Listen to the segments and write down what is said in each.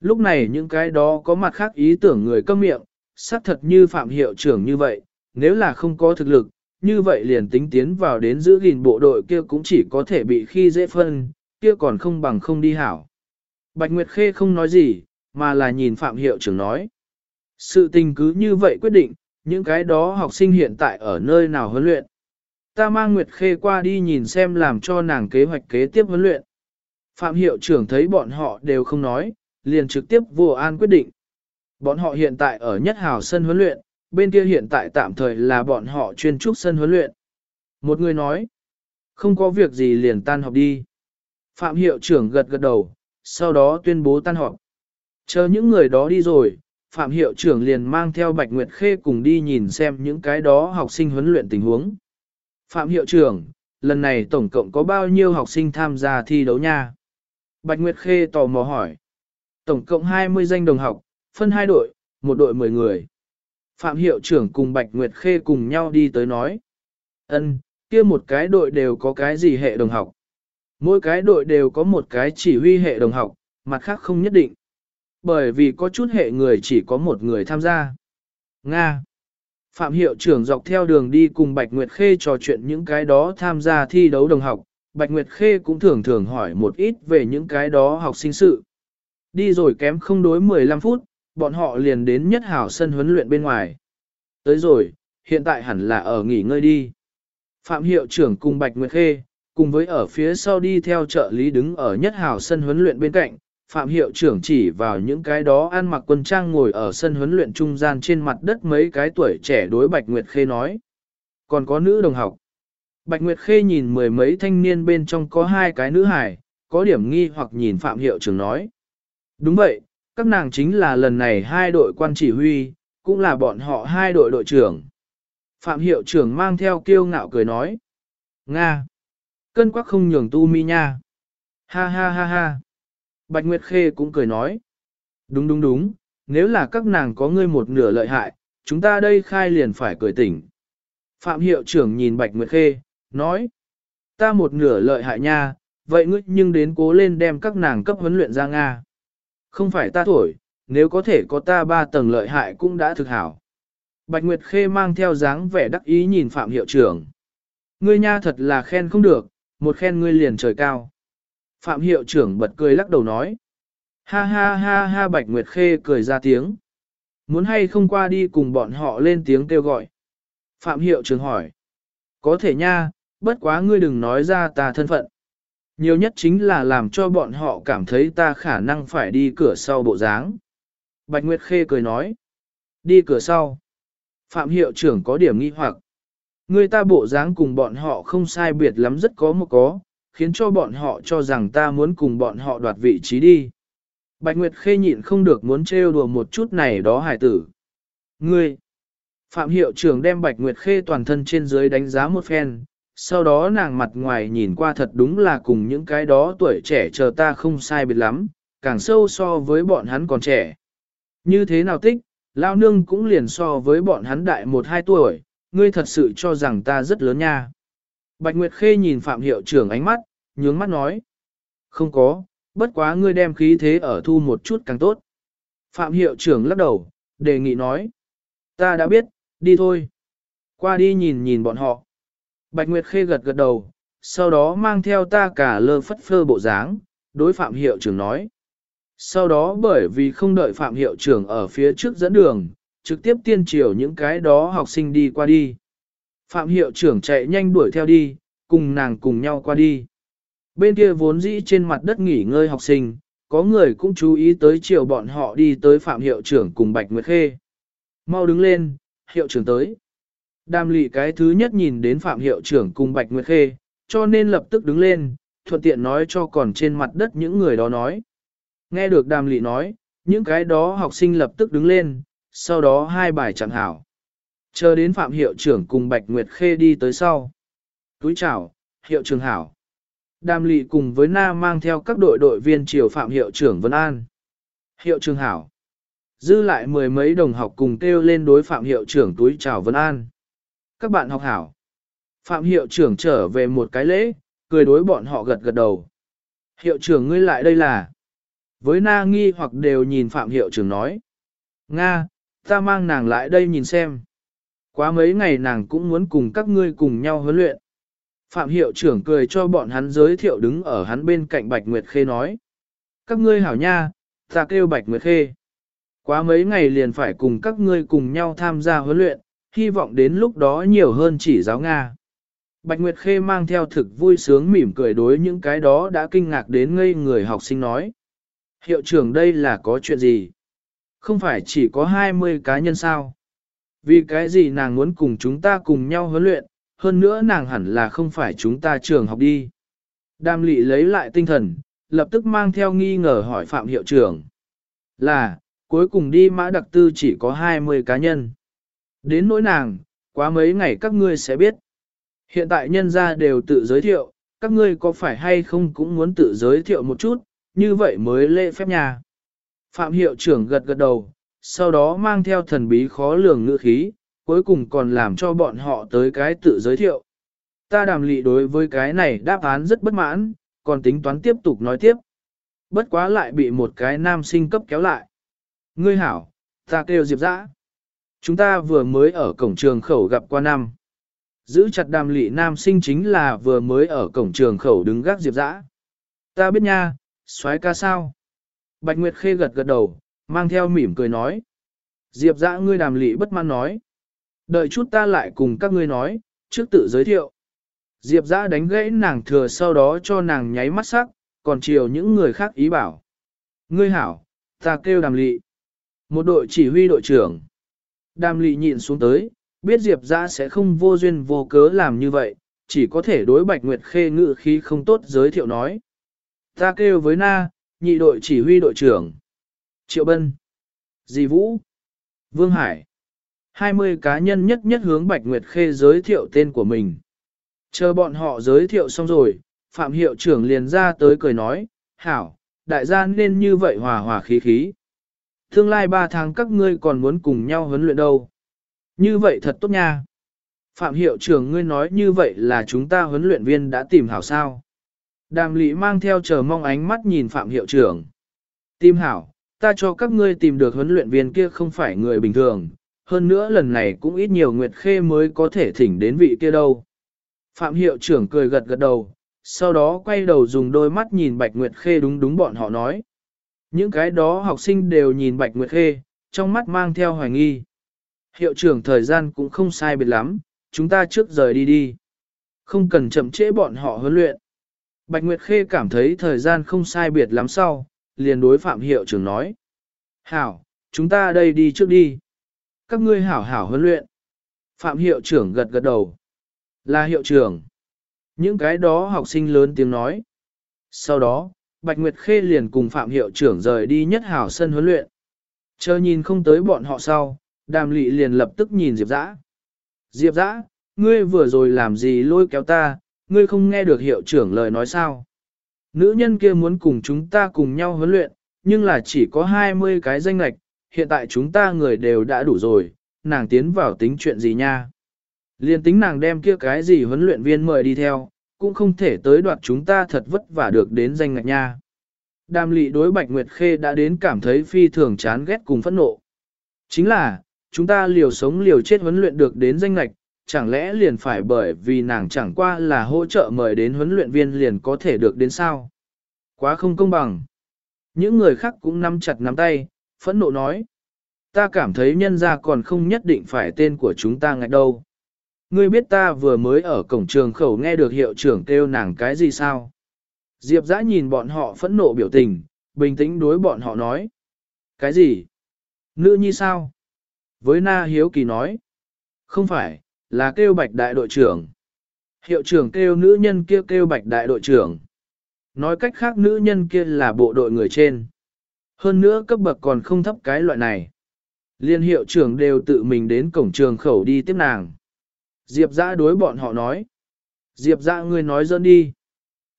Lúc này những cái đó có mặt khác ý tưởng người câm miệng, xác thật như phạm hiệu trưởng như vậy, nếu là không có thực lực, như vậy liền tính tiến vào đến giữ gìn bộ đội kia cũng chỉ có thể bị khi dễ phân, kia còn không bằng không đi hảo. Bạch Nguyệt Khê không nói gì, mà là nhìn phạm hiệu trưởng nói. Sự tình cứ như vậy quyết định, những cái đó học sinh hiện tại ở nơi nào huấn luyện. Ta mang Nguyệt Khê qua đi nhìn xem làm cho nàng kế hoạch kế tiếp huấn luyện. Phạm hiệu trưởng thấy bọn họ đều không nói, liền trực tiếp vô an quyết định. Bọn họ hiện tại ở nhất hào sân huấn luyện, bên kia hiện tại tạm thời là bọn họ chuyên trúc sân huấn luyện. Một người nói, không có việc gì liền tan học đi. Phạm hiệu trưởng gật gật đầu, sau đó tuyên bố tan họp. Chờ những người đó đi rồi, Phạm hiệu trưởng liền mang theo Bạch Nguyệt Khê cùng đi nhìn xem những cái đó học sinh huấn luyện tình huống. Phạm hiệu trưởng, lần này tổng cộng có bao nhiêu học sinh tham gia thi đấu nha? Bạch Nguyệt Khê tò mò hỏi. Tổng cộng 20 danh đồng học, phân hai đội, một đội 10 người. Phạm hiệu trưởng cùng Bạch Nguyệt Khê cùng nhau đi tới nói. ân kia một cái đội đều có cái gì hệ đồng học. Mỗi cái đội đều có một cái chỉ huy hệ đồng học, mặt khác không nhất định. Bởi vì có chút hệ người chỉ có một người tham gia. Nga Phạm hiệu trưởng dọc theo đường đi cùng Bạch Nguyệt Khê trò chuyện những cái đó tham gia thi đấu đồng học. Bạch Nguyệt Khê cũng thường thường hỏi một ít về những cái đó học sinh sự. Đi rồi kém không đối 15 phút, bọn họ liền đến nhất hảo sân huấn luyện bên ngoài. Tới rồi, hiện tại hẳn là ở nghỉ ngơi đi. Phạm hiệu trưởng cùng Bạch Nguyệt Khê, cùng với ở phía sau đi theo trợ lý đứng ở nhất hảo sân huấn luyện bên cạnh, Phạm hiệu trưởng chỉ vào những cái đó ăn mặc quân trang ngồi ở sân huấn luyện trung gian trên mặt đất mấy cái tuổi trẻ đối Bạch Nguyệt Khê nói. Còn có nữ đồng học. Bạch Nguyệt Khê nhìn mười mấy thanh niên bên trong có hai cái nữ hài, có điểm nghi hoặc nhìn Phạm hiệu trưởng nói. Đúng vậy, các nàng chính là lần này hai đội quan chỉ huy, cũng là bọn họ hai đội đội trưởng. Phạm hiệu trưởng mang theo kiêu ngạo cười nói. Nga! Cân quắc không nhường tu mi nha. Ha ha ha ha! Bạch Nguyệt Khê cũng cười nói. Đúng đúng đúng, nếu là các nàng có ngươi một nửa lợi hại, chúng ta đây khai liền phải cười tỉnh. Phạm hiệu trưởng nhìn Bạch Nguyệt Khê, nói. Ta một nửa lợi hại nha, vậy ngươi nhưng đến cố lên đem các nàng cấp huấn luyện ra Nga. Không phải ta thổi, nếu có thể có ta ba tầng lợi hại cũng đã thực hảo. Bạch Nguyệt Khê mang theo dáng vẻ đắc ý nhìn Phạm hiệu trưởng. Ngươi nha thật là khen không được, một khen ngươi liền trời cao. Phạm hiệu trưởng bật cười lắc đầu nói. Ha ha ha ha Bạch Nguyệt Khê cười ra tiếng. Muốn hay không qua đi cùng bọn họ lên tiếng kêu gọi. Phạm hiệu trưởng hỏi. Có thể nha, bất quá ngươi đừng nói ra ta thân phận. Nhiều nhất chính là làm cho bọn họ cảm thấy ta khả năng phải đi cửa sau bộ dáng. Bạch Nguyệt Khê cười nói. Đi cửa sau. Phạm hiệu trưởng có điểm nghi hoặc. Người ta bộ dáng cùng bọn họ không sai biệt lắm rất có một có, khiến cho bọn họ cho rằng ta muốn cùng bọn họ đoạt vị trí đi. Bạch Nguyệt Khê nhịn không được muốn trêu đùa một chút này đó hải tử. Ngươi! Phạm hiệu trưởng đem Bạch Nguyệt Khê toàn thân trên dưới đánh giá một phen, sau đó nàng mặt ngoài nhìn qua thật đúng là cùng những cái đó tuổi trẻ chờ ta không sai biệt lắm, càng sâu so với bọn hắn còn trẻ. Như thế nào tích, lao nương cũng liền so với bọn hắn đại một hai tuổi, ngươi thật sự cho rằng ta rất lớn nha. Bạch Nguyệt Khê nhìn Phạm Hiệu trưởng ánh mắt, nhướng mắt nói. Không có, bất quá ngươi đem khí thế ở thu một chút càng tốt. Phạm Hiệu trưởng lắc đầu, đề nghị nói. Ta đã biết, đi thôi. Qua đi nhìn nhìn bọn họ. Bạch Nguyệt Khê gật gật đầu, sau đó mang theo ta cả lơ phất phơ bộ dáng, đối Phạm Hiệu trưởng nói. Sau đó bởi vì không đợi Phạm Hiệu trưởng ở phía trước dẫn đường, trực tiếp tiên triều những cái đó học sinh đi qua đi. Phạm Hiệu trưởng chạy nhanh đuổi theo đi, cùng nàng cùng nhau qua đi. Bên kia vốn dĩ trên mặt đất nghỉ ngơi học sinh, có người cũng chú ý tới chiều bọn họ đi tới Phạm Hiệu trưởng cùng Bạch Nguyệt Khê. Mau đứng lên, Hiệu trưởng tới. Đàm lị cái thứ nhất nhìn đến Phạm Hiệu trưởng cùng Bạch Nguyệt Khê, cho nên lập tức đứng lên, thuận tiện nói cho còn trên mặt đất những người đó nói. Nghe được đàm lị nói, những cái đó học sinh lập tức đứng lên, sau đó hai bài chẳng hảo. Chờ đến Phạm Hiệu trưởng cùng Bạch Nguyệt Khê đi tới sau. Túi chào, Hiệu trưởng hảo. Đàm lị cùng với Na mang theo các đội đội viên triều Phạm Hiệu trưởng Vân An. Hiệu trưởng hảo. Dư lại mười mấy đồng học cùng kêu lên đối Phạm Hiệu trưởng túi chào Vân An. Các bạn học hảo. Phạm Hiệu trưởng trở về một cái lễ, cười đối bọn họ gật gật đầu. Hiệu trưởng ngươi lại đây là. Với na nghi hoặc đều nhìn Phạm Hiệu trưởng nói. Nga, ta mang nàng lại đây nhìn xem. Quá mấy ngày nàng cũng muốn cùng các ngươi cùng nhau huấn luyện. Phạm Hiệu trưởng cười cho bọn hắn giới thiệu đứng ở hắn bên cạnh Bạch Nguyệt Khê nói. Các ngươi hảo nha, ta kêu Bạch Nguyệt Khê. Quá mấy ngày liền phải cùng các ngươi cùng nhau tham gia huấn luyện, hy vọng đến lúc đó nhiều hơn chỉ giáo Nga. Bạch Nguyệt Khê mang theo thực vui sướng mỉm cười đối những cái đó đã kinh ngạc đến ngây người học sinh nói. Hiệu trưởng đây là có chuyện gì? Không phải chỉ có 20 cá nhân sao? Vì cái gì nàng muốn cùng chúng ta cùng nhau huấn luyện, hơn nữa nàng hẳn là không phải chúng ta trường học đi. Đàm lị lấy lại tinh thần, lập tức mang theo nghi ngờ hỏi Phạm Hiệu trưởng. Là, cuối cùng đi mã đặc tư chỉ có 20 cá nhân. Đến nỗi nàng, quá mấy ngày các ngươi sẽ biết. Hiện tại nhân gia đều tự giới thiệu, các ngươi có phải hay không cũng muốn tự giới thiệu một chút, như vậy mới lễ phép nhà. Phạm hiệu trưởng gật gật đầu, sau đó mang theo thần bí khó lường ngữ khí, cuối cùng còn làm cho bọn họ tới cái tự giới thiệu. Ta đàm lị đối với cái này đáp án rất bất mãn, còn tính toán tiếp tục nói tiếp. Bất quá lại bị một cái nam sinh cấp kéo lại. Ngươi hảo, ta kêu Diệp Dã. Chúng ta vừa mới ở cổng trường khẩu gặp qua năm. Giữ chặt đàm lị nam sinh chính là vừa mới ở cổng trường khẩu đứng gác Diệp Dã. Ta biết nha, soái ca sao? Bạch Nguyệt Khê gật gật đầu, mang theo mỉm cười nói. Diệp Dã ngươi đàm lị bất mãn nói. Đợi chút ta lại cùng các ngươi nói, trước tự giới thiệu. Diệp Dã đánh gãy nàng thừa sau đó cho nàng nháy mắt sắc, còn chiều những người khác ý bảo. Ngươi hảo, ta kêu đàm lị. Một đội chỉ huy đội trưởng. Đàm lị nhịn xuống tới, biết Diệp Dã sẽ không vô duyên vô cớ làm như vậy, chỉ có thể đối Bạch Nguyệt Khê ngự khí không tốt giới thiệu nói. Ta kêu với Na, nhị đội chỉ huy đội trưởng. Triệu Bân. Dì Vũ. Vương Hải. 20 cá nhân nhất nhất hướng Bạch Nguyệt Khê giới thiệu tên của mình. Chờ bọn họ giới thiệu xong rồi, Phạm Hiệu trưởng liền ra tới cười nói, Hảo, đại gia nên như vậy hòa hòa khí khí. Tương lai 3 tháng các ngươi còn muốn cùng nhau huấn luyện đâu. Như vậy thật tốt nha. Phạm hiệu trưởng ngươi nói như vậy là chúng ta huấn luyện viên đã tìm hảo sao. Đàm lý mang theo chờ mong ánh mắt nhìn Phạm hiệu trưởng. Tìm hảo, ta cho các ngươi tìm được huấn luyện viên kia không phải người bình thường, hơn nữa lần này cũng ít nhiều Nguyệt Khê mới có thể thỉnh đến vị kia đâu. Phạm hiệu trưởng cười gật gật đầu, sau đó quay đầu dùng đôi mắt nhìn Bạch Nguyệt Khê đúng đúng bọn họ nói. Những cái đó học sinh đều nhìn Bạch Nguyệt Khê, trong mắt mang theo hoài nghi. Hiệu trưởng thời gian cũng không sai biệt lắm, chúng ta trước rời đi đi. Không cần chậm trễ bọn họ huấn luyện. Bạch Nguyệt Khê cảm thấy thời gian không sai biệt lắm sau, liền đối Phạm Hiệu trưởng nói. Hảo, chúng ta đây đi trước đi. Các ngươi hảo hảo huấn luyện. Phạm Hiệu trưởng gật gật đầu. Là hiệu trưởng. Những cái đó học sinh lớn tiếng nói. Sau đó, Bạch Nguyệt Khê liền cùng Phạm Hiệu trưởng rời đi nhất hảo sân huấn luyện. Chờ nhìn không tới bọn họ sau, đàm lị liền lập tức nhìn Diệp Dã. Diệp Dã, ngươi vừa rồi làm gì lôi kéo ta, ngươi không nghe được hiệu trưởng lời nói sao? Nữ nhân kia muốn cùng chúng ta cùng nhau huấn luyện, nhưng là chỉ có 20 cái danh lạch, hiện tại chúng ta người đều đã đủ rồi, nàng tiến vào tính chuyện gì nha? Liên tính nàng đem kia cái gì huấn luyện viên mời đi theo, cũng không thể tới đoạt chúng ta thật vất vả được đến danh ngạch nha. Đàm lị đối Bạch Nguyệt Khê đã đến cảm thấy phi thường chán ghét cùng phẫn nộ. Chính là, chúng ta liều sống liều chết huấn luyện được đến danh ngạch, chẳng lẽ liền phải bởi vì nàng chẳng qua là hỗ trợ mời đến huấn luyện viên liền có thể được đến sao? Quá không công bằng. Những người khác cũng nắm chặt nắm tay, phẫn nộ nói. Ta cảm thấy nhân ra còn không nhất định phải tên của chúng ta ngạch đâu. Ngươi biết ta vừa mới ở cổng trường khẩu nghe được hiệu trưởng kêu nàng cái gì sao? Diệp giã nhìn bọn họ phẫn nộ biểu tình, bình tĩnh đối bọn họ nói. Cái gì? Nữ nhi sao? Với Na Hiếu Kỳ nói. Không phải, là kêu bạch đại đội trưởng. Hiệu trưởng kêu nữ nhân kia kêu bạch đại đội trưởng. Nói cách khác nữ nhân kia là bộ đội người trên. Hơn nữa cấp bậc còn không thấp cái loại này. Liên hiệu trưởng đều tự mình đến cổng trường khẩu đi tiếp nàng. Diệp Dã đối bọn họ nói. Diệp Dã ngươi nói dơn đi.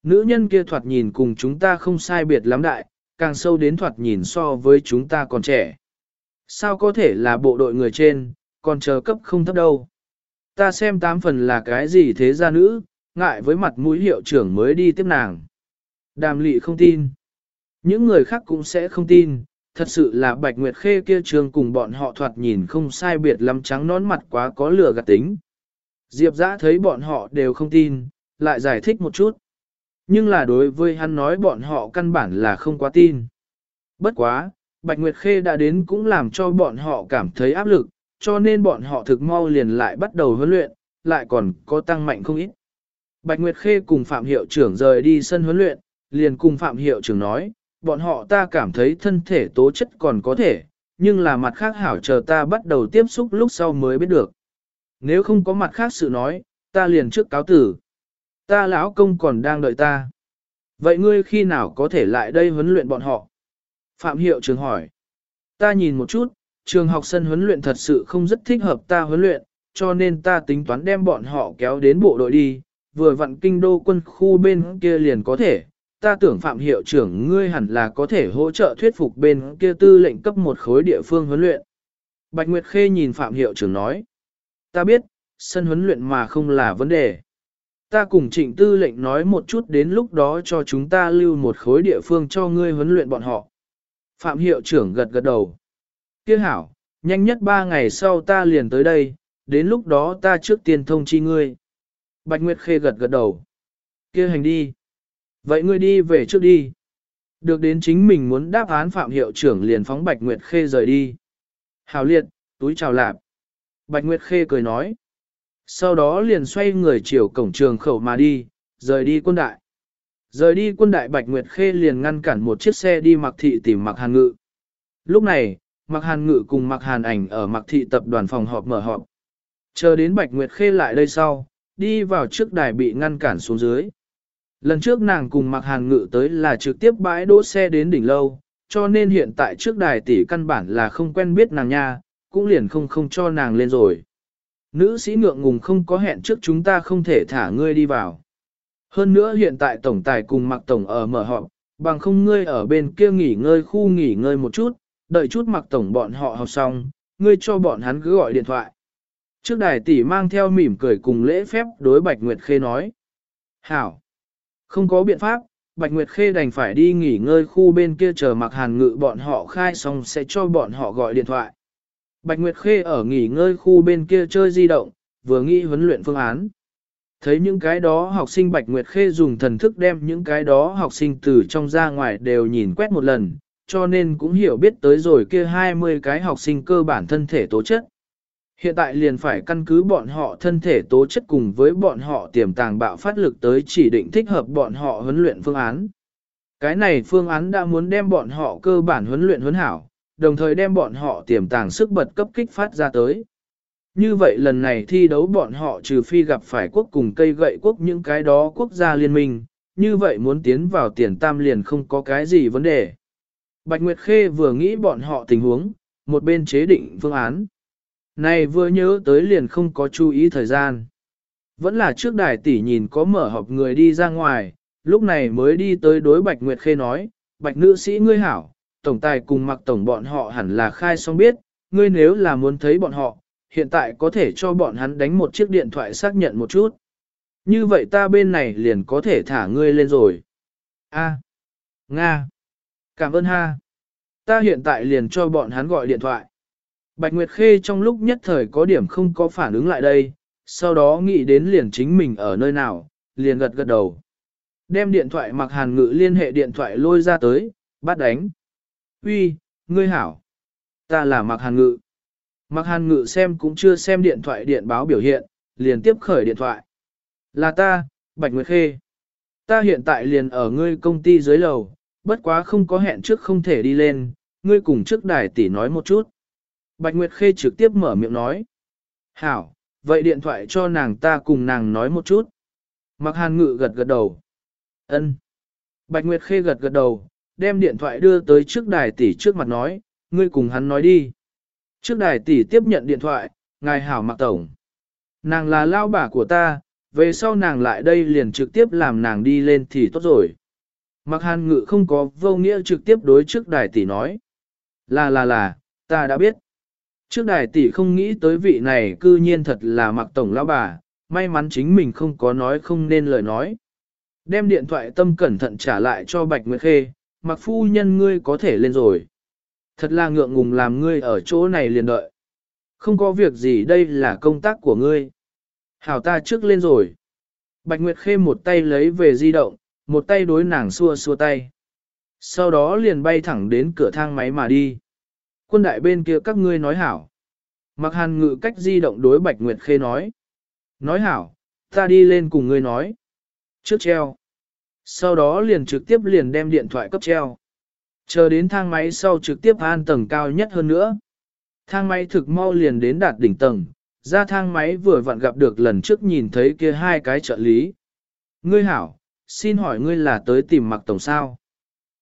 Nữ nhân kia thoạt nhìn cùng chúng ta không sai biệt lắm đại, càng sâu đến thoạt nhìn so với chúng ta còn trẻ. Sao có thể là bộ đội người trên, còn chờ cấp không thấp đâu. Ta xem tám phần là cái gì thế ra nữ, ngại với mặt mũi hiệu trưởng mới đi tiếp nàng. Đàm lị không tin. Những người khác cũng sẽ không tin, thật sự là Bạch Nguyệt Khê kia trường cùng bọn họ thoạt nhìn không sai biệt lắm trắng nón mặt quá có lửa gạt tính. Diệp Giã thấy bọn họ đều không tin, lại giải thích một chút. Nhưng là đối với hắn nói bọn họ căn bản là không quá tin. Bất quá, Bạch Nguyệt Khê đã đến cũng làm cho bọn họ cảm thấy áp lực, cho nên bọn họ thực mau liền lại bắt đầu huấn luyện, lại còn có tăng mạnh không ít. Bạch Nguyệt Khê cùng Phạm Hiệu trưởng rời đi sân huấn luyện, liền cùng Phạm Hiệu trưởng nói, bọn họ ta cảm thấy thân thể tố chất còn có thể, nhưng là mặt khác hảo chờ ta bắt đầu tiếp xúc lúc sau mới biết được. Nếu không có mặt khác sự nói, ta liền trước cáo tử. Ta lão công còn đang đợi ta. Vậy ngươi khi nào có thể lại đây huấn luyện bọn họ? Phạm Hiệu trưởng hỏi. Ta nhìn một chút, trường học sân huấn luyện thật sự không rất thích hợp ta huấn luyện, cho nên ta tính toán đem bọn họ kéo đến bộ đội đi, vừa vặn kinh đô quân khu bên kia liền có thể. Ta tưởng Phạm Hiệu trưởng ngươi hẳn là có thể hỗ trợ thuyết phục bên kia tư lệnh cấp một khối địa phương huấn luyện. Bạch Nguyệt Khê nhìn Phạm Hiệu trưởng nói. Ta biết, sân huấn luyện mà không là vấn đề. Ta cùng trịnh tư lệnh nói một chút đến lúc đó cho chúng ta lưu một khối địa phương cho ngươi huấn luyện bọn họ. Phạm hiệu trưởng gật gật đầu. Tiếc hảo, nhanh nhất ba ngày sau ta liền tới đây, đến lúc đó ta trước tiên thông chi ngươi. Bạch Nguyệt Khê gật gật đầu. Kia hành đi. Vậy ngươi đi về trước đi. Được đến chính mình muốn đáp án Phạm hiệu trưởng liền phóng Bạch Nguyệt Khê rời đi. Hảo liệt, túi chào lạp. Bạch Nguyệt Khê cười nói. Sau đó liền xoay người chiều cổng trường khẩu mà đi, rời đi quân đại. Rời đi quân đại Bạch Nguyệt Khê liền ngăn cản một chiếc xe đi mặc thị tìm mặc hàn ngự. Lúc này, mặc hàn ngự cùng mặc hàn ảnh ở mặc thị tập đoàn phòng họp mở họp. Chờ đến Bạch Nguyệt Khê lại đây sau, đi vào trước đài bị ngăn cản xuống dưới. Lần trước nàng cùng mặc hàn ngự tới là trực tiếp bãi đỗ xe đến đỉnh lâu, cho nên hiện tại trước đài tỷ căn bản là không quen biết nàng nha, cũng liền không không cho nàng lên rồi. Nữ sĩ ngượng ngùng không có hẹn trước chúng ta không thể thả ngươi đi vào. Hơn nữa hiện tại tổng tài cùng mặc tổng ở mở họp, bằng không ngươi ở bên kia nghỉ ngơi khu nghỉ ngơi một chút, đợi chút mặc tổng bọn họ học xong, ngươi cho bọn hắn cứ gọi điện thoại. Trước đài tỷ mang theo mỉm cười cùng lễ phép đối Bạch Nguyệt Khê nói. Hảo! Không có biện pháp, Bạch Nguyệt Khê đành phải đi nghỉ ngơi khu bên kia chờ mặc hàn ngự bọn họ khai xong sẽ cho bọn họ gọi điện thoại. Bạch Nguyệt Khê ở nghỉ ngơi khu bên kia chơi di động, vừa nghĩ huấn luyện phương án. Thấy những cái đó học sinh Bạch Nguyệt Khê dùng thần thức đem những cái đó học sinh từ trong ra ngoài đều nhìn quét một lần, cho nên cũng hiểu biết tới rồi kia 20 cái học sinh cơ bản thân thể tố chất. Hiện tại liền phải căn cứ bọn họ thân thể tố chất cùng với bọn họ tiềm tàng bạo phát lực tới chỉ định thích hợp bọn họ huấn luyện phương án. Cái này phương án đã muốn đem bọn họ cơ bản huấn luyện huấn hảo, đồng thời đem bọn họ tiềm tàng sức bật cấp kích phát ra tới. Như vậy lần này thi đấu bọn họ trừ phi gặp phải quốc cùng cây gậy quốc những cái đó quốc gia liên minh, như vậy muốn tiến vào tiền tam liền không có cái gì vấn đề. Bạch Nguyệt Khê vừa nghĩ bọn họ tình huống, một bên chế định phương án. Này vừa nhớ tới liền không có chú ý thời gian. Vẫn là trước đài tỷ nhìn có mở họp người đi ra ngoài, lúc này mới đi tới đối Bạch Nguyệt Khê nói, Bạch nữ sĩ ngươi hảo, tổng tài cùng mặc tổng bọn họ hẳn là khai xong biết, ngươi nếu là muốn thấy bọn họ, hiện tại có thể cho bọn hắn đánh một chiếc điện thoại xác nhận một chút. Như vậy ta bên này liền có thể thả ngươi lên rồi. A. Nga. Cảm ơn ha. Ta hiện tại liền cho bọn hắn gọi điện thoại. Bạch Nguyệt Khê trong lúc nhất thời có điểm không có phản ứng lại đây, sau đó nghĩ đến liền chính mình ở nơi nào, liền gật gật đầu. Đem điện thoại mặc hàn ngự liên hệ điện thoại lôi ra tới, bắt đánh. Uy, ngươi hảo. Ta là mặc hàn ngự. Mặc hàn ngự xem cũng chưa xem điện thoại điện báo biểu hiện, liền tiếp khởi điện thoại. Là ta, Bạch Nguyệt Khê. Ta hiện tại liền ở ngươi công ty dưới lầu, bất quá không có hẹn trước không thể đi lên, ngươi cùng trước đài tỷ nói một chút. Bạch Nguyệt Khê trực tiếp mở miệng nói. Hảo, vậy điện thoại cho nàng ta cùng nàng nói một chút. Mặc hàn ngự gật gật đầu. ân. Bạch Nguyệt Khê gật gật đầu, đem điện thoại đưa tới trước đài tỷ trước mặt nói, ngươi cùng hắn nói đi. Trước đài tỷ tiếp nhận điện thoại, ngài hảo mạc tổng. Nàng là lao bà của ta, về sau nàng lại đây liền trực tiếp làm nàng đi lên thì tốt rồi. Mặc hàn ngự không có vô nghĩa trực tiếp đối trước đài tỷ nói. Là là là, ta đã biết. Trước đài tỷ không nghĩ tới vị này cư nhiên thật là mặc tổng lão bà, may mắn chính mình không có nói không nên lời nói. Đem điện thoại tâm cẩn thận trả lại cho Bạch Nguyệt Khê, mặc phu nhân ngươi có thể lên rồi. Thật là ngượng ngùng làm ngươi ở chỗ này liền đợi. Không có việc gì đây là công tác của ngươi. Hảo ta trước lên rồi. Bạch Nguyệt Khê một tay lấy về di động, một tay đối nàng xua xua tay. Sau đó liền bay thẳng đến cửa thang máy mà đi. Quân đại bên kia các ngươi nói hảo. Mặc hàn ngự cách di động đối Bạch Nguyệt Khê nói. Nói hảo, ta đi lên cùng ngươi nói. Trước treo. Sau đó liền trực tiếp liền đem điện thoại cấp treo. Chờ đến thang máy sau trực tiếp an tầng cao nhất hơn nữa. Thang máy thực mau liền đến đạt đỉnh tầng, ra thang máy vừa vặn gặp được lần trước nhìn thấy kia hai cái trợ lý. Ngươi hảo, xin hỏi ngươi là tới tìm mặc tổng sao?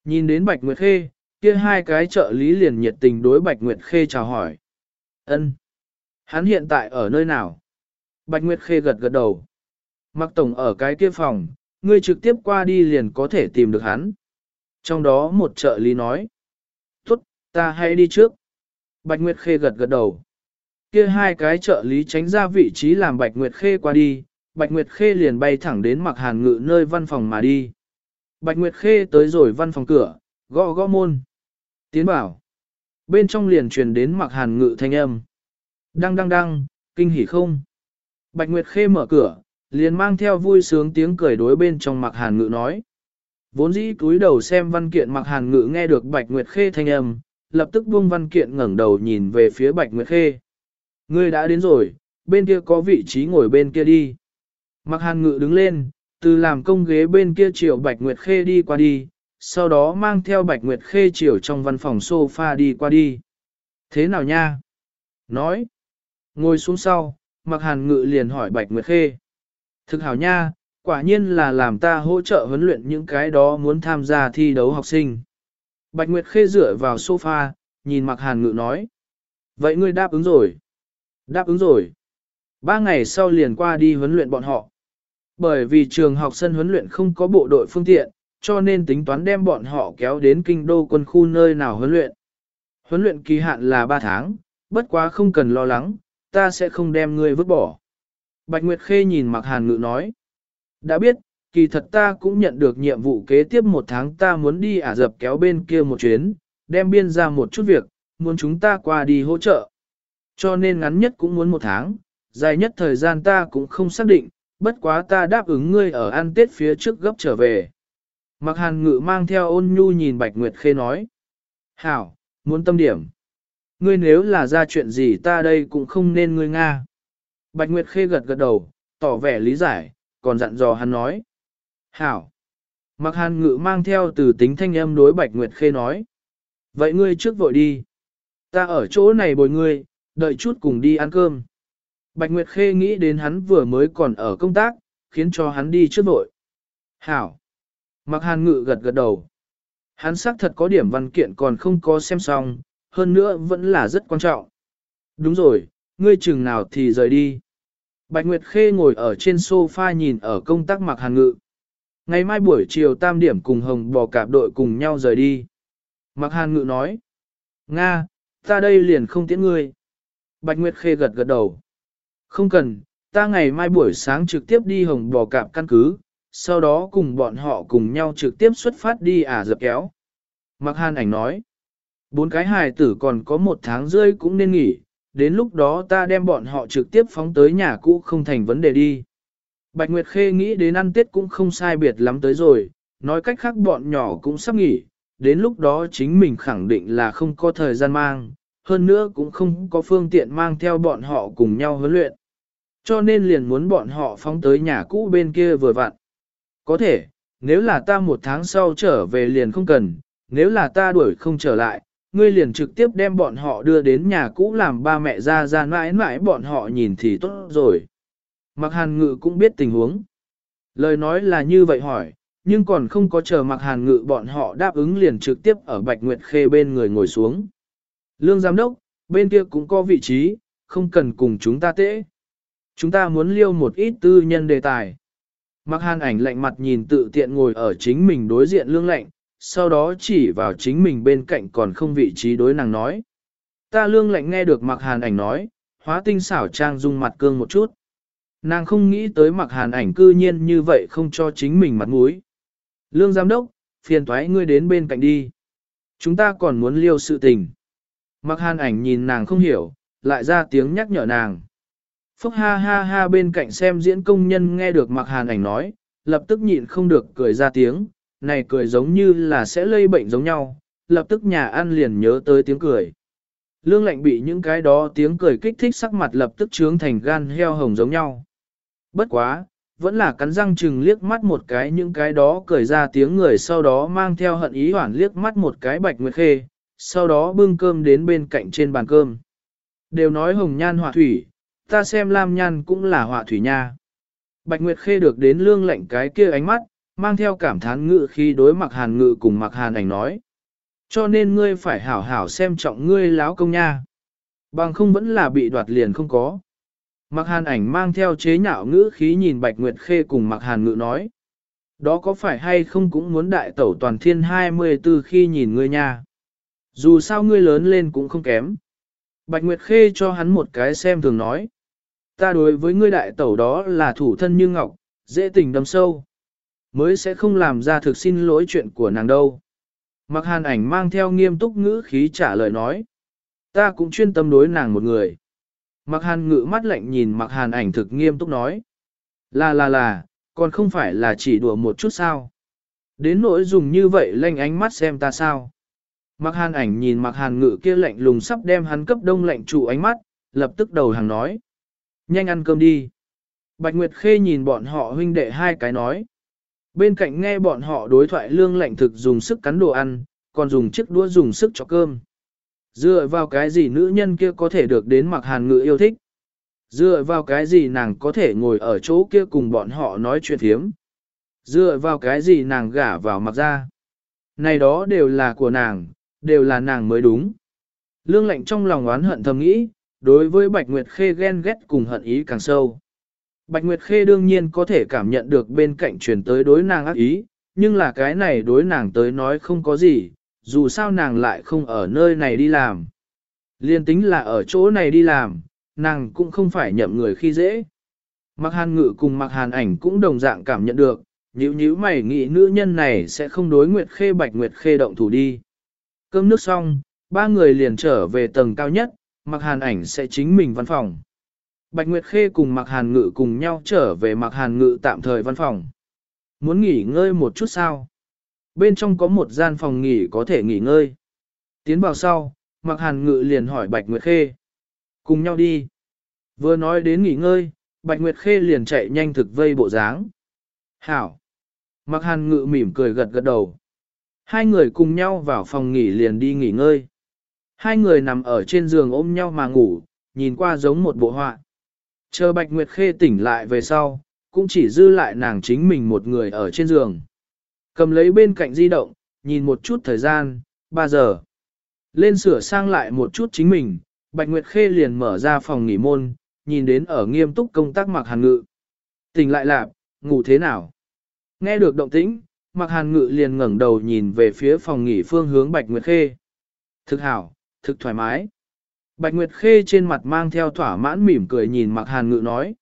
Nhìn đến Bạch Nguyệt Khê, kia hai cái trợ lý liền nhiệt tình đối Bạch Nguyệt Khê chào hỏi. Ân, Hắn hiện tại ở nơi nào? Bạch Nguyệt Khê gật gật đầu. Mặc tổng ở cái kia phòng, ngươi trực tiếp qua đi liền có thể tìm được hắn. Trong đó một trợ lý nói. Tốt, ta hãy đi trước. Bạch Nguyệt Khê gật gật đầu. Kia hai cái trợ lý tránh ra vị trí làm Bạch Nguyệt Khê qua đi, Bạch Nguyệt Khê liền bay thẳng đến mặc hàn ngự nơi văn phòng mà đi. Bạch Nguyệt Khê tới rồi văn phòng cửa, gõ gõ môn. Tiến bảo. Bên trong liền truyền đến mặc hàn ngự thanh âm. Đăng đăng đăng, kinh hỉ không? Bạch Nguyệt Khê mở cửa, liền mang theo vui sướng tiếng cười đối bên trong mặc hàn ngự nói. Vốn dĩ cúi đầu xem văn kiện mặc hàn ngự nghe được Bạch Nguyệt Khê thanh âm, lập tức buông văn kiện ngẩng đầu nhìn về phía Bạch Nguyệt Khê. Ngươi đã đến rồi, bên kia có vị trí ngồi bên kia đi. Mặc hàn ngự đứng lên, từ làm công ghế bên kia chiều Bạch Nguyệt Khê đi qua đi, sau đó mang theo Bạch Nguyệt Khê chiều trong văn phòng sofa đi qua đi. Thế nào nha? Nói. Ngồi xuống sau, mặc hàn ngự liền hỏi Bạch Nguyệt Khê. Thực hảo nha, quả nhiên là làm ta hỗ trợ huấn luyện những cái đó muốn tham gia thi đấu học sinh. Bạch Nguyệt Khê dựa vào sofa, nhìn mặc hàn ngự nói. Vậy ngươi đáp ứng rồi. Đáp ứng rồi. Ba ngày sau liền qua đi huấn luyện bọn họ. Bởi vì trường học sân huấn luyện không có bộ đội phương tiện, cho nên tính toán đem bọn họ kéo đến kinh đô quân khu nơi nào huấn luyện. Huấn luyện kỳ hạn là 3 tháng, bất quá không cần lo lắng, ta sẽ không đem ngươi vứt bỏ. Bạch Nguyệt Khê nhìn Mạc Hàn Ngự nói. Đã biết, kỳ thật ta cũng nhận được nhiệm vụ kế tiếp một tháng ta muốn đi Ả dập kéo bên kia một chuyến, đem biên ra một chút việc, muốn chúng ta qua đi hỗ trợ. Cho nên ngắn nhất cũng muốn một tháng, dài nhất thời gian ta cũng không xác định, bất quá ta đáp ứng ngươi ở ăn tết phía trước gấp trở về. Mặc hàn ngự mang theo ôn nhu nhìn Bạch Nguyệt Khê nói. Hảo, muốn tâm điểm. Ngươi nếu là ra chuyện gì ta đây cũng không nên ngươi Nga. Bạch Nguyệt Khê gật gật đầu, tỏ vẻ lý giải, còn dặn dò hắn nói. Hảo. Mặc hàn ngự mang theo từ tính thanh âm đối Bạch Nguyệt Khê nói. Vậy ngươi trước vội đi. Ta ở chỗ này bồi ngươi, đợi chút cùng đi ăn cơm. Bạch Nguyệt Khê nghĩ đến hắn vừa mới còn ở công tác, khiến cho hắn đi trước vội. Hảo. Mặc hàn ngự gật gật đầu. Hắn xác thật có điểm văn kiện còn không có xem xong, hơn nữa vẫn là rất quan trọng. Đúng rồi, ngươi chừng nào thì rời đi. Bạch Nguyệt Khê ngồi ở trên sofa nhìn ở công tác mặc hàn ngự. Ngày mai buổi chiều tam điểm cùng hồng bò cạp đội cùng nhau rời đi. Mặc hàn ngự nói. Nga, ta đây liền không tiễn ngươi. Bạch Nguyệt Khê gật gật đầu. Không cần, ta ngày mai buổi sáng trực tiếp đi hồng bò cạp căn cứ, sau đó cùng bọn họ cùng nhau trực tiếp xuất phát đi ả dập kéo. Mặc hàn ảnh nói. Bốn cái hài tử còn có một tháng rơi cũng nên nghỉ, đến lúc đó ta đem bọn họ trực tiếp phóng tới nhà cũ không thành vấn đề đi. Bạch Nguyệt Khê nghĩ đến ăn Tết cũng không sai biệt lắm tới rồi, nói cách khác bọn nhỏ cũng sắp nghỉ, đến lúc đó chính mình khẳng định là không có thời gian mang, hơn nữa cũng không có phương tiện mang theo bọn họ cùng nhau huấn luyện. Cho nên liền muốn bọn họ phóng tới nhà cũ bên kia vừa vặn. Có thể, nếu là ta một tháng sau trở về liền không cần, nếu là ta đuổi không trở lại, ngươi liền trực tiếp đem bọn họ đưa đến nhà cũ làm ba mẹ ra ra mãi mãi bọn họ nhìn thì tốt rồi. Mặc hàn ngự cũng biết tình huống. Lời nói là như vậy hỏi, nhưng còn không có chờ mặc hàn ngự bọn họ đáp ứng liền trực tiếp ở Bạch Nguyệt Khê bên người ngồi xuống. Lương giám đốc, bên kia cũng có vị trí, không cần cùng chúng ta tễ. Chúng ta muốn liêu một ít tư nhân đề tài. Mặc hàn ảnh lạnh mặt nhìn tự tiện ngồi ở chính mình đối diện lương lạnh, sau đó chỉ vào chính mình bên cạnh còn không vị trí đối nàng nói. Ta lương lạnh nghe được mặc hàn ảnh nói, hóa tinh xảo trang dung mặt cương một chút. Nàng không nghĩ tới mặc hàn ảnh cư nhiên như vậy không cho chính mình mặt mũi. Lương giám đốc, phiền thoái ngươi đến bên cạnh đi. Chúng ta còn muốn liêu sự tình. Mặc hàn ảnh nhìn nàng không hiểu, lại ra tiếng nhắc nhở nàng. Phúc ha ha ha bên cạnh xem diễn công nhân nghe được mặc hàn ảnh nói, lập tức nhịn không được cười ra tiếng, này cười giống như là sẽ lây bệnh giống nhau, lập tức nhà ăn liền nhớ tới tiếng cười. Lương lạnh bị những cái đó tiếng cười kích thích sắc mặt lập tức trướng thành gan heo hồng giống nhau. Bất quá, vẫn là cắn răng chừng liếc mắt một cái những cái đó cười ra tiếng người sau đó mang theo hận ý hoảng liếc mắt một cái bạch nguyệt khê, sau đó bưng cơm đến bên cạnh trên bàn cơm. Đều nói hồng nhan họa thủy, ta xem lam nhan cũng là họa thủy nha. Bạch Nguyệt Khê được đến lương lệnh cái kia ánh mắt, mang theo cảm thán ngự khi đối mặc hàn ngự cùng mặc hàn ảnh nói. Cho nên ngươi phải hảo hảo xem trọng ngươi láo công nha. Bằng không vẫn là bị đoạt liền không có. Mặc hàn ảnh mang theo chế nhạo ngữ khí nhìn Bạch Nguyệt Khê cùng mặc hàn ngự nói. Đó có phải hay không cũng muốn đại tẩu toàn thiên 24 khi nhìn ngươi nha. Dù sao ngươi lớn lên cũng không kém. Bạch Nguyệt Khê cho hắn một cái xem thường nói. Ta đối với ngươi đại tẩu đó là thủ thân như ngọc, dễ tình đâm sâu. Mới sẽ không làm ra thực xin lỗi chuyện của nàng đâu. Mặc hàn ảnh mang theo nghiêm túc ngữ khí trả lời nói. Ta cũng chuyên tâm đối nàng một người. Mặc hàn ngự mắt lạnh nhìn mặc hàn ảnh thực nghiêm túc nói. Là là là, còn không phải là chỉ đùa một chút sao. Đến nỗi dùng như vậy lanh ánh mắt xem ta sao. Mặc hàn ảnh nhìn mặc hàn ngự kia lạnh lùng sắp đem hắn cấp đông lạnh trụ ánh mắt, lập tức đầu hàng nói. Nhanh ăn cơm đi. Bạch Nguyệt Khê nhìn bọn họ huynh đệ hai cái nói. Bên cạnh nghe bọn họ đối thoại lương lạnh thực dùng sức cắn đồ ăn, còn dùng chiếc đũa dùng sức cho cơm. Dựa vào cái gì nữ nhân kia có thể được đến mặc hàn ngự yêu thích? Dựa vào cái gì nàng có thể ngồi ở chỗ kia cùng bọn họ nói chuyện thiếm? Dựa vào cái gì nàng gả vào mặc ra? Này đó đều là của nàng, đều là nàng mới đúng. Lương lạnh trong lòng oán hận thầm nghĩ, đối với Bạch Nguyệt Khê ghen ghét cùng hận ý càng sâu. Bạch Nguyệt Khê đương nhiên có thể cảm nhận được bên cạnh truyền tới đối nàng ác ý, nhưng là cái này đối nàng tới nói không có gì, dù sao nàng lại không ở nơi này đi làm. Liên tính là ở chỗ này đi làm, nàng cũng không phải nhậm người khi dễ. Mặc hàn ngự cùng mặc hàn ảnh cũng đồng dạng cảm nhận được, nhíu nhíu mày nghĩ nữ nhân này sẽ không đối Nguyệt Khê Bạch Nguyệt Khê động thủ đi. Cơm nước xong, ba người liền trở về tầng cao nhất, mặc hàn ảnh sẽ chính mình văn phòng. Bạch Nguyệt Khê cùng mặc hàn ngự cùng nhau trở về mặc hàn ngự tạm thời văn phòng. Muốn nghỉ ngơi một chút sao? Bên trong có một gian phòng nghỉ có thể nghỉ ngơi. Tiến vào sau, mặc hàn ngự liền hỏi Bạch Nguyệt Khê. Cùng nhau đi. Vừa nói đến nghỉ ngơi, Bạch Nguyệt Khê liền chạy nhanh thực vây bộ dáng. Hảo. Mặc hàn ngự mỉm cười gật gật đầu. Hai người cùng nhau vào phòng nghỉ liền đi nghỉ ngơi. Hai người nằm ở trên giường ôm nhau mà ngủ, nhìn qua giống một bộ họa. Chờ Bạch Nguyệt Khê tỉnh lại về sau, cũng chỉ dư lại nàng chính mình một người ở trên giường. Cầm lấy bên cạnh di động, nhìn một chút thời gian, 3 giờ. Lên sửa sang lại một chút chính mình, Bạch Nguyệt Khê liền mở ra phòng nghỉ môn, nhìn đến ở nghiêm túc công tác mặc hàn ngự. Tỉnh lại lạp, ngủ thế nào? Nghe được động tĩnh, mặc hàn ngự liền ngẩng đầu nhìn về phía phòng nghỉ phương hướng Bạch Nguyệt Khê. Thực hảo, thực thoải mái. Bạch Nguyệt Khê trên mặt mang theo thỏa mãn mỉm cười nhìn mặc hàn ngự nói.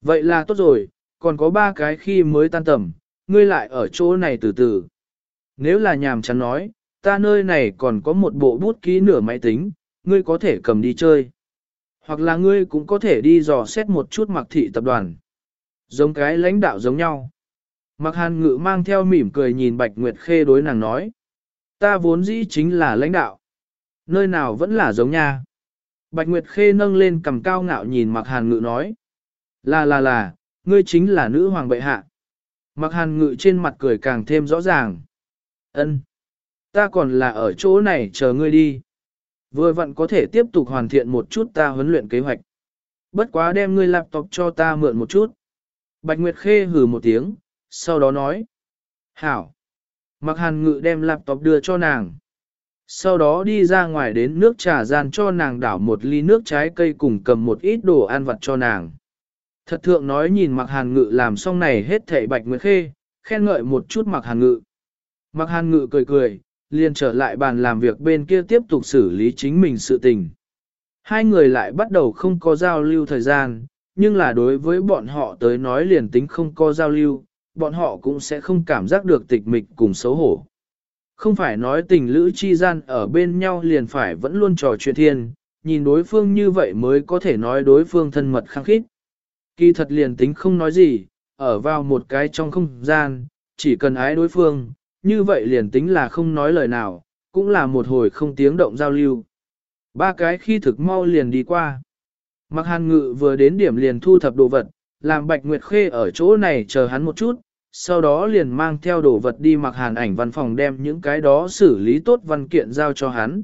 Vậy là tốt rồi, còn có ba cái khi mới tan tầm, ngươi lại ở chỗ này từ từ. Nếu là nhàm chán nói, ta nơi này còn có một bộ bút ký nửa máy tính, ngươi có thể cầm đi chơi. Hoặc là ngươi cũng có thể đi dò xét một chút mặc thị tập đoàn. Giống cái lãnh đạo giống nhau. Mặc hàn ngự mang theo mỉm cười nhìn Bạch Nguyệt Khê đối nàng nói. Ta vốn dĩ chính là lãnh đạo. Nơi nào vẫn là giống nha. Bạch Nguyệt Khê nâng lên cầm cao ngạo nhìn Mặc hàn ngự nói. Là là là, ngươi chính là nữ hoàng bệ hạ. Mặc hàn ngự trên mặt cười càng thêm rõ ràng. Ân, Ta còn là ở chỗ này chờ ngươi đi. Vừa vặn có thể tiếp tục hoàn thiện một chút ta huấn luyện kế hoạch. Bất quá đem ngươi laptop cho ta mượn một chút. Bạch Nguyệt Khê hừ một tiếng, sau đó nói. Hảo. Mặc hàn ngự đem laptop đưa cho nàng. Sau đó đi ra ngoài đến nước trà gian cho nàng đảo một ly nước trái cây cùng cầm một ít đồ ăn vặt cho nàng. Thật thượng nói nhìn mặc hàn ngự làm xong này hết thảy bạch nguyệt khê, khen ngợi một chút mặc hàn ngự. Mặc hàn ngự cười cười, liền trở lại bàn làm việc bên kia tiếp tục xử lý chính mình sự tình. Hai người lại bắt đầu không có giao lưu thời gian, nhưng là đối với bọn họ tới nói liền tính không có giao lưu, bọn họ cũng sẽ không cảm giác được tịch mịch cùng xấu hổ. Không phải nói tình lữ chi gian ở bên nhau liền phải vẫn luôn trò chuyện thiên, nhìn đối phương như vậy mới có thể nói đối phương thân mật khăng khít. Kỳ thật liền tính không nói gì, ở vào một cái trong không gian, chỉ cần ái đối phương, như vậy liền tính là không nói lời nào, cũng là một hồi không tiếng động giao lưu. Ba cái khi thực mau liền đi qua. Mặc hàn ngự vừa đến điểm liền thu thập đồ vật, làm Bạch Nguyệt Khê ở chỗ này chờ hắn một chút, sau đó liền mang theo đồ vật đi mặc hàn ảnh văn phòng đem những cái đó xử lý tốt văn kiện giao cho hắn.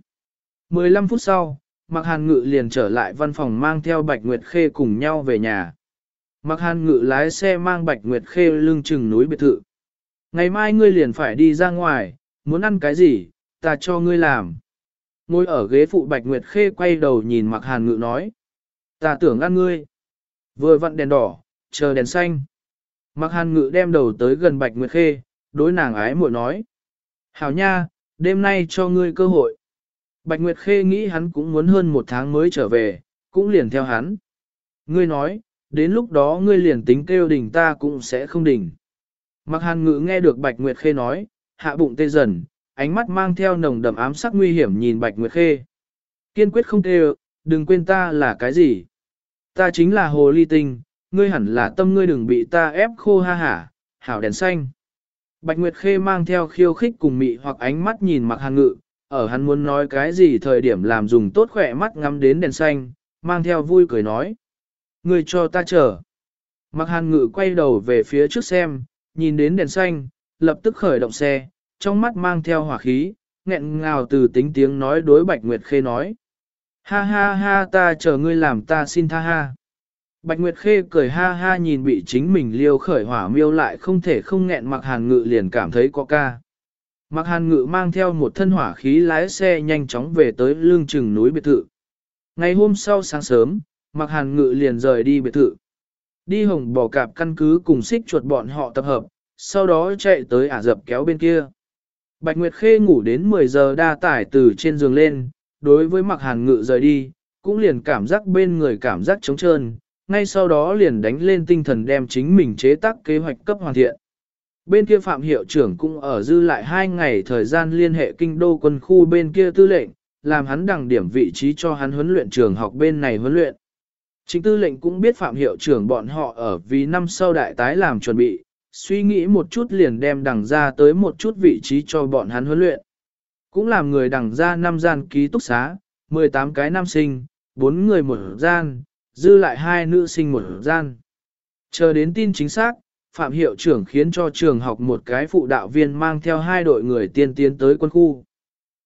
15 phút sau, mặc hàn ngự liền trở lại văn phòng mang theo Bạch Nguyệt Khê cùng nhau về nhà. Mặc hàn ngự lái xe mang Bạch Nguyệt Khê lưng chừng núi biệt thự. Ngày mai ngươi liền phải đi ra ngoài, muốn ăn cái gì, ta cho ngươi làm. Ngồi ở ghế phụ Bạch Nguyệt Khê quay đầu nhìn mặc hàn ngự nói. Ta tưởng ăn ngươi. Vừa vặn đèn đỏ, chờ đèn xanh. Mặc hàn ngự đem đầu tới gần Bạch Nguyệt Khê, đối nàng ái muội nói. Hảo nha, đêm nay cho ngươi cơ hội. Bạch Nguyệt Khê nghĩ hắn cũng muốn hơn một tháng mới trở về, cũng liền theo hắn. Ngươi nói, đến lúc đó ngươi liền tính kêu đỉnh ta cũng sẽ không đỉnh. Mặc hàn ngự nghe được Bạch Nguyệt Khê nói, hạ bụng tê dần, ánh mắt mang theo nồng đậm ám sắc nguy hiểm nhìn Bạch Nguyệt Khê. Kiên quyết không kêu, đừng quên ta là cái gì. Ta chính là hồ ly tinh, ngươi hẳn là tâm ngươi đừng bị ta ép khô ha hả, hảo đèn xanh. Bạch Nguyệt Khê mang theo khiêu khích cùng mị hoặc ánh mắt nhìn mặc hàn ngự, ở hắn muốn nói cái gì thời điểm làm dùng tốt khỏe mắt ngắm đến đèn xanh, mang theo vui cười nói. Ngươi cho ta chờ. Mặc hàn ngự quay đầu về phía trước xem, nhìn đến đèn xanh, lập tức khởi động xe, trong mắt mang theo hỏa khí, nghẹn ngào từ tính tiếng nói đối Bạch Nguyệt Khê nói. Ha ha ha ta chờ ngươi làm ta xin tha ha. Bạch Nguyệt Khê cười ha ha nhìn bị chính mình liêu khởi hỏa miêu lại không thể không nghẹn mặc hàn ngự liền cảm thấy có ca. Mặc hàn ngự mang theo một thân hỏa khí lái xe nhanh chóng về tới lương trừng núi biệt thự. Ngày hôm sau sáng sớm, mặc hàn ngự liền rời đi biệt thự. Đi hồng bỏ cạp căn cứ cùng xích chuột bọn họ tập hợp, sau đó chạy tới ả dập kéo bên kia. Bạch Nguyệt Khê ngủ đến 10 giờ đa tải từ trên giường lên, đối với mặc hàn ngự rời đi, cũng liền cảm giác bên người cảm giác trống trơn, ngay sau đó liền đánh lên tinh thần đem chính mình chế tác kế hoạch cấp hoàn thiện. Bên kia Phạm Hiệu trưởng cũng ở dư lại hai ngày thời gian liên hệ kinh đô quân khu bên kia tư lệnh, làm hắn đẳng điểm vị trí cho hắn huấn luyện trường học bên này huấn luyện. Chính tư lệnh cũng biết Phạm Hiệu trưởng bọn họ ở vì năm sau đại tái làm chuẩn bị, suy nghĩ một chút liền đem đằng ra tới một chút vị trí cho bọn hắn huấn luyện. Cũng làm người đằng ra năm gian ký túc xá, 18 cái nam sinh, 4 người một gian, dư lại hai nữ sinh một gian. Chờ đến tin chính xác, Phạm Hiệu trưởng khiến cho trường học một cái phụ đạo viên mang theo hai đội người tiên tiến tới quân khu.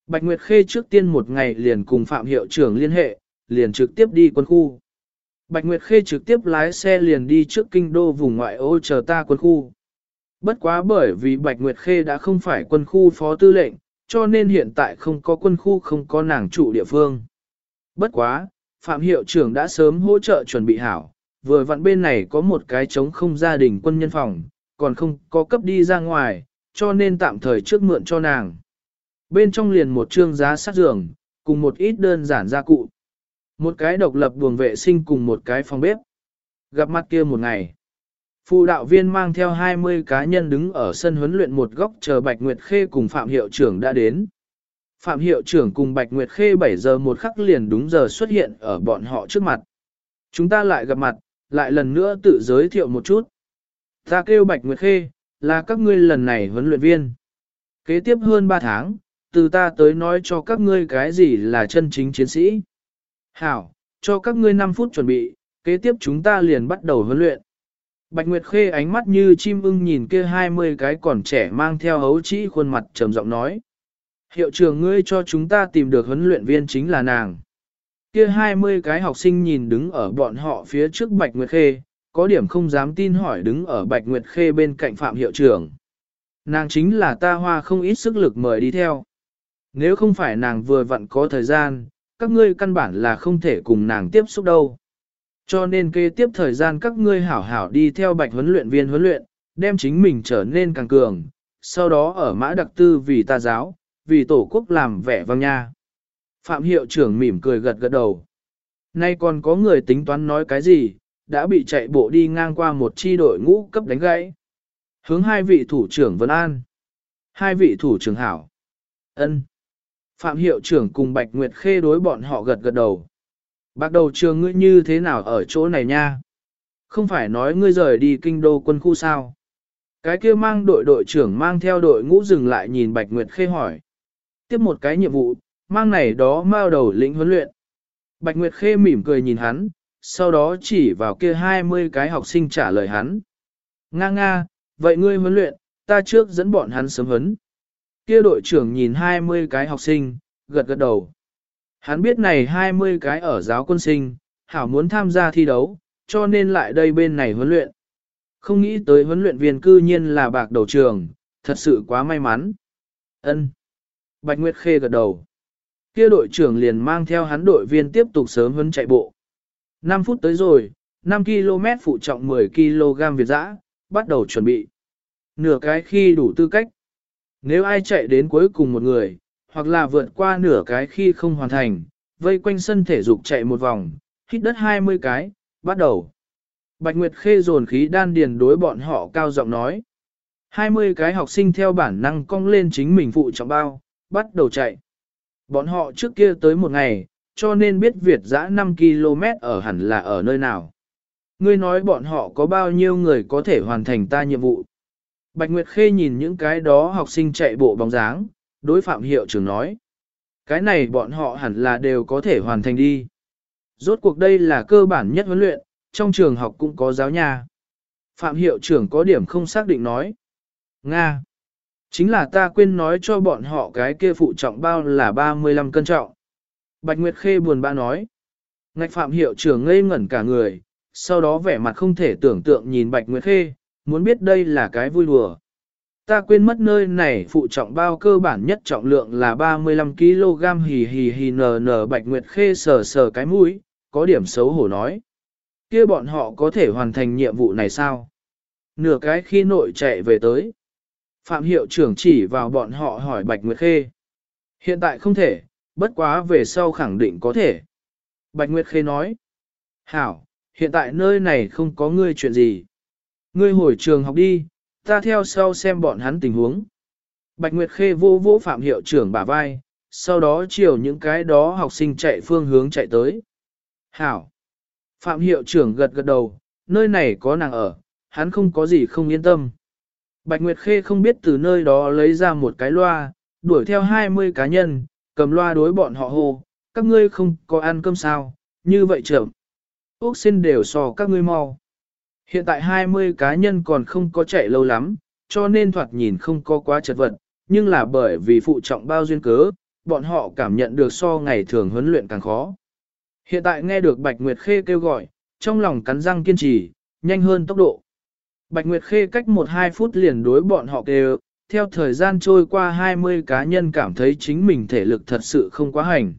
Bạch Nguyệt Khê trước tiên một ngày liền cùng Phạm Hiệu trưởng liên hệ, liền trực tiếp đi quân khu. Bạch Nguyệt Khê trực tiếp lái xe liền đi trước kinh đô vùng ngoại ô chờ ta quân khu. Bất quá bởi vì Bạch Nguyệt Khê đã không phải quân khu phó tư lệnh, cho nên hiện tại không có quân khu không có nàng trụ địa phương. Bất quá, Phạm Hiệu trưởng đã sớm hỗ trợ chuẩn bị hảo, vừa vặn bên này có một cái trống không gia đình quân nhân phòng, còn không có cấp đi ra ngoài, cho nên tạm thời trước mượn cho nàng. Bên trong liền một trương giá sát giường, cùng một ít đơn giản gia cụ. Một cái độc lập buồng vệ sinh cùng một cái phòng bếp. Gặp mặt kia một ngày. Phụ đạo viên mang theo 20 cá nhân đứng ở sân huấn luyện một góc chờ Bạch Nguyệt Khê cùng Phạm Hiệu trưởng đã đến. Phạm Hiệu trưởng cùng Bạch Nguyệt Khê 7 giờ một khắc liền đúng giờ xuất hiện ở bọn họ trước mặt. Chúng ta lại gặp mặt, lại lần nữa tự giới thiệu một chút. Ta kêu Bạch Nguyệt Khê, là các ngươi lần này huấn luyện viên. Kế tiếp hơn 3 tháng, từ ta tới nói cho các ngươi cái gì là chân chính chiến sĩ. Hảo, cho các ngươi 5 phút chuẩn bị, kế tiếp chúng ta liền bắt đầu huấn luyện. Bạch Nguyệt Khê ánh mắt như chim ưng nhìn kia 20 cái còn trẻ mang theo hấu chỉ khuôn mặt trầm giọng nói. Hiệu trưởng ngươi cho chúng ta tìm được huấn luyện viên chính là nàng. Kia 20 cái học sinh nhìn đứng ở bọn họ phía trước Bạch Nguyệt Khê, có điểm không dám tin hỏi đứng ở Bạch Nguyệt Khê bên cạnh Phạm Hiệu trưởng. Nàng chính là ta hoa không ít sức lực mời đi theo. Nếu không phải nàng vừa vặn có thời gian, các ngươi căn bản là không thể cùng nàng tiếp xúc đâu. Cho nên kế tiếp thời gian các ngươi hảo hảo đi theo bạch huấn luyện viên huấn luyện, đem chính mình trở nên càng cường, sau đó ở mã đặc tư vì ta giáo, vì tổ quốc làm vẻ vang nha. Phạm hiệu trưởng mỉm cười gật gật đầu. Nay còn có người tính toán nói cái gì, đã bị chạy bộ đi ngang qua một chi đội ngũ cấp đánh gãy. Hướng hai vị thủ trưởng Vân An. Hai vị thủ trưởng hảo. ân Phạm hiệu trưởng cùng Bạch Nguyệt Khê đối bọn họ gật gật đầu. Bác đầu trường ngươi như thế nào ở chỗ này nha? Không phải nói ngươi rời đi kinh đô quân khu sao? Cái kia mang đội đội trưởng mang theo đội ngũ dừng lại nhìn Bạch Nguyệt Khê hỏi. Tiếp một cái nhiệm vụ, mang này đó mao đầu lĩnh huấn luyện. Bạch Nguyệt Khê mỉm cười nhìn hắn, sau đó chỉ vào kia 20 cái học sinh trả lời hắn. Nga nga, vậy ngươi huấn luyện, ta trước dẫn bọn hắn sớm huấn. Kia đội trưởng nhìn 20 cái học sinh, gật gật đầu. Hắn biết này 20 cái ở giáo quân sinh, hảo muốn tham gia thi đấu, cho nên lại đây bên này huấn luyện. Không nghĩ tới huấn luyện viên cư nhiên là bạc đầu trường, thật sự quá may mắn. Ân. Bạch Nguyệt Khê gật đầu. Kia đội trưởng liền mang theo hắn đội viên tiếp tục sớm hơn chạy bộ. 5 phút tới rồi, 5 km phụ trọng 10 kg Việt dã, bắt đầu chuẩn bị. Nửa cái khi đủ tư cách. Nếu ai chạy đến cuối cùng một người, hoặc là vượt qua nửa cái khi không hoàn thành, vây quanh sân thể dục chạy một vòng, hít đất 20 cái, bắt đầu. Bạch Nguyệt Khê dồn khí đan điền đối bọn họ cao giọng nói. 20 cái học sinh theo bản năng cong lên chính mình phụ trọng bao, bắt đầu chạy. Bọn họ trước kia tới một ngày, cho nên biết Việt dã 5 km ở hẳn là ở nơi nào. Ngươi nói bọn họ có bao nhiêu người có thể hoàn thành ta nhiệm vụ. Bạch Nguyệt Khê nhìn những cái đó học sinh chạy bộ bóng dáng, đối phạm hiệu trưởng nói. Cái này bọn họ hẳn là đều có thể hoàn thành đi. Rốt cuộc đây là cơ bản nhất huấn luyện, trong trường học cũng có giáo nhà. Phạm hiệu trưởng có điểm không xác định nói. Nga. Chính là ta quên nói cho bọn họ cái kia phụ trọng bao là 35 cân trọng. Bạch Nguyệt Khê buồn bã nói. Ngạch phạm hiệu trưởng ngây ngẩn cả người, sau đó vẻ mặt không thể tưởng tượng nhìn Bạch Nguyệt Khê, muốn biết đây là cái vui đùa. Ta quên mất nơi này phụ trọng bao cơ bản nhất trọng lượng là 35kg hì hì hì nờ nờ Bạch Nguyệt Khê sờ sờ cái mũi, có điểm xấu hổ nói. kia bọn họ có thể hoàn thành nhiệm vụ này sao? Nửa cái khi nội chạy về tới. Phạm hiệu trưởng chỉ vào bọn họ hỏi Bạch Nguyệt Khê. Hiện tại không thể, bất quá về sau khẳng định có thể. Bạch Nguyệt Khê nói. Hảo, hiện tại nơi này không có ngươi chuyện gì. Ngươi hồi trường học đi, ta theo sau xem bọn hắn tình huống. Bạch Nguyệt Khê vô vô phạm hiệu trưởng bả vai, sau đó chiều những cái đó học sinh chạy phương hướng chạy tới. Hảo! Phạm hiệu trưởng gật gật đầu, nơi này có nàng ở, hắn không có gì không yên tâm. Bạch Nguyệt Khê không biết từ nơi đó lấy ra một cái loa, đuổi theo 20 cá nhân, cầm loa đối bọn họ hô, các ngươi không có ăn cơm sao, như vậy trưởng. Úc xin đều so các ngươi mau. Hiện tại 20 cá nhân còn không có chạy lâu lắm, cho nên thoạt nhìn không có quá chật vật, nhưng là bởi vì phụ trọng bao duyên cớ, bọn họ cảm nhận được so ngày thường huấn luyện càng khó. Hiện tại nghe được Bạch Nguyệt Khê kêu gọi, trong lòng cắn răng kiên trì, nhanh hơn tốc độ. Bạch Nguyệt Khê cách 1-2 phút liền đối bọn họ kêu, theo thời gian trôi qua 20 cá nhân cảm thấy chính mình thể lực thật sự không quá hành.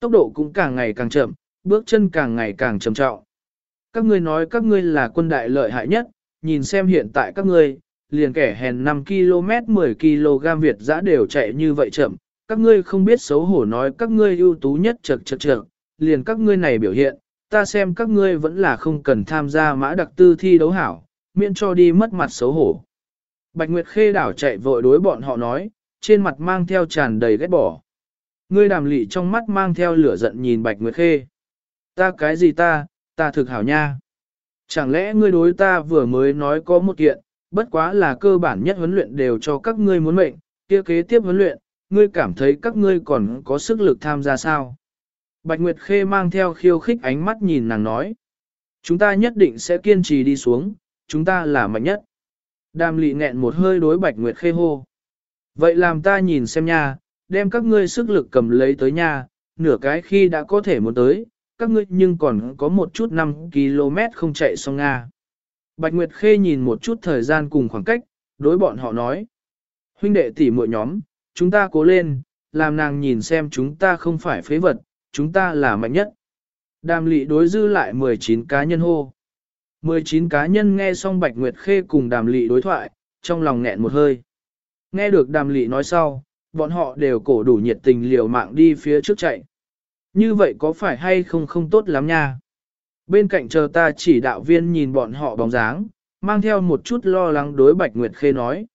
Tốc độ cũng càng ngày càng chậm, bước chân càng ngày càng trầm trọng. Các ngươi nói các ngươi là quân đại lợi hại nhất, nhìn xem hiện tại các ngươi, liền kẻ hèn 5 km 10 kg Việt dã đều chạy như vậy chậm, các ngươi không biết xấu hổ nói các ngươi ưu tú nhất chật chật chật, liền các ngươi này biểu hiện, ta xem các ngươi vẫn là không cần tham gia mã đặc tư thi đấu hảo, miễn cho đi mất mặt xấu hổ. Bạch Nguyệt Khê đảo chạy vội đối bọn họ nói, trên mặt mang theo tràn đầy ghét bỏ. Ngươi đàm lị trong mắt mang theo lửa giận nhìn Bạch Nguyệt Khê. Ta cái gì ta, ta thực hảo nha. Chẳng lẽ ngươi đối ta vừa mới nói có một kiện, bất quá là cơ bản nhất huấn luyện đều cho các ngươi muốn mệnh, kia kế tiếp huấn luyện, ngươi cảm thấy các ngươi còn có sức lực tham gia sao? Bạch Nguyệt Khê mang theo khiêu khích ánh mắt nhìn nàng nói. Chúng ta nhất định sẽ kiên trì đi xuống, chúng ta là mạnh nhất. Đàm lị nghẹn một hơi đối Bạch Nguyệt Khê hô. Vậy làm ta nhìn xem nha, đem các ngươi sức lực cầm lấy tới nha, nửa cái khi đã có thể muốn tới, các ngươi nhưng còn có một chút 5 km không chạy xong Nga. Bạch Nguyệt Khê nhìn một chút thời gian cùng khoảng cách, đối bọn họ nói. Huynh đệ tỷ muội nhóm, chúng ta cố lên, làm nàng nhìn xem chúng ta không phải phế vật, chúng ta là mạnh nhất. Đàm lị đối dư lại 19 cá nhân hô. 19 cá nhân nghe xong Bạch Nguyệt Khê cùng đàm lị đối thoại, trong lòng nghẹn một hơi. Nghe được đàm lị nói sau, bọn họ đều cổ đủ nhiệt tình liều mạng đi phía trước chạy. Như vậy có phải hay không không tốt lắm nha? Bên cạnh chờ ta chỉ đạo viên nhìn bọn họ bóng dáng, mang theo một chút lo lắng đối Bạch Nguyệt Khê nói.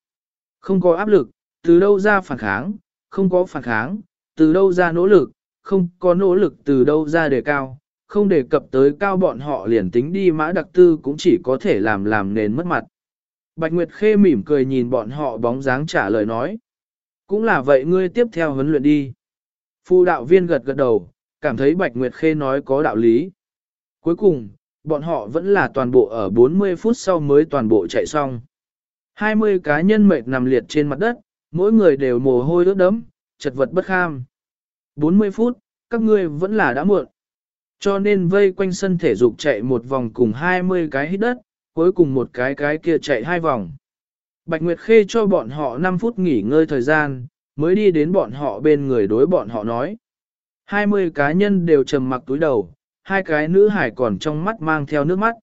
Không có áp lực, từ đâu ra phản kháng, không có phản kháng, từ đâu ra nỗ lực, không có nỗ lực từ đâu ra đề cao, không đề cập tới cao bọn họ liền tính đi mã đặc tư cũng chỉ có thể làm làm nền mất mặt. Bạch Nguyệt Khê mỉm cười nhìn bọn họ bóng dáng trả lời nói. Cũng là vậy ngươi tiếp theo huấn luyện đi. Phu đạo viên gật gật đầu, cảm thấy Bạch Nguyệt Khê nói có đạo lý. Cuối cùng, bọn họ vẫn là toàn bộ ở 40 phút sau mới toàn bộ chạy xong. 20 cá nhân mệt nằm liệt trên mặt đất, mỗi người đều mồ hôi ướt đấm, chật vật bất kham. 40 phút, các ngươi vẫn là đã muộn. Cho nên vây quanh sân thể dục chạy một vòng cùng 20 cái hít đất, cuối cùng một cái cái kia chạy hai vòng. Bạch Nguyệt Khê cho bọn họ 5 phút nghỉ ngơi thời gian, mới đi đến bọn họ bên người đối bọn họ nói. 20 cá nhân đều trầm mặc túi đầu, hai cái nữ hải còn trong mắt mang theo nước mắt.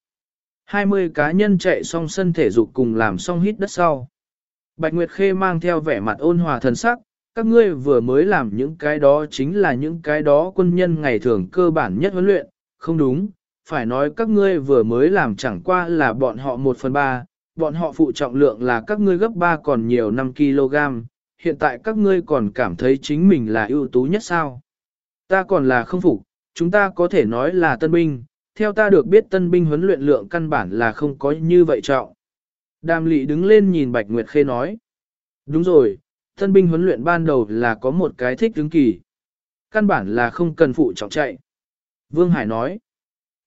20 cá nhân chạy xong sân thể dục cùng làm xong hít đất sau. Bạch Nguyệt Khê mang theo vẻ mặt ôn hòa thần sắc, các ngươi vừa mới làm những cái đó chính là những cái đó quân nhân ngày thường cơ bản nhất huấn luyện, không đúng, phải nói các ngươi vừa mới làm chẳng qua là bọn họ 1 phần 3, bọn họ phụ trọng lượng là các ngươi gấp 3 còn nhiều 5 kg, hiện tại các ngươi còn cảm thấy chính mình là ưu tú nhất sao. Ta còn là không phục, chúng ta có thể nói là tân binh, theo ta được biết tân binh huấn luyện lượng căn bản là không có như vậy trọng. Đàm lị đứng lên nhìn Bạch Nguyệt Khê nói. Đúng rồi, tân binh huấn luyện ban đầu là có một cái thích đứng kỳ. Căn bản là không cần phụ trọng chạy. Vương Hải nói.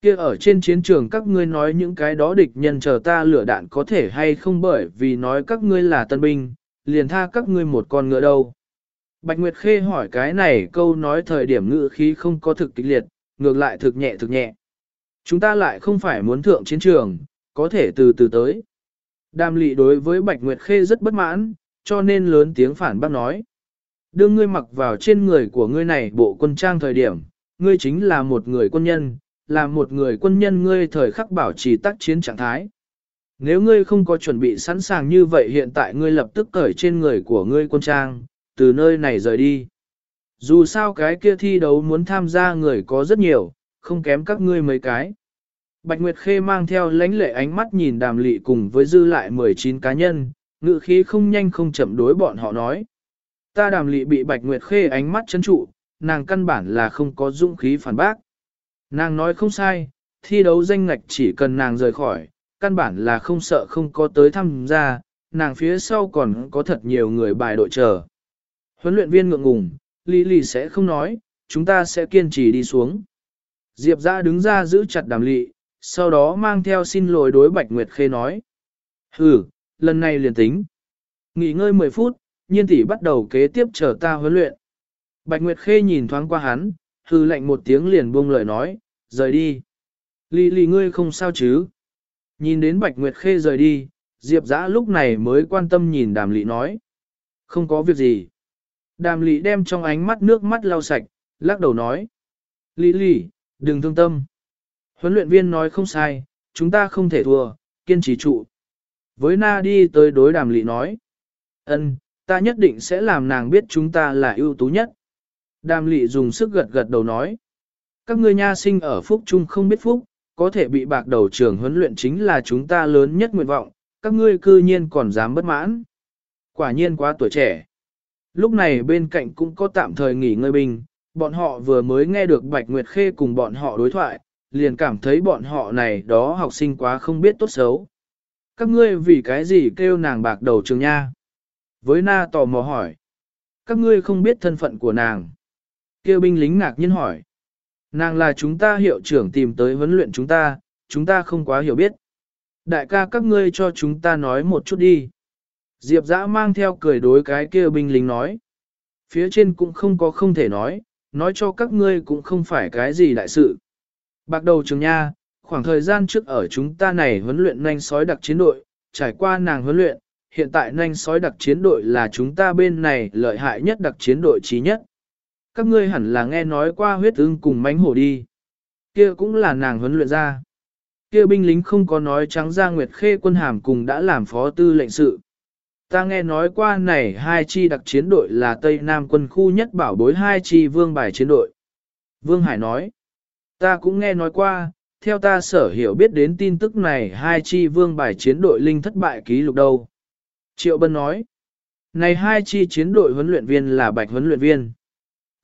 kia ở trên chiến trường các ngươi nói những cái đó địch nhân chờ ta lửa đạn có thể hay không bởi vì nói các ngươi là tân binh, liền tha các ngươi một con ngựa đâu. Bạch Nguyệt Khê hỏi cái này câu nói thời điểm ngữ khí không có thực kịch liệt, ngược lại thực nhẹ thực nhẹ. Chúng ta lại không phải muốn thượng chiến trường, có thể từ từ tới. Đàm lị đối với Bạch Nguyệt Khê rất bất mãn, cho nên lớn tiếng phản bác nói. Đưa ngươi mặc vào trên người của ngươi này bộ quân trang thời điểm, ngươi chính là một người quân nhân, là một người quân nhân ngươi thời khắc bảo trì tác chiến trạng thái. Nếu ngươi không có chuẩn bị sẵn sàng như vậy hiện tại ngươi lập tức cởi trên người của ngươi quân trang, từ nơi này rời đi. Dù sao cái kia thi đấu muốn tham gia người có rất nhiều, không kém các ngươi mấy cái. Bạch Nguyệt Khê mang theo lãnh lệ ánh mắt nhìn đàm lị cùng với dư lại 19 cá nhân, ngự khí không nhanh không chậm đối bọn họ nói. Ta đàm lị bị Bạch Nguyệt Khê ánh mắt chấn trụ, nàng căn bản là không có dũng khí phản bác. Nàng nói không sai, thi đấu danh ngạch chỉ cần nàng rời khỏi, căn bản là không sợ không có tới tham gia, nàng phía sau còn có thật nhiều người bài đội chờ. Huấn luyện viên ngượng ngùng, Lý Lý sẽ không nói, chúng ta sẽ kiên trì đi xuống. Diệp ra đứng ra giữ chặt đàm lị, sau đó mang theo xin lỗi đối Bạch Nguyệt Khê nói. Hừ, lần này liền tính. Nghỉ ngơi 10 phút, nhiên tỷ bắt đầu kế tiếp chờ ta huấn luyện. Bạch Nguyệt Khê nhìn thoáng qua hắn, hư lạnh một tiếng liền buông lời nói, rời đi. Lì lì ngươi không sao chứ? Nhìn đến Bạch Nguyệt Khê rời đi, Diệp giã lúc này mới quan tâm nhìn đàm lị nói. Không có việc gì. Đàm lị đem trong ánh mắt nước mắt lau sạch, lắc đầu nói. Lì lì, đừng thương tâm. Huấn luyện viên nói không sai, chúng ta không thể thua, kiên trì trụ. Với na đi tới đối đàm lị nói. ân, ta nhất định sẽ làm nàng biết chúng ta là ưu tú nhất. Đàm lị dùng sức gật gật đầu nói. Các ngươi nha sinh ở phúc Trung không biết phúc, có thể bị bạc đầu trường huấn luyện chính là chúng ta lớn nhất nguyện vọng, các ngươi cư nhiên còn dám bất mãn. Quả nhiên quá tuổi trẻ. Lúc này bên cạnh cũng có tạm thời nghỉ ngơi bình, bọn họ vừa mới nghe được Bạch Nguyệt Khê cùng bọn họ đối thoại, liền cảm thấy bọn họ này đó học sinh quá không biết tốt xấu. Các ngươi vì cái gì kêu nàng bạc đầu trường nha? Với na tò mò hỏi. Các ngươi không biết thân phận của nàng. Kêu binh lính ngạc nhiên hỏi. Nàng là chúng ta hiệu trưởng tìm tới huấn luyện chúng ta, chúng ta không quá hiểu biết. Đại ca các ngươi cho chúng ta nói một chút đi. Diệp dã mang theo cười đối cái kia binh lính nói. Phía trên cũng không có không thể nói, nói cho các ngươi cũng không phải cái gì đại sự. Bạc đầu trường nha, khoảng thời gian trước ở chúng ta này huấn luyện nhanh sói đặc chiến đội, trải qua nàng huấn luyện, hiện tại nhanh sói đặc chiến đội là chúng ta bên này lợi hại nhất đặc chiến đội trí nhất. Các ngươi hẳn là nghe nói qua huyết ưng cùng mánh hổ đi. Kia cũng là nàng huấn luyện ra. Kia binh lính không có nói trắng ra Nguyệt Khê quân hàm cùng đã làm phó tư lệnh sự. Ta nghe nói qua này hai chi đặc chiến đội là Tây Nam quân khu nhất bảo bối hai chi vương bài chiến đội. Vương Hải nói, ta cũng nghe nói qua, theo ta sở hiểu biết đến tin tức này hai chi vương bài chiến đội linh thất bại ký lục đâu. Triệu Bân nói, này hai chi chiến đội huấn luyện viên là bạch huấn luyện viên.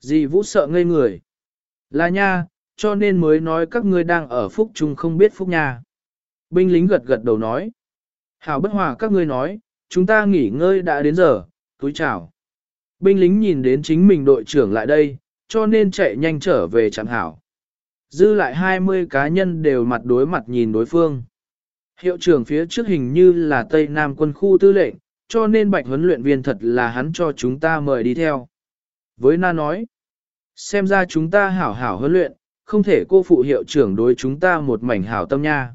Dì Vũ sợ ngây người. Là nha, cho nên mới nói các ngươi đang ở phúc chung không biết phúc nha. Binh lính gật gật đầu nói. Hảo bất hòa các ngươi nói, chúng ta nghỉ ngơi đã đến giờ, túi chào. Binh lính nhìn đến chính mình đội trưởng lại đây, cho nên chạy nhanh trở về chẳng hảo. Dư lại 20 cá nhân đều mặt đối mặt nhìn đối phương. Hiệu trưởng phía trước hình như là Tây Nam quân khu tư lệnh, cho nên bạch huấn luyện viên thật là hắn cho chúng ta mời đi theo. Với Na nói, xem ra chúng ta hảo hảo huấn luyện, không thể cô phụ hiệu trưởng đối chúng ta một mảnh hảo tâm nha.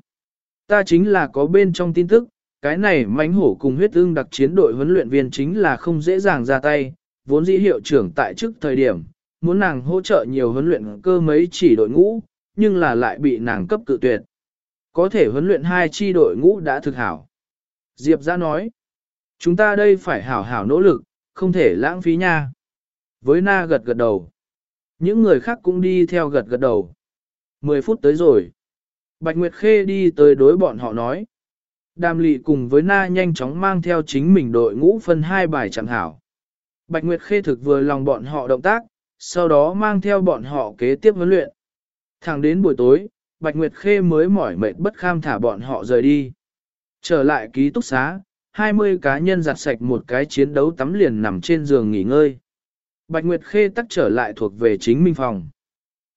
Ta chính là có bên trong tin tức, cái này mánh hổ cùng huyết ương đặc chiến đội huấn luyện viên chính là không dễ dàng ra tay, vốn dĩ hiệu trưởng tại trước thời điểm, muốn nàng hỗ trợ nhiều huấn luyện cơ mấy chỉ đội ngũ, nhưng là lại bị nàng cấp cự tuyệt. Có thể huấn luyện hai chi đội ngũ đã thực hảo. Diệp ra nói, chúng ta đây phải hảo hảo nỗ lực, không thể lãng phí nha. Với na gật gật đầu. Những người khác cũng đi theo gật gật đầu. Mười phút tới rồi. Bạch Nguyệt Khê đi tới đối bọn họ nói. Đàm lị cùng với na nhanh chóng mang theo chính mình đội ngũ phân hai bài chẳng hảo. Bạch Nguyệt Khê thực vừa lòng bọn họ động tác, sau đó mang theo bọn họ kế tiếp huấn luyện. Thẳng đến buổi tối, Bạch Nguyệt Khê mới mỏi mệt bất kham thả bọn họ rời đi. Trở lại ký túc xá, 20 cá nhân giặt sạch một cái chiến đấu tắm liền nằm trên giường nghỉ ngơi. Bạch Nguyệt Khê tắt trở lại thuộc về chính minh phòng.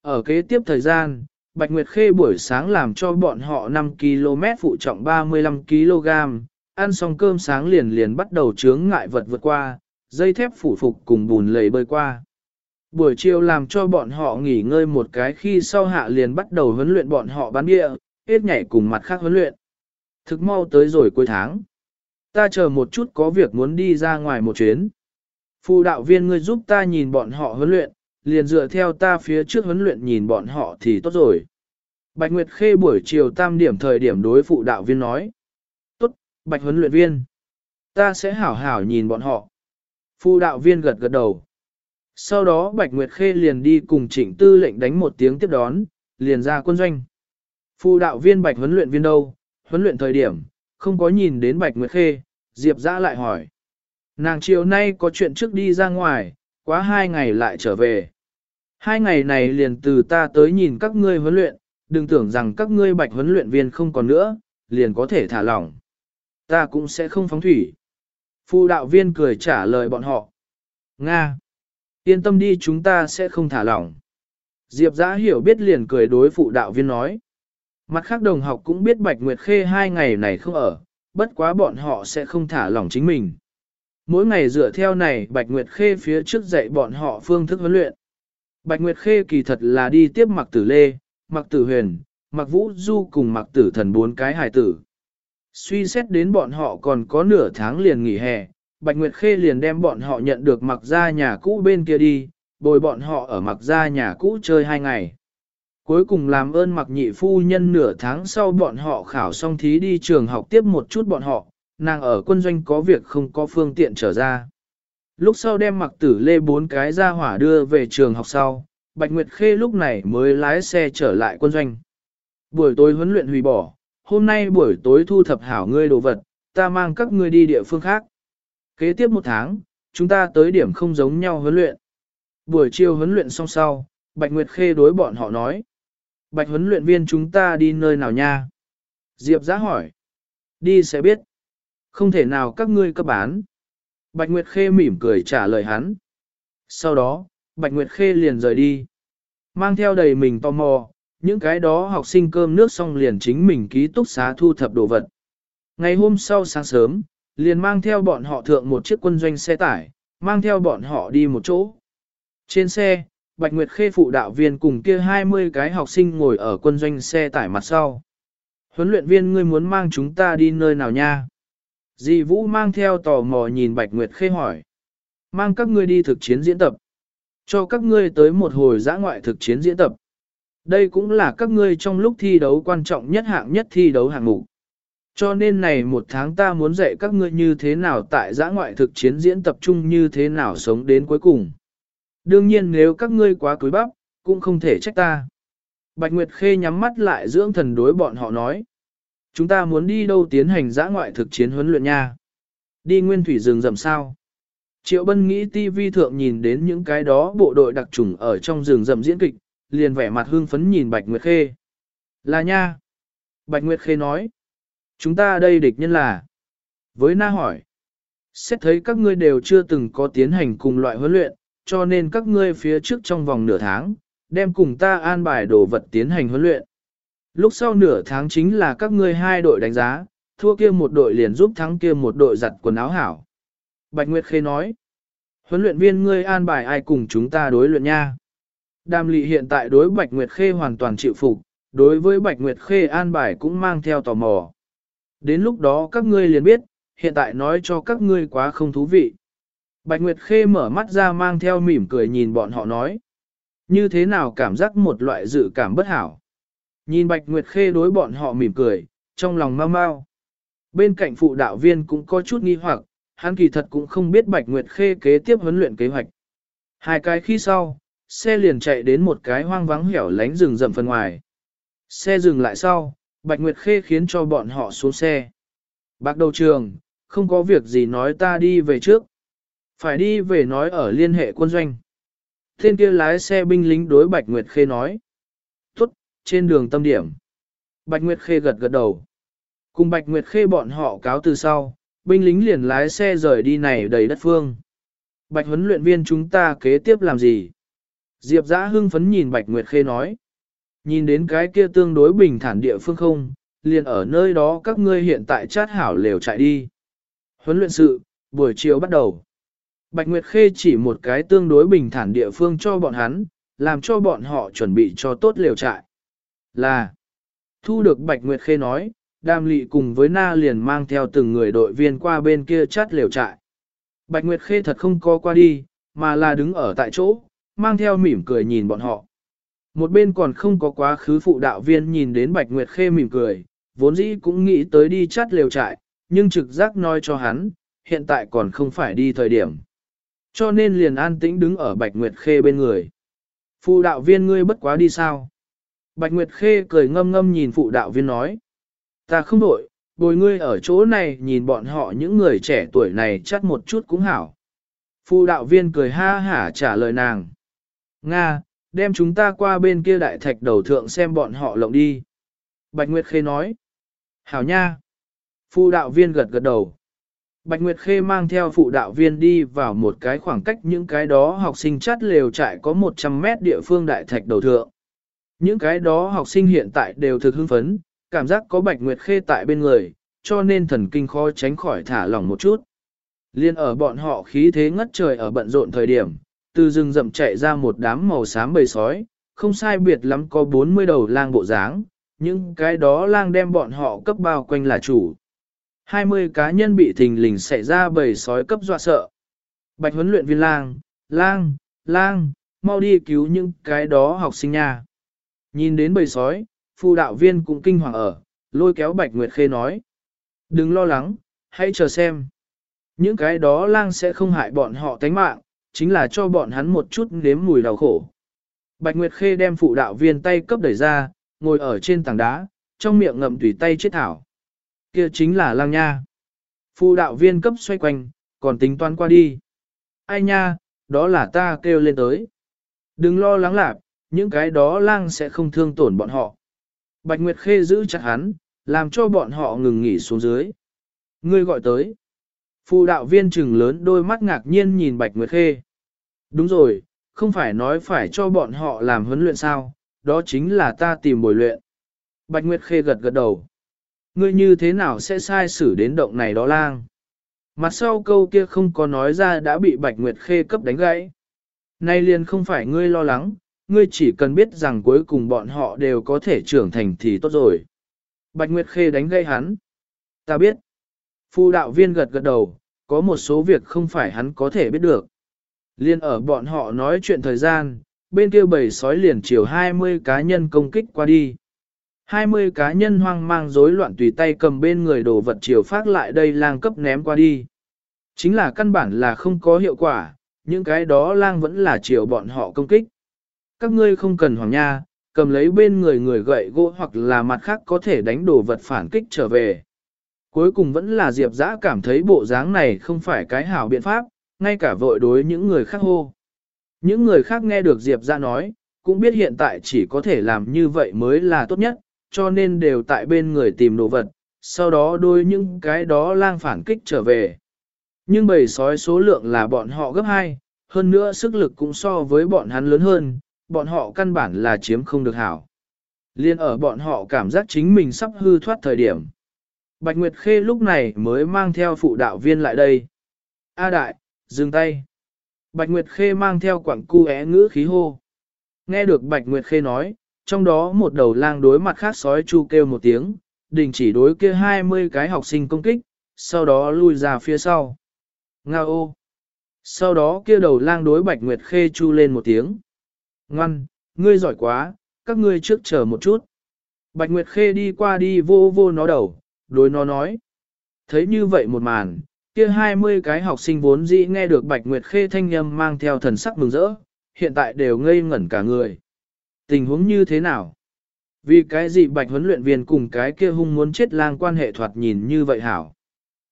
Ở kế tiếp thời gian, Bạch Nguyệt Khê buổi sáng làm cho bọn họ 5 km phụ trọng 35 kg, ăn xong cơm sáng liền liền bắt đầu chướng ngại vật vượt qua, dây thép phủ phục cùng bùn lầy bơi qua. Buổi chiều làm cho bọn họ nghỉ ngơi một cái khi sau hạ liền bắt đầu huấn luyện bọn họ bán địa, hết nhảy cùng mặt khác huấn luyện. Thực mau tới rồi cuối tháng. Ta chờ một chút có việc muốn đi ra ngoài một chuyến. Phụ đạo viên ngươi giúp ta nhìn bọn họ huấn luyện, liền dựa theo ta phía trước huấn luyện nhìn bọn họ thì tốt rồi. Bạch Nguyệt Khê buổi chiều tam điểm thời điểm đối phụ đạo viên nói. Tốt, Bạch huấn luyện viên. Ta sẽ hảo hảo nhìn bọn họ. Phụ đạo viên gật gật đầu. Sau đó Bạch Nguyệt Khê liền đi cùng trịnh tư lệnh đánh một tiếng tiếp đón, liền ra quân doanh. Phụ đạo viên Bạch huấn luyện viên đâu, huấn luyện thời điểm, không có nhìn đến Bạch Nguyệt Khê, Diệp Giã lại hỏi. Nàng chiều nay có chuyện trước đi ra ngoài, quá hai ngày lại trở về. Hai ngày này liền từ ta tới nhìn các ngươi huấn luyện, đừng tưởng rằng các ngươi bạch huấn luyện viên không còn nữa, liền có thể thả lỏng. Ta cũng sẽ không phóng thủy. Phu đạo viên cười trả lời bọn họ. Nga! Yên tâm đi chúng ta sẽ không thả lỏng. Diệp giã hiểu biết liền cười đối phụ đạo viên nói. Mặt khác đồng học cũng biết Bạch Nguyệt Khê hai ngày này không ở, bất quá bọn họ sẽ không thả lỏng chính mình. Mỗi ngày dựa theo này Bạch Nguyệt Khê phía trước dạy bọn họ phương thức huấn luyện. Bạch Nguyệt Khê kỳ thật là đi tiếp mặc tử lê, mặc tử huyền, mặc vũ du cùng mặc tử thần bốn cái hài tử. Suy xét đến bọn họ còn có nửa tháng liền nghỉ hè, Bạch Nguyệt Khê liền đem bọn họ nhận được mặc ra nhà cũ bên kia đi, bồi bọn họ ở mặc ra nhà cũ chơi hai ngày. Cuối cùng làm ơn mặc nhị phu nhân nửa tháng sau bọn họ khảo xong thí đi trường học tiếp một chút bọn họ, nàng ở quân doanh có việc không có phương tiện trở ra. Lúc sau đem mặc tử lê bốn cái ra hỏa đưa về trường học sau, Bạch Nguyệt Khê lúc này mới lái xe trở lại quân doanh. Buổi tối huấn luyện hủy bỏ, hôm nay buổi tối thu thập hảo ngươi đồ vật, ta mang các ngươi đi địa phương khác. Kế tiếp một tháng, chúng ta tới điểm không giống nhau huấn luyện. Buổi chiều huấn luyện xong sau, Bạch Nguyệt Khê đối bọn họ nói. Bạch huấn luyện viên chúng ta đi nơi nào nha? Diệp giã hỏi. Đi sẽ biết. Không thể nào các ngươi cấp bán. Bạch Nguyệt Khê mỉm cười trả lời hắn. Sau đó, Bạch Nguyệt Khê liền rời đi. Mang theo đầy mình tò mò, những cái đó học sinh cơm nước xong liền chính mình ký túc xá thu thập đồ vật. Ngày hôm sau sáng sớm, liền mang theo bọn họ thượng một chiếc quân doanh xe tải, mang theo bọn họ đi một chỗ. Trên xe, Bạch Nguyệt Khê phụ đạo viên cùng kia 20 cái học sinh ngồi ở quân doanh xe tải mặt sau. Huấn luyện viên ngươi muốn mang chúng ta đi nơi nào nha? Dì Vũ mang theo tò mò nhìn Bạch Nguyệt Khê hỏi. Mang các ngươi đi thực chiến diễn tập. Cho các ngươi tới một hồi giã ngoại thực chiến diễn tập. Đây cũng là các ngươi trong lúc thi đấu quan trọng nhất hạng nhất thi đấu hạng mục. Cho nên này một tháng ta muốn dạy các ngươi như thế nào tại giã ngoại thực chiến diễn tập trung như thế nào sống đến cuối cùng. Đương nhiên nếu các ngươi quá cúi bắp, cũng không thể trách ta. Bạch Nguyệt Khê nhắm mắt lại dưỡng thần đối bọn họ nói. Chúng ta muốn đi đâu tiến hành giã ngoại thực chiến huấn luyện nha. Đi nguyên thủy rừng rậm sao. Triệu Bân nghĩ TV thượng nhìn đến những cái đó bộ đội đặc trùng ở trong rừng rậm diễn kịch, liền vẻ mặt hương phấn nhìn Bạch Nguyệt Khê. Là nha. Bạch Nguyệt Khê nói. Chúng ta đây địch nhân là. Với Na hỏi. Xét thấy các ngươi đều chưa từng có tiến hành cùng loại huấn luyện, cho nên các ngươi phía trước trong vòng nửa tháng, đem cùng ta an bài đồ vật tiến hành huấn luyện. Lúc sau nửa tháng chính là các ngươi hai đội đánh giá, thua kia một đội liền giúp thắng kia một đội giặt quần áo hảo. Bạch Nguyệt Khê nói, huấn luyện viên ngươi an bài ai cùng chúng ta đối luyện nha. Đàm lị hiện tại đối Bạch Nguyệt Khê hoàn toàn chịu phục, đối với Bạch Nguyệt Khê an bài cũng mang theo tò mò. Đến lúc đó các ngươi liền biết, hiện tại nói cho các ngươi quá không thú vị. Bạch Nguyệt Khê mở mắt ra mang theo mỉm cười nhìn bọn họ nói. Như thế nào cảm giác một loại dự cảm bất hảo. Nhìn Bạch Nguyệt Khê đối bọn họ mỉm cười, trong lòng mau mau. Bên cạnh phụ đạo viên cũng có chút nghi hoặc, hắn kỳ thật cũng không biết Bạch Nguyệt Khê kế tiếp huấn luyện kế hoạch. Hai cái khi sau, xe liền chạy đến một cái hoang vắng hẻo lánh rừng rậm phần ngoài. Xe dừng lại sau, Bạch Nguyệt Khê khiến cho bọn họ xuống xe. Bạc đầu trường, không có việc gì nói ta đi về trước. Phải đi về nói ở liên hệ quân doanh. Thiên kia lái xe binh lính đối Bạch Nguyệt Khê nói. Tốt, trên đường tâm điểm. Bạch Nguyệt Khê gật gật đầu. Cùng Bạch Nguyệt Khê bọn họ cáo từ sau, binh lính liền lái xe rời đi này đầy đất phương. Bạch huấn luyện viên chúng ta kế tiếp làm gì? Diệp giã hưng phấn nhìn Bạch Nguyệt Khê nói. Nhìn đến cái kia tương đối bình thản địa phương không, liền ở nơi đó các ngươi hiện tại chát hảo lều chạy đi. Huấn luyện sự, buổi chiều bắt đầu. Bạch Nguyệt Khê chỉ một cái tương đối bình thản địa phương cho bọn hắn, làm cho bọn họ chuẩn bị cho tốt lều trại. Là, thu được Bạch Nguyệt Khê nói, Đàm Lị cùng với Na liền mang theo từng người đội viên qua bên kia chát lều trại. Bạch Nguyệt Khê thật không có qua đi, mà là đứng ở tại chỗ, mang theo mỉm cười nhìn bọn họ. Một bên còn không có quá khứ phụ đạo viên nhìn đến Bạch Nguyệt Khê mỉm cười, vốn dĩ cũng nghĩ tới đi chát lều trại, nhưng trực giác nói cho hắn, hiện tại còn không phải đi thời điểm. Cho nên liền an tĩnh đứng ở Bạch Nguyệt Khê bên người. Phụ đạo viên ngươi bất quá đi sao? Bạch Nguyệt Khê cười ngâm ngâm nhìn phụ đạo viên nói. Ta không đổi, bồi ngươi ở chỗ này nhìn bọn họ những người trẻ tuổi này chắc một chút cũng hảo. Phụ đạo viên cười ha hả trả lời nàng. Nga, đem chúng ta qua bên kia đại thạch đầu thượng xem bọn họ lộng đi. Bạch Nguyệt Khê nói. Hảo nha. Phụ đạo viên gật gật đầu. Bạch Nguyệt Khê mang theo phụ đạo viên đi vào một cái khoảng cách những cái đó học sinh chát lều trại có 100 mét địa phương đại thạch đầu thượng. Những cái đó học sinh hiện tại đều thực hưng phấn, cảm giác có Bạch Nguyệt Khê tại bên người, cho nên thần kinh khó tránh khỏi thả lỏng một chút. Liên ở bọn họ khí thế ngất trời ở bận rộn thời điểm, từ rừng rậm chạy ra một đám màu xám bầy sói, không sai biệt lắm có 40 đầu lang bộ dáng, những cái đó lang đem bọn họ cấp bao quanh là chủ. 20 cá nhân bị thình lình xảy ra bầy sói cấp dọa sợ. Bạch huấn luyện viên lang, lang, lang, mau đi cứu những cái đó học sinh nha. Nhìn đến bầy sói, phụ đạo viên cũng kinh hoàng ở, lôi kéo Bạch Nguyệt Khê nói. Đừng lo lắng, hãy chờ xem. Những cái đó lang sẽ không hại bọn họ tánh mạng, chính là cho bọn hắn một chút nếm mùi đau khổ. Bạch Nguyệt Khê đem phụ đạo viên tay cấp đẩy ra, ngồi ở trên tảng đá, trong miệng ngậm tùy tay chết thảo. Kia chính là lang nha. Phụ đạo viên cấp xoay quanh, còn tính toán qua đi. Ai nha, đó là ta kêu lên tới. Đừng lo lắng lạc, những cái đó lang sẽ không thương tổn bọn họ. Bạch Nguyệt Khê giữ chặt hắn, làm cho bọn họ ngừng nghỉ xuống dưới. Ngươi gọi tới. Phụ đạo viên trừng lớn đôi mắt ngạc nhiên nhìn Bạch Nguyệt Khê. Đúng rồi, không phải nói phải cho bọn họ làm huấn luyện sao, đó chính là ta tìm bồi luyện. Bạch Nguyệt Khê gật gật đầu. Ngươi như thế nào sẽ sai xử đến động này đó lang? Mặt sau câu kia không có nói ra đã bị Bạch Nguyệt Khê cấp đánh gãy. Nay liền không phải ngươi lo lắng, ngươi chỉ cần biết rằng cuối cùng bọn họ đều có thể trưởng thành thì tốt rồi. Bạch Nguyệt Khê đánh gây hắn. Ta biết. Phu đạo viên gật gật đầu, có một số việc không phải hắn có thể biết được. Liên ở bọn họ nói chuyện thời gian, bên kia bầy sói liền chiều 20 cá nhân công kích qua đi. 20 cá nhân hoang mang rối loạn tùy tay cầm bên người đồ vật chiều phát lại đây lang cấp ném qua đi. Chính là căn bản là không có hiệu quả, những cái đó lang vẫn là chiều bọn họ công kích. Các ngươi không cần hoàng nha, cầm lấy bên người người gậy gỗ hoặc là mặt khác có thể đánh đồ vật phản kích trở về. Cuối cùng vẫn là Diệp Dã cảm thấy bộ dáng này không phải cái hảo biện pháp, ngay cả vội đối những người khác hô. Những người khác nghe được Diệp ra nói, cũng biết hiện tại chỉ có thể làm như vậy mới là tốt nhất, cho nên đều tại bên người tìm đồ vật, sau đó đôi những cái đó lang phản kích trở về. Nhưng bầy sói số lượng là bọn họ gấp 2, hơn nữa sức lực cũng so với bọn hắn lớn hơn, bọn họ căn bản là chiếm không được hảo. Liên ở bọn họ cảm giác chính mình sắp hư thoát thời điểm. Bạch Nguyệt Khê lúc này mới mang theo phụ đạo viên lại đây. A đại, dừng tay. Bạch Nguyệt Khê mang theo quảng cu é ngữ khí hô. Nghe được Bạch Nguyệt Khê nói, trong đó một đầu lang đối mặt khác sói chu kêu một tiếng, đình chỉ đối kia 20 cái học sinh công kích, sau đó lui ra phía sau. Nga ô! Sau đó kia đầu lang đối Bạch Nguyệt Khê chu lên một tiếng. Ngoan, ngươi giỏi quá, các ngươi trước chờ một chút. Bạch Nguyệt Khê đi qua đi vô vô nó đầu, đối nó nói. Thấy như vậy một màn, kia 20 cái học sinh vốn dĩ nghe được Bạch Nguyệt Khê thanh âm mang theo thần sắc mừng rỡ, hiện tại đều ngây ngẩn cả người. Tình huống như thế nào? Vì cái gì Bạch huấn luyện viên cùng cái kia hung muốn chết lang quan hệ thoạt nhìn như vậy hảo?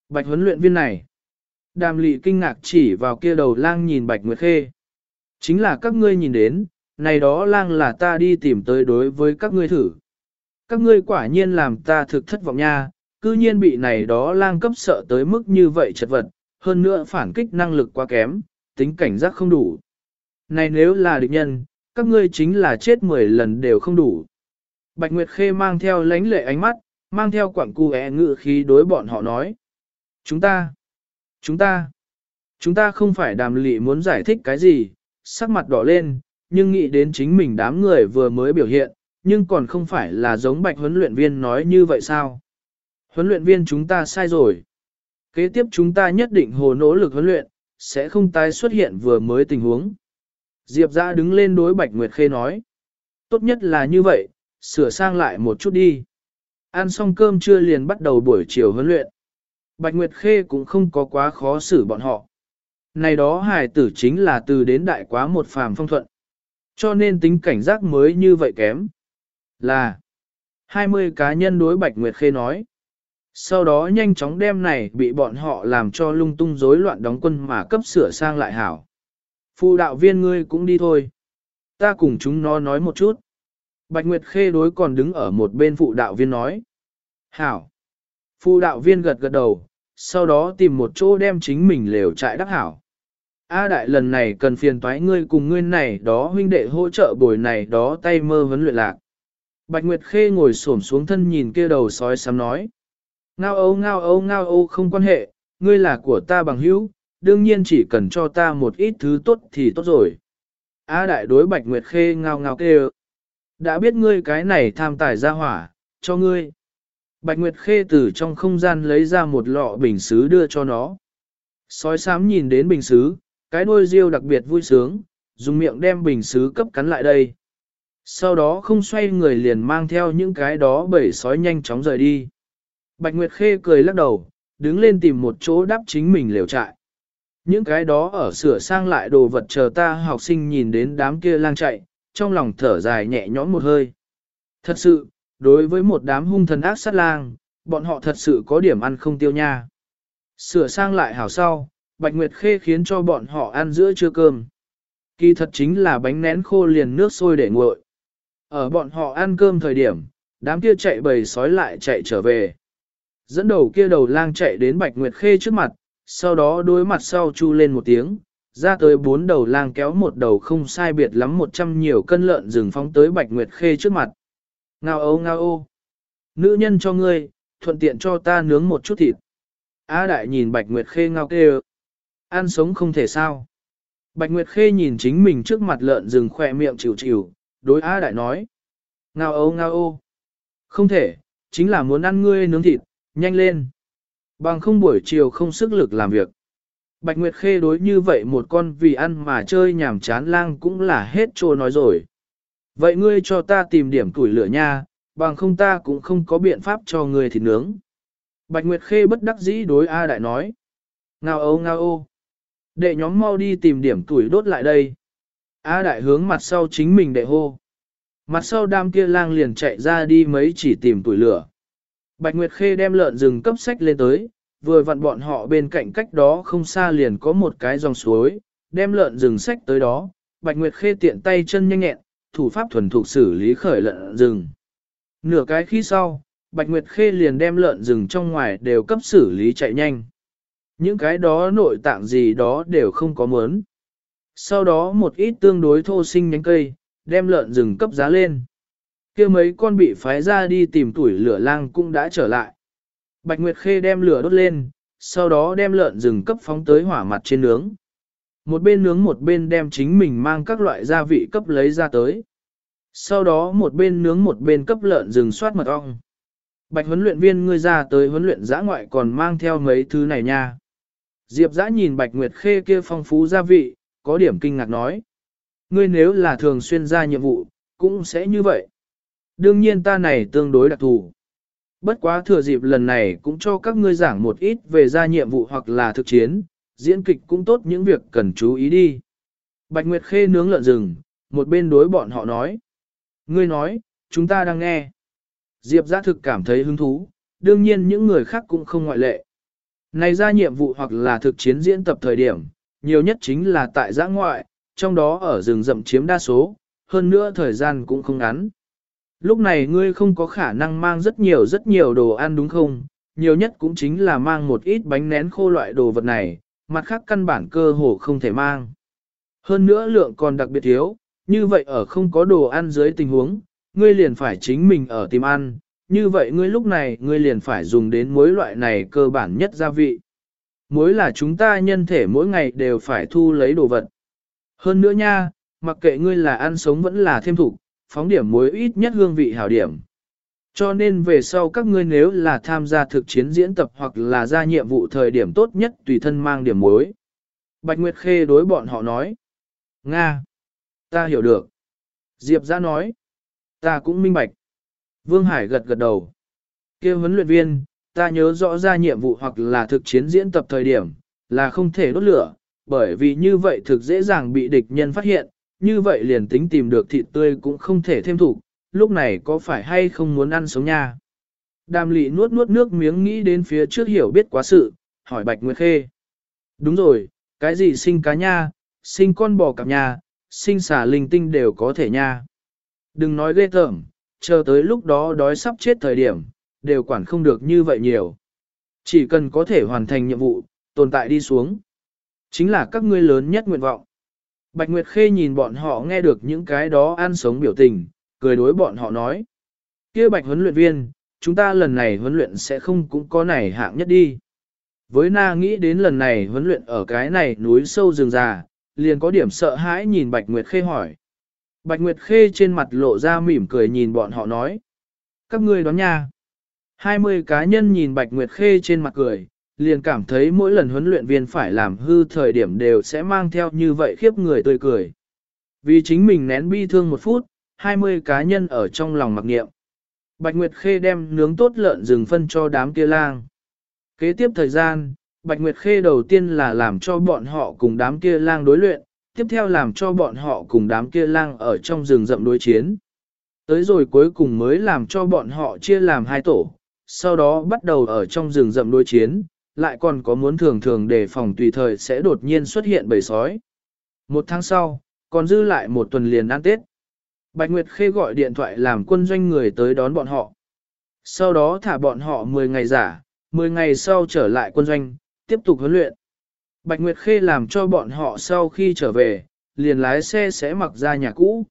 Bạch huấn luyện viên này. Đàm lị kinh ngạc chỉ vào kia đầu lang nhìn Bạch Nguyệt Khê. Chính là các ngươi nhìn đến, này đó lang là ta đi tìm tới đối với các ngươi thử. Các ngươi quả nhiên làm ta thực thất vọng nha, cư nhiên bị này đó lang cấp sợ tới mức như vậy chật vật, hơn nữa phản kích năng lực quá kém, tính cảnh giác không đủ. Này nếu là địch nhân, các ngươi chính là chết 10 lần đều không đủ. Bạch Nguyệt Khê mang theo lánh lệ ánh mắt, mang theo quảng cu é ngự khí đối bọn họ nói. Chúng ta, chúng ta, chúng ta không phải đàm lị muốn giải thích cái gì, sắc mặt đỏ lên, nhưng nghĩ đến chính mình đám người vừa mới biểu hiện, nhưng còn không phải là giống bạch huấn luyện viên nói như vậy sao? Huấn luyện viên chúng ta sai rồi. Kế tiếp chúng ta nhất định hồ nỗ lực huấn luyện, sẽ không tái xuất hiện vừa mới tình huống. Diệp Giã đứng lên đối Bạch Nguyệt Khê nói. Tốt nhất là như vậy, sửa sang lại một chút đi. Ăn xong cơm trưa liền bắt đầu buổi chiều huấn luyện. Bạch Nguyệt Khê cũng không có quá khó xử bọn họ. Này đó hài tử chính là từ đến đại quá một phàm phong thuận. Cho nên tính cảnh giác mới như vậy kém. Là 20 cá nhân đối Bạch Nguyệt Khê nói. Sau đó nhanh chóng đem này bị bọn họ làm cho lung tung rối loạn đóng quân mà cấp sửa sang lại hảo. Phụ đạo viên ngươi cũng đi thôi. Ta cùng chúng nó nói một chút. Bạch Nguyệt Khê đối còn đứng ở một bên phụ đạo viên nói. Hảo. Phụ đạo viên gật gật đầu, sau đó tìm một chỗ đem chính mình lều trại đắc hảo. A đại lần này cần phiền toái ngươi cùng ngươi này đó huynh đệ hỗ trợ bồi này đó tay mơ vấn luyện lạc. Bạch Nguyệt Khê ngồi xổm xuống thân nhìn kia đầu sói sám nói. Ngao âu ngao âu ngao âu không quan hệ, ngươi là của ta bằng hữu, đương nhiên chỉ cần cho ta một ít thứ tốt thì tốt rồi. Á đại đối Bạch Nguyệt Khê ngao ngao kêu. Đã biết ngươi cái này tham tài ra hỏa, cho ngươi. Bạch Nguyệt Khê từ trong không gian lấy ra một lọ bình xứ đưa cho nó. Sói sám nhìn đến bình xứ, cái đôi riêu đặc biệt vui sướng, dùng miệng đem bình xứ cấp cắn lại đây. Sau đó không xoay người liền mang theo những cái đó bầy sói nhanh chóng rời đi. Bạch Nguyệt Khê cười lắc đầu, đứng lên tìm một chỗ đắp chính mình liều trại. Những cái đó ở sửa sang lại đồ vật chờ ta học sinh nhìn đến đám kia lang chạy, trong lòng thở dài nhẹ nhõm một hơi. Thật sự, đối với một đám hung thần ác sát lang, bọn họ thật sự có điểm ăn không tiêu nha. Sửa sang lại hảo sau, Bạch Nguyệt Khê khiến cho bọn họ ăn giữa trưa cơm. Kỳ thật chính là bánh nén khô liền nước sôi để nguội. Ở bọn họ ăn cơm thời điểm, đám kia chạy bầy sói lại chạy trở về. Dẫn đầu kia đầu lang chạy đến Bạch Nguyệt Khê trước mặt, sau đó đối mặt sau chu lên một tiếng, ra tới bốn đầu lang kéo một đầu không sai biệt lắm một trăm nhiều cân lợn rừng phóng tới Bạch Nguyệt Khê trước mặt. Ngao ô ngao ô. Nữ nhân cho ngươi, thuận tiện cho ta nướng một chút thịt. Á đại nhìn Bạch Nguyệt Khê ngao kêu. Ăn sống không thể sao. Bạch Nguyệt Khê nhìn chính mình trước mặt lợn rừng khỏe miệng chịu chịu, đối Á đại nói. Ngao ô ngao ô. Không thể, chính là muốn ăn ngươi nướng thịt, nhanh lên. Bằng không buổi chiều không sức lực làm việc. Bạch Nguyệt Khê đối như vậy một con vì ăn mà chơi nhảm chán lang cũng là hết trô nói rồi. Vậy ngươi cho ta tìm điểm tuổi lửa nha, bằng không ta cũng không có biện pháp cho ngươi thịt nướng. Bạch Nguyệt Khê bất đắc dĩ đối A Đại nói. Ngao ô ngao ô. Đệ nhóm mau đi tìm điểm tuổi đốt lại đây. A Đại hướng mặt sau chính mình đệ hô. Mặt sau đám kia lang liền chạy ra đi mấy chỉ tìm tuổi lửa. Bạch Nguyệt Khê đem lợn rừng cấp sách lên tới, vừa vặn bọn họ bên cạnh cách đó không xa liền có một cái dòng suối, đem lợn rừng sách tới đó, Bạch Nguyệt Khê tiện tay chân nhanh nhẹn, thủ pháp thuần thục xử lý khởi lợn rừng. Nửa cái khi sau, Bạch Nguyệt Khê liền đem lợn rừng trong ngoài đều cấp xử lý chạy nhanh. Những cái đó nội tạng gì đó đều không có mớn. Sau đó một ít tương đối thô sinh nhánh cây, đem lợn rừng cấp giá lên kia mấy con bị phái ra đi tìm tuổi lửa lang cũng đã trở lại. Bạch Nguyệt Khê đem lửa đốt lên, sau đó đem lợn rừng cấp phóng tới hỏa mặt trên nướng. Một bên nướng một bên đem chính mình mang các loại gia vị cấp lấy ra tới. Sau đó một bên nướng một bên cấp lợn rừng soát mật ong. Bạch huấn luyện viên ngươi ra tới huấn luyện giã ngoại còn mang theo mấy thứ này nha. Diệp giã nhìn Bạch Nguyệt Khê kia phong phú gia vị, có điểm kinh ngạc nói. Ngươi nếu là thường xuyên ra nhiệm vụ, cũng sẽ như vậy. Đương nhiên ta này tương đối đặc thù. Bất quá thừa dịp lần này cũng cho các ngươi giảng một ít về ra nhiệm vụ hoặc là thực chiến, diễn kịch cũng tốt những việc cần chú ý đi. Bạch Nguyệt Khê nướng lợn rừng, một bên đối bọn họ nói. Ngươi nói, chúng ta đang nghe. Diệp giã thực cảm thấy hứng thú, đương nhiên những người khác cũng không ngoại lệ. Này ra nhiệm vụ hoặc là thực chiến diễn tập thời điểm, nhiều nhất chính là tại giã ngoại, trong đó ở rừng rậm chiếm đa số, hơn nữa thời gian cũng không ngắn. Lúc này ngươi không có khả năng mang rất nhiều rất nhiều đồ ăn đúng không? Nhiều nhất cũng chính là mang một ít bánh nén khô loại đồ vật này, mặt khác căn bản cơ hồ không thể mang. Hơn nữa lượng còn đặc biệt thiếu, như vậy ở không có đồ ăn dưới tình huống, ngươi liền phải chính mình ở tìm ăn, như vậy ngươi lúc này ngươi liền phải dùng đến muối loại này cơ bản nhất gia vị. Muối là chúng ta nhân thể mỗi ngày đều phải thu lấy đồ vật. Hơn nữa nha, mặc kệ ngươi là ăn sống vẫn là thêm thủ, phóng điểm muối ít nhất hương vị hảo điểm. Cho nên về sau các ngươi nếu là tham gia thực chiến diễn tập hoặc là ra nhiệm vụ thời điểm tốt nhất tùy thân mang điểm muối. Bạch Nguyệt Khê đối bọn họ nói. Nga. Ta hiểu được. Diệp ra nói. Ta cũng minh bạch. Vương Hải gật gật đầu. kia huấn luyện viên, ta nhớ rõ ra nhiệm vụ hoặc là thực chiến diễn tập thời điểm, là không thể đốt lửa, bởi vì như vậy thực dễ dàng bị địch nhân phát hiện, như vậy liền tính tìm được thịt tươi cũng không thể thêm thủ, lúc này có phải hay không muốn ăn sống nha. Đàm lị nuốt nuốt nước miếng nghĩ đến phía trước hiểu biết quá sự, hỏi Bạch Nguyệt Khê. Đúng rồi, cái gì sinh cá nha, sinh con bò cặp nha, sinh xả linh tinh đều có thể nha. Đừng nói ghê tởm, chờ tới lúc đó đói sắp chết thời điểm, đều quản không được như vậy nhiều. Chỉ cần có thể hoàn thành nhiệm vụ, tồn tại đi xuống. Chính là các ngươi lớn nhất nguyện vọng. Bạch Nguyệt Khê nhìn bọn họ nghe được những cái đó ăn sống biểu tình, cười đối bọn họ nói. kia Bạch huấn luyện viên, chúng ta lần này huấn luyện sẽ không cũng có này hạng nhất đi. Với na nghĩ đến lần này huấn luyện ở cái này núi sâu rừng già, liền có điểm sợ hãi nhìn Bạch Nguyệt Khê hỏi. Bạch Nguyệt Khê trên mặt lộ ra mỉm cười nhìn bọn họ nói. Các ngươi đoán nha. 20 cá nhân nhìn Bạch Nguyệt Khê trên mặt cười, liền cảm thấy mỗi lần huấn luyện viên phải làm hư thời điểm đều sẽ mang theo như vậy khiếp người tươi cười. Vì chính mình nén bi thương một phút, 20 cá nhân ở trong lòng mặc nghiệm. Bạch Nguyệt Khê đem nướng tốt lợn rừng phân cho đám kia lang. Kế tiếp thời gian, Bạch Nguyệt Khê đầu tiên là làm cho bọn họ cùng đám kia lang đối luyện, tiếp theo làm cho bọn họ cùng đám kia lang ở trong rừng rậm đối chiến. Tới rồi cuối cùng mới làm cho bọn họ chia làm hai tổ, sau đó bắt đầu ở trong rừng rậm đối chiến, lại còn có muốn thường thường đề phòng tùy thời sẽ đột nhiên xuất hiện bầy sói. Một tháng sau, còn dư lại một tuần liền ăn Tết. Bạch Nguyệt Khê gọi điện thoại làm quân doanh người tới đón bọn họ. Sau đó thả bọn họ 10 ngày giả, 10 ngày sau trở lại quân doanh, tiếp tục huấn luyện. Bạch Nguyệt Khê làm cho bọn họ sau khi trở về, liền lái xe sẽ mặc ra nhà cũ.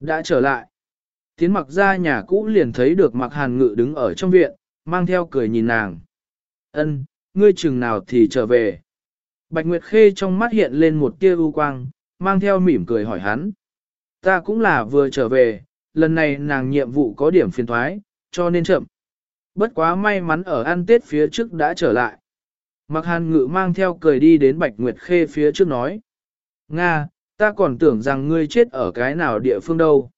Đã trở lại. Tiến mặc ra nhà cũ liền thấy được mặc hàn ngự đứng ở trong viện, mang theo cười nhìn nàng. Ân, ngươi chừng nào thì trở về. Bạch Nguyệt Khê trong mắt hiện lên một tia u quang, mang theo mỉm cười hỏi hắn. Ta cũng là vừa trở về, lần này nàng nhiệm vụ có điểm phiền thoái, cho nên chậm. Bất quá may mắn ở ăn tết phía trước đã trở lại. Mặc hàn ngự mang theo cười đi đến Bạch Nguyệt Khê phía trước nói. Nga, ta còn tưởng rằng ngươi chết ở cái nào địa phương đâu.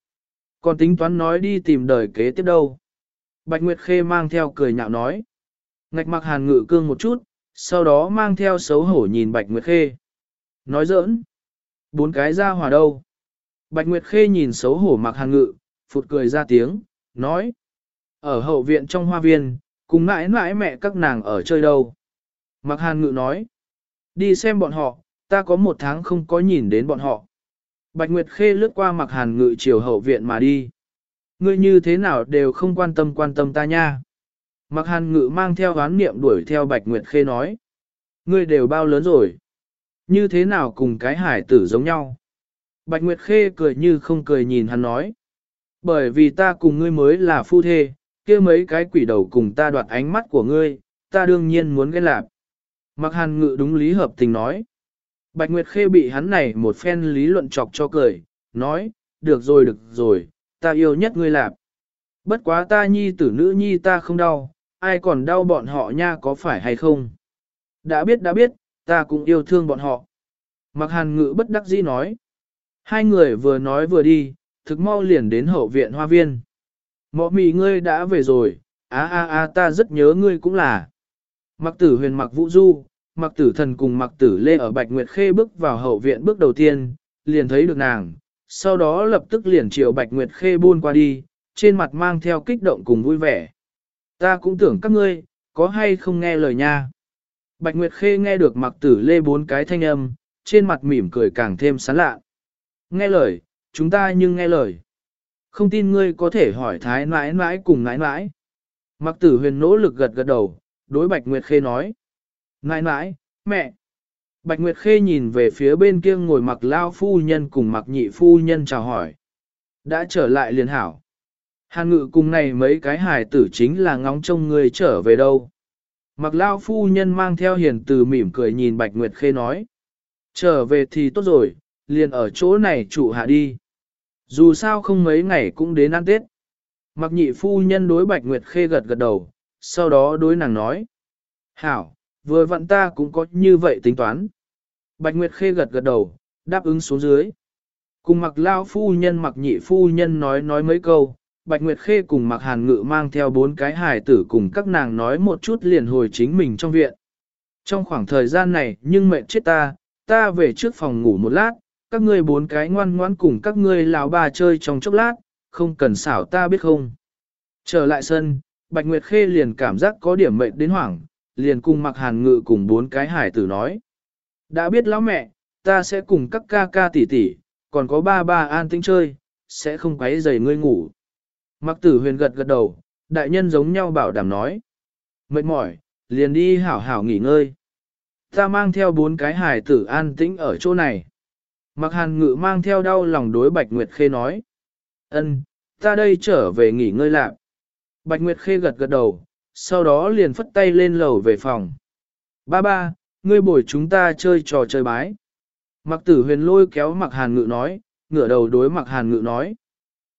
Còn tính toán nói đi tìm đời kế tiếp đâu. Bạch Nguyệt Khê mang theo cười nhạo nói. Ngạch mặc hàn ngự cương một chút, sau đó mang theo xấu hổ nhìn Bạch Nguyệt Khê. Nói giỡn. Bốn cái ra hòa đâu. Bạch Nguyệt Khê nhìn xấu hổ mặc hàn ngự, phụt cười ra tiếng, nói. Ở hậu viện trong hoa viên, cùng mãi mãi mẹ các nàng ở chơi đâu. Mặc hàn ngự nói. Đi xem bọn họ, ta có một tháng không có nhìn đến bọn họ. Bạch Nguyệt Khê lướt qua mặc hàn ngự chiều hậu viện mà đi. Ngươi như thế nào đều không quan tâm quan tâm ta nha. Mặc hàn ngự mang theo oán niệm đuổi theo Bạch Nguyệt Khê nói. Ngươi đều bao lớn rồi. Như thế nào cùng cái hải tử giống nhau. Bạch Nguyệt Khê cười như không cười nhìn hắn nói. Bởi vì ta cùng ngươi mới là phu thê, kia mấy cái quỷ đầu cùng ta đoạt ánh mắt của ngươi, ta đương nhiên muốn ghen lạp. Mặc hàn ngự đúng lý hợp tình nói. Bạch Nguyệt Khê bị hắn này một phen lý luận chọc cho cười, nói, được rồi được rồi, ta yêu nhất ngươi lạp. Bất quá ta nhi tử nữ nhi ta không đau, ai còn đau bọn họ nha có phải hay không? Đã biết đã biết, ta cũng yêu thương bọn họ. Mặc hàn ngự bất đắc dĩ nói. Hai người vừa nói vừa đi, thực mau liền đến hậu viện hoa viên. Mọ mì ngươi đã về rồi, á á á ta rất nhớ ngươi cũng là. Mặc tử huyền mặc vũ du, mặc tử thần cùng mặc tử lê ở Bạch Nguyệt Khê bước vào hậu viện bước đầu tiên, liền thấy được nàng, sau đó lập tức liền chiều Bạch Nguyệt Khê buôn qua đi, trên mặt mang theo kích động cùng vui vẻ. Ta cũng tưởng các ngươi, có hay không nghe lời nha. Bạch Nguyệt Khê nghe được mặc tử lê bốn cái thanh âm, trên mặt mỉm cười càng thêm sán lạ. Nghe lời, chúng ta nhưng nghe lời. Không tin ngươi có thể hỏi thái nãi nãi cùng nãi nãi. Mặc tử huyền nỗ lực gật gật đầu, đối Bạch Nguyệt Khê nói. Nãi nãi, mẹ. Bạch Nguyệt Khê nhìn về phía bên kia ngồi mặc lao phu nhân cùng mặc nhị phu nhân chào hỏi. Đã trở lại liền hảo. Hàn ngự cùng này mấy cái hài tử chính là ngóng trông người trở về đâu. Mặc lao phu nhân mang theo hiền từ mỉm cười nhìn Bạch Nguyệt Khê nói. Trở về thì tốt rồi, liền ở chỗ này trụ hạ đi. Dù sao không mấy ngày cũng đến ăn Tết. Mặc nhị phu nhân đối Bạch Nguyệt Khê gật gật đầu, sau đó đối nàng nói. Hảo, vừa vặn ta cũng có như vậy tính toán. Bạch Nguyệt Khê gật gật đầu, đáp ứng xuống dưới. Cùng mặc lao phu nhân mặc nhị phu nhân nói nói mấy câu, Bạch Nguyệt Khê cùng mặc hàn ngự mang theo bốn cái hài tử cùng các nàng nói một chút liền hồi chính mình trong viện. Trong khoảng thời gian này nhưng mệt chết ta, ta về trước phòng ngủ một lát, các ngươi bốn cái ngoan ngoãn cùng các ngươi lão bà chơi trong chốc lát, không cần xảo ta biết không. Trở lại sân, Bạch Nguyệt Khê liền cảm giác có điểm mệt đến hoảng, liền cùng mặc hàn ngự cùng bốn cái hải tử nói. Đã biết lão mẹ, ta sẽ cùng các ca ca tỷ tỷ, còn có ba ba an tĩnh chơi, sẽ không quấy rầy ngươi ngủ. Mặc tử huyền gật gật đầu, đại nhân giống nhau bảo đảm nói. Mệt mỏi, liền đi hảo hảo nghỉ ngơi. Ta mang theo bốn cái hài tử an tĩnh ở chỗ này. Mặc hàn ngự mang theo đau lòng đối Bạch Nguyệt Khê nói. ân, ta đây trở về nghỉ ngơi lạc. Bạch Nguyệt Khê gật gật đầu, sau đó liền phất tay lên lầu về phòng. Ba ba, ngươi bồi chúng ta chơi trò chơi bái. Mặc tử huyền lôi kéo mặc hàn ngự nói, ngửa đầu đối mặc hàn ngự nói.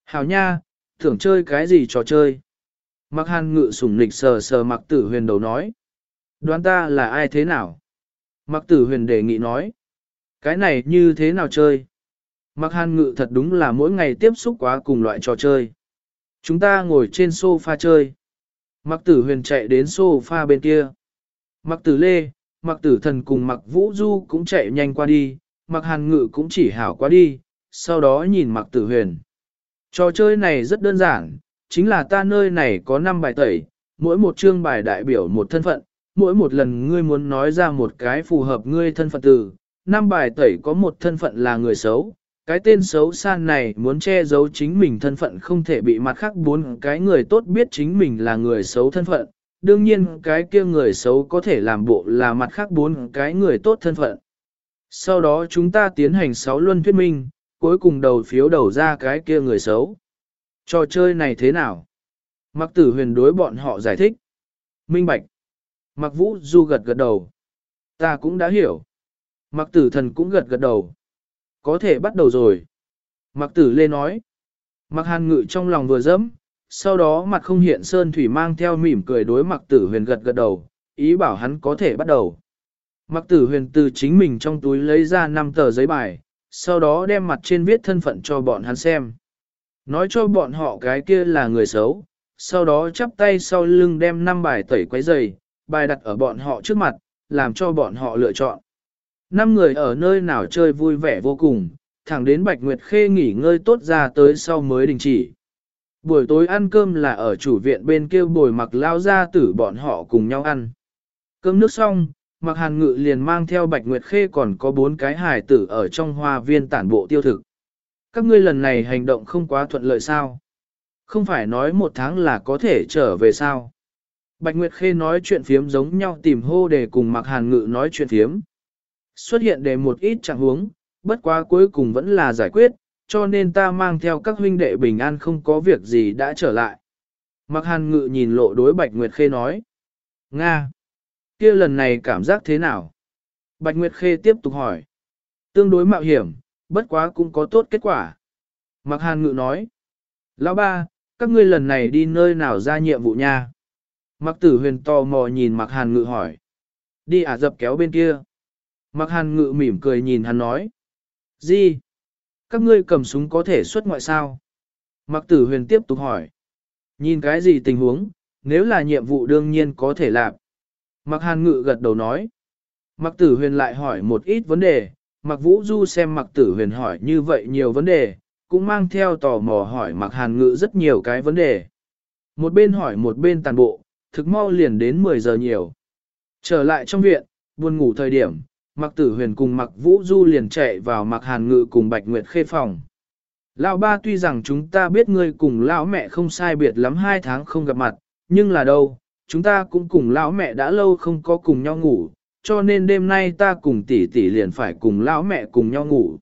Hảo nha, tưởng chơi cái gì trò chơi. Mặc hàn ngự sủng nịch sờ sờ mặc tử huyền đầu nói. Đoán ta là ai thế nào? Mặc tử huyền đề nghị nói. Cái này như thế nào chơi? Mặc hàn ngự thật đúng là mỗi ngày tiếp xúc quá cùng loại trò chơi. Chúng ta ngồi trên sofa chơi. Mặc tử huyền chạy đến sofa bên kia. Mặc tử lê, mặc tử thần cùng mặc vũ du cũng chạy nhanh qua đi, mặc hàn ngự cũng chỉ hảo qua đi, sau đó nhìn mặc tử huyền. Trò chơi này rất đơn giản, chính là ta nơi này có 5 bài tẩy, mỗi một chương bài đại biểu một thân phận, mỗi một lần ngươi muốn nói ra một cái phù hợp ngươi thân phận từ, năm bài tẩy có một thân phận là người xấu, cái tên xấu san này muốn che giấu chính mình thân phận không thể bị mặt khác bốn cái người tốt biết chính mình là người xấu thân phận. Đương nhiên cái kia người xấu có thể làm bộ là mặt khác bốn cái người tốt thân phận. Sau đó chúng ta tiến hành sáu luân thuyết minh, cuối cùng đầu phiếu đầu ra cái kia người xấu. Trò chơi này thế nào? Mặc tử huyền đối bọn họ giải thích. Minh bạch. Mặc vũ du gật gật đầu. Ta cũng đã hiểu. Mặc tử thần cũng gật gật đầu. Có thể bắt đầu rồi. Mặc tử lê nói. Mặc hàn ngự trong lòng vừa dẫm, sau đó mặt không hiện sơn thủy mang theo mỉm cười đối mặc tử huyền gật gật đầu, ý bảo hắn có thể bắt đầu. Mặc tử huyền từ chính mình trong túi lấy ra 5 tờ giấy bài, sau đó đem mặt trên viết thân phận cho bọn hắn xem. Nói cho bọn họ cái kia là người xấu, sau đó chắp tay sau lưng đem 5 bài tẩy quấy giày, bài đặt ở bọn họ trước mặt, làm cho bọn họ lựa chọn. Năm người ở nơi nào chơi vui vẻ vô cùng, thẳng đến Bạch Nguyệt Khê nghỉ ngơi tốt ra tới sau mới đình chỉ. Buổi tối ăn cơm là ở chủ viện bên kia bồi mặc lao ra tử bọn họ cùng nhau ăn. Cơm nước xong, Mạc hàn ngự liền mang theo bạch nguyệt khê còn có bốn cái hài tử ở trong hoa viên tản bộ tiêu thực. Các ngươi lần này hành động không quá thuận lợi sao? Không phải nói một tháng là có thể trở về sao? Bạch Nguyệt Khê nói chuyện phiếm giống nhau tìm hô để cùng Mạc hàn ngự nói chuyện phiếm. Xuất hiện để một ít trạng huống, bất quá cuối cùng vẫn là giải quyết, cho nên ta mang theo các huynh đệ bình an không có việc gì đã trở lại. Mạc hàn ngự nhìn lộ đối Bạch Nguyệt Khê nói. Nga! Kia lần này cảm giác thế nào? Bạch Nguyệt Khê tiếp tục hỏi. Tương đối mạo hiểm, bất quá cũng có tốt kết quả. Mặc hàn ngự nói. Lão ba, các ngươi lần này đi nơi nào ra nhiệm vụ nha? Mặc tử huyền tò mò nhìn mặc hàn ngự hỏi. Đi ả dập kéo bên kia. Mặc hàn ngự mỉm cười nhìn hắn nói. Gì? Các ngươi cầm súng có thể xuất ngoại sao? Mặc tử huyền tiếp tục hỏi. Nhìn cái gì tình huống, nếu là nhiệm vụ đương nhiên có thể làm. Mặc hàn ngự gật đầu nói. Mặc tử huyền lại hỏi một ít vấn đề, mặc vũ du xem mặc tử huyền hỏi như vậy nhiều vấn đề, cũng mang theo tò mò hỏi mặc hàn ngự rất nhiều cái vấn đề. Một bên hỏi một bên tàn bộ, thực mau liền đến 10 giờ nhiều. Trở lại trong viện, buồn ngủ thời điểm, mặc tử huyền cùng mặc vũ du liền chạy vào mặc hàn ngự cùng bạch nguyệt khê phòng. Lão ba tuy rằng chúng ta biết ngươi cùng lão mẹ không sai biệt lắm hai tháng không gặp mặt, nhưng là đâu, chúng ta cũng cùng lão mẹ đã lâu không có cùng nhau ngủ, cho nên đêm nay ta cùng tỷ tỷ liền phải cùng lão mẹ cùng nhau ngủ.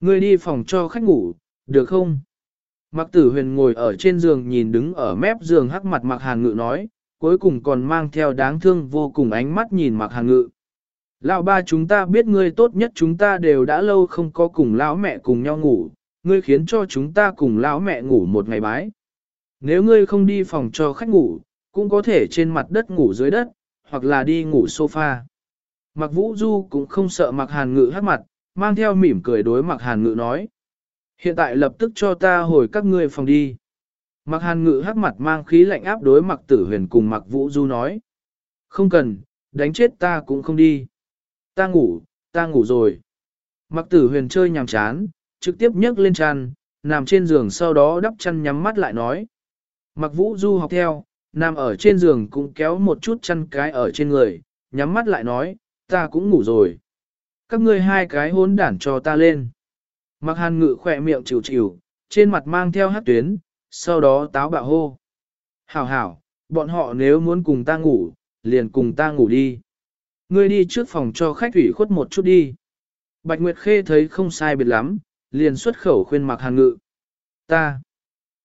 Ngươi đi phòng cho khách ngủ, được không? Mặc tử huyền ngồi ở trên giường nhìn đứng ở mép giường hắc mặt mặc hàn ngự nói, cuối cùng còn mang theo đáng thương vô cùng ánh mắt nhìn mặc hàn ngự. Lão ba chúng ta biết ngươi tốt nhất chúng ta đều đã lâu không có cùng lão mẹ cùng nhau ngủ, ngươi khiến cho chúng ta cùng lão mẹ ngủ một ngày bái. Nếu ngươi không đi phòng cho khách ngủ, cũng có thể trên mặt đất ngủ dưới đất, hoặc là đi ngủ sofa. Mặc vũ du cũng không sợ mặc hàn ngự hát mặt, mang theo mỉm cười đối mặc hàn ngự nói. Hiện tại lập tức cho ta hồi các ngươi phòng đi. Mặc hàn ngự hắc mặt mang khí lạnh áp đối mặc tử huyền cùng mặc vũ du nói. Không cần, đánh chết ta cũng không đi. Ta ngủ, ta ngủ rồi. Mặc tử huyền chơi nhàm chán, trực tiếp nhấc lên chăn, nằm trên giường sau đó đắp chăn nhắm mắt lại nói. Mặc vũ du học theo, nằm ở trên giường cũng kéo một chút chăn cái ở trên người, nhắm mắt lại nói, ta cũng ngủ rồi. Các ngươi hai cái hôn đản cho ta lên. Mặc hàn ngự khỏe miệng chịu chịu, trên mặt mang theo hát tuyến, sau đó táo bạo hô. Hảo hảo, bọn họ nếu muốn cùng ta ngủ, liền cùng ta ngủ đi. Ngươi đi trước phòng cho khách thủy khuất một chút đi. Bạch Nguyệt Khê thấy không sai biệt lắm, liền xuất khẩu khuyên mặc hàn ngự. Ta.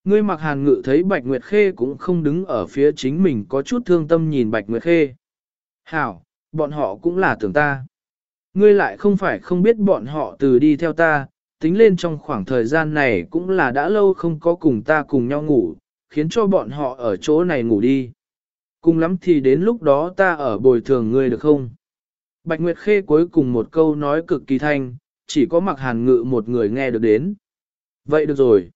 Ngươi mặc hàn ngự thấy Bạch Nguyệt Khê cũng không đứng ở phía chính mình có chút thương tâm nhìn Bạch Nguyệt Khê. Hảo, bọn họ cũng là tưởng ta. Ngươi lại không phải không biết bọn họ từ đi theo ta, tính lên trong khoảng thời gian này cũng là đã lâu không có cùng ta cùng nhau ngủ, khiến cho bọn họ ở chỗ này ngủ đi. Cùng lắm thì đến lúc đó ta ở bồi thường ngươi được không? Bạch Nguyệt Khê cuối cùng một câu nói cực kỳ thanh, chỉ có mặc hàn ngự một người nghe được đến. Vậy được rồi.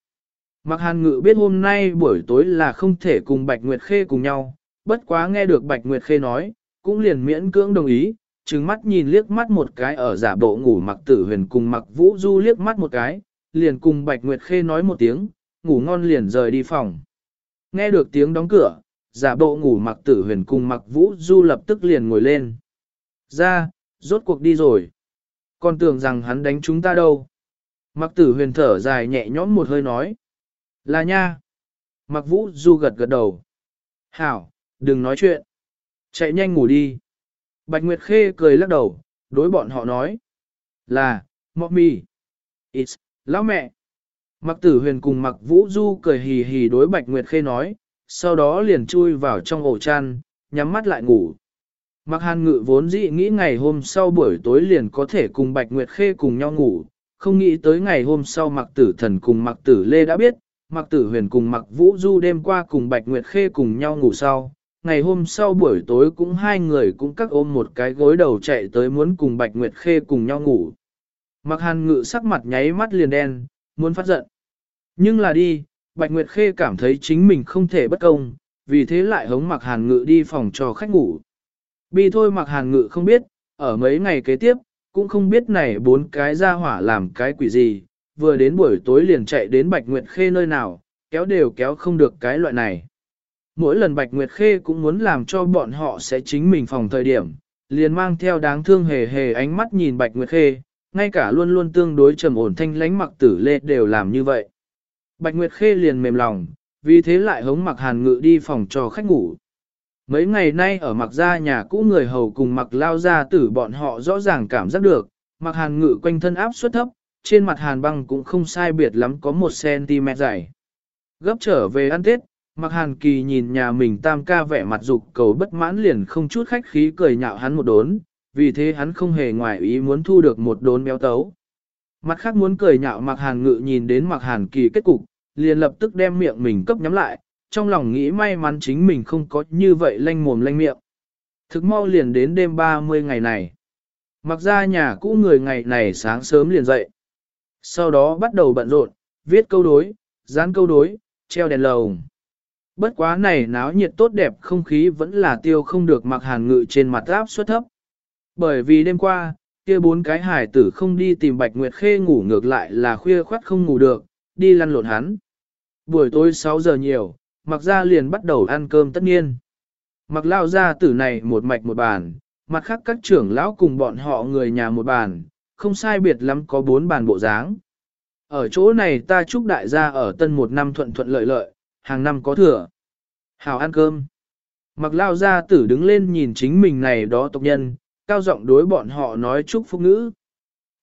Mặc hàn ngự biết hôm nay buổi tối là không thể cùng Bạch Nguyệt Khê cùng nhau, bất quá nghe được Bạch Nguyệt Khê nói, cũng liền miễn cưỡng đồng ý, trừng mắt nhìn liếc mắt một cái ở giả bộ ngủ mặc tử huyền cùng mặc vũ du liếc mắt một cái, liền cùng Bạch Nguyệt Khê nói một tiếng, ngủ ngon liền rời đi phòng. Nghe được tiếng đóng cửa, giả bộ ngủ mặc tử huyền cùng mặc vũ du lập tức liền ngồi lên. Ra, rốt cuộc đi rồi. Còn tưởng rằng hắn đánh chúng ta đâu. Mặc tử huyền thở dài nhẹ nhõm một hơi nói. Là nha. Mặc vũ du gật gật đầu. Hảo, đừng nói chuyện. Chạy nhanh ngủ đi. Bạch Nguyệt Khê cười lắc đầu, đối bọn họ nói. Là, mọc mì. It's, lão mẹ. Mặc tử huyền cùng mặc vũ du cười hì hì đối Bạch Nguyệt Khê nói, sau đó liền chui vào trong ổ chăn, nhắm mắt lại ngủ. Mặc hàn ngự vốn dĩ nghĩ ngày hôm sau buổi tối liền có thể cùng Bạch Nguyệt Khê cùng nhau ngủ, không nghĩ tới ngày hôm sau mặc tử thần cùng mặc tử lê đã biết, Mạc tử huyền cùng Mạc vũ du đêm qua cùng Bạch Nguyệt Khê cùng nhau ngủ sau, ngày hôm sau buổi tối cũng hai người cũng cắt ôm một cái gối đầu chạy tới muốn cùng Bạch Nguyệt Khê cùng nhau ngủ. Mạc hàn ngự sắc mặt nháy mắt liền đen, muốn phát giận. Nhưng là đi, Bạch Nguyệt Khê cảm thấy chính mình không thể bất công, vì thế lại hống Mạc hàn ngự đi phòng cho khách ngủ. Bi thôi Mạc hàn ngự không biết, ở mấy ngày kế tiếp, cũng không biết này bốn cái ra hỏa làm cái quỷ gì, vừa đến buổi tối liền chạy đến Bạch Nguyệt Khê nơi nào, kéo đều kéo không được cái loại này. Mỗi lần Bạch Nguyệt Khê cũng muốn làm cho bọn họ sẽ chính mình phòng thời điểm, liền mang theo đáng thương hề hề ánh mắt nhìn Bạch Nguyệt Khê, ngay cả luôn luôn tương đối trầm ổn thanh lánh mặc tử lê đều làm như vậy. Bạch Nguyệt Khê liền mềm lòng, vì thế lại hống mặc hàn ngự đi phòng cho khách ngủ. Mấy ngày nay ở mặc gia nhà cũ người hầu cùng mặc lao gia tử bọn họ rõ ràng cảm giác được, mặc hàn ngự quanh thân áp suất thấp, trên mặt hàn băng cũng không sai biệt lắm có một cm dày. Gấp trở về ăn tết, mặc hàn kỳ nhìn nhà mình tam ca vẻ mặt dục cầu bất mãn liền không chút khách khí cười nhạo hắn một đốn, vì thế hắn không hề ngoài ý muốn thu được một đốn béo tấu. Mặt khác muốn cười nhạo mặc hàn ngự nhìn đến mặc hàn kỳ kết cục, liền lập tức đem miệng mình cấp nhắm lại, trong lòng nghĩ may mắn chính mình không có như vậy lanh mồm lanh miệng. Thực mau liền đến đêm 30 ngày này. Mặc ra nhà cũ người ngày này sáng sớm liền dậy. Sau đó bắt đầu bận rộn, viết câu đối, dán câu đối, treo đèn lồng. Bất quá này náo nhiệt tốt đẹp không khí vẫn là tiêu không được mặc hàn ngự trên mặt áp suất thấp. Bởi vì đêm qua, kia bốn cái hải tử không đi tìm Bạch Nguyệt Khê ngủ ngược lại là khuya khoát không ngủ được, đi lăn lộn hắn. Buổi tối 6 giờ nhiều, mặc ra liền bắt đầu ăn cơm tất nhiên. Mặc lao ra tử này một mạch một bàn, mặt khác các trưởng lão cùng bọn họ người nhà một bàn, không sai biệt lắm có bốn bàn bộ dáng. Ở chỗ này ta chúc đại gia ở tân một năm thuận thuận lợi lợi, hàng năm có thừa. Hào ăn cơm. Mặc lao gia tử đứng lên nhìn chính mình này đó tộc nhân, cao giọng đối bọn họ nói chúc phúc ngữ.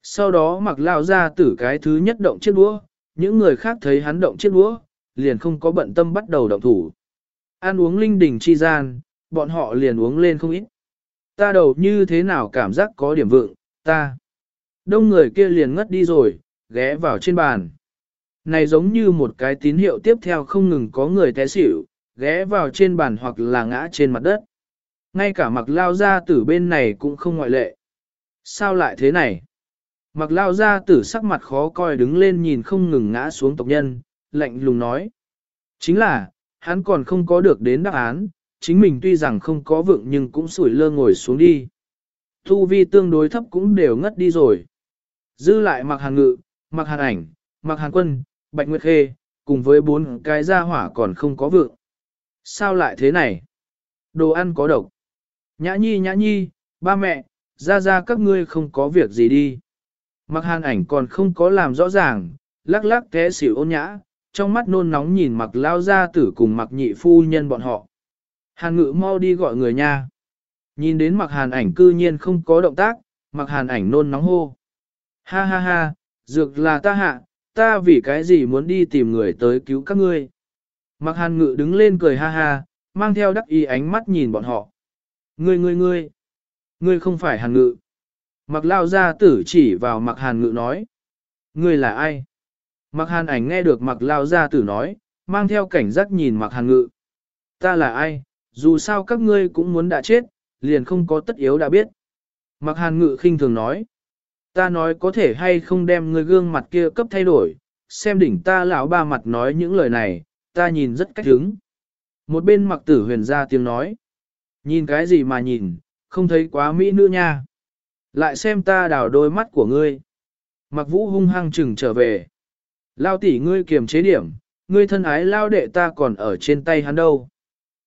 Sau đó mặc lao gia tử cái thứ nhất động chiếc đũa, những người khác thấy hắn động chiếc đũa, liền không có bận tâm bắt đầu động thủ. Ăn uống linh đình chi gian, bọn họ liền uống lên không ít. Ta đầu như thế nào cảm giác có điểm vượng, ta. Đông người kia liền ngất đi rồi, ghé vào trên bàn. Này giống như một cái tín hiệu tiếp theo không ngừng có người té xỉu, ghé vào trên bàn hoặc là ngã trên mặt đất. Ngay cả mặc lao ra tử bên này cũng không ngoại lệ. Sao lại thế này? Mặc lao ra tử sắc mặt khó coi đứng lên nhìn không ngừng ngã xuống tộc nhân, lạnh lùng nói. Chính là, hắn còn không có được đến đáp án, chính mình tuy rằng không có vượng nhưng cũng sủi lơ ngồi xuống đi. Thu vi tương đối thấp cũng đều ngất đi rồi. Dư lại mặc hàng ngự, mặc hàn ảnh, mặc hàn quân, bạch nguyệt khê, cùng với bốn cái gia hỏa còn không có vượng. Sao lại thế này? Đồ ăn có độc. Nhã nhi nhã nhi, ba mẹ, ra ra các ngươi không có việc gì đi. Mặc hàn ảnh còn không có làm rõ ràng, lắc lắc té xỉu ôn nhã, trong mắt nôn nóng nhìn mặc lao ra tử cùng mặc nhị phu nhân bọn họ. Hàn ngự mau đi gọi người nha. Nhìn đến mặc hàn ảnh cư nhiên không có động tác, mặc hàn ảnh nôn nóng hô. Ha ha ha, dược là ta hạ, ta vì cái gì muốn đi tìm người tới cứu các ngươi. Mặc hàn ngự đứng lên cười ha ha, mang theo đắc ý ánh mắt nhìn bọn họ. Ngươi ngươi ngươi, ngươi không phải hàn ngự. Mặc lao Gia tử chỉ vào mặc hàn ngự nói. Ngươi là ai? Mặc hàn ảnh nghe được mặc lao Gia tử nói, mang theo cảnh giác nhìn mặc hàn ngự. Ta là ai? Dù sao các ngươi cũng muốn đã chết, liền không có tất yếu đã biết. Mặc hàn ngự khinh thường nói. Ta nói có thể hay không đem ngươi gương mặt kia cấp thay đổi, xem đỉnh ta lão ba mặt nói những lời này, ta nhìn rất cách hứng. Một bên mặc tử huyền ra tiếng nói. Nhìn cái gì mà nhìn, không thấy quá mỹ nữ nha. Lại xem ta đào đôi mắt của ngươi. Mặc vũ hung hăng chừng trở về. Lao tỷ ngươi kiềm chế điểm, ngươi thân ái lao đệ ta còn ở trên tay hắn đâu.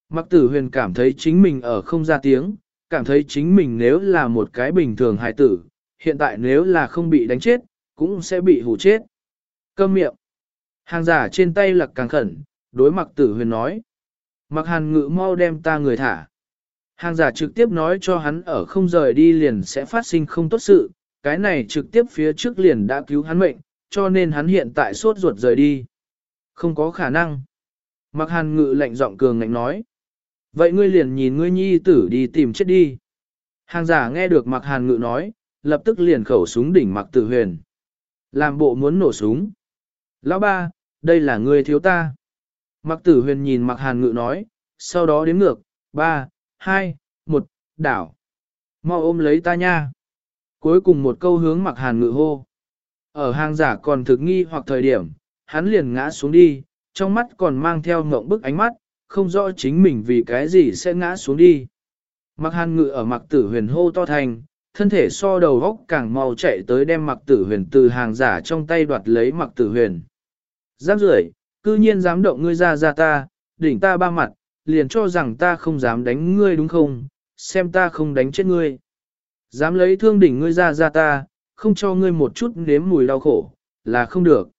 Mặc tử huyền cảm thấy chính mình ở không ra tiếng, cảm thấy chính mình nếu là một cái bình thường hài tử, hiện tại nếu là không bị đánh chết, cũng sẽ bị hù chết. Câm miệng. Hàng giả trên tay lặc càng khẩn, đối mặc tử huyền nói. Mặc hàn ngự mau đem ta người thả. Hàng giả trực tiếp nói cho hắn ở không rời đi liền sẽ phát sinh không tốt sự, cái này trực tiếp phía trước liền đã cứu hắn mệnh, cho nên hắn hiện tại sốt ruột rời đi. Không có khả năng. Mặc hàn ngự lạnh giọng cường ngạnh nói. Vậy ngươi liền nhìn ngươi nhi tử đi tìm chết đi. Hàng giả nghe được mặc hàn ngự nói, lập tức liền khẩu súng đỉnh mặc tử huyền. Làm bộ muốn nổ súng. Lão ba, đây là ngươi thiếu ta. Mặc tử huyền nhìn mặc hàn ngự nói, sau đó đếm ngược, ba, hai, một, đảo. Mau ôm lấy ta nha. Cuối cùng một câu hướng mặc hàn ngự hô. Ở hàng giả còn thực nghi hoặc thời điểm, hắn liền ngã xuống đi, trong mắt còn mang theo ngộng bức ánh mắt, không rõ chính mình vì cái gì sẽ ngã xuống đi. Mặc hàn ngự ở mặc tử huyền hô to thành, thân thể so đầu góc càng mau chạy tới đem mặc tử huyền từ hàng giả trong tay đoạt lấy mặc tử huyền. Giáp rưỡi, cư nhiên dám động ngươi ra ra ta, đỉnh ta ba mặt, liền cho rằng ta không dám đánh ngươi đúng không, xem ta không đánh chết ngươi. Dám lấy thương đỉnh ngươi ra ra ta, không cho ngươi một chút nếm mùi đau khổ, là không được.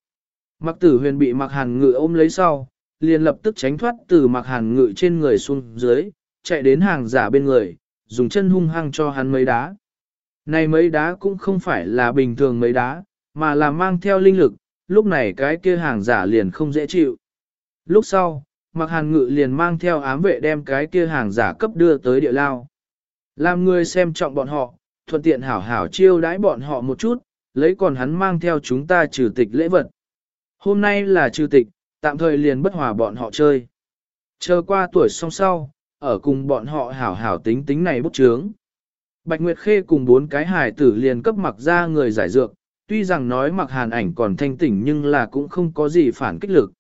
Mặc tử huyền bị mặc hàn ngự ôm lấy sau, liền lập tức tránh thoát từ mặc hàn ngự trên người xuống dưới, chạy đến hàng giả bên người, dùng chân hung hăng cho hắn mấy đá. Này mấy đá cũng không phải là bình thường mấy đá, mà là mang theo linh lực, lúc này cái kia hàng giả liền không dễ chịu. Lúc sau, mặc hàn ngự liền mang theo ám vệ đem cái kia hàng giả cấp đưa tới địa lao. Làm người xem trọng bọn họ, thuận tiện hảo hảo chiêu đãi bọn họ một chút, lấy còn hắn mang theo chúng ta trừ tịch lễ vật. Hôm nay là trừ tịch, tạm thời liền bất hòa bọn họ chơi. Chờ qua tuổi song sau, ở cùng bọn họ hảo hảo tính tính này bút trướng. Bạch Nguyệt Khê cùng bốn cái hài tử liền cấp mặc ra người giải dược, tuy rằng nói mặc hàn ảnh còn thanh tỉnh nhưng là cũng không có gì phản kích lực.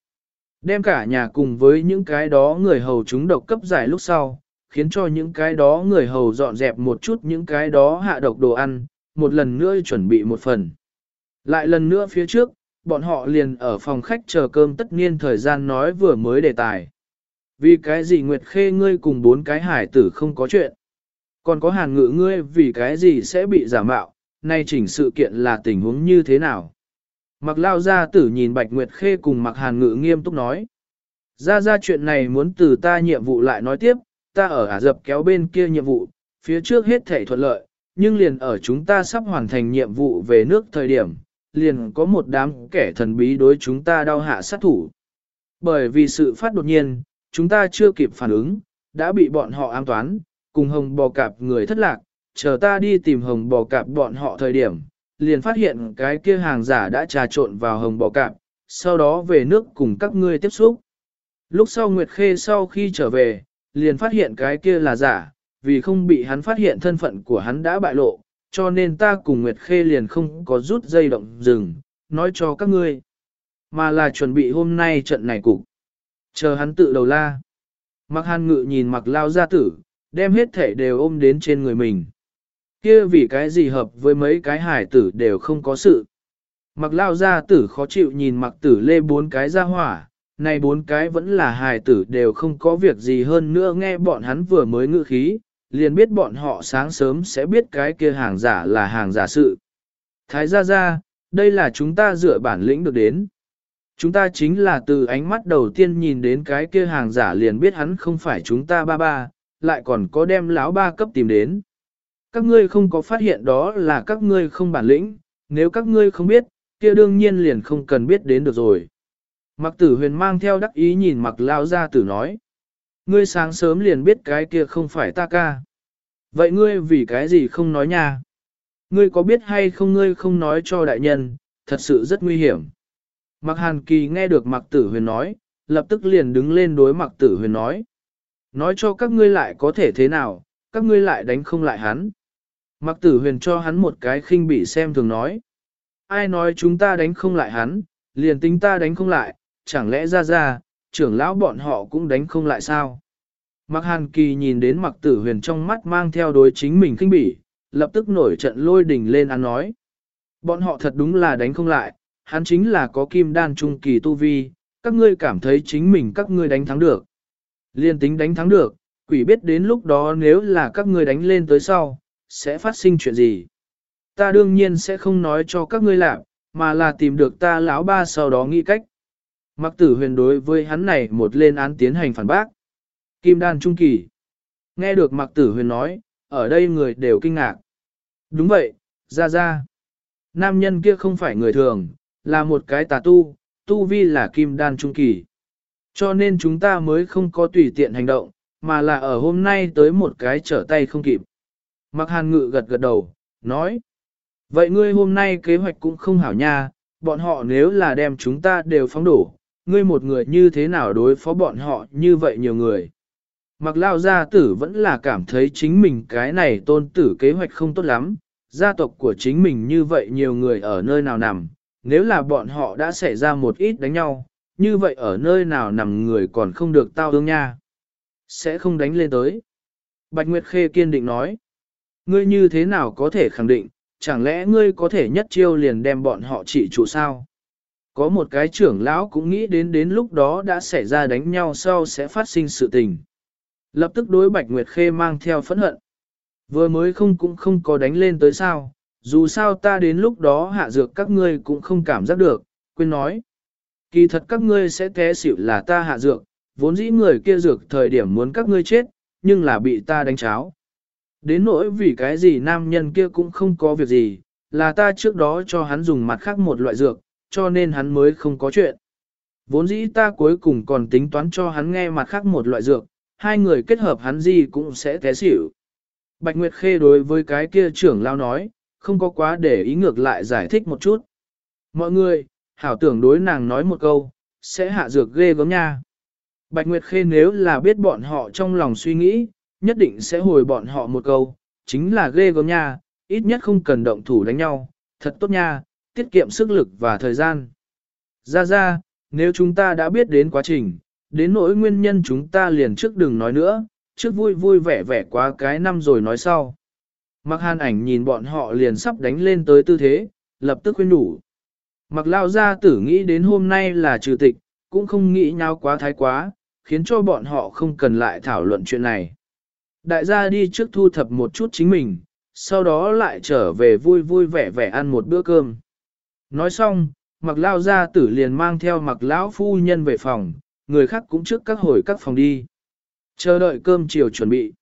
Đem cả nhà cùng với những cái đó người hầu chúng độc cấp giải lúc sau, khiến cho những cái đó người hầu dọn dẹp một chút những cái đó hạ độc đồ ăn, một lần nữa chuẩn bị một phần. Lại lần nữa phía trước, bọn họ liền ở phòng khách chờ cơm tất niên thời gian nói vừa mới đề tài. Vì cái gì Nguyệt Khê ngươi cùng bốn cái hải tử không có chuyện. Còn có hàn ngự ngươi vì cái gì sẽ bị giả mạo, nay chỉnh sự kiện là tình huống như thế nào. Mặc lao gia tử nhìn Bạch Nguyệt Khê cùng mặc hàn ngự nghiêm túc nói. Ra ra chuyện này muốn từ ta nhiệm vụ lại nói tiếp, ta ở Ả Dập kéo bên kia nhiệm vụ, phía trước hết thể thuận lợi, nhưng liền ở chúng ta sắp hoàn thành nhiệm vụ về nước thời điểm, liền có một đám kẻ thần bí đối chúng ta đau hạ sát thủ. Bởi vì sự phát đột nhiên, chúng ta chưa kịp phản ứng, đã bị bọn họ an toán, cùng hồng bò cạp người thất lạc, chờ ta đi tìm hồng bò cạp bọn họ thời điểm, liền phát hiện cái kia hàng giả đã trà trộn vào hồng bò cạp, sau đó về nước cùng các ngươi tiếp xúc. Lúc sau Nguyệt Khê sau khi trở về, liền phát hiện cái kia là giả, vì không bị hắn phát hiện thân phận của hắn đã bại lộ, cho nên ta cùng Nguyệt Khê liền không có rút dây động rừng, nói cho các ngươi, mà là chuẩn bị hôm nay trận này cục. Chờ hắn tự đầu la. Mặc hàn ngự nhìn mặc lao gia tử, đem hết thể đều ôm đến trên người mình. Kia vì cái gì hợp với mấy cái hải tử đều không có sự. Mặc lao gia tử khó chịu nhìn mặc tử lê bốn cái ra hỏa, này bốn cái vẫn là hài tử đều không có việc gì hơn nữa nghe bọn hắn vừa mới ngự khí, liền biết bọn họ sáng sớm sẽ biết cái kia hàng giả là hàng giả sự. Thái gia gia, đây là chúng ta dựa bản lĩnh được đến. Chúng ta chính là từ ánh mắt đầu tiên nhìn đến cái kia hàng giả liền biết hắn không phải chúng ta ba ba, lại còn có đem lão ba cấp tìm đến. Các ngươi không có phát hiện đó là các ngươi không bản lĩnh, nếu các ngươi không biết, kia đương nhiên liền không cần biết đến được rồi. Mặc tử huyền mang theo đắc ý nhìn mặc lao ra tử nói. Ngươi sáng sớm liền biết cái kia không phải ta ca. Vậy ngươi vì cái gì không nói nha? Ngươi có biết hay không ngươi không nói cho đại nhân, thật sự rất nguy hiểm. Mặc hàn kỳ nghe được mặc tử huyền nói, lập tức liền đứng lên đối mặc tử huyền nói. Nói cho các ngươi lại có thể thế nào, các ngươi lại đánh không lại hắn. Mặc tử huyền cho hắn một cái khinh bị xem thường nói. Ai nói chúng ta đánh không lại hắn, liền tính ta đánh không lại, chẳng lẽ ra ra, trưởng lão bọn họ cũng đánh không lại sao? Mặc hàn kỳ nhìn đến mặc tử huyền trong mắt mang theo đối chính mình kinh bỉ, lập tức nổi trận lôi đình lên ăn nói. Bọn họ thật đúng là đánh không lại, hắn chính là có kim đan trung kỳ tu vi, các ngươi cảm thấy chính mình các ngươi đánh thắng được. Liên tính đánh thắng được, quỷ biết đến lúc đó nếu là các ngươi đánh lên tới sau, sẽ phát sinh chuyện gì. Ta đương nhiên sẽ không nói cho các ngươi làm, mà là tìm được ta lão ba sau đó nghĩ cách. Mặc tử huyền đối với hắn này một lên án tiến hành phản bác. Kim đan trung kỳ. Nghe được mặc tử huyền nói, ở đây người đều kinh ngạc. Đúng vậy, ra ra. Nam nhân kia không phải người thường, là một cái tà tu, tu vi là kim đan trung kỳ. Cho nên chúng ta mới không có tùy tiện hành động, mà là ở hôm nay tới một cái trở tay không kịp. Mặc hàn ngự gật gật đầu, nói. Vậy ngươi hôm nay kế hoạch cũng không hảo nha, bọn họ nếu là đem chúng ta đều phóng đổ, ngươi một người như thế nào đối phó bọn họ như vậy nhiều người. Mặc lao gia tử vẫn là cảm thấy chính mình cái này tôn tử kế hoạch không tốt lắm, gia tộc của chính mình như vậy nhiều người ở nơi nào nằm, nếu là bọn họ đã xảy ra một ít đánh nhau, như vậy ở nơi nào nằm người còn không được tao thương nha. Sẽ không đánh lên tới. Bạch Nguyệt Khê kiên định nói, ngươi như thế nào có thể khẳng định, chẳng lẽ ngươi có thể nhất chiêu liền đem bọn họ trị trụ sao? Có một cái trưởng lão cũng nghĩ đến đến lúc đó đã xảy ra đánh nhau sau sẽ phát sinh sự tình. Lập tức đối Bạch Nguyệt Khê mang theo phẫn hận. Vừa mới không cũng không có đánh lên tới sao, dù sao ta đến lúc đó hạ dược các ngươi cũng không cảm giác được, quên nói. Kỳ thật các ngươi sẽ té xỉu là ta hạ dược, vốn dĩ người kia dược thời điểm muốn các ngươi chết, nhưng là bị ta đánh cháo. Đến nỗi vì cái gì nam nhân kia cũng không có việc gì, là ta trước đó cho hắn dùng mặt khác một loại dược, cho nên hắn mới không có chuyện. Vốn dĩ ta cuối cùng còn tính toán cho hắn nghe mặt khác một loại dược, hai người kết hợp hắn gì cũng sẽ té xỉu. Bạch Nguyệt Khê đối với cái kia trưởng lao nói, không có quá để ý ngược lại giải thích một chút. Mọi người, hảo tưởng đối nàng nói một câu, sẽ hạ dược ghê gớm nha. Bạch Nguyệt Khê nếu là biết bọn họ trong lòng suy nghĩ, nhất định sẽ hồi bọn họ một câu, chính là ghê gớm nha, ít nhất không cần động thủ đánh nhau, thật tốt nha, tiết kiệm sức lực và thời gian. Ra ra, nếu chúng ta đã biết đến quá trình, đến nỗi nguyên nhân chúng ta liền trước đừng nói nữa, trước vui vui vẻ vẻ quá cái năm rồi nói sau. Mặc hàn ảnh nhìn bọn họ liền sắp đánh lên tới tư thế, lập tức khuyên đủ. Mặc lao gia tử nghĩ đến hôm nay là trừ tịch, cũng không nghĩ nhau quá thái quá, khiến cho bọn họ không cần lại thảo luận chuyện này. Đại gia đi trước thu thập một chút chính mình, sau đó lại trở về vui vui vẻ vẻ ăn một bữa cơm. Nói xong, mặc lao gia tử liền mang theo mặc lão phu nhân về phòng, người khác cũng trước các hồi các phòng đi. Chờ đợi cơm chiều chuẩn bị.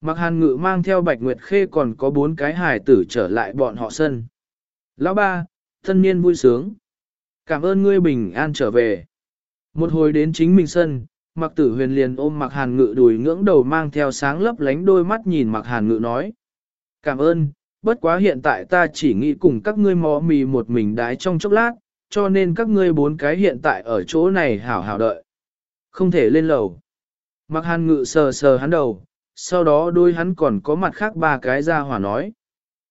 Mặc hàn ngự mang theo bạch nguyệt khê còn có bốn cái hài tử trở lại bọn họ sân. Lão ba, thân niên vui sướng. Cảm ơn ngươi bình an trở về. Một hồi đến chính mình sân, mặc tử huyền liền ôm mặc hàn ngự đùi ngưỡng đầu mang theo sáng lấp lánh đôi mắt nhìn mặc hàn ngự nói. Cảm ơn, bất quá hiện tại ta chỉ nghĩ cùng các ngươi mò mì một mình đái trong chốc lát, cho nên các ngươi bốn cái hiện tại ở chỗ này hảo hảo đợi. Không thể lên lầu. Mặc hàn ngự sờ sờ hắn đầu, sau đó đôi hắn còn có mặt khác ba cái ra hỏa nói.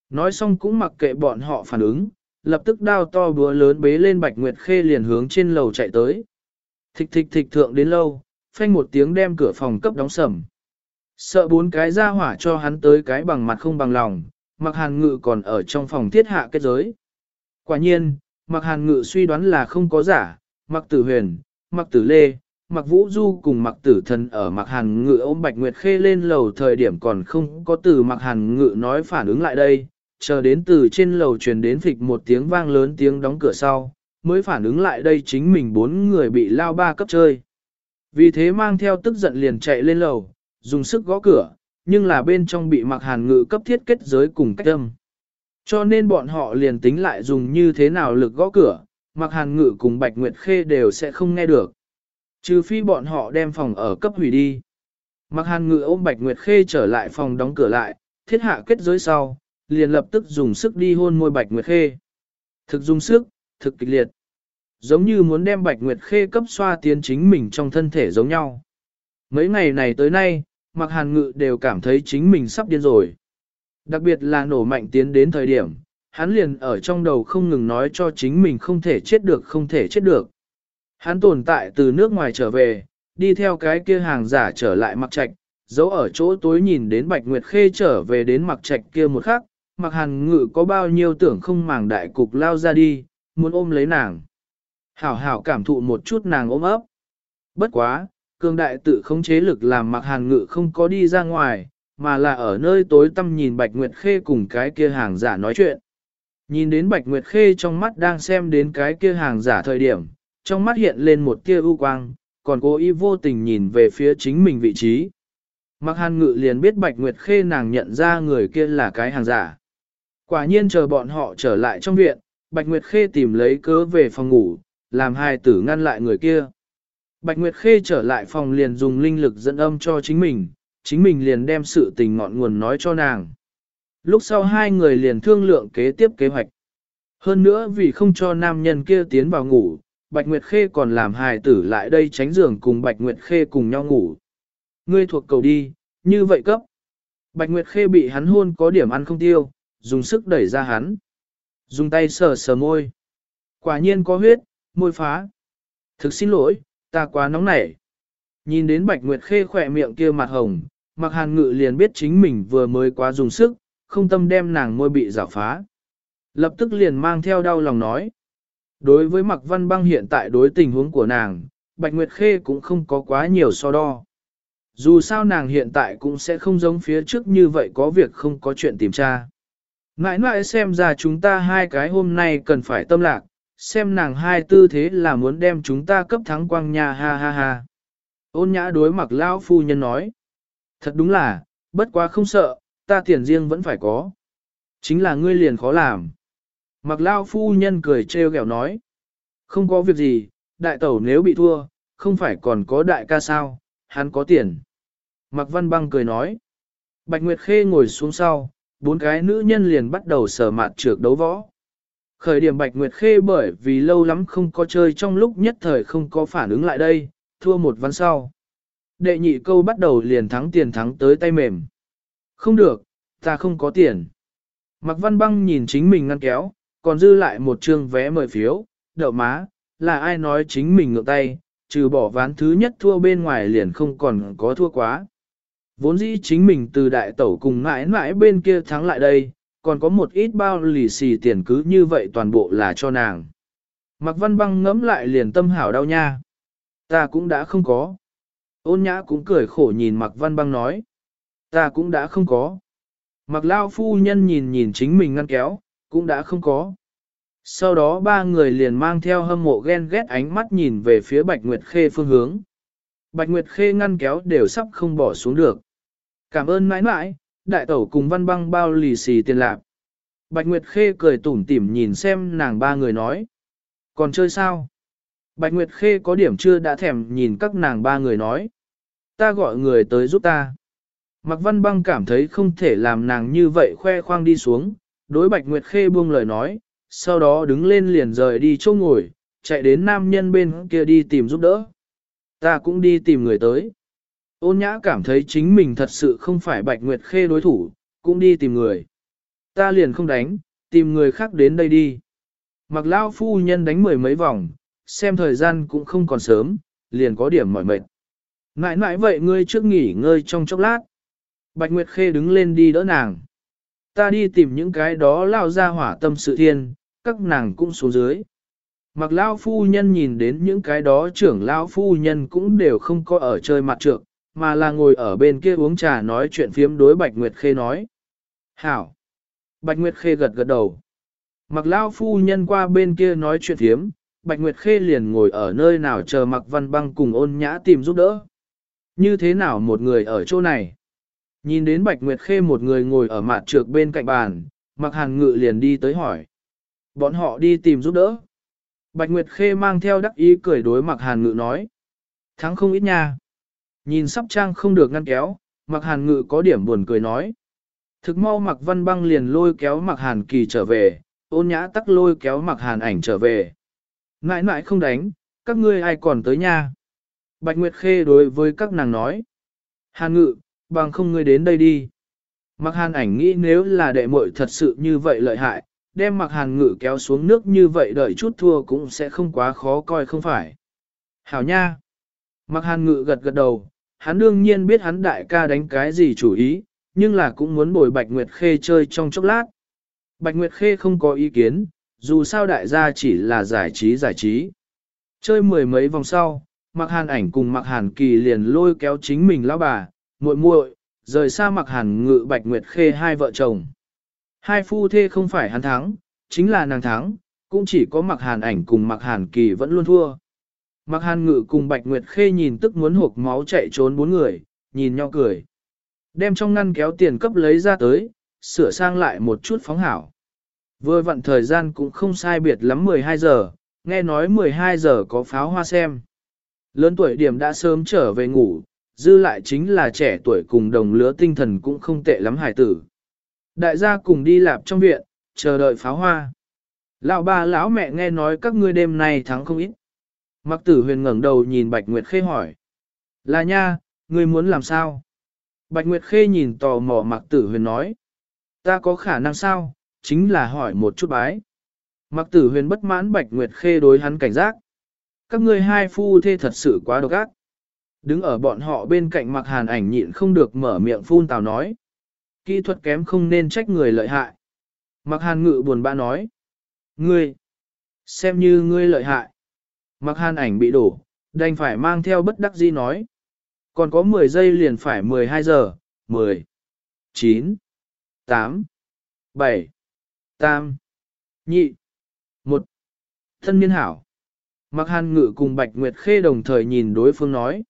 Nói xong cũng mặc kệ bọn họ phản ứng, lập tức đao to búa lớn bế lên Bạch Nguyệt Khê liền hướng trên lầu chạy tới. Thịch thịch thịch thượng đến lâu, phanh một tiếng đem cửa phòng cấp đóng sầm. Sợ bốn cái ra hỏa cho hắn tới cái bằng mặt không bằng lòng, mặc hàn ngự còn ở trong phòng thiết hạ kết giới. Quả nhiên, mặc hàn ngự suy đoán là không có giả, mặc tử huyền, mặc tử lê, mặc vũ du cùng mặc tử thần ở mặc hàn ngự ôm bạch nguyệt khê lên lầu thời điểm còn không có từ mặc hàn ngự nói phản ứng lại đây, chờ đến từ trên lầu truyền đến phịch một tiếng vang lớn tiếng đóng cửa sau, mới phản ứng lại đây chính mình bốn người bị lao ba cấp chơi. Vì thế mang theo tức giận liền chạy lên lầu, dùng sức gõ cửa, nhưng là bên trong bị mặc hàn ngự cấp thiết kết giới cùng cách âm. Cho nên bọn họ liền tính lại dùng như thế nào lực gõ cửa, mặc hàn ngự cùng Bạch Nguyệt Khê đều sẽ không nghe được. Trừ phi bọn họ đem phòng ở cấp hủy đi. Mặc hàn ngự ôm Bạch Nguyệt Khê trở lại phòng đóng cửa lại, thiết hạ kết giới sau, liền lập tức dùng sức đi hôn môi Bạch Nguyệt Khê. Thực dùng sức, thực kịch liệt. Giống như muốn đem Bạch Nguyệt Khê cấp xoa tiến chính mình trong thân thể giống nhau. Mấy ngày này tới nay, mặc hàn ngự đều cảm thấy chính mình sắp điên rồi. Đặc biệt là nổ mạnh tiến đến thời điểm, hắn liền ở trong đầu không ngừng nói cho chính mình không thể chết được không thể chết được. Hắn tồn tại từ nước ngoài trở về, đi theo cái kia hàng giả trở lại mặc trạch, giấu ở chỗ tối nhìn đến Bạch Nguyệt Khê trở về đến mặc trạch kia một khắc, mặc hàn ngự có bao nhiêu tưởng không màng đại cục lao ra đi, muốn ôm lấy nàng. Hảo hảo cảm thụ một chút nàng ôm ấp. Bất quá, cường đại tự khống chế lực làm mặc hàn ngự không có đi ra ngoài, mà là ở nơi tối tăm nhìn Bạch Nguyệt Khê cùng cái kia hàng giả nói chuyện. Nhìn đến Bạch Nguyệt Khê trong mắt đang xem đến cái kia hàng giả thời điểm, trong mắt hiện lên một tia ưu quang, còn cố ý vô tình nhìn về phía chính mình vị trí. Mặc hàn ngự liền biết Bạch Nguyệt Khê nàng nhận ra người kia là cái hàng giả. Quả nhiên chờ bọn họ trở lại trong viện, Bạch Nguyệt Khê tìm lấy cớ về phòng ngủ, làm hai tử ngăn lại người kia. Bạch Nguyệt Khê trở lại phòng liền dùng linh lực dẫn âm cho chính mình, chính mình liền đem sự tình ngọn nguồn nói cho nàng. Lúc sau hai người liền thương lượng kế tiếp kế hoạch. Hơn nữa vì không cho nam nhân kia tiến vào ngủ, Bạch Nguyệt Khê còn làm hài tử lại đây tránh giường cùng Bạch Nguyệt Khê cùng nhau ngủ. Ngươi thuộc cầu đi, như vậy cấp. Bạch Nguyệt Khê bị hắn hôn có điểm ăn không tiêu, dùng sức đẩy ra hắn. Dùng tay sờ sờ môi. Quả nhiên có huyết, môi phá. Thực xin lỗi, ta quá nóng nảy. Nhìn đến Bạch Nguyệt Khê khỏe miệng kia mặt hồng, mặc hàn ngự liền biết chính mình vừa mới quá dùng sức, không tâm đem nàng môi bị rào phá. Lập tức liền mang theo đau lòng nói. Đối với Mạc Văn Băng hiện tại đối tình huống của nàng, Bạch Nguyệt Khê cũng không có quá nhiều so đo. Dù sao nàng hiện tại cũng sẽ không giống phía trước như vậy có việc không có chuyện tìm tra. Ngại ngại xem ra chúng ta hai cái hôm nay cần phải tâm lạc, xem nàng hai tư thế là muốn đem chúng ta cấp thắng quang nhà ha ha ha. Ôn nhã đối mặt lão phu nhân nói. Thật đúng là, bất quá không sợ, ta tiền riêng vẫn phải có. Chính là ngươi liền khó làm. Mặc lao phu nhân cười trêu ghẹo nói. Không có việc gì, đại tẩu nếu bị thua, không phải còn có đại ca sao, hắn có tiền. Mặc văn băng cười nói. Bạch Nguyệt Khê ngồi xuống sau, bốn cái nữ nhân liền bắt đầu sờ mạt trược đấu võ. Khởi điểm Bạch Nguyệt Khê bởi vì lâu lắm không có chơi trong lúc nhất thời không có phản ứng lại đây, thua một ván sau. Đệ nhị câu bắt đầu liền thắng tiền thắng tới tay mềm. Không được, ta không có tiền. Mạc Văn Băng nhìn chính mình ngăn kéo, còn dư lại một chương vé mời phiếu, đậu má, là ai nói chính mình ngược tay, trừ bỏ ván thứ nhất thua bên ngoài liền không còn có thua quá. Vốn dĩ chính mình từ đại tẩu cùng mãi mãi bên kia thắng lại đây, còn có một ít bao lì xì tiền cứ như vậy toàn bộ là cho nàng. Mạc Văn Băng ngẫm lại liền tâm hảo đau nha. Ta cũng đã không có. Ôn nhã cũng cười khổ nhìn Mạc Văn Băng nói. Ta cũng đã không có. Mạc Lao phu nhân nhìn nhìn chính mình ngăn kéo, cũng đã không có. Sau đó ba người liền mang theo hâm mộ ghen ghét ánh mắt nhìn về phía Bạch Nguyệt Khê phương hướng. Bạch Nguyệt Khê ngăn kéo đều sắp không bỏ xuống được. Cảm ơn mãi mãi, đại tẩu cùng văn băng bao lì xì tiền lạc. Bạch Nguyệt Khê cười tủm tỉm nhìn xem nàng ba người nói. Còn chơi sao? Bạch Nguyệt Khê có điểm chưa đã thèm nhìn các nàng ba người nói. Ta gọi người tới giúp ta. Mạc Văn Băng cảm thấy không thể làm nàng như vậy khoe khoang đi xuống, đối Bạch Nguyệt Khê buông lời nói, sau đó đứng lên liền rời đi chỗ ngồi, chạy đến nam nhân bên kia đi tìm giúp đỡ. Ta cũng đi tìm người tới. Ôn nhã cảm thấy chính mình thật sự không phải Bạch Nguyệt Khê đối thủ, cũng đi tìm người. Ta liền không đánh, tìm người khác đến đây đi. Mặc lao phu nhân đánh mười mấy vòng, xem thời gian cũng không còn sớm, liền có điểm mỏi mệt. Ngại ngại vậy ngươi trước nghỉ ngơi trong chốc lát. Bạch Nguyệt Khê đứng lên đi đỡ nàng. Ta đi tìm những cái đó lao ra hỏa tâm sự thiên, các nàng cũng xuống dưới. Mặc lao phu nhân nhìn đến những cái đó trưởng lao phu nhân cũng đều không có ở chơi mặt trượng, mà là ngồi ở bên kia uống trà nói chuyện phiếm đối Bạch Nguyệt Khê nói. Hảo! Bạch Nguyệt Khê gật gật đầu. Mặc lao phu nhân qua bên kia nói chuyện phiếm, Bạch Nguyệt Khê liền ngồi ở nơi nào chờ Mặc Văn Băng cùng ôn nhã tìm giúp đỡ. Như thế nào một người ở chỗ này? Nhìn đến Bạch Nguyệt Khê một người ngồi ở mặt trược bên cạnh bàn, Mặc Hàn Ngự liền đi tới hỏi. Bọn họ đi tìm giúp đỡ. Bạch Nguyệt Khê mang theo đắc ý cười đối Mặc Hàn Ngự nói. Thắng không ít nha. Nhìn sắp trang không được ngăn kéo, Mặc Hàn Ngự có điểm buồn cười nói. Thực mau Mặc Văn Băng liền lôi kéo Mặc Hàn Kỳ trở về, ôn nhã tắc lôi kéo Mặc Hàn ảnh trở về. Ngại ngại không đánh, các ngươi ai còn tới nha. Bạch Nguyệt Khê đối với các nàng nói. Hàn Ngự, bằng không ngươi đến đây đi. Mặc Hàn ảnh nghĩ nếu là đệ muội thật sự như vậy lợi hại, đem Mặc Hàn Ngự kéo xuống nước như vậy đợi chút thua cũng sẽ không quá khó coi không phải. Hảo nha. Mặc Hàn Ngự gật gật đầu, hắn đương nhiên biết hắn đại ca đánh cái gì chủ ý, nhưng là cũng muốn bồi Bạch Nguyệt Khê chơi trong chốc lát. Bạch Nguyệt Khê không có ý kiến, dù sao đại gia chỉ là giải trí giải trí. Chơi mười mấy vòng sau, Mặc Hàn ảnh cùng Mặc Hàn kỳ liền lôi kéo chính mình lão bà, muội muội, rời xa Mặc Hàn ngự Bạch Nguyệt Khê hai vợ chồng. Hai phu thê không phải hắn thắng, chính là nàng thắng, cũng chỉ có Mặc Hàn ảnh cùng Mặc Hàn kỳ vẫn luôn thua. Mặc Hàn ngự cùng Bạch Nguyệt Khê nhìn tức muốn hộp máu chạy trốn bốn người, nhìn nhau cười. Đem trong ngăn kéo tiền cấp lấy ra tới, sửa sang lại một chút phóng hảo. Vừa vặn thời gian cũng không sai biệt lắm 12 giờ, nghe nói 12 giờ có pháo hoa xem. Lớn tuổi điểm đã sớm trở về ngủ, dư lại chính là trẻ tuổi cùng đồng lứa tinh thần cũng không tệ lắm hải tử. Đại gia cùng đi lạp trong viện, chờ đợi pháo hoa. Lão ba lão mẹ nghe nói các ngươi đêm nay thắng không ít. Mặc tử huyền ngẩng đầu nhìn Bạch Nguyệt Khê hỏi. Là nha, ngươi muốn làm sao? Bạch Nguyệt Khê nhìn tò mò Mặc tử huyền nói. Ta có khả năng sao, chính là hỏi một chút bái. Mặc tử huyền bất mãn Bạch Nguyệt Khê đối hắn cảnh giác. Các ngươi hai phu thê thật sự quá độc ác. Đứng ở bọn họ bên cạnh mặc hàn ảnh nhịn không được mở miệng phun tào nói. Kỹ thuật kém không nên trách người lợi hại. Mặc hàn ngự buồn bã nói. Ngươi, xem như ngươi lợi hại. Mặc hàn ảnh bị đổ, đành phải mang theo bất đắc dĩ nói. Còn có 10 giây liền phải 12 giờ, 10, 9, 8, 7, Tam, Nhị, Một. Thân niên hảo. Mặc hàn ngự cùng Bạch Nguyệt Khê đồng thời nhìn đối phương nói.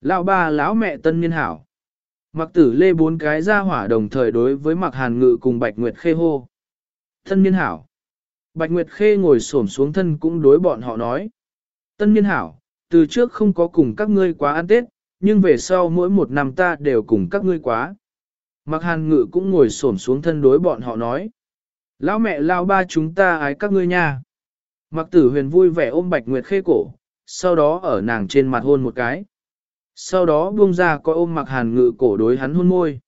Lão ba lão mẹ tân niên hảo. Mặc tử lê bốn cái ra hỏa đồng thời đối với mặc hàn ngự cùng Bạch Nguyệt Khê hô. Thân niên hảo. Bạch Nguyệt Khê ngồi xổm xuống thân cũng đối bọn họ nói. Tân niên hảo, từ trước không có cùng các ngươi quá ăn Tết, nhưng về sau mỗi một năm ta đều cùng các ngươi quá. Mặc hàn ngự cũng ngồi xổm xuống thân đối bọn họ nói. Lão mẹ lão ba chúng ta ái các ngươi nha. Mặc tử huyền vui vẻ ôm Bạch Nguyệt Khê cổ, sau đó ở nàng trên mặt hôn một cái. Sau đó buông ra coi ôm mặc hàn ngự cổ đối hắn hôn môi.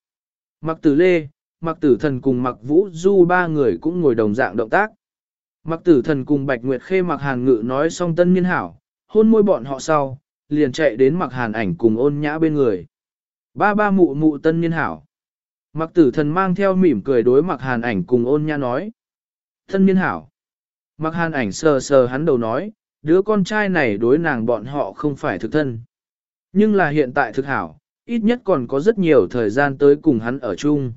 Mặc tử lê, mặc tử thần cùng mặc vũ du ba người cũng ngồi đồng dạng động tác. Mặc tử thần cùng Bạch Nguyệt Khê mặc hàn ngự nói xong tân niên hảo, hôn môi bọn họ sau, liền chạy đến mặc hàn ảnh cùng ôn nhã bên người. Ba ba mụ mụ tân niên hảo. Mặc tử thần mang theo mỉm cười đối mặc hàn ảnh cùng ôn nhã nói. Tân niên hảo. Mặc hàn ảnh sờ sờ hắn đầu nói, đứa con trai này đối nàng bọn họ không phải thực thân. Nhưng là hiện tại thực hảo, ít nhất còn có rất nhiều thời gian tới cùng hắn ở chung.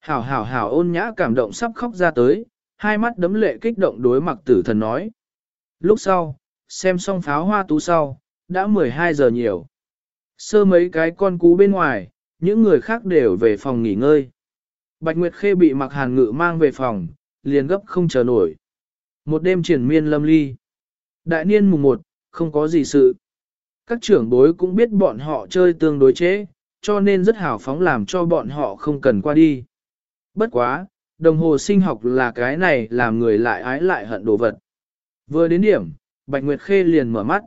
Hảo hảo hảo ôn nhã cảm động sắp khóc ra tới, hai mắt đấm lệ kích động đối mặc tử thần nói. Lúc sau, xem xong pháo hoa tú sau, đã 12 giờ nhiều. Sơ mấy cái con cú bên ngoài, những người khác đều về phòng nghỉ ngơi. Bạch Nguyệt Khê bị mặc hàn ngự mang về phòng, liền gấp không chờ nổi. Một đêm triển miên lâm ly. Đại niên mùng 1, không có gì sự. Các trưởng bối cũng biết bọn họ chơi tương đối chế, cho nên rất hào phóng làm cho bọn họ không cần qua đi. Bất quá, đồng hồ sinh học là cái này làm người lại ái lại hận đồ vật. Vừa đến điểm, Bạch Nguyệt Khê liền mở mắt.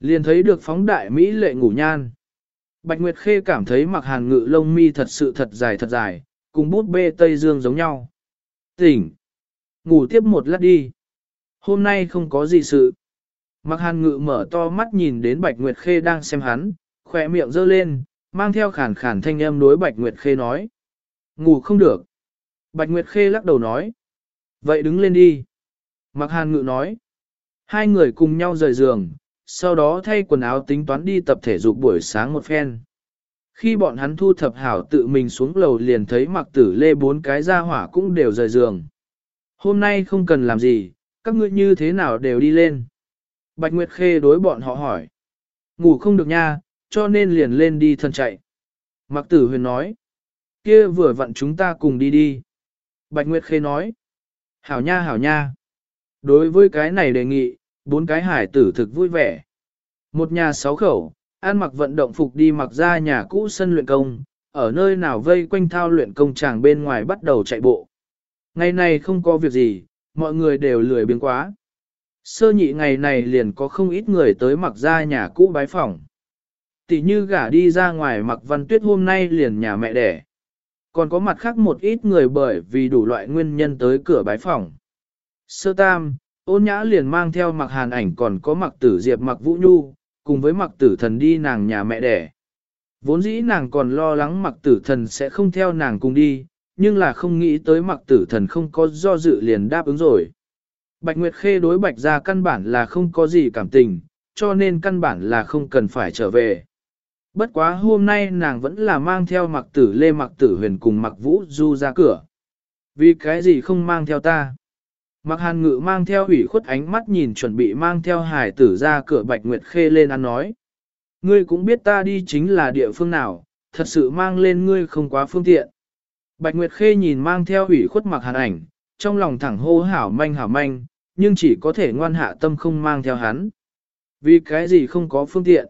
Liền thấy được phóng đại Mỹ lệ ngủ nhan. Bạch Nguyệt Khê cảm thấy mặc hàn ngự lông mi thật sự thật dài thật dài, cùng bút bê Tây Dương giống nhau. Tỉnh! Ngủ tiếp một lát đi. Hôm nay không có gì sự. Mặc hàn ngự mở to mắt nhìn đến Bạch Nguyệt Khê đang xem hắn, khỏe miệng giơ lên, mang theo khản khản thanh âm đối Bạch Nguyệt Khê nói. Ngủ không được. Bạch Nguyệt Khê lắc đầu nói. Vậy đứng lên đi. Mặc hàn ngự nói. Hai người cùng nhau rời giường, sau đó thay quần áo tính toán đi tập thể dục buổi sáng một phen. Khi bọn hắn thu thập hảo tự mình xuống lầu liền thấy mặc tử lê bốn cái ra hỏa cũng đều rời giường. Hôm nay không cần làm gì, các ngươi như thế nào đều đi lên. Bạch Nguyệt Khê đối bọn họ hỏi. Ngủ không được nha, cho nên liền lên đi thân chạy. Mặc tử huyền nói. kia vừa vặn chúng ta cùng đi đi. Bạch Nguyệt Khê nói. Hảo nha hảo nha. Đối với cái này đề nghị, bốn cái hải tử thực vui vẻ. Một nhà sáu khẩu, ăn mặc vận động phục đi mặc ra nhà cũ sân luyện công, ở nơi nào vây quanh thao luyện công tràng bên ngoài bắt đầu chạy bộ. Ngày này không có việc gì, mọi người đều lười biếng quá. Sơ nhị ngày này liền có không ít người tới mặc ra nhà cũ bái phỏng. Tỷ như gả đi ra ngoài mặc văn tuyết hôm nay liền nhà mẹ đẻ. Còn có mặt khác một ít người bởi vì đủ loại nguyên nhân tới cửa bái phỏng. Sơ tam, ôn nhã liền mang theo mặc hàn ảnh còn có mặc tử diệp mặc vũ nhu, cùng với mặc tử thần đi nàng nhà mẹ đẻ. Vốn dĩ nàng còn lo lắng mặc tử thần sẽ không theo nàng cùng đi, nhưng là không nghĩ tới mặc tử thần không có do dự liền đáp ứng rồi. Bạch Nguyệt Khê đối Bạch ra căn bản là không có gì cảm tình, cho nên căn bản là không cần phải trở về. Bất quá hôm nay nàng vẫn là mang theo mặc tử lê mặc tử huyền cùng mặc vũ du ra cửa. Vì cái gì không mang theo ta? Mặc hàn ngự mang theo ủy khuất ánh mắt nhìn chuẩn bị mang theo hải tử ra cửa Bạch Nguyệt Khê lên ăn nói. Ngươi cũng biết ta đi chính là địa phương nào, thật sự mang lên ngươi không quá phương tiện. Bạch Nguyệt Khê nhìn mang theo ủy khuất mặc hàn ảnh, trong lòng thẳng hô hảo manh hảo manh, nhưng chỉ có thể ngoan hạ tâm không mang theo hắn. Vì cái gì không có phương tiện?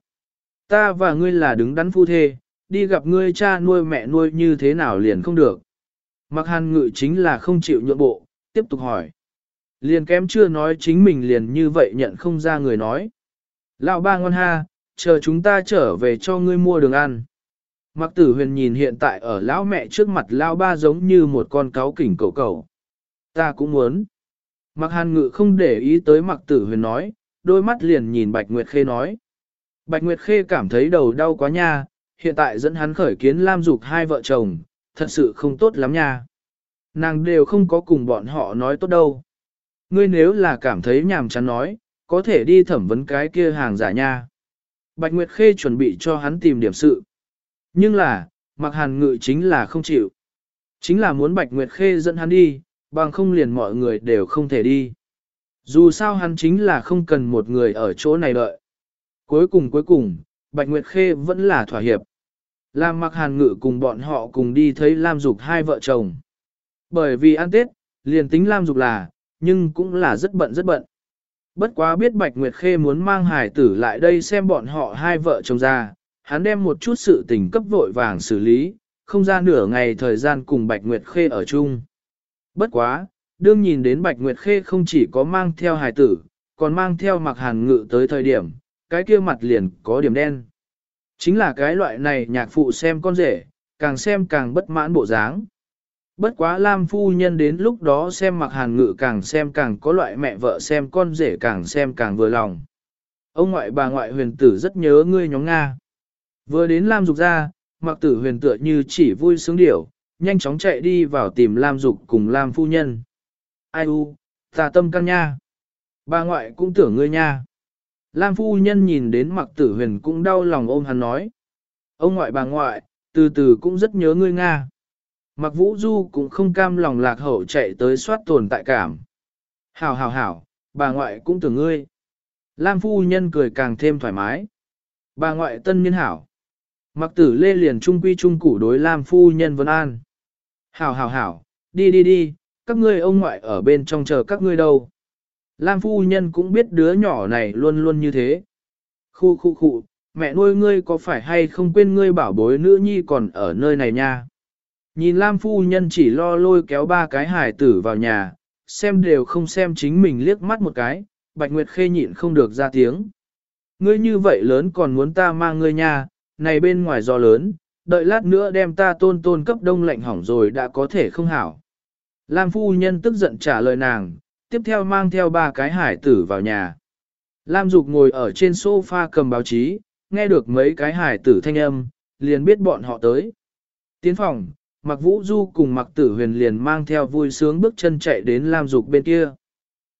Ta và ngươi là đứng đắn phu thê, đi gặp ngươi cha nuôi mẹ nuôi như thế nào liền không được. Mặc hàn ngự chính là không chịu nhượng bộ, tiếp tục hỏi. Liền kém chưa nói chính mình liền như vậy nhận không ra người nói. Lão ba ngon ha, chờ chúng ta trở về cho ngươi mua đường ăn. Mặc tử huyền nhìn hiện tại ở lão mẹ trước mặt lão ba giống như một con cáo kỉnh cầu cầu. Ta cũng muốn. Mặc hàn ngự không để ý tới mặc tử huyền nói, đôi mắt liền nhìn Bạch Nguyệt Khê nói. Bạch Nguyệt Khê cảm thấy đầu đau quá nha, hiện tại dẫn hắn khởi kiến Lam Dục hai vợ chồng, thật sự không tốt lắm nha. Nàng đều không có cùng bọn họ nói tốt đâu. Ngươi nếu là cảm thấy nhàm chán nói, có thể đi thẩm vấn cái kia hàng giả nha. Bạch Nguyệt Khê chuẩn bị cho hắn tìm điểm sự. Nhưng là, mặc hàn ngự chính là không chịu. Chính là muốn Bạch Nguyệt Khê dẫn hắn đi, bằng không liền mọi người đều không thể đi. Dù sao hắn chính là không cần một người ở chỗ này đợi. Cuối cùng cuối cùng, Bạch Nguyệt Khê vẫn là thỏa hiệp. Lam mặc hàn ngự cùng bọn họ cùng đi thấy Lam Dục hai vợ chồng. Bởi vì ăn Tết, liền tính Lam Dục là, nhưng cũng là rất bận rất bận. Bất quá biết Bạch Nguyệt Khê muốn mang hải tử lại đây xem bọn họ hai vợ chồng ra, hắn đem một chút sự tình cấp vội vàng xử lý, không ra nửa ngày thời gian cùng Bạch Nguyệt Khê ở chung. Bất quá, đương nhìn đến Bạch Nguyệt Khê không chỉ có mang theo hài tử, còn mang theo mặc hàn ngự tới thời điểm, cái kia mặt liền có điểm đen. Chính là cái loại này nhạc phụ xem con rể, càng xem càng bất mãn bộ dáng. Bất quá Lam phu nhân đến lúc đó xem mặc hàn ngự càng xem càng có loại mẹ vợ xem con rể càng xem càng vừa lòng. Ông ngoại bà ngoại huyền tử rất nhớ ngươi nhóm Nga. Vừa đến Lam dục ra, mặc tử huyền tựa như chỉ vui sướng điểu, nhanh chóng chạy đi vào tìm Lam dục cùng Lam phu nhân. Ai u, tà tâm căn nha. Bà ngoại cũng tưởng ngươi nha. Lam phu nhân nhìn đến mặc tử huyền cũng đau lòng ôm hắn nói. Ông ngoại bà ngoại, từ từ cũng rất nhớ ngươi Nga. Mặc vũ du cũng không cam lòng lạc hậu chạy tới soát tồn tại cảm. Hảo hảo hảo, bà ngoại cũng tưởng ngươi. Lam phu nhân cười càng thêm thoải mái. Bà ngoại tân niên hảo. Mặc tử lê liền trung quy trung củ đối Lam phu nhân vân an. Hảo hảo hảo, đi đi đi, các ngươi ông ngoại ở bên trong chờ các ngươi đâu. Lam phu nhân cũng biết đứa nhỏ này luôn luôn như thế. Khu khu khu, mẹ nuôi ngươi có phải hay không quên ngươi bảo bối nữ nhi còn ở nơi này nha. Nhìn Lam phu nhân chỉ lo lôi kéo ba cái hải tử vào nhà, xem đều không xem chính mình liếc mắt một cái, Bạch Nguyệt khê nhịn không được ra tiếng. Ngươi như vậy lớn còn muốn ta mang ngươi nha, này bên ngoài gió lớn, đợi lát nữa đem ta tôn tôn cấp đông lạnh hỏng rồi đã có thể không hảo. Lam phu nhân tức giận trả lời nàng, tiếp theo mang theo ba cái hải tử vào nhà. Lam Dục ngồi ở trên sofa cầm báo chí, nghe được mấy cái hải tử thanh âm, liền biết bọn họ tới. Tiến phòng, Mạc Vũ Du cùng Mạc Tử Huyền liền mang theo vui sướng bước chân chạy đến Lam Dục bên kia.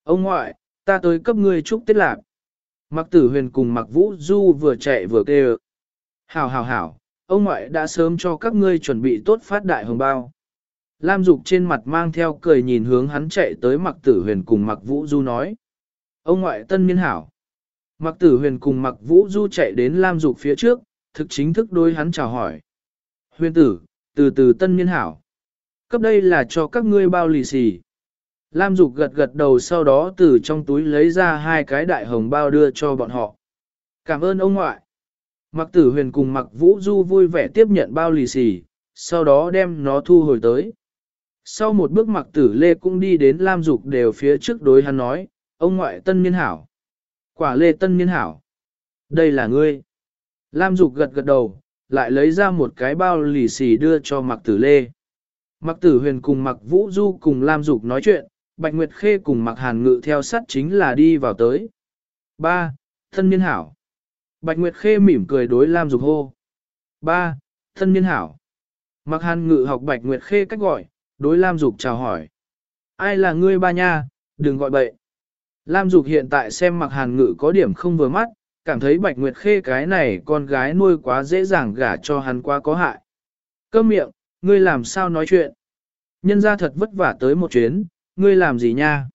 Ông ngoại, ta tới cấp ngươi chúc Tết lạc. Mạc Tử Huyền cùng Mạc Vũ Du vừa chạy vừa kêu. Hảo hảo hảo, ông ngoại đã sớm cho các ngươi chuẩn bị tốt phát đại hồng bao. Lam Dục trên mặt mang theo cười nhìn hướng hắn chạy tới Mạc Tử Huyền cùng Mạc Vũ Du nói. Ông ngoại tân niên hảo. Mạc Tử Huyền cùng Mạc Vũ Du chạy đến Lam Dục phía trước, thực chính thức đối hắn chào hỏi. Huyền tử, từ từ tân niên hảo. Cấp đây là cho các ngươi bao lì xì. Lam Dục gật gật đầu sau đó từ trong túi lấy ra hai cái đại hồng bao đưa cho bọn họ. Cảm ơn ông ngoại. Mặc tử huyền cùng mặc vũ du vui vẻ tiếp nhận bao lì xì, sau đó đem nó thu hồi tới. Sau một bước mặc tử lê cũng đi đến Lam Dục đều phía trước đối hắn nói, ông ngoại tân niên hảo. Quả lê tân niên hảo. Đây là ngươi. Lam Dục gật gật đầu, lại lấy ra một cái bao lì xì đưa cho mặc tử lê. Mặc tử huyền cùng mặc vũ du cùng Lam Dục nói chuyện, Bạch Nguyệt Khê cùng mặc hàn ngự theo sát chính là đi vào tới. Ba, Thân niên hảo. Bạch Nguyệt Khê mỉm cười đối Lam Dục hô. Ba, Thân niên hảo. Mặc hàn ngự học Bạch Nguyệt Khê cách gọi, đối Lam Dục chào hỏi. Ai là ngươi ba nha, đừng gọi bậy. Lam Dục hiện tại xem mặc hàn ngự có điểm không vừa mắt, cảm thấy Bạch Nguyệt Khê cái này con gái nuôi quá dễ dàng gả cho hắn quá có hại. Câm miệng, ngươi làm sao nói chuyện? Nhân ra thật vất vả tới một chuyến, ngươi làm gì nha?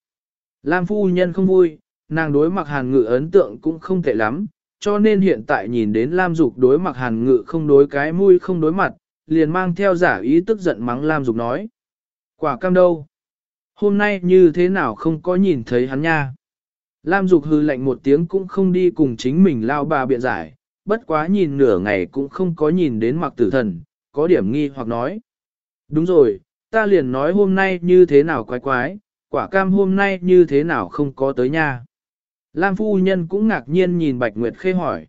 Lam phu nhân không vui, nàng đối mặc hàn ngự ấn tượng cũng không tệ lắm, cho nên hiện tại nhìn đến Lam Dục đối mặc hàn ngự không đối cái mũi không đối mặt, liền mang theo giả ý tức giận mắng Lam Dục nói. Quả cam đâu? Hôm nay như thế nào không có nhìn thấy hắn nha? Lam Dục hư lạnh một tiếng cũng không đi cùng chính mình lao bà biện giải, bất quá nhìn nửa ngày cũng không có nhìn đến mặc tử thần, có điểm nghi hoặc nói. Đúng rồi, ta liền nói hôm nay như thế nào quái quái, quả cam hôm nay như thế nào không có tới nha. Lam phu nhân cũng ngạc nhiên nhìn Bạch Nguyệt Khê hỏi.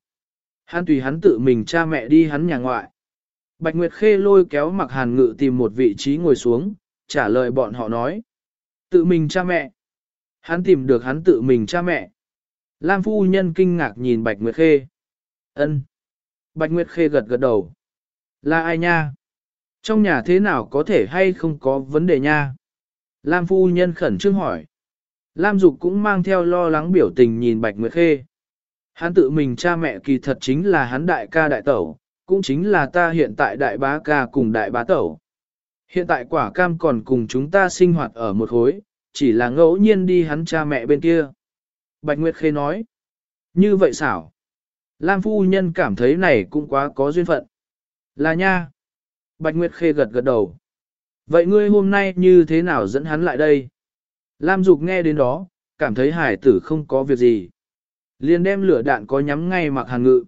Hắn tùy hắn tự mình cha mẹ đi hắn nhà ngoại. Bạch Nguyệt Khê lôi kéo mặc hàn ngự tìm một vị trí ngồi xuống, trả lời bọn họ nói. Tự mình cha mẹ. Hắn tìm được hắn tự mình cha mẹ. Lam phu nhân kinh ngạc nhìn Bạch Nguyệt Khê. Ân. Bạch Nguyệt Khê gật gật đầu. Là ai nha? Trong nhà thế nào có thể hay không có vấn đề nha? Lam phu nhân khẩn trương hỏi. Lam Dục cũng mang theo lo lắng biểu tình nhìn Bạch Nguyệt Khê. Hắn tự mình cha mẹ kỳ thật chính là hắn đại ca đại tẩu, cũng chính là ta hiện tại đại bá ca cùng đại bá tẩu. Hiện tại quả cam còn cùng chúng ta sinh hoạt ở một hối, chỉ là ngẫu nhiên đi hắn cha mẹ bên kia. Bạch Nguyệt Khê nói, như vậy xảo. Lam phu nhân cảm thấy này cũng quá có duyên phận. Là nha. Bạch Nguyệt Khê gật gật đầu. Vậy ngươi hôm nay như thế nào dẫn hắn lại đây? Lam Dục nghe đến đó, cảm thấy hải tử không có việc gì. liền đem lửa đạn có nhắm ngay mặc hàn ngự.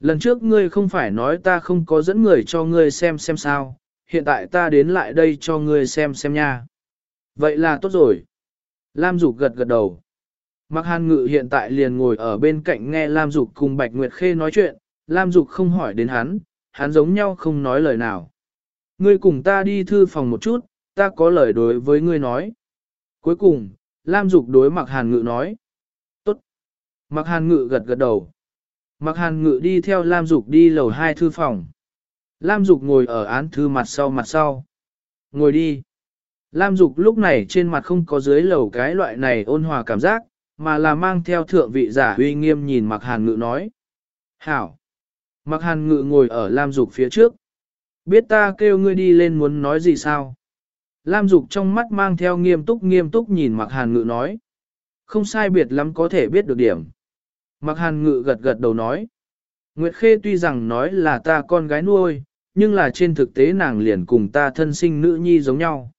Lần trước ngươi không phải nói ta không có dẫn người cho ngươi xem xem sao, hiện tại ta đến lại đây cho ngươi xem xem nha. Vậy là tốt rồi. Lam Dục gật gật đầu. Mặc hàn ngự hiện tại liền ngồi ở bên cạnh nghe Lam Dục cùng Bạch Nguyệt Khê nói chuyện, Lam Dục không hỏi đến hắn, hắn giống nhau không nói lời nào. Ngươi cùng ta đi thư phòng một chút, ta có lời đối với ngươi nói. Cuối cùng, Lam Dục đối Mặc Hàn Ngự nói. Tốt. Mặc Hàn Ngự gật gật đầu. Mặc Hàn Ngự đi theo Lam Dục đi lầu hai thư phòng. Lam Dục ngồi ở án thư mặt sau mặt sau. Ngồi đi. Lam Dục lúc này trên mặt không có dưới lầu cái loại này ôn hòa cảm giác, mà là mang theo thượng vị giả uy nghiêm nhìn Mặc Hàn Ngự nói. Hảo. Mặc Hàn Ngự ngồi ở Lam Dục phía trước. Biết ta kêu ngươi đi lên muốn nói gì sao? Lam Dục trong mắt mang theo nghiêm túc nghiêm túc nhìn Mặc Hàn Ngự nói. Không sai biệt lắm có thể biết được điểm. Mặc Hàn Ngự gật gật đầu nói. Nguyệt Khê tuy rằng nói là ta con gái nuôi, nhưng là trên thực tế nàng liền cùng ta thân sinh nữ nhi giống nhau.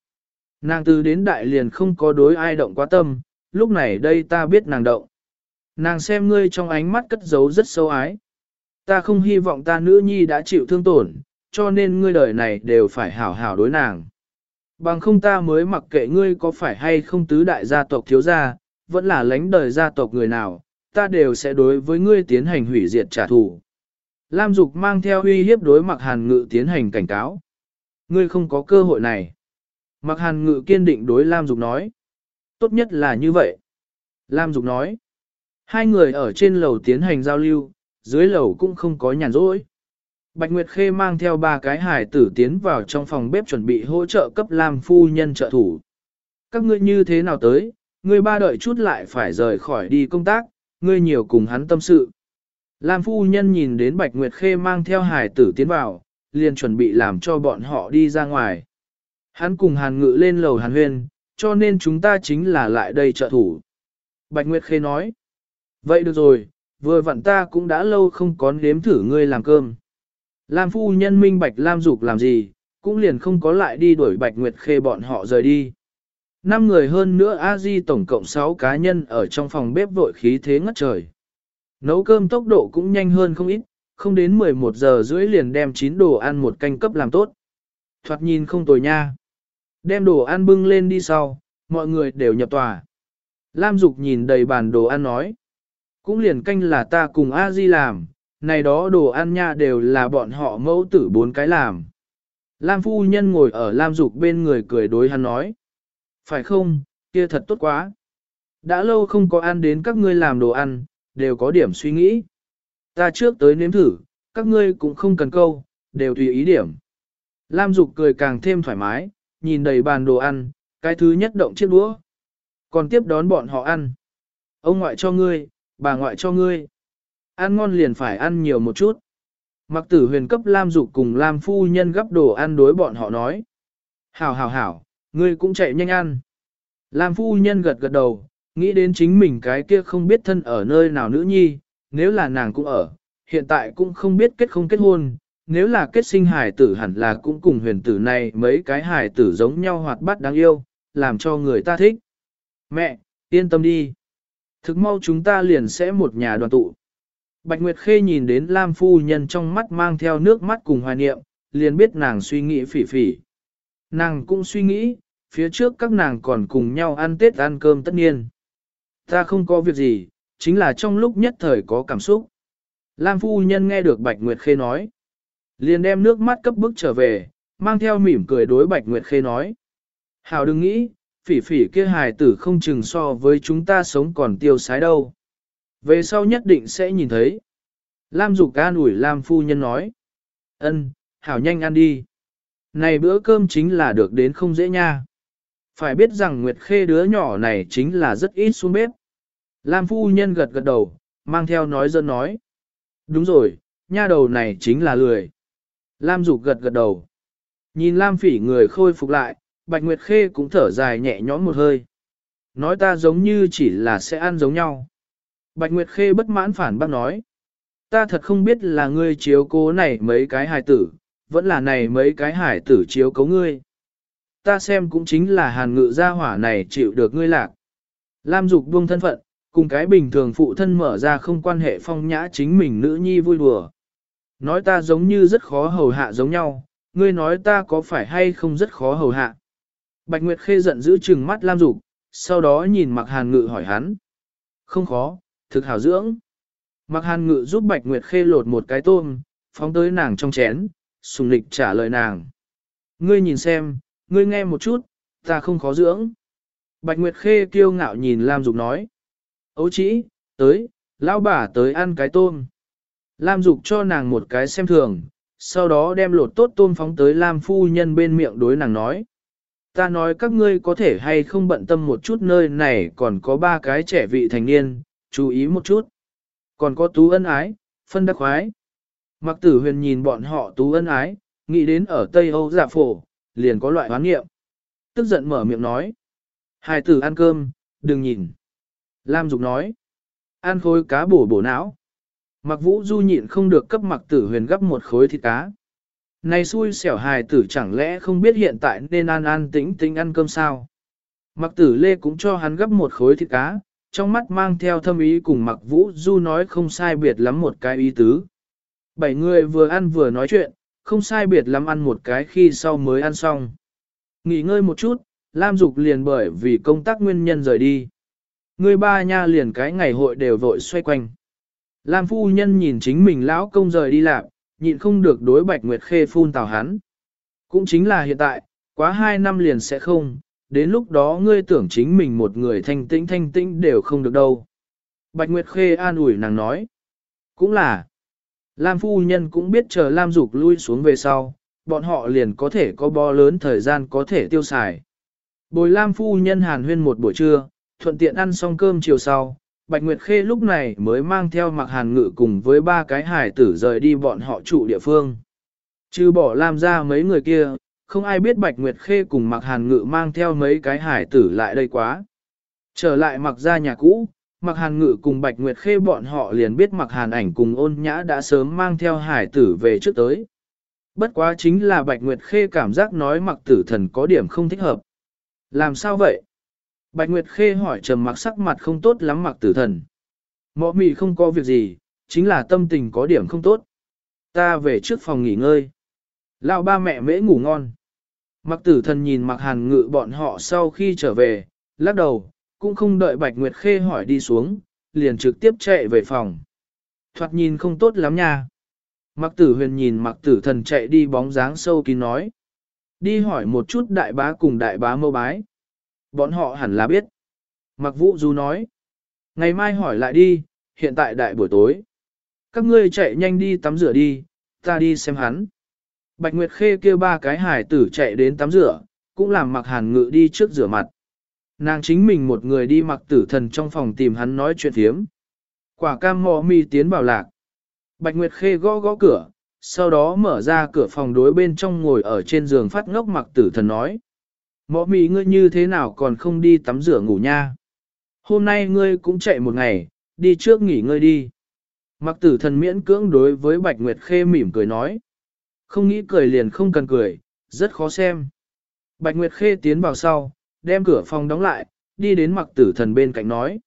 Nàng từ đến đại liền không có đối ai động quá tâm, lúc này đây ta biết nàng động. Nàng xem ngươi trong ánh mắt cất giấu rất sâu ái. Ta không hy vọng ta nữ nhi đã chịu thương tổn, cho nên ngươi đời này đều phải hảo hảo đối nàng. Bằng không ta mới mặc kệ ngươi có phải hay không tứ đại gia tộc thiếu gia, vẫn là lãnh đời gia tộc người nào, ta đều sẽ đối với ngươi tiến hành hủy diệt trả thù. Lam Dục mang theo uy hiếp đối mặc hàn ngự tiến hành cảnh cáo. Ngươi không có cơ hội này. Mặc hàn ngự kiên định đối Lam Dục nói. Tốt nhất là như vậy. Lam Dục nói. Hai người ở trên lầu tiến hành giao lưu, dưới lầu cũng không có nhàn rỗi. Bạch Nguyệt Khê mang theo ba cái hải tử tiến vào trong phòng bếp chuẩn bị hỗ trợ cấp Lam phu nhân trợ thủ. Các ngươi như thế nào tới, ngươi ba đợi chút lại phải rời khỏi đi công tác, ngươi nhiều cùng hắn tâm sự. Lam phu nhân nhìn đến Bạch Nguyệt Khê mang theo hải tử tiến vào, liền chuẩn bị làm cho bọn họ đi ra ngoài. Hắn cùng hàn ngự lên lầu hàn huyên, cho nên chúng ta chính là lại đây trợ thủ. Bạch Nguyệt Khê nói, vậy được rồi, vừa vặn ta cũng đã lâu không có nếm thử ngươi làm cơm. Lam phu nhân minh Bạch Lam dục làm gì, cũng liền không có lại đi đuổi Bạch Nguyệt Khê bọn họ rời đi. Năm người hơn nữa a di tổng cộng 6 cá nhân ở trong phòng bếp vội khí thế ngất trời. Nấu cơm tốc độ cũng nhanh hơn không ít, không đến 11 giờ rưỡi liền đem 9 đồ ăn một canh cấp làm tốt. Thoạt nhìn không tồi nha. Đem đồ ăn bưng lên đi sau, mọi người đều nhập tòa. Lam Dục nhìn đầy bàn đồ ăn nói. Cũng liền canh là ta cùng A Di làm, này đó đồ ăn nha đều là bọn họ mẫu tử bốn cái làm. Lam phu nhân ngồi ở Lam Dục bên người cười đối hắn nói. Phải không, kia thật tốt quá. Đã lâu không có ăn đến các ngươi làm đồ ăn, đều có điểm suy nghĩ. Ta trước tới nếm thử, các ngươi cũng không cần câu, đều tùy ý điểm. Lam Dục cười càng thêm thoải mái, nhìn đầy bàn đồ ăn, cái thứ nhất động chiếc đũa. Còn tiếp đón bọn họ ăn. Ông ngoại cho ngươi, bà ngoại cho ngươi. Ăn ngon liền phải ăn nhiều một chút. Mặc tử huyền cấp Lam Dục cùng Lam phu nhân gấp đồ ăn đối bọn họ nói. Hảo hảo hảo, ngươi cũng chạy nhanh ăn. Lam phu nhân gật gật đầu, nghĩ đến chính mình cái kia không biết thân ở nơi nào nữ nhi, nếu là nàng cũng ở, hiện tại cũng không biết kết không kết hôn, nếu là kết sinh hài tử hẳn là cũng cùng huyền tử này mấy cái hài tử giống nhau hoạt bát đáng yêu, làm cho người ta thích. Mẹ, yên tâm đi. Thực mau chúng ta liền sẽ một nhà đoàn tụ. Bạch Nguyệt Khê nhìn đến Lam Phu Nhân trong mắt mang theo nước mắt cùng hoài niệm, liền biết nàng suy nghĩ phỉ phỉ. Nàng cũng suy nghĩ, phía trước các nàng còn cùng nhau ăn Tết ăn cơm tất nhiên. Ta không có việc gì, chính là trong lúc nhất thời có cảm xúc. Lam Phu Nhân nghe được Bạch Nguyệt Khê nói. Liền đem nước mắt cấp bức trở về, mang theo mỉm cười đối Bạch Nguyệt Khê nói. Hảo đừng nghĩ, phỉ phỉ kia hài tử không chừng so với chúng ta sống còn tiêu sái đâu. Về sau nhất định sẽ nhìn thấy. Lam Dục an ủi Lam phu nhân nói. Ân, hảo nhanh ăn đi. Này bữa cơm chính là được đến không dễ nha. Phải biết rằng Nguyệt Khê đứa nhỏ này chính là rất ít xuống bếp. Lam phu nhân gật gật đầu, mang theo nói dân nói. Đúng rồi, nha đầu này chính là lười. Lam Dục gật gật đầu. Nhìn Lam phỉ người khôi phục lại, Bạch Nguyệt Khê cũng thở dài nhẹ nhõm một hơi. Nói ta giống như chỉ là sẽ ăn giống nhau. Bạch Nguyệt Khê bất mãn phản bác nói. Ta thật không biết là ngươi chiếu cố này mấy cái hài tử, vẫn là này mấy cái hài tử chiếu cố ngươi. Ta xem cũng chính là hàn ngự gia hỏa này chịu được ngươi lạc. Lam Dục buông thân phận, cùng cái bình thường phụ thân mở ra không quan hệ phong nhã chính mình nữ nhi vui đùa. Nói ta giống như rất khó hầu hạ giống nhau, ngươi nói ta có phải hay không rất khó hầu hạ. Bạch Nguyệt Khê giận giữ chừng mắt Lam Dục, sau đó nhìn Mạc Hàn Ngự hỏi hắn. Không khó, thực hảo dưỡng. Mạc Hàn Ngự giúp Bạch Nguyệt Khê lột một cái tôm, phóng tới nàng trong chén, sùng lịch trả lời nàng. Ngươi nhìn xem, ngươi nghe một chút, ta không khó dưỡng. Bạch Nguyệt Khê kiêu ngạo nhìn Lam Dục nói. Ấu chỉ, tới, lão bà tới ăn cái tôm. Lam Dục cho nàng một cái xem thường, sau đó đem lột tốt tôm phóng tới Lam phu nhân bên miệng đối nàng nói. Ta nói các ngươi có thể hay không bận tâm một chút nơi này còn có ba cái trẻ vị thành niên, chú ý một chút. Còn có tú ân ái, phân đắc khoái. Mặc tử huyền nhìn bọn họ tú ân ái, nghĩ đến ở Tây Âu giả phổ, liền có loại hoán nghiệm. Tức giận mở miệng nói. Hai tử ăn cơm, đừng nhìn. Lam Dục nói. Ăn khối cá bổ bổ não. Mặc vũ du nhịn không được cấp mặc tử huyền gấp một khối thịt cá. Này xui xẻo hài tử chẳng lẽ không biết hiện tại nên ăn ăn tĩnh tĩnh ăn cơm sao. Mặc tử lê cũng cho hắn gấp một khối thịt cá, trong mắt mang theo thâm ý cùng mặc vũ du nói không sai biệt lắm một cái ý tứ. Bảy người vừa ăn vừa nói chuyện, không sai biệt lắm ăn một cái khi sau mới ăn xong. Nghỉ ngơi một chút, Lam Dục liền bởi vì công tác nguyên nhân rời đi. Người ba nha liền cái ngày hội đều vội xoay quanh. Lam phu nhân nhìn chính mình lão công rời đi làm, nhịn không được đối Bạch Nguyệt Khê phun tào hắn. Cũng chính là hiện tại, quá hai năm liền sẽ không, đến lúc đó ngươi tưởng chính mình một người thanh tĩnh thanh tĩnh đều không được đâu. Bạch Nguyệt Khê an ủi nàng nói. Cũng là, Lam phu nhân cũng biết chờ Lam Dục lui xuống về sau, bọn họ liền có thể có bo lớn thời gian có thể tiêu xài. Bồi Lam phu nhân hàn huyên một buổi trưa, thuận tiện ăn xong cơm chiều sau, Bạch Nguyệt Khê lúc này mới mang theo mặc hàn ngự cùng với ba cái hải tử rời đi bọn họ trụ địa phương. Chứ bỏ Lam ra mấy người kia, không ai biết Bạch Nguyệt Khê cùng mặc hàn ngự mang theo mấy cái hải tử lại đây quá. Trở lại mặc ra nhà cũ, mặc hàn ngự cùng Bạch Nguyệt Khê bọn họ liền biết mặc hàn ảnh cùng ôn nhã đã sớm mang theo hải tử về trước tới. Bất quá chính là Bạch Nguyệt Khê cảm giác nói mặc tử thần có điểm không thích hợp. Làm sao vậy? Bạch Nguyệt Khê hỏi trầm mặc sắc mặt không tốt lắm mặc tử thần. Mọ mì không có việc gì, chính là tâm tình có điểm không tốt. Ta về trước phòng nghỉ ngơi. Lão ba mẹ mễ ngủ ngon. Mặc tử thần nhìn mặc hàn ngự bọn họ sau khi trở về, lắc đầu, cũng không đợi Bạch Nguyệt Khê hỏi đi xuống, liền trực tiếp chạy về phòng. Thoạt nhìn không tốt lắm nha. Mặc tử huyền nhìn mặc tử thần chạy đi bóng dáng sâu kín nói. Đi hỏi một chút đại bá cùng đại bá mâu bái. Bọn họ hẳn là biết. Mặc vũ du nói. Ngày mai hỏi lại đi, hiện tại đại buổi tối. Các ngươi chạy nhanh đi tắm rửa đi, ta đi xem hắn. Bạch Nguyệt Khê kêu ba cái hải tử chạy đến tắm rửa, cũng làm mặc hàn ngự đi trước rửa mặt. Nàng chính mình một người đi mặc tử thần trong phòng tìm hắn nói chuyện thiếm. Quả cam mò mi tiến vào lạc. Bạch Nguyệt Khê gõ gõ cửa, sau đó mở ra cửa phòng đối bên trong ngồi ở trên giường phát ngốc mặc tử thần nói. Mọ mì ngươi như thế nào còn không đi tắm rửa ngủ nha? Hôm nay ngươi cũng chạy một ngày, đi trước nghỉ ngơi đi. Mặc tử thần miễn cưỡng đối với Bạch Nguyệt Khê mỉm cười nói. Không nghĩ cười liền không cần cười, rất khó xem. Bạch Nguyệt Khê tiến vào sau, đem cửa phòng đóng lại, đi đến mặc tử thần bên cạnh nói.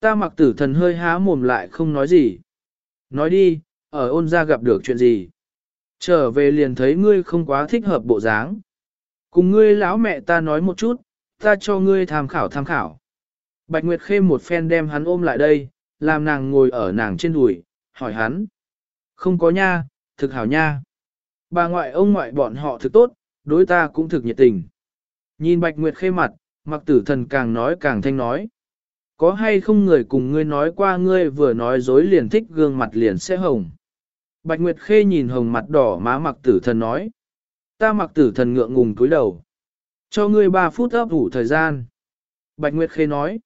Ta mặc tử thần hơi há mồm lại không nói gì. Nói đi, ở ôn ra gặp được chuyện gì? Trở về liền thấy ngươi không quá thích hợp bộ dáng. Cùng ngươi lão mẹ ta nói một chút, ta cho ngươi tham khảo tham khảo. Bạch Nguyệt Khê một phen đem hắn ôm lại đây, làm nàng ngồi ở nàng trên đùi, hỏi hắn. Không có nha, thực hảo nha. Bà ngoại ông ngoại bọn họ thực tốt, đối ta cũng thực nhiệt tình. Nhìn Bạch Nguyệt Khê mặt, mặc tử thần càng nói càng thanh nói. Có hay không người cùng ngươi nói qua ngươi vừa nói dối liền thích gương mặt liền sẽ hồng. Bạch Nguyệt Khê nhìn hồng mặt đỏ má mặc tử thần nói. Ta mặc tử thần ngượng ngùng túi đầu. Cho ngươi 3 phút ấp ủ thời gian. Bạch Nguyệt Khê nói.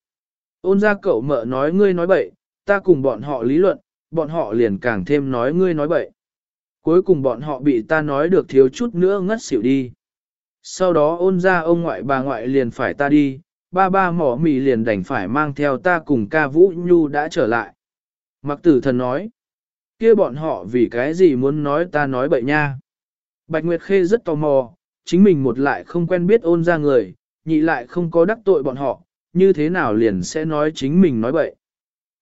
Ôn ra cậu mợ nói ngươi nói bậy, ta cùng bọn họ lý luận, bọn họ liền càng thêm nói ngươi nói bậy. Cuối cùng bọn họ bị ta nói được thiếu chút nữa ngất xỉu đi. Sau đó ôn ra ông ngoại bà ngoại liền phải ta đi, ba ba mỏ mì liền đành phải mang theo ta cùng ca vũ nhu đã trở lại. Mặc tử thần nói, kia bọn họ vì cái gì muốn nói ta nói bậy nha. Bạch Nguyệt Khê rất tò mò, chính mình một lại không quen biết ôn ra người, nhị lại không có đắc tội bọn họ, như thế nào liền sẽ nói chính mình nói bậy.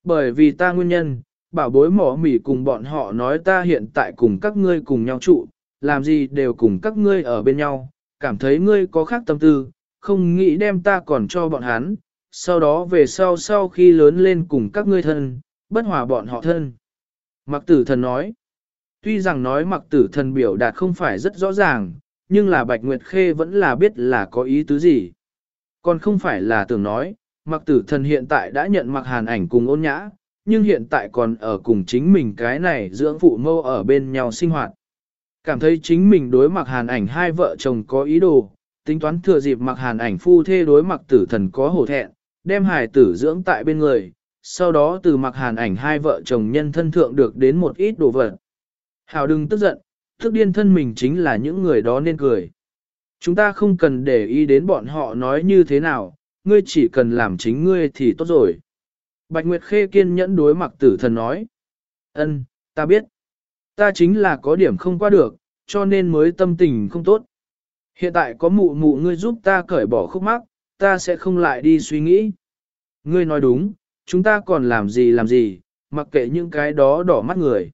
Bởi vì ta nguyên nhân, bảo bối mỏ mỉ cùng bọn họ nói ta hiện tại cùng các ngươi cùng nhau trụ, làm gì đều cùng các ngươi ở bên nhau, cảm thấy ngươi có khác tâm tư, không nghĩ đem ta còn cho bọn hắn, sau đó về sau sau khi lớn lên cùng các ngươi thân, bất hòa bọn họ thân. Mặc tử thần nói, tuy rằng nói mặc tử thần biểu đạt không phải rất rõ ràng, nhưng là Bạch Nguyệt Khê vẫn là biết là có ý tứ gì. Còn không phải là tưởng nói, mặc tử thần hiện tại đã nhận mặc hàn ảnh cùng ôn nhã, nhưng hiện tại còn ở cùng chính mình cái này dưỡng phụ mâu ở bên nhau sinh hoạt. Cảm thấy chính mình đối mặc hàn ảnh hai vợ chồng có ý đồ, tính toán thừa dịp mặc hàn ảnh phu thê đối mặc tử thần có hổ thẹn, đem hài tử dưỡng tại bên người, sau đó từ mặc hàn ảnh hai vợ chồng nhân thân thượng được đến một ít đồ vật. Hảo đừng tức giận, thức điên thân mình chính là những người đó nên cười. Chúng ta không cần để ý đến bọn họ nói như thế nào, ngươi chỉ cần làm chính ngươi thì tốt rồi. Bạch Nguyệt Khê kiên nhẫn đối mặc tử thần nói. ân, ta biết. Ta chính là có điểm không qua được, cho nên mới tâm tình không tốt. Hiện tại có mụ mụ ngươi giúp ta cởi bỏ khúc mắc, ta sẽ không lại đi suy nghĩ. Ngươi nói đúng, chúng ta còn làm gì làm gì, mặc kệ những cái đó đỏ mắt người.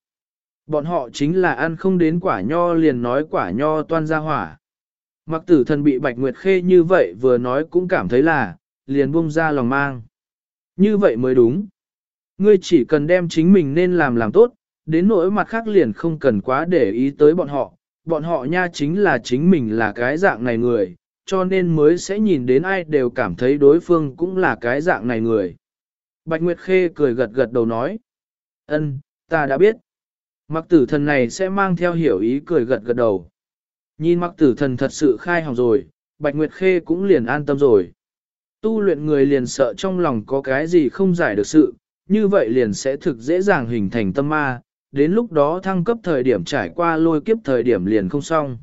Bọn họ chính là ăn không đến quả nho liền nói quả nho toan ra hỏa. Mặc tử thần bị Bạch Nguyệt Khê như vậy vừa nói cũng cảm thấy là, liền buông ra lòng mang. Như vậy mới đúng. Ngươi chỉ cần đem chính mình nên làm làm tốt, đến nỗi mặt khác liền không cần quá để ý tới bọn họ. Bọn họ nha chính là chính mình là cái dạng này người, cho nên mới sẽ nhìn đến ai đều cảm thấy đối phương cũng là cái dạng này người. Bạch Nguyệt Khê cười gật gật đầu nói. ân, ta đã biết. Mặc tử thần này sẽ mang theo hiểu ý cười gật gật đầu. Nhìn mặc tử thần thật sự khai hỏng rồi, Bạch Nguyệt Khê cũng liền an tâm rồi. Tu luyện người liền sợ trong lòng có cái gì không giải được sự, như vậy liền sẽ thực dễ dàng hình thành tâm ma, đến lúc đó thăng cấp thời điểm trải qua lôi kiếp thời điểm liền không xong.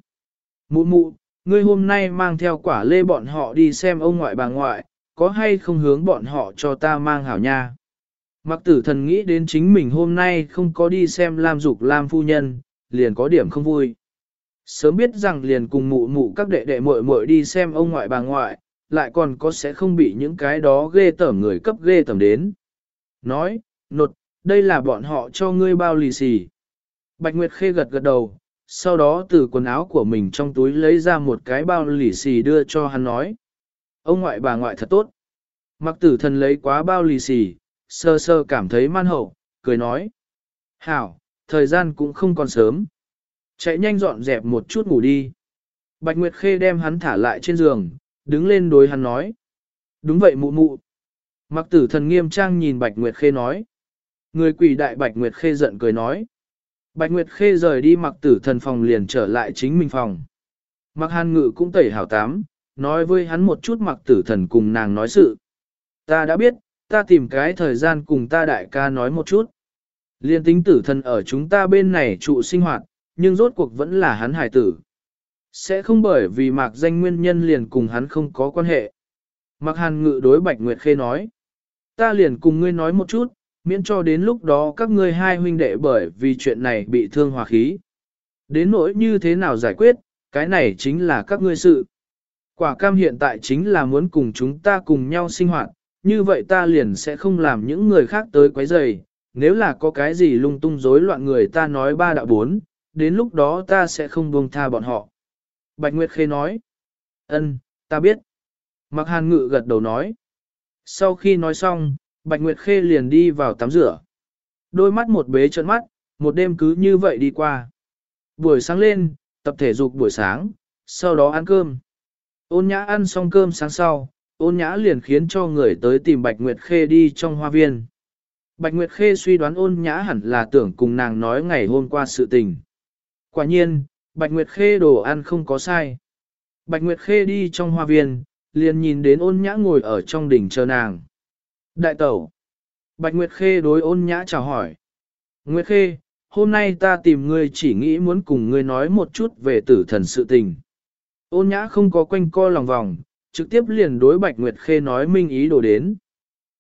Mụ mụ, ngươi hôm nay mang theo quả lê bọn họ đi xem ông ngoại bà ngoại, có hay không hướng bọn họ cho ta mang hảo nha. Mặc tử thần nghĩ đến chính mình hôm nay không có đi xem Lam Dục Lam phu nhân, liền có điểm không vui. Sớm biết rằng liền cùng mụ mụ các đệ đệ muội muội đi xem ông ngoại bà ngoại, lại còn có sẽ không bị những cái đó ghê tởm người cấp ghê tởm đến. Nói, nột, đây là bọn họ cho ngươi bao lì xì. Bạch Nguyệt Khê gật gật đầu, sau đó từ quần áo của mình trong túi lấy ra một cái bao lì xì đưa cho hắn nói. Ông ngoại bà ngoại thật tốt. Mặc tử thần lấy quá bao lì xì, sơ sơ cảm thấy man hậu, cười nói. Hảo, thời gian cũng không còn sớm. Chạy nhanh dọn dẹp một chút ngủ đi. Bạch Nguyệt Khê đem hắn thả lại trên giường, đứng lên đối hắn nói. Đúng vậy mụ mụ. Mặc tử thần nghiêm trang nhìn Bạch Nguyệt Khê nói. Người quỷ đại Bạch Nguyệt Khê giận cười nói. Bạch Nguyệt Khê rời đi mặc tử thần phòng liền trở lại chính mình phòng. Mặc hàn ngự cũng tẩy hảo tám, nói với hắn một chút mặc tử thần cùng nàng nói sự. Ta đã biết, ta tìm cái thời gian cùng ta đại ca nói một chút. Liên tính tử thần ở chúng ta bên này trụ sinh hoạt, nhưng rốt cuộc vẫn là hắn hải tử. Sẽ không bởi vì mạc danh nguyên nhân liền cùng hắn không có quan hệ. Mạc hàn ngự đối Bạch Nguyệt Khê nói. Ta liền cùng ngươi nói một chút, miễn cho đến lúc đó các ngươi hai huynh đệ bởi vì chuyện này bị thương hòa khí. Đến nỗi như thế nào giải quyết, cái này chính là các ngươi sự. Quả cam hiện tại chính là muốn cùng chúng ta cùng nhau sinh hoạt, như vậy ta liền sẽ không làm những người khác tới quấy rầy. Nếu là có cái gì lung tung rối loạn người ta nói ba đạo bốn, đến lúc đó ta sẽ không buông tha bọn họ. Bạch Nguyệt Khê nói, ân, ta biết. Mặc hàn ngự gật đầu nói. Sau khi nói xong, Bạch Nguyệt Khê liền đi vào tắm rửa. Đôi mắt một bế trợn mắt, một đêm cứ như vậy đi qua. Buổi sáng lên, tập thể dục buổi sáng, sau đó ăn cơm. Ôn nhã ăn xong cơm sáng sau, ôn nhã liền khiến cho người tới tìm Bạch Nguyệt Khê đi trong hoa viên. Bạch Nguyệt Khê suy đoán ôn nhã hẳn là tưởng cùng nàng nói ngày hôm qua sự tình. Quả nhiên, Bạch Nguyệt Khê đồ ăn không có sai. Bạch Nguyệt Khê đi trong hoa viên, liền nhìn đến ôn nhã ngồi ở trong đỉnh chờ nàng. Đại tẩu. Bạch Nguyệt Khê đối ôn nhã chào hỏi. Nguyệt Khê, hôm nay ta tìm ngươi chỉ nghĩ muốn cùng ngươi nói một chút về tử thần sự tình. Ôn nhã không có quanh co lòng vòng, trực tiếp liền đối Bạch Nguyệt Khê nói minh ý đồ đến.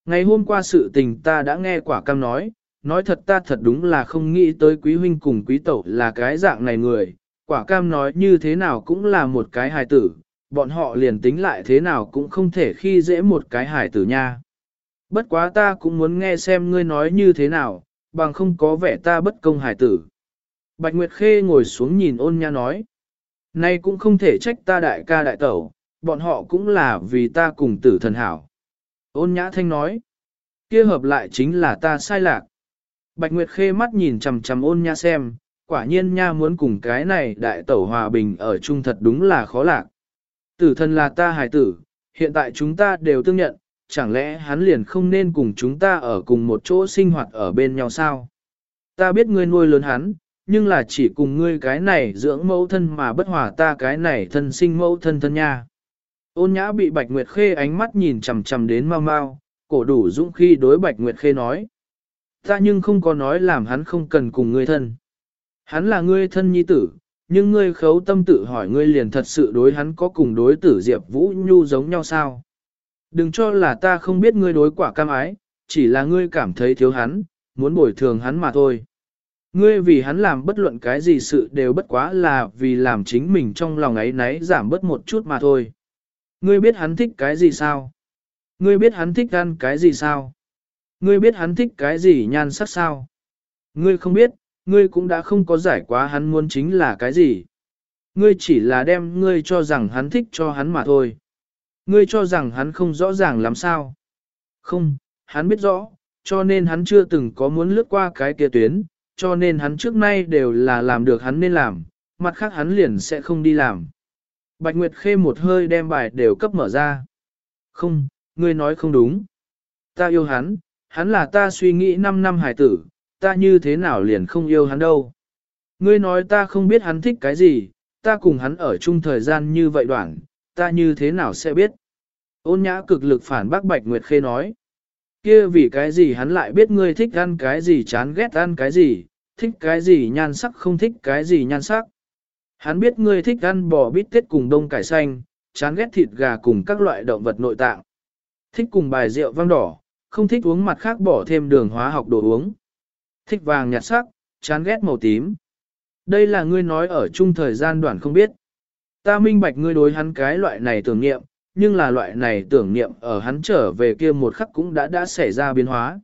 Ngày hôm qua sự tình ta đã nghe quả cam nói, nói thật ta thật đúng là không nghĩ tới quý huynh cùng quý tẩu là cái dạng này người, quả cam nói như thế nào cũng là một cái hài tử, bọn họ liền tính lại thế nào cũng không thể khi dễ một cái hài tử nha. Bất quá ta cũng muốn nghe xem ngươi nói như thế nào, bằng không có vẻ ta bất công hài tử. Bạch Nguyệt Khê ngồi xuống nhìn ôn nha nói. Nay cũng không thể trách ta đại ca đại tẩu, bọn họ cũng là vì ta cùng tử thần hảo. Ôn nhã thanh nói. kia hợp lại chính là ta sai lạc. Bạch Nguyệt Khê mắt nhìn chằm chằm ôn nhã xem, quả nhiên nha muốn cùng cái này đại tẩu hòa bình ở chung thật đúng là khó lạc. Tử thần là ta hài tử, hiện tại chúng ta đều tương nhận, chẳng lẽ hắn liền không nên cùng chúng ta ở cùng một chỗ sinh hoạt ở bên nhau sao? Ta biết ngươi nuôi lớn hắn, nhưng là chỉ cùng ngươi cái này dưỡng mẫu thân mà bất hòa ta cái này thân sinh mẫu thân thân nha. Ôn nhã bị Bạch Nguyệt Khê ánh mắt nhìn chằm chằm đến mau mau, cổ đủ dũng khi đối Bạch Nguyệt Khê nói. Ta nhưng không có nói làm hắn không cần cùng ngươi thân. Hắn là ngươi thân nhi tử, nhưng ngươi khấu tâm tự hỏi ngươi liền thật sự đối hắn có cùng đối tử Diệp Vũ Nhu giống nhau sao? Đừng cho là ta không biết ngươi đối quả cam ái, chỉ là ngươi cảm thấy thiếu hắn, muốn bồi thường hắn mà thôi. Ngươi vì hắn làm bất luận cái gì sự đều bất quá là vì làm chính mình trong lòng ấy nấy giảm bớt một chút mà thôi. Ngươi biết hắn thích cái gì sao? Ngươi biết hắn thích ăn cái gì sao? Ngươi biết hắn thích cái gì nhan sắc sao? Ngươi không biết, ngươi cũng đã không có giải quá hắn muốn chính là cái gì. Ngươi chỉ là đem ngươi cho rằng hắn thích cho hắn mà thôi. Ngươi cho rằng hắn không rõ ràng làm sao. Không, hắn biết rõ, cho nên hắn chưa từng có muốn lướt qua cái kia tuyến, cho nên hắn trước nay đều là làm được hắn nên làm, mặt khác hắn liền sẽ không đi làm. Bạch Nguyệt Khê một hơi đem bài đều cấp mở ra. Không, ngươi nói không đúng. Ta yêu hắn, hắn là ta suy nghĩ 5 năm hải tử, ta như thế nào liền không yêu hắn đâu. Ngươi nói ta không biết hắn thích cái gì, ta cùng hắn ở chung thời gian như vậy đoạn, ta như thế nào sẽ biết. Ôn nhã cực lực phản bác Bạch Nguyệt Khê nói. kia vì cái gì hắn lại biết ngươi thích ăn cái gì chán ghét ăn cái gì, thích cái gì nhan sắc không thích cái gì nhan sắc. Hắn biết ngươi thích ăn bò bít tết cùng đông cải xanh, chán ghét thịt gà cùng các loại động vật nội tạng. Thích cùng bài rượu vang đỏ, không thích uống mặt khác bỏ thêm đường hóa học đồ uống. Thích vàng nhạt sắc, chán ghét màu tím. Đây là ngươi nói ở chung thời gian đoạn không biết. Ta minh bạch ngươi đối hắn cái loại này tưởng niệm, nhưng là loại này tưởng niệm ở hắn trở về kia một khắc cũng đã đã xảy ra biến hóa.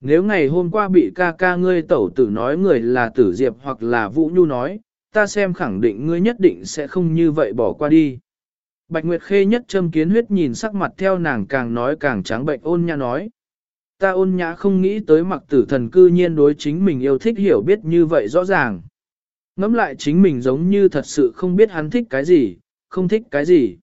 Nếu ngày hôm qua bị ca ca ngươi tẩu tử nói người là tử diệp hoặc là vũ nhu nói, ta xem khẳng định ngươi nhất định sẽ không như vậy bỏ qua đi. Bạch Nguyệt Khê nhất châm kiến huyết nhìn sắc mặt theo nàng càng nói càng trắng bệnh ôn nhã nói. Ta ôn nhã không nghĩ tới mặc tử thần cư nhiên đối chính mình yêu thích hiểu biết như vậy rõ ràng. Ngắm lại chính mình giống như thật sự không biết hắn thích cái gì, không thích cái gì.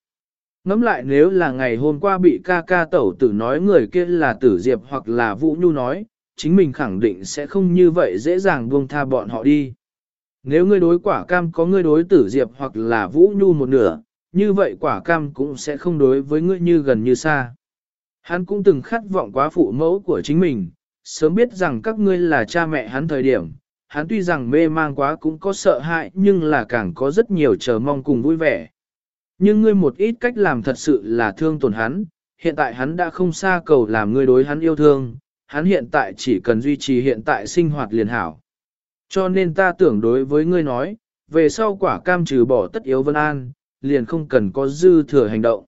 Ngắm lại nếu là ngày hôm qua bị ca ca tẩu tử nói người kia là tử diệp hoặc là vũ nhu nói, chính mình khẳng định sẽ không như vậy dễ dàng buông tha bọn họ đi. Nếu ngươi đối quả cam có ngươi đối tử diệp hoặc là vũ nhu một nửa, như vậy quả cam cũng sẽ không đối với ngươi như gần như xa. Hắn cũng từng khát vọng quá phụ mẫu của chính mình, sớm biết rằng các ngươi là cha mẹ hắn thời điểm, hắn tuy rằng mê mang quá cũng có sợ hãi nhưng là càng có rất nhiều chờ mong cùng vui vẻ. Nhưng ngươi một ít cách làm thật sự là thương tổn hắn, hiện tại hắn đã không xa cầu làm ngươi đối hắn yêu thương, hắn hiện tại chỉ cần duy trì hiện tại sinh hoạt liền hảo. Cho nên ta tưởng đối với ngươi nói, về sau quả cam trừ bỏ tất yếu vân an, liền không cần có dư thừa hành động.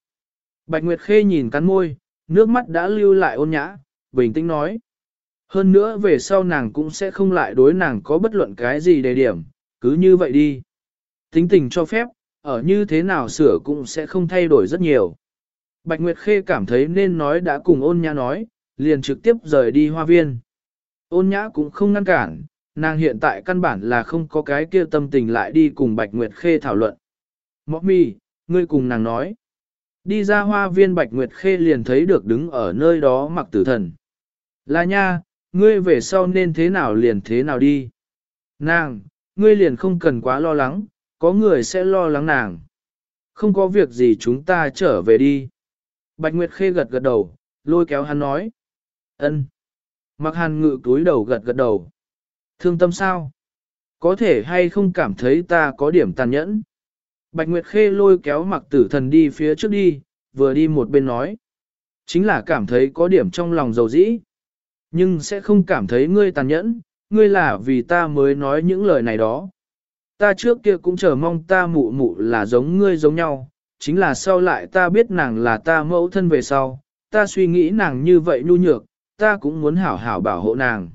Bạch Nguyệt Khê nhìn cắn môi, nước mắt đã lưu lại ôn nhã, bình tĩnh nói. Hơn nữa về sau nàng cũng sẽ không lại đối nàng có bất luận cái gì đề điểm, cứ như vậy đi. Tính tình cho phép, ở như thế nào sửa cũng sẽ không thay đổi rất nhiều. Bạch Nguyệt Khê cảm thấy nên nói đã cùng ôn nhã nói, liền trực tiếp rời đi hoa viên. Ôn nhã cũng không ngăn cản, nàng hiện tại căn bản là không có cái kia tâm tình lại đi cùng Bạch Nguyệt Khê thảo luận. Mọ mi, ngươi cùng nàng nói. Đi ra hoa viên Bạch Nguyệt Khê liền thấy được đứng ở nơi đó mặc tử thần. Là nha, ngươi về sau nên thế nào liền thế nào đi. Nàng, ngươi liền không cần quá lo lắng, có người sẽ lo lắng nàng. Không có việc gì chúng ta trở về đi. Bạch Nguyệt Khê gật gật đầu, lôi kéo hắn nói. ân. Mặc hàn ngự túi đầu gật gật đầu. Thương tâm sao? Có thể hay không cảm thấy ta có điểm tàn nhẫn? Bạch Nguyệt Khê lôi kéo mặc tử thần đi phía trước đi, vừa đi một bên nói. Chính là cảm thấy có điểm trong lòng dầu dĩ. Nhưng sẽ không cảm thấy ngươi tàn nhẫn, ngươi là vì ta mới nói những lời này đó. Ta trước kia cũng chờ mong ta mụ mụ là giống ngươi giống nhau, chính là sau lại ta biết nàng là ta mẫu thân về sau, ta suy nghĩ nàng như vậy nhu nhược, ta cũng muốn hảo hảo bảo hộ nàng.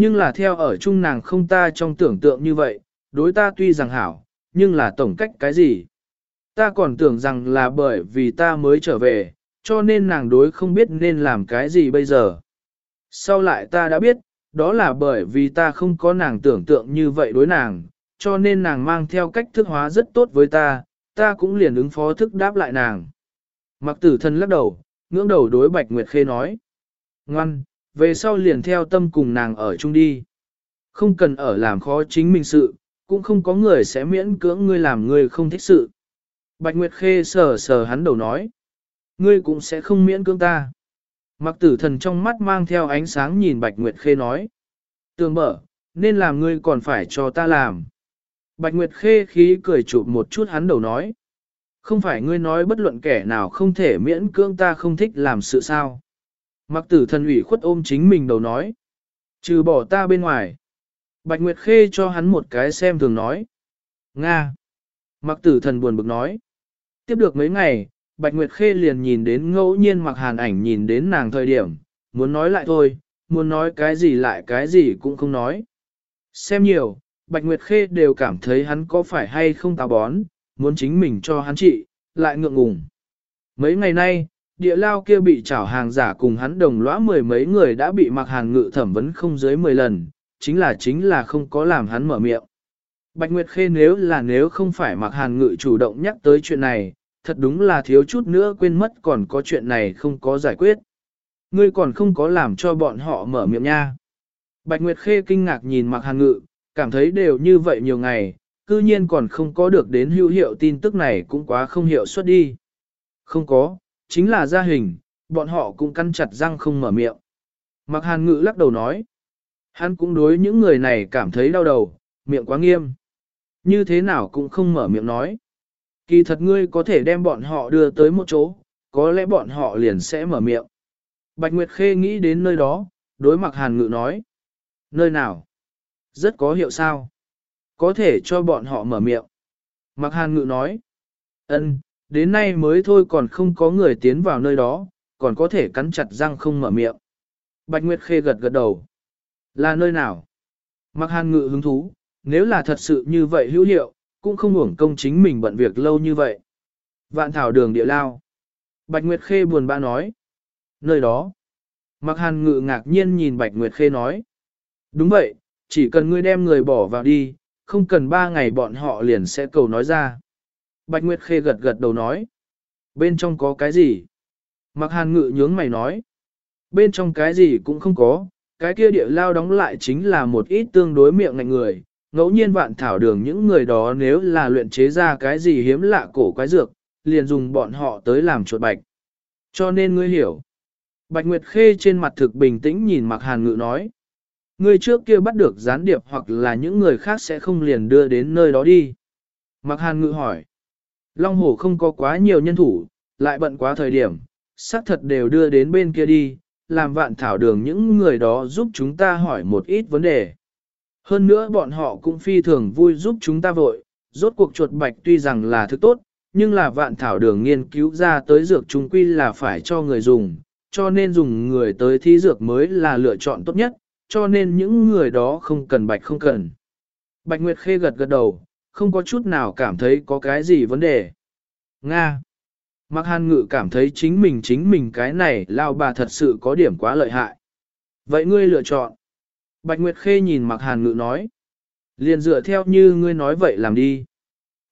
Nhưng là theo ở chung nàng không ta trong tưởng tượng như vậy, đối ta tuy rằng hảo, nhưng là tổng cách cái gì? Ta còn tưởng rằng là bởi vì ta mới trở về, cho nên nàng đối không biết nên làm cái gì bây giờ. Sau lại ta đã biết, đó là bởi vì ta không có nàng tưởng tượng như vậy đối nàng, cho nên nàng mang theo cách thức hóa rất tốt với ta, ta cũng liền ứng phó thức đáp lại nàng. Mặc tử thân lắc đầu, ngưỡng đầu đối Bạch Nguyệt Khê nói. Ngoan, về sau liền theo tâm cùng nàng ở chung đi. Không cần ở làm khó chính mình sự, cũng không có người sẽ miễn cưỡng ngươi làm ngươi không thích sự. Bạch Nguyệt Khê sờ sờ hắn đầu nói. Ngươi cũng sẽ không miễn cưỡng ta. Mặc tử thần trong mắt mang theo ánh sáng nhìn Bạch Nguyệt Khê nói. Tường mở, nên làm ngươi còn phải cho ta làm. Bạch Nguyệt Khê khí cười chụp một chút hắn đầu nói. Không phải ngươi nói bất luận kẻ nào không thể miễn cưỡng ta không thích làm sự sao. Mặc tử thần ủy khuất ôm chính mình đầu nói. Trừ bỏ ta bên ngoài. Bạch Nguyệt Khê cho hắn một cái xem thường nói. Nga. Mặc tử thần buồn bực nói. Tiếp được mấy ngày, Bạch Nguyệt Khê liền nhìn đến ngẫu nhiên mặc hàn ảnh nhìn đến nàng thời điểm, muốn nói lại thôi, muốn nói cái gì lại cái gì cũng không nói. Xem nhiều, Bạch Nguyệt Khê đều cảm thấy hắn có phải hay không táo bón, muốn chính mình cho hắn trị, lại ngượng ngùng. Mấy ngày nay, địa lao kia bị trảo hàng giả cùng hắn đồng lõa mười mấy người đã bị mặc hàn ngự thẩm vấn không dưới mười lần, chính là chính là không có làm hắn mở miệng. Bạch Nguyệt Khê nếu là nếu không phải mặc hàn ngự chủ động nhắc tới chuyện này, thật đúng là thiếu chút nữa quên mất còn có chuyện này không có giải quyết. Ngươi còn không có làm cho bọn họ mở miệng nha. Bạch Nguyệt Khê kinh ngạc nhìn mặc hàn ngự, cảm thấy đều như vậy nhiều ngày, cư nhiên còn không có được đến hữu hiệu tin tức này cũng quá không hiệu suất đi. Không có, chính là gia hình, bọn họ cũng căn chặt răng không mở miệng. Mặc hàn ngự lắc đầu nói, hắn cũng đối những người này cảm thấy đau đầu, miệng quá nghiêm. Như thế nào cũng không mở miệng nói. Kỳ thật ngươi có thể đem bọn họ đưa tới một chỗ, có lẽ bọn họ liền sẽ mở miệng. Bạch Nguyệt Khê nghĩ đến nơi đó, đối mặt hàn ngự nói. Nơi nào? Rất có hiệu sao? Có thể cho bọn họ mở miệng. Mặc hàn ngự nói. ân, đến nay mới thôi còn không có người tiến vào nơi đó, còn có thể cắn chặt răng không mở miệng. Bạch Nguyệt Khê gật gật đầu. Là nơi nào? Mặc hàn ngự hứng thú, nếu là thật sự như vậy hữu hiệu, cũng không uổng công chính mình bận việc lâu như vậy. Vạn thảo đường địa lao. Bạch Nguyệt Khê buồn bã nói. Nơi đó. Mặc hàn ngự ngạc nhiên nhìn Bạch Nguyệt Khê nói. Đúng vậy, chỉ cần ngươi đem người bỏ vào đi, không cần ba ngày bọn họ liền sẽ cầu nói ra. Bạch Nguyệt Khê gật gật đầu nói. Bên trong có cái gì? Mặc hàn ngự nhướng mày nói. Bên trong cái gì cũng không có, cái kia địa lao đóng lại chính là một ít tương đối miệng ngạnh người, ngẫu nhiên vạn thảo đường những người đó nếu là luyện chế ra cái gì hiếm lạ cổ quái dược, liền dùng bọn họ tới làm chuột bạch. Cho nên ngươi hiểu. Bạch Nguyệt Khê trên mặt thực bình tĩnh nhìn Mạc Hàn Ngự nói. Ngươi trước kia bắt được gián điệp hoặc là những người khác sẽ không liền đưa đến nơi đó đi. Mạc Hàn Ngự hỏi. Long Hổ không có quá nhiều nhân thủ, lại bận quá thời điểm, xác thật đều đưa đến bên kia đi, làm vạn thảo đường những người đó giúp chúng ta hỏi một ít vấn đề. Hơn nữa bọn họ cũng phi thường vui giúp chúng ta vội, rốt cuộc chuột bạch tuy rằng là thứ tốt, nhưng là vạn thảo đường nghiên cứu ra tới dược chúng quy là phải cho người dùng, cho nên dùng người tới thí dược mới là lựa chọn tốt nhất, cho nên những người đó không cần bạch không cần. Bạch Nguyệt Khê gật gật đầu, không có chút nào cảm thấy có cái gì vấn đề. Nga. Mạc Hàn Ngự cảm thấy chính mình chính mình cái này lao bà thật sự có điểm quá lợi hại. Vậy ngươi lựa chọn. Bạch Nguyệt Khê nhìn Mạc Hàn Ngự nói. Liền dựa theo như ngươi nói vậy làm đi.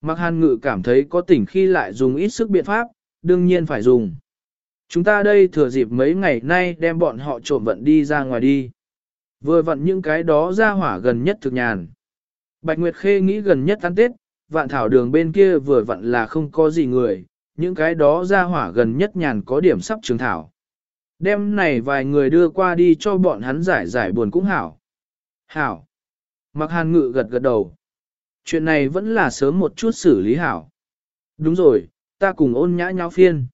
Mạc Hàn Ngự cảm thấy có tỉnh khi lại dùng ít sức biện pháp, đương nhiên phải dùng. Chúng ta đây thừa dịp mấy ngày nay đem bọn họ trộm vận đi ra ngoài đi. Vừa vận những cái đó ra hỏa gần nhất thực nhàn. Bạch Nguyệt Khê nghĩ gần nhất ăn Tết, vạn thảo đường bên kia vừa vặn là không có gì người, những cái đó ra hỏa gần nhất nhàn có điểm sắp trường thảo. Đêm này vài người đưa qua đi cho bọn hắn giải giải buồn cũng hảo. Hảo. Mặc hàn ngự gật gật đầu. Chuyện này vẫn là sớm một chút xử lý hảo. Đúng rồi, ta cùng ôn nhã nháo phiên.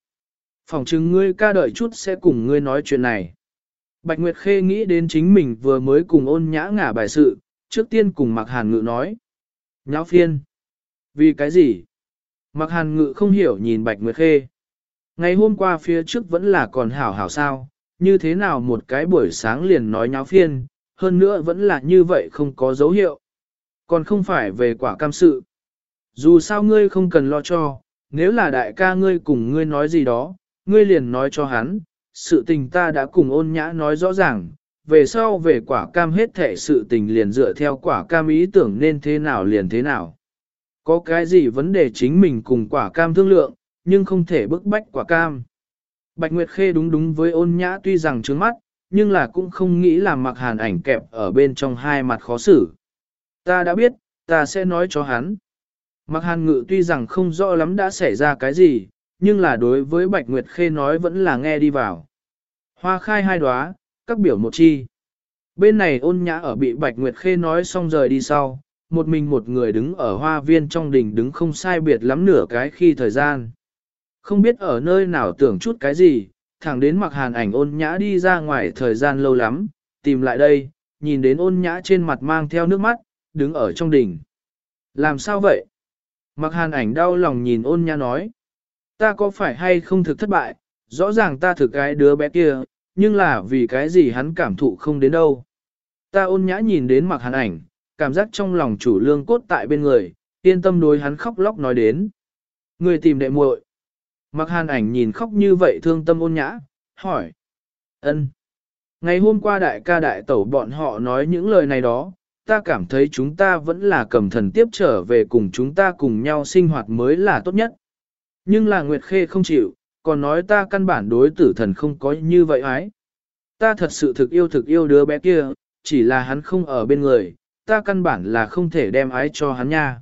Phòng chừng ngươi ca đợi chút sẽ cùng ngươi nói chuyện này. Bạch Nguyệt Khê nghĩ đến chính mình vừa mới cùng ôn nhã ngả bài sự, trước tiên cùng Mạc Hàn Ngự nói. Nháo phiên. Vì cái gì? Mạc Hàn Ngự không hiểu nhìn Bạch Nguyệt Khê. Ngày hôm qua phía trước vẫn là còn hảo hảo sao, như thế nào một cái buổi sáng liền nói nháo phiên, hơn nữa vẫn là như vậy không có dấu hiệu. Còn không phải về quả cam sự. Dù sao ngươi không cần lo cho, nếu là đại ca ngươi cùng ngươi nói gì đó, ngươi liền nói cho hắn, sự tình ta đã cùng ôn nhã nói rõ ràng, về sau về quả cam hết thể sự tình liền dựa theo quả cam ý tưởng nên thế nào liền thế nào. Có cái gì vấn đề chính mình cùng quả cam thương lượng, nhưng không thể bức bách quả cam. Bạch Nguyệt Khê đúng đúng với ôn nhã tuy rằng trướng mắt, nhưng là cũng không nghĩ là mặc hàn ảnh kẹp ở bên trong hai mặt khó xử. Ta đã biết, ta sẽ nói cho hắn. Mặc hàn ngự tuy rằng không rõ lắm đã xảy ra cái gì, nhưng là đối với Bạch Nguyệt Khê nói vẫn là nghe đi vào. Hoa khai hai đóa, các biểu một chi. Bên này ôn nhã ở bị Bạch Nguyệt Khê nói xong rời đi sau, một mình một người đứng ở hoa viên trong đình đứng không sai biệt lắm nửa cái khi thời gian. Không biết ở nơi nào tưởng chút cái gì, thẳng đến mặc hàn ảnh ôn nhã đi ra ngoài thời gian lâu lắm, tìm lại đây, nhìn đến ôn nhã trên mặt mang theo nước mắt, đứng ở trong đình. Làm sao vậy? Mặc hàn ảnh đau lòng nhìn ôn nhã nói. Ta có phải hay không thực thất bại, rõ ràng ta thực cái đứa bé kia, nhưng là vì cái gì hắn cảm thụ không đến đâu. Ta ôn nhã nhìn đến mặc hàn ảnh, cảm giác trong lòng chủ lương cốt tại bên người, yên tâm đối hắn khóc lóc nói đến. Người tìm đệ muội. Mặc hàn ảnh nhìn khóc như vậy thương tâm ôn nhã, hỏi. ân. Ngày hôm qua đại ca đại tẩu bọn họ nói những lời này đó, ta cảm thấy chúng ta vẫn là cầm thần tiếp trở về cùng chúng ta cùng nhau sinh hoạt mới là tốt nhất. Nhưng là Nguyệt Khê không chịu, còn nói ta căn bản đối tử thần không có như vậy ái. Ta thật sự thực yêu thực yêu đứa bé kia, chỉ là hắn không ở bên người, ta căn bản là không thể đem ái cho hắn nha.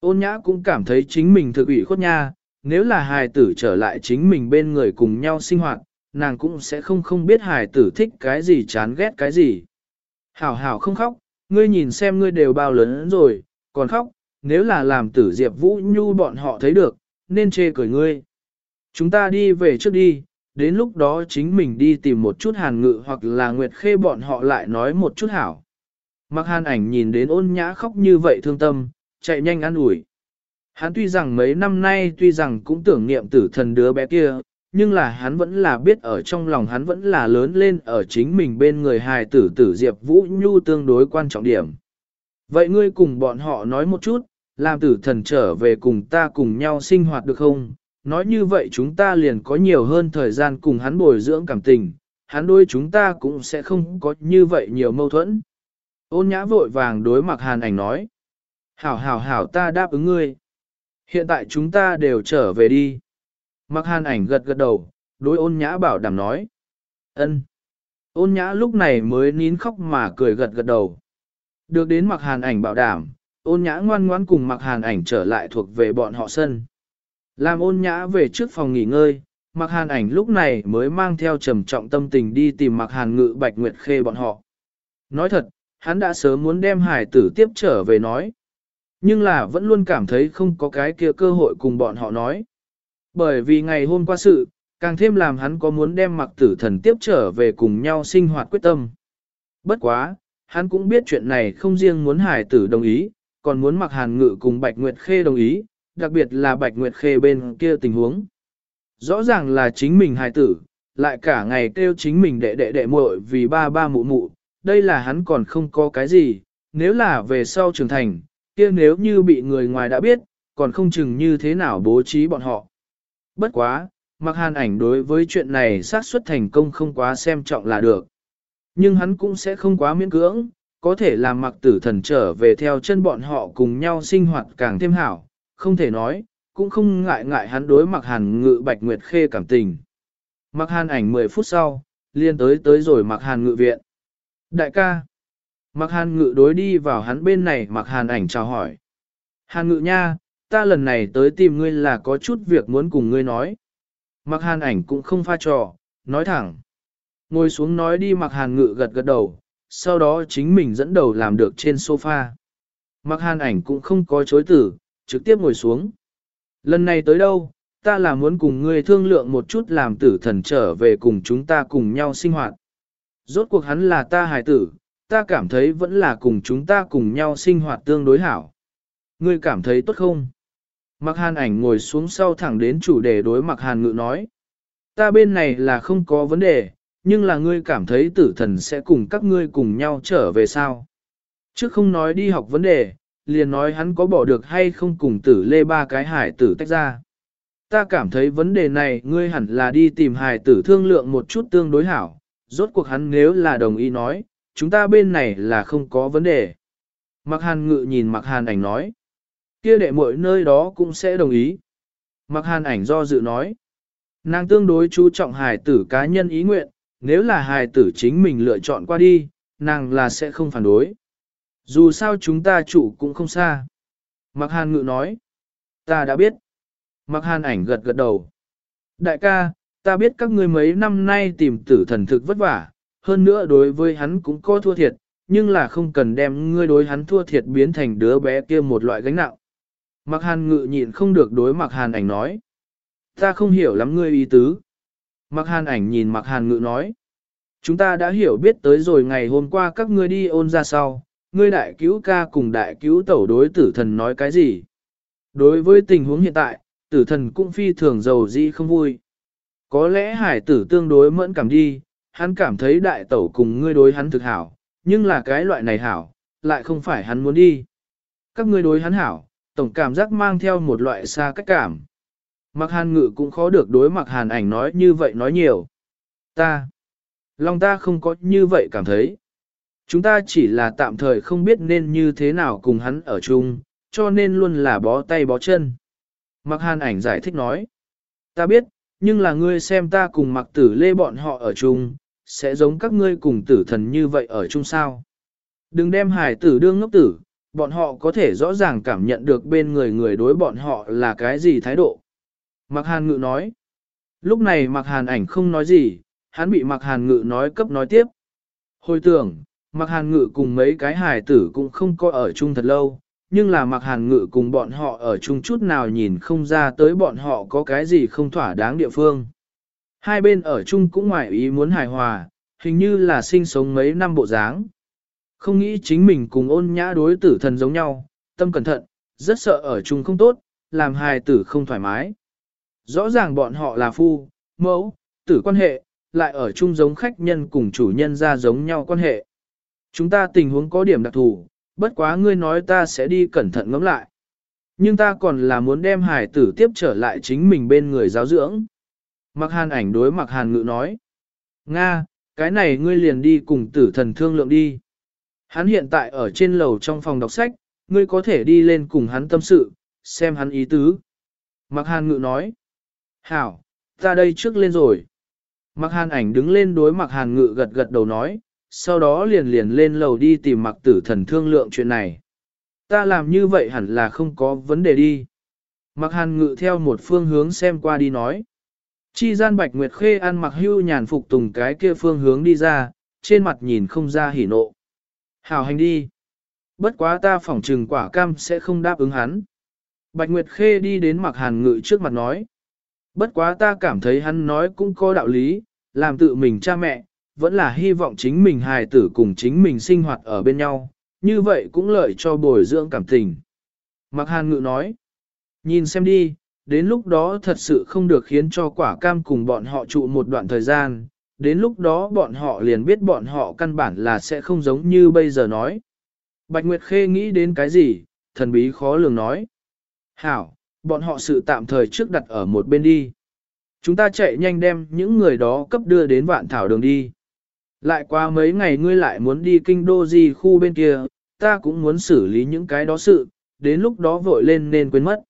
Ôn nhã cũng cảm thấy chính mình thực ủy khuất nha, nếu là hài tử trở lại chính mình bên người cùng nhau sinh hoạt, nàng cũng sẽ không không biết hài tử thích cái gì chán ghét cái gì. Hảo hảo không khóc, ngươi nhìn xem ngươi đều bao lớn rồi, còn khóc, nếu là làm tử Diệp Vũ Nhu bọn họ thấy được, nên chê cười ngươi. Chúng ta đi về trước đi, đến lúc đó chính mình đi tìm một chút hàn ngự hoặc là nguyệt khê bọn họ lại nói một chút hảo. Mặc hàn ảnh nhìn đến ôn nhã khóc như vậy thương tâm, chạy nhanh ăn ủi. Hắn tuy rằng mấy năm nay tuy rằng cũng tưởng niệm tử thần đứa bé kia, nhưng là hắn vẫn là biết ở trong lòng hắn vẫn là lớn lên ở chính mình bên người hài tử tử Diệp Vũ Nhu tương đối quan trọng điểm. Vậy ngươi cùng bọn họ nói một chút, làm tử thần trở về cùng ta cùng nhau sinh hoạt được không? Nói như vậy chúng ta liền có nhiều hơn thời gian cùng hắn bồi dưỡng cảm tình, hắn đôi chúng ta cũng sẽ không có như vậy nhiều mâu thuẫn. Ôn nhã vội vàng đối mặt hàn ảnh nói. Hảo hảo hảo ta đáp ứng ngươi. Hiện tại chúng ta đều trở về đi. Mặc hàn ảnh gật gật đầu, đối ôn nhã bảo đảm nói. ân. Ôn nhã lúc này mới nín khóc mà cười gật gật đầu. Được đến mặc hàn ảnh bảo đảm, ôn nhã ngoan ngoãn cùng mặc hàn ảnh trở lại thuộc về bọn họ sân. Làm ôn nhã về trước phòng nghỉ ngơi, mặc hàn ảnh lúc này mới mang theo trầm trọng tâm tình đi tìm mặc hàn ngự bạch nguyệt khê bọn họ. Nói thật, hắn đã sớm muốn đem hải tử tiếp trở về nói. Nhưng là vẫn luôn cảm thấy không có cái kia cơ hội cùng bọn họ nói. Bởi vì ngày hôm qua sự, càng thêm làm hắn có muốn đem mặc tử thần tiếp trở về cùng nhau sinh hoạt quyết tâm. Bất quá, hắn cũng biết chuyện này không riêng muốn hải tử đồng ý, còn muốn mặc hàn ngự cùng Bạch Nguyệt Khê đồng ý, đặc biệt là Bạch Nguyệt Khê bên kia tình huống. Rõ ràng là chính mình hài tử, lại cả ngày kêu chính mình đệ đệ đệ muội vì ba ba mụ mụ, đây là hắn còn không có cái gì, nếu là về sau trưởng thành, kia nếu như bị người ngoài đã biết, còn không chừng như thế nào bố trí bọn họ. Bất quá, mặc hàn ảnh đối với chuyện này xác suất thành công không quá xem trọng là được. Nhưng hắn cũng sẽ không quá miễn cưỡng, có thể làm mặc tử thần trở về theo chân bọn họ cùng nhau sinh hoạt càng thêm hảo, không thể nói, cũng không ngại ngại hắn đối mặc hàn ngự bạch nguyệt khê cảm tình. Mặc hàn ảnh 10 phút sau, liên tới tới rồi mặc hàn ngự viện. Đại ca, mặc hàn ngự đối đi vào hắn bên này mặc hàn ảnh chào hỏi. Hàn ngự nha, ta lần này tới tìm ngươi là có chút việc muốn cùng ngươi nói. Mặc hàn ảnh cũng không pha trò, nói thẳng. Ngồi xuống nói đi mặc hàn ngự gật gật đầu, sau đó chính mình dẫn đầu làm được trên sofa. Mặc hàn ảnh cũng không có chối tử, trực tiếp ngồi xuống. Lần này tới đâu, ta là muốn cùng ngươi thương lượng một chút làm tử thần trở về cùng chúng ta cùng nhau sinh hoạt. Rốt cuộc hắn là ta hài tử, ta cảm thấy vẫn là cùng chúng ta cùng nhau sinh hoạt tương đối hảo. Ngươi cảm thấy tốt không? Mặc hàn ảnh ngồi xuống sau thẳng đến chủ đề đối mặc hàn ngự nói. Ta bên này là không có vấn đề, nhưng là ngươi cảm thấy tử thần sẽ cùng các ngươi cùng nhau trở về sao? Trước không nói đi học vấn đề, liền nói hắn có bỏ được hay không cùng tử lê ba cái hải tử tách ra. Ta cảm thấy vấn đề này ngươi hẳn là đi tìm hải tử thương lượng một chút tương đối hảo, rốt cuộc hắn nếu là đồng ý nói, chúng ta bên này là không có vấn đề. Mặc hàn ngự nhìn mặc hàn ảnh nói, kia đệ mỗi nơi đó cũng sẽ đồng ý. Mặc hàn ảnh do dự nói, nàng tương đối chú trọng hài tử cá nhân ý nguyện, nếu là hài tử chính mình lựa chọn qua đi, nàng là sẽ không phản đối. Dù sao chúng ta chủ cũng không xa. Mặc hàn ngự nói, ta đã biết. Mặc hàn ảnh gật gật đầu. Đại ca, ta biết các ngươi mấy năm nay tìm tử thần thực vất vả, hơn nữa đối với hắn cũng có thua thiệt, nhưng là không cần đem ngươi đối hắn thua thiệt biến thành đứa bé kia một loại gánh nặng. Mặc hàn ngự nhịn không được đối mặc hàn ảnh nói. Ta không hiểu lắm ngươi ý tứ. Mặc hàn ảnh nhìn mặc hàn ngự nói. Chúng ta đã hiểu biết tới rồi ngày hôm qua các ngươi đi ôn ra sau, ngươi đại cứu ca cùng đại cứu tẩu đối tử thần nói cái gì. Đối với tình huống hiện tại, tử thần cũng phi thường giàu di không vui. Có lẽ hải tử tương đối mẫn cảm đi, hắn cảm thấy đại tẩu cùng ngươi đối hắn thực hảo, nhưng là cái loại này hảo, lại không phải hắn muốn đi. Các ngươi đối hắn hảo, tổng cảm giác mang theo một loại xa cách cảm. Mặc hàn ngự cũng khó được đối mặc hàn ảnh nói như vậy nói nhiều. Ta, lòng ta không có như vậy cảm thấy. Chúng ta chỉ là tạm thời không biết nên như thế nào cùng hắn ở chung, cho nên luôn là bó tay bó chân. Mặc hàn ảnh giải thích nói. Ta biết, nhưng là ngươi xem ta cùng mặc tử lê bọn họ ở chung, sẽ giống các ngươi cùng tử thần như vậy ở chung sao. Đừng đem hải tử đương ngốc tử, bọn họ có thể rõ ràng cảm nhận được bên người người đối bọn họ là cái gì thái độ. Mặc hàn ngự nói. Lúc này mặc hàn ảnh không nói gì, hắn bị mặc hàn ngự nói cấp nói tiếp. Hồi tưởng, Mạc hàn ngự cùng mấy cái hài tử cũng không có ở chung thật lâu, nhưng là Mạc hàn ngự cùng bọn họ ở chung chút nào nhìn không ra tới bọn họ có cái gì không thỏa đáng địa phương. Hai bên ở chung cũng ngoài ý muốn hài hòa, hình như là sinh sống mấy năm bộ dáng. Không nghĩ chính mình cùng ôn nhã đối tử thần giống nhau, tâm cẩn thận, rất sợ ở chung không tốt, làm hài tử không thoải mái. Rõ ràng bọn họ là phu, mẫu, tử quan hệ, lại ở chung giống khách nhân cùng chủ nhân ra giống nhau quan hệ. Chúng ta tình huống có điểm đặc thù, bất quá ngươi nói ta sẽ đi cẩn thận ngẫm lại. Nhưng ta còn là muốn đem hải tử tiếp trở lại chính mình bên người giáo dưỡng. Mặc hàn ảnh đối mặc hàn ngự nói. Nga, cái này ngươi liền đi cùng tử thần thương lượng đi. Hắn hiện tại ở trên lầu trong phòng đọc sách, ngươi có thể đi lên cùng hắn tâm sự, xem hắn ý tứ. Mặc hàn ngự nói. Hảo, ta đây trước lên rồi. Mặc hàn ảnh đứng lên đối mặc hàn ngự gật gật đầu nói, sau đó liền liền lên lầu đi tìm mặc tử thần thương lượng chuyện này. Ta làm như vậy hẳn là không có vấn đề đi. Mặc hàn ngự theo một phương hướng xem qua đi nói. Chi gian bạch nguyệt khê ăn mặc hưu nhàn phục tùng cái kia phương hướng đi ra, trên mặt nhìn không ra hỉ nộ. Hảo hành đi. Bất quá ta phỏng trừng quả cam sẽ không đáp ứng hắn. Bạch Nguyệt Khê đi đến mặc hàn ngự trước mặt nói. Bất quá ta cảm thấy hắn nói cũng có đạo lý, làm tự mình cha mẹ, vẫn là hy vọng chính mình hài tử cùng chính mình sinh hoạt ở bên nhau, như vậy cũng lợi cho bồi dưỡng cảm tình. Mặc hàn ngự nói, nhìn xem đi, đến lúc đó thật sự không được khiến cho quả cam cùng bọn họ trụ một đoạn thời gian, đến lúc đó bọn họ liền biết bọn họ căn bản là sẽ không giống như bây giờ nói. Bạch Nguyệt Khê nghĩ đến cái gì, thần bí khó lường nói. Hảo, bọn họ sự tạm thời trước đặt ở một bên đi. Chúng ta chạy nhanh đem những người đó cấp đưa đến vạn thảo đường đi. Lại qua mấy ngày ngươi lại muốn đi kinh đô gì khu bên kia, ta cũng muốn xử lý những cái đó sự, đến lúc đó vội lên nên quên mất.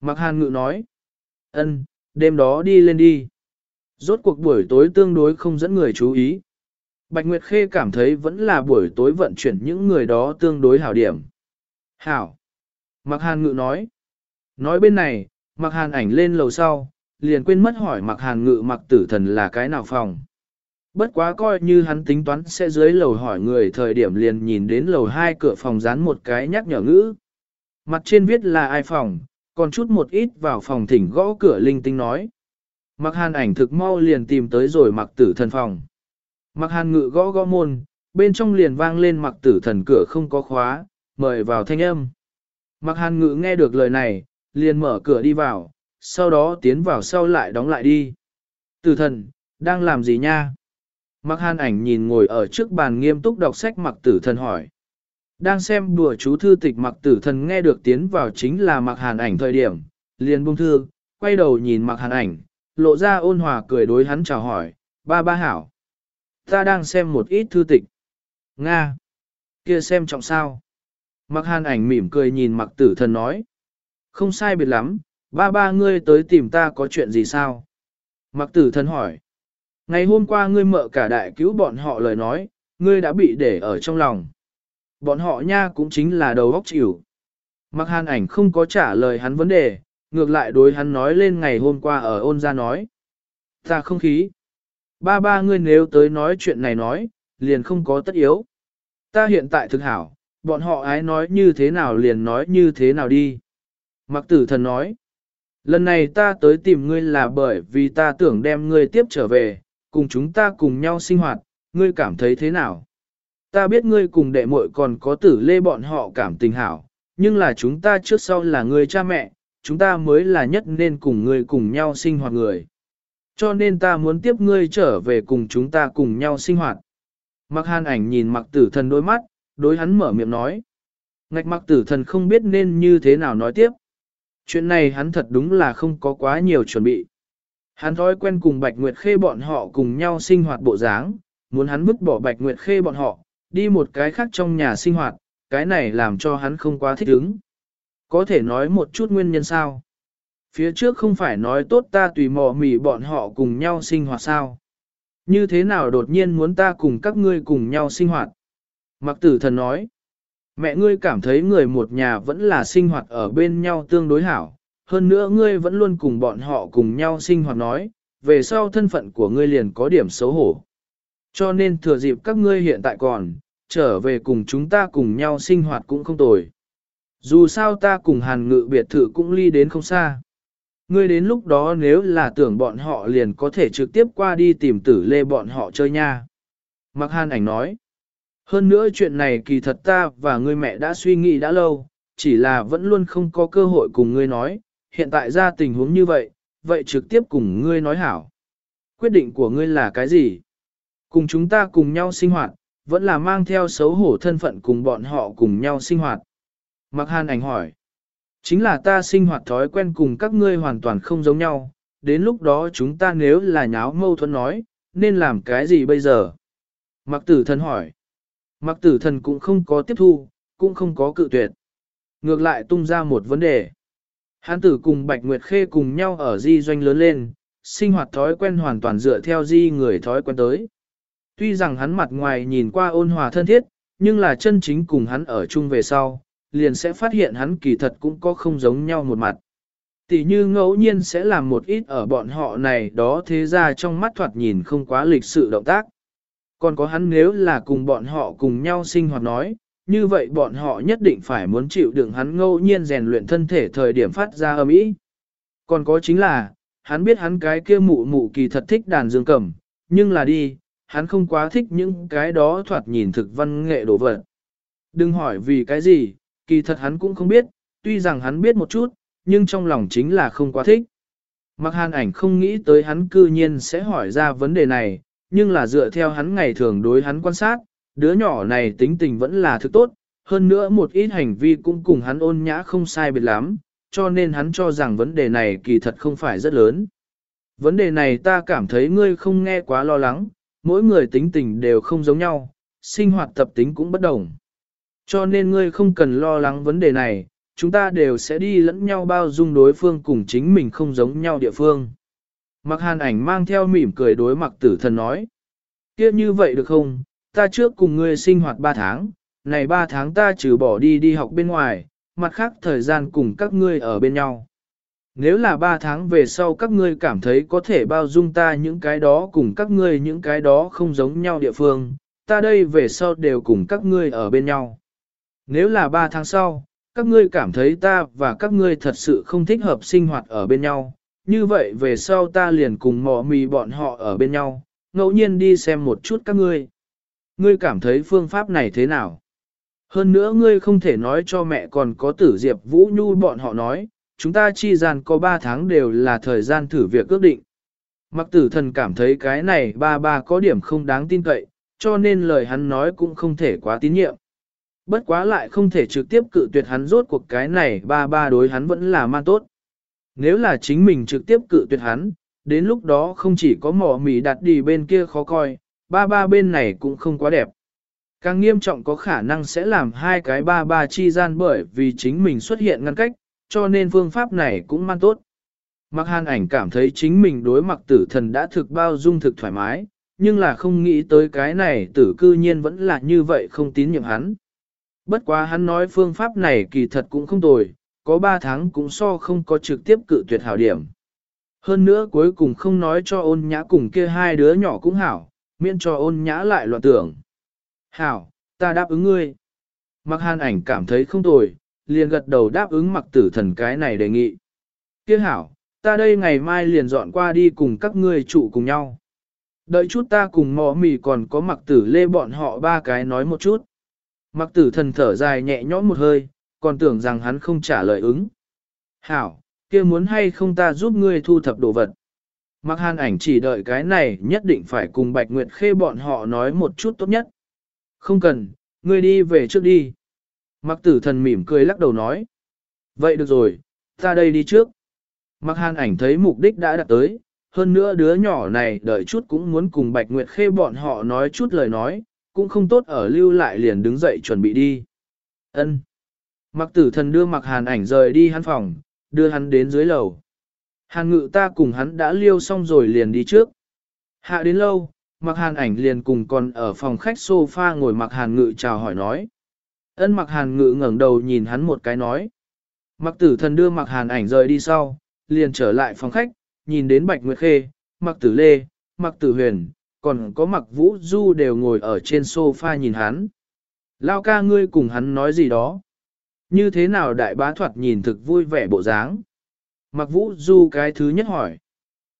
Mặc hàn ngự nói, ân, đêm đó đi lên đi. Rốt cuộc buổi tối tương đối không dẫn người chú ý. Bạch Nguyệt Khê cảm thấy vẫn là buổi tối vận chuyển những người đó tương đối hảo điểm. Hảo. Mạc Hàn Ngự nói. Nói bên này, Mạc Hàn ảnh lên lầu sau, liền quên mất hỏi Mạc Hàn Ngự Mạc Tử Thần là cái nào phòng. Bất quá coi như hắn tính toán sẽ dưới lầu hỏi người thời điểm liền nhìn đến lầu hai cửa phòng dán một cái nhắc nhở ngữ. Mặt trên viết là ai phòng, còn chút một ít vào phòng thỉnh gõ cửa linh tinh nói. Mặc hàn ảnh thực mau liền tìm tới rồi mặc tử thần phòng. Mặc hàn ngự gõ gõ môn, bên trong liền vang lên mặc tử thần cửa không có khóa, mời vào thanh âm. Mặc hàn ngự nghe được lời này, liền mở cửa đi vào, sau đó tiến vào sau lại đóng lại đi. Tử thần, đang làm gì nha? Mặc hàn ảnh nhìn ngồi ở trước bàn nghiêm túc đọc sách mặc tử thần hỏi. Đang xem đùa chú thư tịch mặc tử thần nghe được tiến vào chính là mặc hàn ảnh thời điểm, liền buông thư, quay đầu nhìn mặc hàn ảnh, lộ ra ôn hòa cười đối hắn chào hỏi, ba ba hảo. Ta đang xem một ít thư tịch. Nga. Kia xem trọng sao. Mặc hàn ảnh mỉm cười nhìn mặc tử thần nói. Không sai biệt lắm, ba ba ngươi tới tìm ta có chuyện gì sao? Mặc tử thần hỏi. Ngày hôm qua ngươi mợ cả đại cứu bọn họ lời nói, ngươi đã bị để ở trong lòng. Bọn họ nha cũng chính là đầu óc chịu. Mặc hàn ảnh không có trả lời hắn vấn đề, ngược lại đối hắn nói lên ngày hôm qua ở ôn ra nói. Ta không khí. Ba ba ngươi nếu tới nói chuyện này nói, liền không có tất yếu. Ta hiện tại thực hảo, bọn họ ái nói như thế nào liền nói như thế nào đi. Mặc tử thần nói. Lần này ta tới tìm ngươi là bởi vì ta tưởng đem ngươi tiếp trở về, cùng chúng ta cùng nhau sinh hoạt, ngươi cảm thấy thế nào? Ta biết ngươi cùng đệ muội còn có tử lê bọn họ cảm tình hảo, nhưng là chúng ta trước sau là người cha mẹ, chúng ta mới là nhất nên cùng ngươi cùng nhau sinh hoạt người. Cho nên ta muốn tiếp ngươi trở về cùng chúng ta cùng nhau sinh hoạt. Mặc hàn ảnh nhìn mặc tử thần đôi mắt, đối hắn mở miệng nói. Ngạch mặc tử thần không biết nên như thế nào nói tiếp. Chuyện này hắn thật đúng là không có quá nhiều chuẩn bị. Hắn thói quen cùng Bạch Nguyệt Khê bọn họ cùng nhau sinh hoạt bộ dáng, muốn hắn vứt bỏ Bạch Nguyệt Khê bọn họ, đi một cái khác trong nhà sinh hoạt, cái này làm cho hắn không quá thích ứng. Có thể nói một chút nguyên nhân sao? Phía trước không phải nói tốt ta tùy mò mỉ bọn họ cùng nhau sinh hoạt sao? Như thế nào đột nhiên muốn ta cùng các ngươi cùng nhau sinh hoạt? Mặc tử thần nói, mẹ ngươi cảm thấy người một nhà vẫn là sinh hoạt ở bên nhau tương đối hảo, hơn nữa ngươi vẫn luôn cùng bọn họ cùng nhau sinh hoạt nói, về sau thân phận của ngươi liền có điểm xấu hổ. Cho nên thừa dịp các ngươi hiện tại còn, trở về cùng chúng ta cùng nhau sinh hoạt cũng không tồi. Dù sao ta cùng hàn ngự biệt thự cũng ly đến không xa. Ngươi đến lúc đó nếu là tưởng bọn họ liền có thể trực tiếp qua đi tìm tử lê bọn họ chơi nha. Mặc hàn ảnh nói. Hơn nữa chuyện này kỳ thật ta và ngươi mẹ đã suy nghĩ đã lâu, chỉ là vẫn luôn không có cơ hội cùng ngươi nói, hiện tại ra tình huống như vậy, vậy trực tiếp cùng ngươi nói hảo. Quyết định của ngươi là cái gì? Cùng chúng ta cùng nhau sinh hoạt, vẫn là mang theo xấu hổ thân phận cùng bọn họ cùng nhau sinh hoạt. Mặc hàn ảnh hỏi. Chính là ta sinh hoạt thói quen cùng các ngươi hoàn toàn không giống nhau, đến lúc đó chúng ta nếu là nháo mâu thuẫn nói, nên làm cái gì bây giờ? Mặc tử thần hỏi. Mặc tử thần cũng không có tiếp thu, cũng không có cự tuyệt. Ngược lại tung ra một vấn đề. Hán tử cùng Bạch Nguyệt Khê cùng nhau ở di doanh lớn lên, sinh hoạt thói quen hoàn toàn dựa theo di người thói quen tới. Tuy rằng hắn mặt ngoài nhìn qua ôn hòa thân thiết, nhưng là chân chính cùng hắn ở chung về sau, liền sẽ phát hiện hắn kỳ thật cũng có không giống nhau một mặt. Tỷ như ngẫu nhiên sẽ làm một ít ở bọn họ này đó thế ra trong mắt thoạt nhìn không quá lịch sự động tác. Còn có hắn nếu là cùng bọn họ cùng nhau sinh hoạt nói, như vậy bọn họ nhất định phải muốn chịu đựng hắn ngẫu nhiên rèn luyện thân thể thời điểm phát ra âm ý. Còn có chính là, hắn biết hắn cái kia mụ mụ kỳ thật thích đàn dương cầm, nhưng là đi, hắn không quá thích những cái đó thoạt nhìn thực văn nghệ đồ vật. Đừng hỏi vì cái gì, kỳ thật hắn cũng không biết, tuy rằng hắn biết một chút, nhưng trong lòng chính là không quá thích. Mặc hàn ảnh không nghĩ tới hắn cư nhiên sẽ hỏi ra vấn đề này, nhưng là dựa theo hắn ngày thường đối hắn quan sát, đứa nhỏ này tính tình vẫn là thứ tốt, hơn nữa một ít hành vi cũng cùng hắn ôn nhã không sai biệt lắm, cho nên hắn cho rằng vấn đề này kỳ thật không phải rất lớn. Vấn đề này ta cảm thấy ngươi không nghe quá lo lắng, mỗi người tính tình đều không giống nhau, sinh hoạt tập tính cũng bất đồng. Cho nên ngươi không cần lo lắng vấn đề này, chúng ta đều sẽ đi lẫn nhau bao dung đối phương cùng chính mình không giống nhau địa phương. Mặc hàn ảnh mang theo mỉm cười đối mặc tử thần nói. kia như vậy được không, ta trước cùng ngươi sinh hoạt 3 tháng, này 3 tháng ta trừ bỏ đi đi học bên ngoài, mặt khác thời gian cùng các ngươi ở bên nhau. Nếu là ba tháng về sau các ngươi cảm thấy có thể bao dung ta những cái đó cùng các ngươi những cái đó không giống nhau địa phương, ta đây về sau đều cùng các ngươi ở bên nhau. Nếu là ba tháng sau, các ngươi cảm thấy ta và các ngươi thật sự không thích hợp sinh hoạt ở bên nhau, như vậy về sau ta liền cùng mỏ mì bọn họ ở bên nhau, ngẫu nhiên đi xem một chút các ngươi. Ngươi cảm thấy phương pháp này thế nào? Hơn nữa ngươi không thể nói cho mẹ còn có tử diệp vũ nhu bọn họ nói, chúng ta chi gian có 3 tháng đều là thời gian thử việc ước định. Mặc tử thần cảm thấy cái này ba ba có điểm không đáng tin cậy, cho nên lời hắn nói cũng không thể quá tín nhiệm. Bất quá lại không thể trực tiếp cự tuyệt hắn rốt cuộc cái này ba ba đối hắn vẫn là man tốt. Nếu là chính mình trực tiếp cự tuyệt hắn, đến lúc đó không chỉ có mỏ mì đặt đi bên kia khó coi, ba ba bên này cũng không quá đẹp. Càng nghiêm trọng có khả năng sẽ làm hai cái ba ba chi gian bởi vì chính mình xuất hiện ngăn cách, cho nên phương pháp này cũng man tốt. Mặc hàn ảnh cảm thấy chính mình đối mặt tử thần đã thực bao dung thực thoải mái, nhưng là không nghĩ tới cái này tử cư nhiên vẫn là như vậy không tín nhiệm hắn. Bất quá hắn nói phương pháp này kỳ thật cũng không tồi, có 3 tháng cũng so không có trực tiếp cự tuyệt hảo điểm. Hơn nữa cuối cùng không nói cho ôn nhã cùng kia hai đứa nhỏ cũng hảo, miễn cho ôn nhã lại loạn tưởng. Hảo, ta đáp ứng ngươi. Mặc hàn ảnh cảm thấy không tồi, liền gật đầu đáp ứng mặc tử thần cái này đề nghị. Kia hảo, ta đây ngày mai liền dọn qua đi cùng các ngươi trụ cùng nhau. Đợi chút ta cùng mò mì còn có mặc tử lê bọn họ ba cái nói một chút. Mặc tử thần thở dài nhẹ nhõm một hơi, còn tưởng rằng hắn không trả lời ứng. Hảo, kia muốn hay không ta giúp ngươi thu thập đồ vật. Mặc hàn ảnh chỉ đợi cái này nhất định phải cùng Bạch Nguyệt Khê bọn họ nói một chút tốt nhất. Không cần, ngươi đi về trước đi. Mặc tử thần mỉm cười lắc đầu nói. Vậy được rồi, ta đây đi trước. Mặc hàn ảnh thấy mục đích đã đạt tới, hơn nữa đứa nhỏ này đợi chút cũng muốn cùng Bạch Nguyệt Khê bọn họ nói chút lời nói, cũng không tốt ở lưu lại liền đứng dậy chuẩn bị đi. Ân. Mặc tử thần đưa mặc hàn ảnh rời đi hắn phòng, đưa hắn đến dưới lầu. Hàn ngự ta cùng hắn đã liêu xong rồi liền đi trước. Hạ đến lâu, mặc hàn ảnh liền cùng còn ở phòng khách sofa ngồi mặc hàn ngự chào hỏi nói. Ân mặc hàn ngự ngẩng đầu nhìn hắn một cái nói. Mặc tử thần đưa mặc hàn ảnh rời đi sau, liền trở lại phòng khách, nhìn đến bạch nguyệt khê, mặc tử lê, mặc tử huyền, còn có mặc vũ du đều ngồi ở trên sofa nhìn hắn. Lao ca ngươi cùng hắn nói gì đó. Như thế nào đại bá thoạt nhìn thực vui vẻ bộ dáng. Mạc vũ du cái thứ nhất hỏi.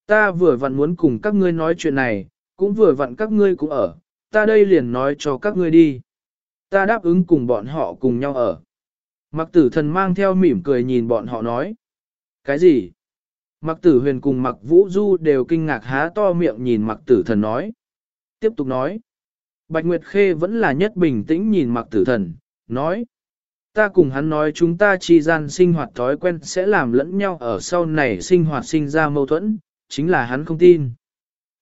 Ta vừa vặn muốn cùng các ngươi nói chuyện này, cũng vừa vặn các ngươi cũng ở, ta đây liền nói cho các ngươi đi. Ta đáp ứng cùng bọn họ cùng nhau ở. Mặc tử thần mang theo mỉm cười nhìn bọn họ nói. Cái gì? Mặc tử huyền cùng Mạc vũ du đều kinh ngạc há to miệng nhìn mặc tử thần nói. Tiếp tục nói. Bạch Nguyệt Khê vẫn là nhất bình tĩnh nhìn mặc tử thần, nói. Ta cùng hắn nói chúng ta chi gian sinh hoạt thói quen sẽ làm lẫn nhau ở sau này sinh hoạt sinh ra mâu thuẫn, chính là hắn không tin.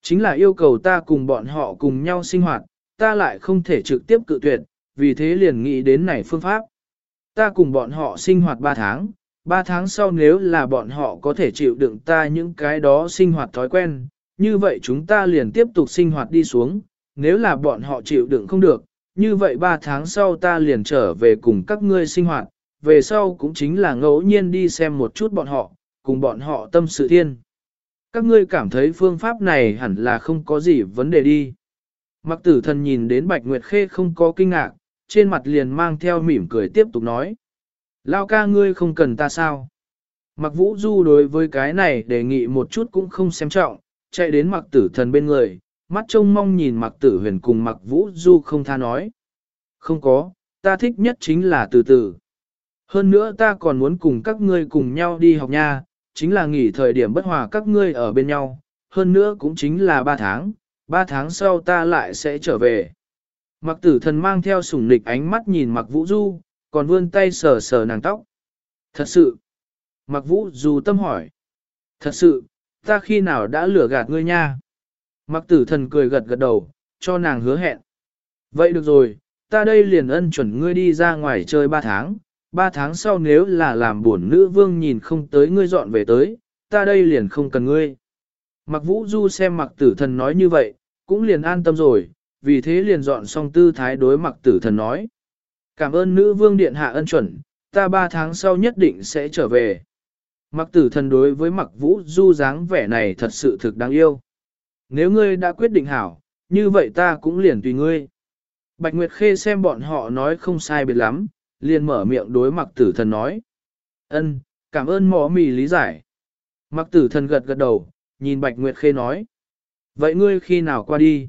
Chính là yêu cầu ta cùng bọn họ cùng nhau sinh hoạt, ta lại không thể trực tiếp cự tuyệt, vì thế liền nghĩ đến này phương pháp. Ta cùng bọn họ sinh hoạt 3 tháng, 3 tháng sau nếu là bọn họ có thể chịu đựng ta những cái đó sinh hoạt thói quen, như vậy chúng ta liền tiếp tục sinh hoạt đi xuống, nếu là bọn họ chịu đựng không được, như vậy 3 tháng sau ta liền trở về cùng các ngươi sinh hoạt, về sau cũng chính là ngẫu nhiên đi xem một chút bọn họ, cùng bọn họ tâm sự thiên. Các ngươi cảm thấy phương pháp này hẳn là không có gì vấn đề đi. Mặc tử thần nhìn đến Bạch Nguyệt Khê không có kinh ngạc, trên mặt liền mang theo mỉm cười tiếp tục nói. Lao ca ngươi không cần ta sao? Mặc vũ du đối với cái này đề nghị một chút cũng không xem trọng, chạy đến mặc tử thần bên người, mắt trông mong nhìn mặc tử huyền cùng mặc vũ du không tha nói. Không có, ta thích nhất chính là từ từ. Hơn nữa ta còn muốn cùng các ngươi cùng nhau đi học nha, chính là nghỉ thời điểm bất hòa các ngươi ở bên nhau, hơn nữa cũng chính là ba tháng, ba tháng sau ta lại sẽ trở về. Mặc tử thần mang theo sủng nịch ánh mắt nhìn mặc vũ du, còn vươn tay sờ sờ nàng tóc. Thật sự. Mặc vũ du tâm hỏi. Thật sự, ta khi nào đã lừa gạt ngươi nha? Mặc tử thần cười gật gật đầu, cho nàng hứa hẹn. Vậy được rồi, ta đây liền ân chuẩn ngươi đi ra ngoài chơi ba tháng, ba tháng sau nếu là làm buồn nữ vương nhìn không tới ngươi dọn về tới, ta đây liền không cần ngươi. Mặc vũ du xem mặc tử thần nói như vậy, cũng liền an tâm rồi, vì thế liền dọn xong tư thái đối mặc tử thần nói. Cảm ơn nữ vương điện hạ ân chuẩn, ta ba tháng sau nhất định sẽ trở về. Mặc tử thần đối với mặc vũ du dáng vẻ này thật sự thực đáng yêu. Nếu ngươi đã quyết định hảo, như vậy ta cũng liền tùy ngươi. Bạch Nguyệt Khê xem bọn họ nói không sai biệt lắm, liền mở miệng đối mặc tử thần nói. ân, cảm ơn mỏ mì lý giải. Mặc tử thần gật gật đầu, nhìn Bạch Nguyệt Khê nói. Vậy ngươi khi nào qua đi?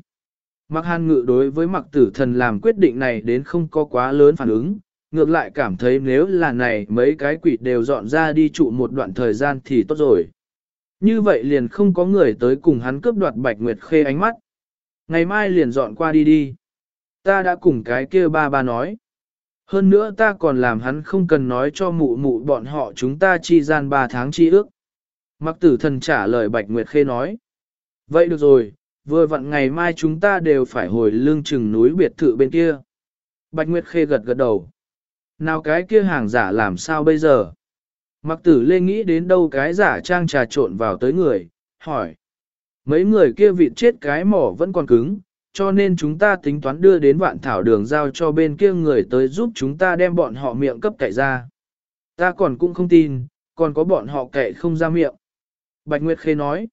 Mặc hàn ngự đối với mặc tử thần làm quyết định này đến không có quá lớn phản ứng, ngược lại cảm thấy nếu là này mấy cái quỷ đều dọn ra đi trụ một đoạn thời gian thì tốt rồi. Như vậy liền không có người tới cùng hắn cướp đoạt Bạch Nguyệt Khê ánh mắt. Ngày mai liền dọn qua đi đi. Ta đã cùng cái kia ba ba nói. Hơn nữa ta còn làm hắn không cần nói cho mụ mụ bọn họ chúng ta chi gian ba tháng chi ước. Mặc tử thần trả lời Bạch Nguyệt Khê nói. Vậy được rồi, vừa vặn ngày mai chúng ta đều phải hồi lương chừng núi biệt thự bên kia. Bạch Nguyệt Khê gật gật đầu. Nào cái kia hàng giả làm sao bây giờ? Mặc tử lê nghĩ đến đâu cái giả trang trà trộn vào tới người, hỏi. Mấy người kia vịt chết cái mỏ vẫn còn cứng, cho nên chúng ta tính toán đưa đến vạn thảo đường giao cho bên kia người tới giúp chúng ta đem bọn họ miệng cấp cậy ra. Ta còn cũng không tin, còn có bọn họ cậy không ra miệng. Bạch Nguyệt Khê nói.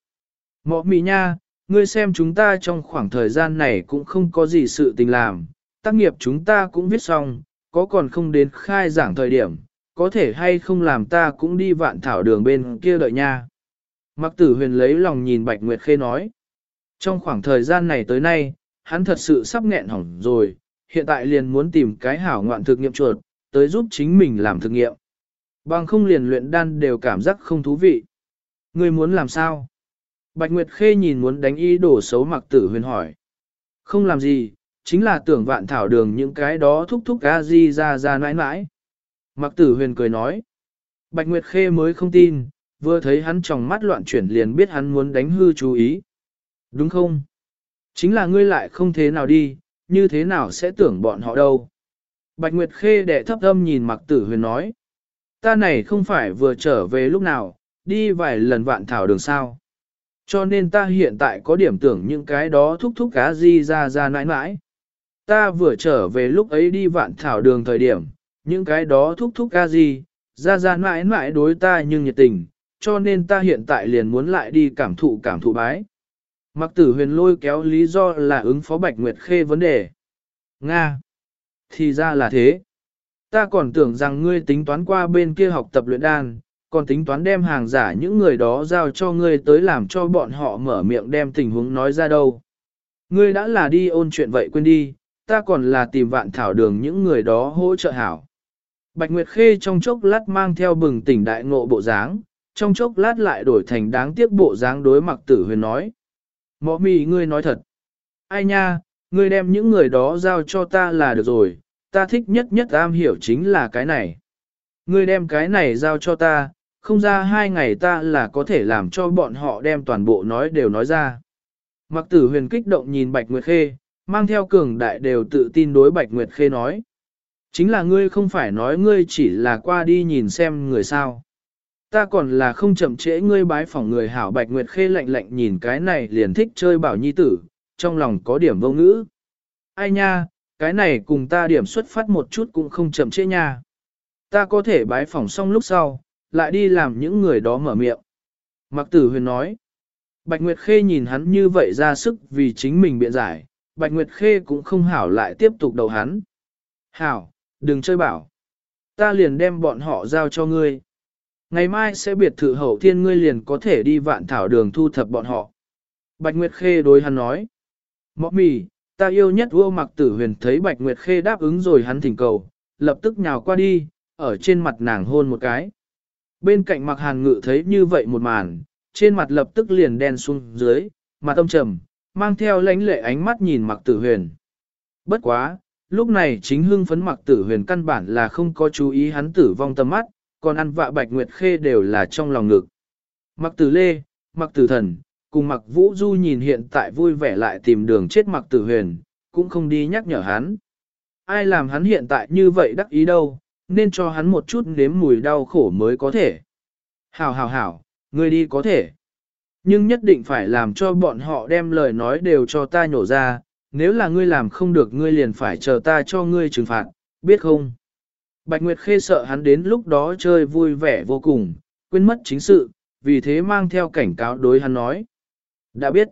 Mọ mì nha, ngươi xem chúng ta trong khoảng thời gian này cũng không có gì sự tình làm, tác nghiệp chúng ta cũng viết xong, có còn không đến khai giảng thời điểm, có thể hay không làm ta cũng đi vạn thảo đường bên kia đợi nha. Mặc tử huyền lấy lòng nhìn Bạch Nguyệt Khê nói. Trong khoảng thời gian này tới nay, hắn thật sự sắp nghẹn hỏng rồi, hiện tại liền muốn tìm cái hảo ngoạn thực nghiệm chuột, tới giúp chính mình làm thực nghiệm. Bằng không liền luyện đan đều cảm giác không thú vị. Ngươi muốn làm sao? Bạch Nguyệt Khê nhìn muốn đánh ý đổ xấu mặc tử huyền hỏi. Không làm gì, chính là tưởng vạn thảo đường những cái đó thúc thúc a di ra ra nãi nãi. Mặc tử huyền cười nói. Bạch Nguyệt Khê mới không tin, vừa thấy hắn trong mắt loạn chuyển liền biết hắn muốn đánh hư chú ý. Đúng không? Chính là ngươi lại không thế nào đi, như thế nào sẽ tưởng bọn họ đâu. Bạch Nguyệt Khê đẻ thấp âm nhìn Mạc tử huyền nói. Ta này không phải vừa trở về lúc nào, đi vài lần vạn thảo đường sao. Cho nên ta hiện tại có điểm tưởng những cái đó thúc thúc cá di ra ra nãi nãi. Ta vừa trở về lúc ấy đi vạn thảo đường thời điểm, những cái đó thúc thúc ca gì, ra ra mãi mãi đối ta nhưng nhiệt tình, cho nên ta hiện tại liền muốn lại đi cảm thụ cảm thụ bái. Mặc tử huyền lôi kéo lý do là ứng phó Bạch Nguyệt Khê vấn đề. Nga! Thì ra là thế. Ta còn tưởng rằng ngươi tính toán qua bên kia học tập luyện đan, còn tính toán đem hàng giả những người đó giao cho ngươi tới làm cho bọn họ mở miệng đem tình huống nói ra đâu. Ngươi đã là đi ôn chuyện vậy quên đi, ta còn là tìm vạn thảo đường những người đó hỗ trợ hảo. Bạch Nguyệt Khê trong chốc lát mang theo bừng tỉnh đại ngộ bộ dáng, trong chốc lát lại đổi thành đáng tiếc bộ dáng đối mặc tử huyền nói. Mọ mì ngươi nói thật. Ai nha, ngươi đem những người đó giao cho ta là được rồi, ta thích nhất nhất am hiểu chính là cái này. Ngươi đem cái này giao cho ta, không ra hai ngày ta là có thể làm cho bọn họ đem toàn bộ nói đều nói ra. Mặc tử huyền kích động nhìn Bạch Nguyệt Khê, mang theo cường đại đều tự tin đối Bạch Nguyệt Khê nói. Chính là ngươi không phải nói ngươi chỉ là qua đi nhìn xem người sao. Ta còn là không chậm trễ ngươi bái phỏng người hảo Bạch Nguyệt Khê lạnh lạnh nhìn cái này liền thích chơi bảo nhi tử, trong lòng có điểm vô ngữ. Ai nha, cái này cùng ta điểm xuất phát một chút cũng không chậm trễ nha. Ta có thể bái phỏng xong lúc sau, lại đi làm những người đó mở miệng. Mặc tử huyền nói. Bạch Nguyệt Khê nhìn hắn như vậy ra sức vì chính mình biện giải, Bạch Nguyệt Khê cũng không hảo lại tiếp tục đầu hắn. Hảo, đừng chơi bảo. Ta liền đem bọn họ giao cho ngươi. Ngày mai sẽ biệt thự hậu thiên ngươi liền có thể đi vạn thảo đường thu thập bọn họ. Bạch Nguyệt Khê đối hắn nói. Mọ mì, ta yêu nhất vua mặc tử huyền thấy Bạch Nguyệt Khê đáp ứng rồi hắn thỉnh cầu, lập tức nhào qua đi, ở trên mặt nàng hôn một cái. Bên cạnh mặc hàn ngự thấy như vậy một màn, trên mặt lập tức liền đen xuống dưới, mặt tâm trầm, mang theo lãnh lệ ánh mắt nhìn mặc tử huyền. Bất quá, lúc này chính hưng phấn mặc tử huyền căn bản là không có chú ý hắn tử vong tâm mắt, còn ăn vạ bạch nguyệt khê đều là trong lòng ngực. Mặc tử lê, mặc tử thần, cùng mặc vũ du nhìn hiện tại vui vẻ lại tìm đường chết mặc tử huyền, cũng không đi nhắc nhở hắn. Ai làm hắn hiện tại như vậy đắc ý đâu, nên cho hắn một chút nếm mùi đau khổ mới có thể. Hảo hảo hảo, người đi có thể. Nhưng nhất định phải làm cho bọn họ đem lời nói đều cho ta nhổ ra, nếu là ngươi làm không được ngươi liền phải chờ ta cho ngươi trừng phạt, biết không? Bạch Nguyệt Khê sợ hắn đến lúc đó chơi vui vẻ vô cùng, quên mất chính sự, vì thế mang theo cảnh cáo đối hắn nói. Đã biết,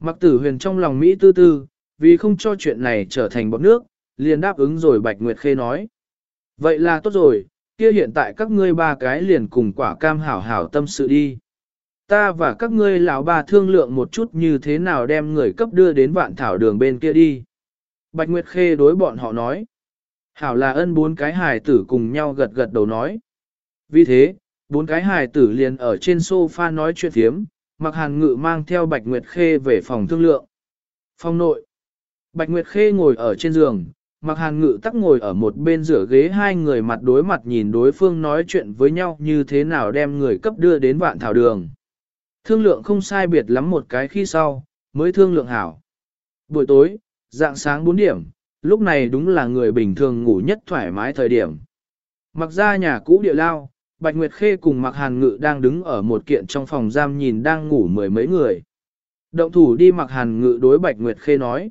mặc tử huyền trong lòng Mỹ tư tư, vì không cho chuyện này trở thành bọt nước, liền đáp ứng rồi Bạch Nguyệt Khê nói. Vậy là tốt rồi, kia hiện tại các ngươi ba cái liền cùng quả cam hảo hảo tâm sự đi. Ta và các ngươi lão bà thương lượng một chút như thế nào đem người cấp đưa đến vạn thảo đường bên kia đi. Bạch Nguyệt Khê đối bọn họ nói. Hảo là ân bốn cái hài tử cùng nhau gật gật đầu nói. Vì thế, bốn cái hài tử liền ở trên sofa nói chuyện thiếm, mặc hàn ngự mang theo Bạch Nguyệt Khê về phòng thương lượng. Phòng nội. Bạch Nguyệt Khê ngồi ở trên giường, mặc hàn ngự tắc ngồi ở một bên rửa ghế hai người mặt đối mặt nhìn đối phương nói chuyện với nhau như thế nào đem người cấp đưa đến vạn thảo đường. Thương lượng không sai biệt lắm một cái khi sau, mới thương lượng hảo. Buổi tối, dạng sáng 4 điểm, lúc này đúng là người bình thường ngủ nhất thoải mái thời điểm. Mặc ra nhà cũ địa lao, Bạch Nguyệt Khê cùng Mặc Hàn Ngự đang đứng ở một kiện trong phòng giam nhìn đang ngủ mười mấy người. Động thủ đi Mặc Hàn Ngự đối Bạch Nguyệt Khê nói.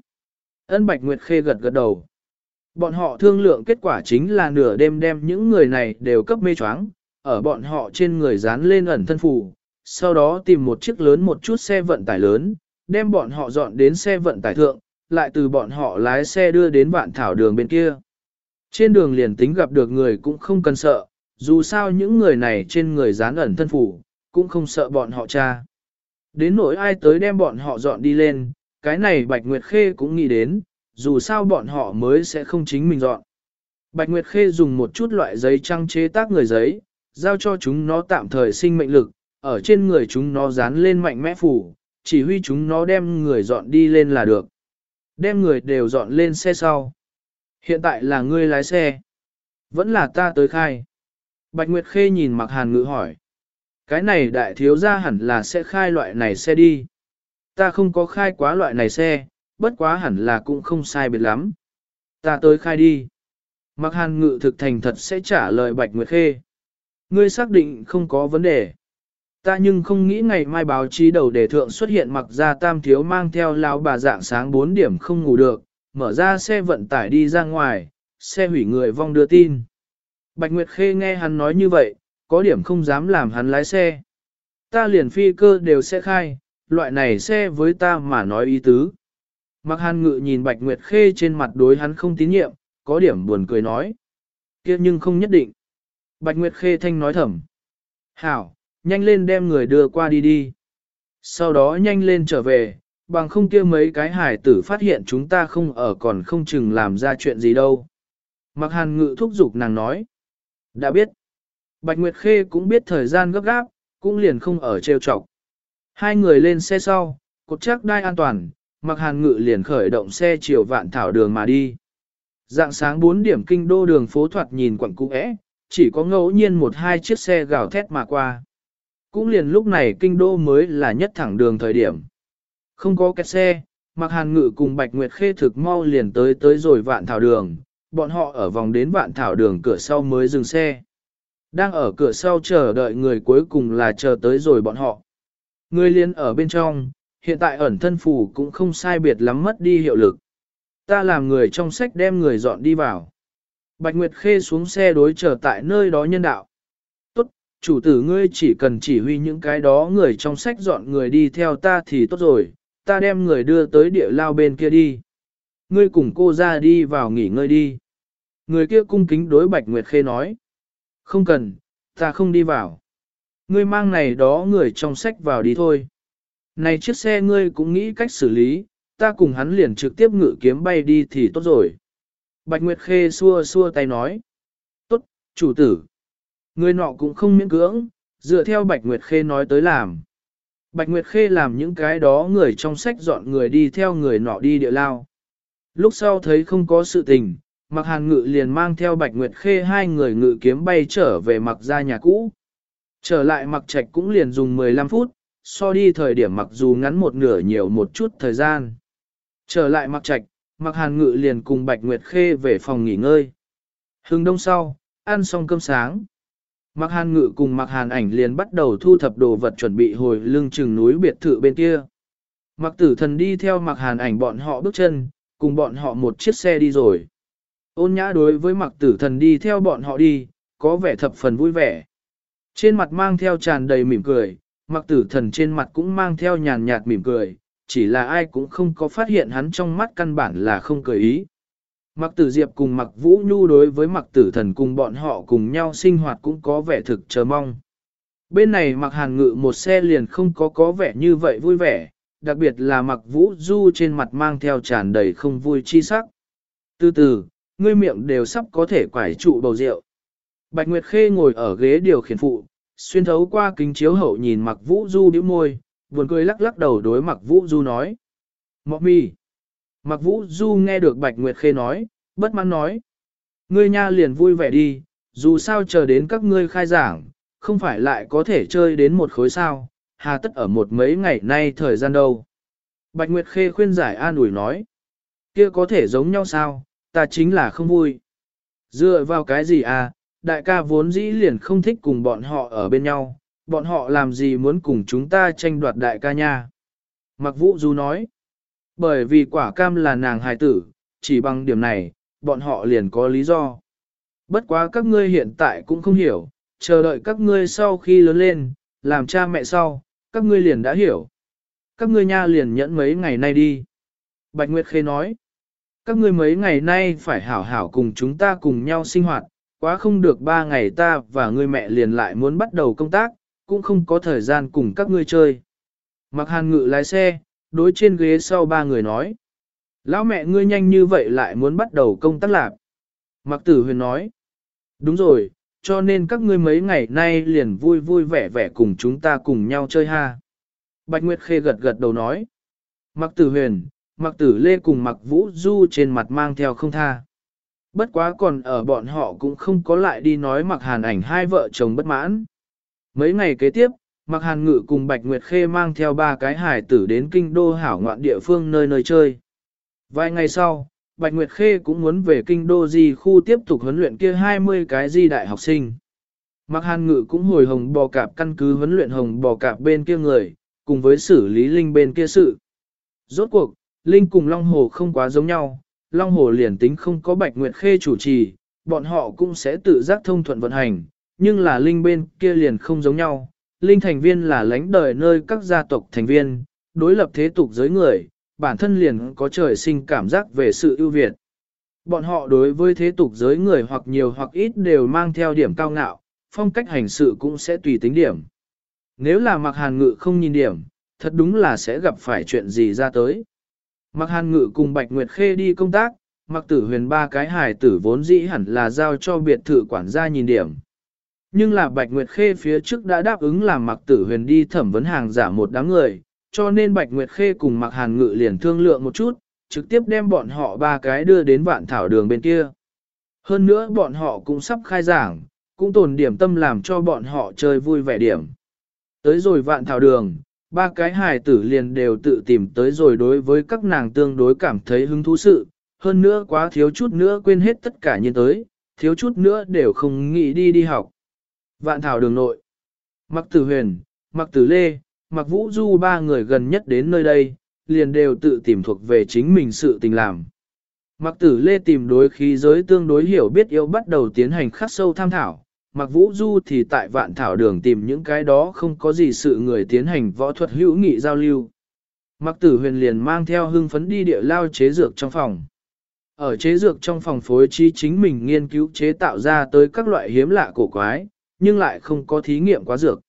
Ân Bạch Nguyệt Khê gật gật đầu. Bọn họ thương lượng kết quả chính là nửa đêm đem những người này đều cấp mê choáng, ở bọn họ trên người dán lên ẩn thân phù, sau đó tìm một chiếc lớn một chút xe vận tải lớn, đem bọn họ dọn đến xe vận tải thượng, lại từ bọn họ lái xe đưa đến vạn thảo đường bên kia. Trên đường liền tính gặp được người cũng không cần sợ, dù sao những người này trên người dán ẩn thân phủ, cũng không sợ bọn họ cha. Đến nỗi ai tới đem bọn họ dọn đi lên, cái này Bạch Nguyệt Khê cũng nghĩ đến, dù sao bọn họ mới sẽ không chính mình dọn. Bạch Nguyệt Khê dùng một chút loại giấy trăng chế tác người giấy, giao cho chúng nó tạm thời sinh mệnh lực, ở trên người chúng nó dán lên mạnh mẽ phủ, chỉ huy chúng nó đem người dọn đi lên là được. Đem người đều dọn lên xe sau. Hiện tại là ngươi lái xe. Vẫn là ta tới khai. Bạch Nguyệt Khê nhìn Mặc Hàn Ngữ hỏi. Cái này đại thiếu gia hẳn là sẽ khai loại này xe đi. Ta không có khai quá loại này xe, bất quá hẳn là cũng không sai biệt lắm. Ta tới khai đi. Mặc Hàn Ngự thực thành thật sẽ trả lời Bạch Nguyệt Khê. Ngươi xác định không có vấn đề. Ta nhưng không nghĩ ngày mai báo chí đầu đề thượng xuất hiện mặc ra tam thiếu mang theo lão bà dạng sáng 4 điểm không ngủ được, mở ra xe vận tải đi ra ngoài, xe hủy người vong đưa tin. Bạch Nguyệt Khê nghe hắn nói như vậy, có điểm không dám làm hắn lái xe. Ta liền phi cơ đều sẽ khai, loại này xe với ta mà nói ý tứ. Mặc hàn ngự nhìn Bạch Nguyệt Khê trên mặt đối hắn không tín nhiệm, có điểm buồn cười nói. kia nhưng không nhất định. Bạch Nguyệt Khê thanh nói thầm. Hảo, nhanh lên đem người đưa qua đi đi. Sau đó nhanh lên trở về, bằng không kia mấy cái hải tử phát hiện chúng ta không ở còn không chừng làm ra chuyện gì đâu. Mặc hàn ngự thúc giục nàng nói. Đã biết. Bạch Nguyệt Khê cũng biết thời gian gấp gáp, cũng liền không ở trêu chọc. Hai người lên xe sau, cột chắc đai an toàn, mặc hàn ngự liền khởi động xe chiều vạn thảo đường mà đi. Dạng sáng 4 điểm kinh đô đường phố thoạt nhìn quẳng cũ ẽ, chỉ có ngẫu nhiên một hai chiếc xe gào thét mà qua. Cũng liền lúc này kinh đô mới là nhất thẳng đường thời điểm. Không có kẹt xe, mặc hàn ngự cùng Bạch Nguyệt Khê thực mau liền tới tới rồi vạn thảo đường, bọn họ ở vòng đến vạn thảo đường cửa sau mới dừng xe. Đang ở cửa sau chờ đợi người cuối cùng là chờ tới rồi bọn họ. Người liền ở bên trong, hiện tại ẩn thân phủ cũng không sai biệt lắm mất đi hiệu lực. Ta làm người trong sách đem người dọn đi vào. Bạch Nguyệt Khê xuống xe đối chờ tại nơi đó nhân đạo. Chủ tử ngươi chỉ cần chỉ huy những cái đó người trong sách dọn người đi theo ta thì tốt rồi, ta đem người đưa tới địa lao bên kia đi. Ngươi cùng cô ra đi vào nghỉ ngơi đi. Người kia cung kính đối Bạch Nguyệt Khê nói. Không cần, ta không đi vào. Ngươi mang này đó người trong sách vào đi thôi. Này chiếc xe ngươi cũng nghĩ cách xử lý, ta cùng hắn liền trực tiếp ngự kiếm bay đi thì tốt rồi. Bạch Nguyệt Khê xua xua tay nói. Tốt, chủ tử. Người nọ cũng không miễn cưỡng, dựa theo Bạch Nguyệt Khê nói tới làm. Bạch Nguyệt Khê làm những cái đó người trong sách dọn người đi theo người nọ đi địa lao. Lúc sau thấy không có sự tình, Mặc Hàn Ngự liền mang theo Bạch Nguyệt Khê hai người ngự kiếm bay trở về mặc ra nhà cũ. Trở lại mặc trạch cũng liền dùng 15 phút, so đi thời điểm mặc dù ngắn một nửa nhiều một chút thời gian. Trở lại mặc trạch, mặc Hàn Ngự liền cùng Bạch Nguyệt Khê về phòng nghỉ ngơi. Hưng đông sau, ăn xong cơm sáng. Mạc Hàn Ngự cùng Mạc Hàn ảnh liền bắt đầu thu thập đồ vật chuẩn bị hồi lưng chừng núi biệt thự bên kia. Mạc tử thần đi theo Mạc Hàn ảnh bọn họ bước chân, cùng bọn họ một chiếc xe đi rồi. Ôn nhã đối với Mạc tử thần đi theo bọn họ đi, có vẻ thập phần vui vẻ. Trên mặt mang theo tràn đầy mỉm cười, Mạc tử thần trên mặt cũng mang theo nhàn nhạt mỉm cười, chỉ là ai cũng không có phát hiện hắn trong mắt căn bản là không cười ý. Mặc tử diệp cùng mặc vũ nhu đối với mặc tử thần cùng bọn họ cùng nhau sinh hoạt cũng có vẻ thực chờ mong. Bên này mặc hàn ngự một xe liền không có có vẻ như vậy vui vẻ, đặc biệt là mặc vũ du trên mặt mang theo tràn đầy không vui chi sắc. Từ từ, ngươi miệng đều sắp có thể quải trụ bầu rượu. Bạch Nguyệt Khê ngồi ở ghế điều khiển phụ, xuyên thấu qua kính chiếu hậu nhìn mặc vũ du điếu môi, buồn cười lắc lắc đầu đối mặc vũ du nói. Mọc mi. Mặc vũ du nghe được Bạch Nguyệt Khê nói, bất mãn nói. Ngươi nha liền vui vẻ đi, dù sao chờ đến các ngươi khai giảng, không phải lại có thể chơi đến một khối sao, hà tất ở một mấy ngày nay thời gian đâu. Bạch Nguyệt Khê khuyên giải an ủi nói. Kia có thể giống nhau sao, ta chính là không vui. Dựa vào cái gì à, đại ca vốn dĩ liền không thích cùng bọn họ ở bên nhau, bọn họ làm gì muốn cùng chúng ta tranh đoạt đại ca nha. Mặc vũ du nói, bởi vì quả cam là nàng hài tử, chỉ bằng điểm này, bọn họ liền có lý do. Bất quá các ngươi hiện tại cũng không hiểu, chờ đợi các ngươi sau khi lớn lên, làm cha mẹ sau, các ngươi liền đã hiểu. Các ngươi nha liền nhẫn mấy ngày nay đi. Bạch Nguyệt Khê nói, các ngươi mấy ngày nay phải hảo hảo cùng chúng ta cùng nhau sinh hoạt, quá không được ba ngày ta và ngươi mẹ liền lại muốn bắt đầu công tác, cũng không có thời gian cùng các ngươi chơi. Mặc hàn ngự lái xe, đối trên ghế sau ba người nói. Lão mẹ ngươi nhanh như vậy lại muốn bắt đầu công tác lạc. Mặc tử huyền nói. Đúng rồi, cho nên các ngươi mấy ngày nay liền vui vui vẻ vẻ cùng chúng ta cùng nhau chơi ha. Bạch Nguyệt Khê gật gật đầu nói. Mặc tử huyền, mặc tử lê cùng mặc vũ du trên mặt mang theo không tha. Bất quá còn ở bọn họ cũng không có lại đi nói mặc hàn ảnh hai vợ chồng bất mãn. Mấy ngày kế tiếp, Mạc hàn ngự cùng Bạch Nguyệt Khê mang theo ba cái hải tử đến kinh đô hảo ngoạn địa phương nơi nơi chơi. Vài ngày sau, Bạch Nguyệt Khê cũng muốn về kinh đô di khu tiếp tục huấn luyện kia 20 cái di đại học sinh. Mạc hàn ngự cũng hồi hồng bò cạp căn cứ huấn luyện hồng bò cạp bên kia người, cùng với xử lý linh bên kia sự. Rốt cuộc, linh cùng Long Hồ không quá giống nhau, Long Hồ liền tính không có Bạch Nguyệt Khê chủ trì, bọn họ cũng sẽ tự giác thông thuận vận hành, nhưng là linh bên kia liền không giống nhau. Linh thành viên là lãnh đời nơi các gia tộc thành viên, đối lập thế tục giới người, bản thân liền có trời sinh cảm giác về sự ưu việt. Bọn họ đối với thế tục giới người hoặc nhiều hoặc ít đều mang theo điểm cao ngạo, phong cách hành sự cũng sẽ tùy tính điểm. Nếu là mặc hàn ngự không nhìn điểm, thật đúng là sẽ gặp phải chuyện gì ra tới. Mặc hàn ngự cùng Bạch Nguyệt Khê đi công tác, mặc tử huyền ba cái hài tử vốn dĩ hẳn là giao cho biệt thự quản gia nhìn điểm. Nhưng là Bạch Nguyệt Khê phía trước đã đáp ứng làm mặc tử huyền đi thẩm vấn hàng giả một đám người, cho nên Bạch Nguyệt Khê cùng mặc hàn ngự liền thương lượng một chút, trực tiếp đem bọn họ ba cái đưa đến vạn thảo đường bên kia. Hơn nữa bọn họ cũng sắp khai giảng, cũng tồn điểm tâm làm cho bọn họ chơi vui vẻ điểm. Tới rồi vạn thảo đường, ba cái hài tử liền đều tự tìm tới rồi đối với các nàng tương đối cảm thấy hứng thú sự, hơn nữa quá thiếu chút nữa quên hết tất cả nhiên tới, thiếu chút nữa đều không nghĩ đi đi học. Vạn thảo đường nội, mặc tử huyền, mặc tử lê, mặc vũ du ba người gần nhất đến nơi đây, liền đều tự tìm thuộc về chính mình sự tình làm. Mặc tử lê tìm đối khí giới tương đối hiểu biết yêu bắt đầu tiến hành khắc sâu tham thảo, Mặc vũ du thì tại vạn thảo đường tìm những cái đó không có gì sự người tiến hành võ thuật hữu nghị giao lưu. Mặc tử huyền liền mang theo hưng phấn đi địa lao chế dược trong phòng. Ở chế dược trong phòng phối trí chính mình nghiên cứu chế tạo ra tới các loại hiếm lạ cổ quái, nhưng lại không có thí nghiệm quá dược.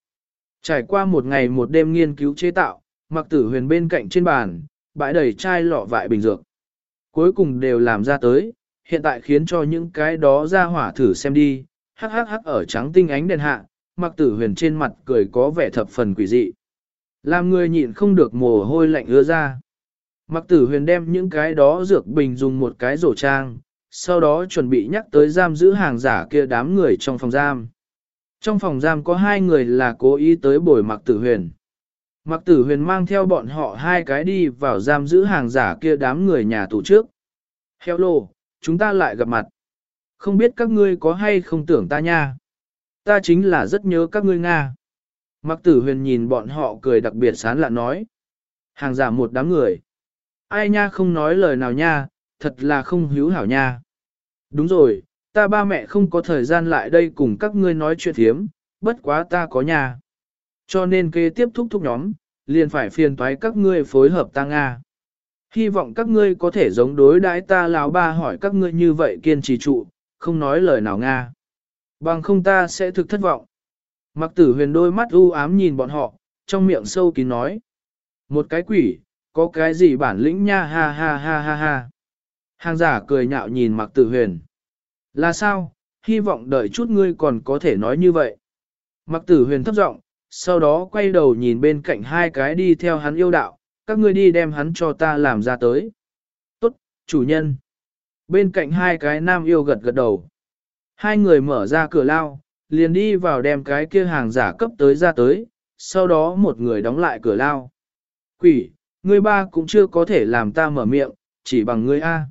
Trải qua một ngày một đêm nghiên cứu chế tạo, mặc tử huyền bên cạnh trên bàn, bãi đầy chai lọ vại bình dược. Cuối cùng đều làm ra tới, hiện tại khiến cho những cái đó ra hỏa thử xem đi, hắc hắc hắc ở trắng tinh ánh đèn hạ, mặc tử huyền trên mặt cười có vẻ thập phần quỷ dị. Làm người nhịn không được mồ hôi lạnh ưa ra. Mặc tử huyền đem những cái đó dược bình dùng một cái rổ trang, sau đó chuẩn bị nhắc tới giam giữ hàng giả kia đám người trong phòng giam. Trong phòng giam có hai người là cố ý tới bồi mặc tử huyền. Mặc tử huyền mang theo bọn họ hai cái đi vào giam giữ hàng giả kia đám người nhà tù trước. Hello, chúng ta lại gặp mặt. Không biết các ngươi có hay không tưởng ta nha. Ta chính là rất nhớ các ngươi Nga. Mặc tử huyền nhìn bọn họ cười đặc biệt sán lạ nói. Hàng giả một đám người. Ai nha không nói lời nào nha, thật là không hữu hảo nha. Đúng rồi, ta ba mẹ không có thời gian lại đây cùng các ngươi nói chuyện thiếm, bất quá ta có nhà. Cho nên kế tiếp thúc thúc nhóm, liền phải phiền toái các ngươi phối hợp ta Nga. Hy vọng các ngươi có thể giống đối đãi ta lão ba hỏi các ngươi như vậy kiên trì trụ, không nói lời nào Nga. Bằng không ta sẽ thực thất vọng. Mặc tử huyền đôi mắt u ám nhìn bọn họ, trong miệng sâu kín nói. Một cái quỷ, có cái gì bản lĩnh nha ha ha ha ha ha. Hàng giả cười nhạo nhìn mặc tử huyền. Là sao, hy vọng đợi chút ngươi còn có thể nói như vậy. Mặc tử huyền thấp giọng, sau đó quay đầu nhìn bên cạnh hai cái đi theo hắn yêu đạo, các ngươi đi đem hắn cho ta làm ra tới. Tốt, chủ nhân. Bên cạnh hai cái nam yêu gật gật đầu. Hai người mở ra cửa lao, liền đi vào đem cái kia hàng giả cấp tới ra tới, sau đó một người đóng lại cửa lao. Quỷ, ngươi ba cũng chưa có thể làm ta mở miệng, chỉ bằng ngươi A.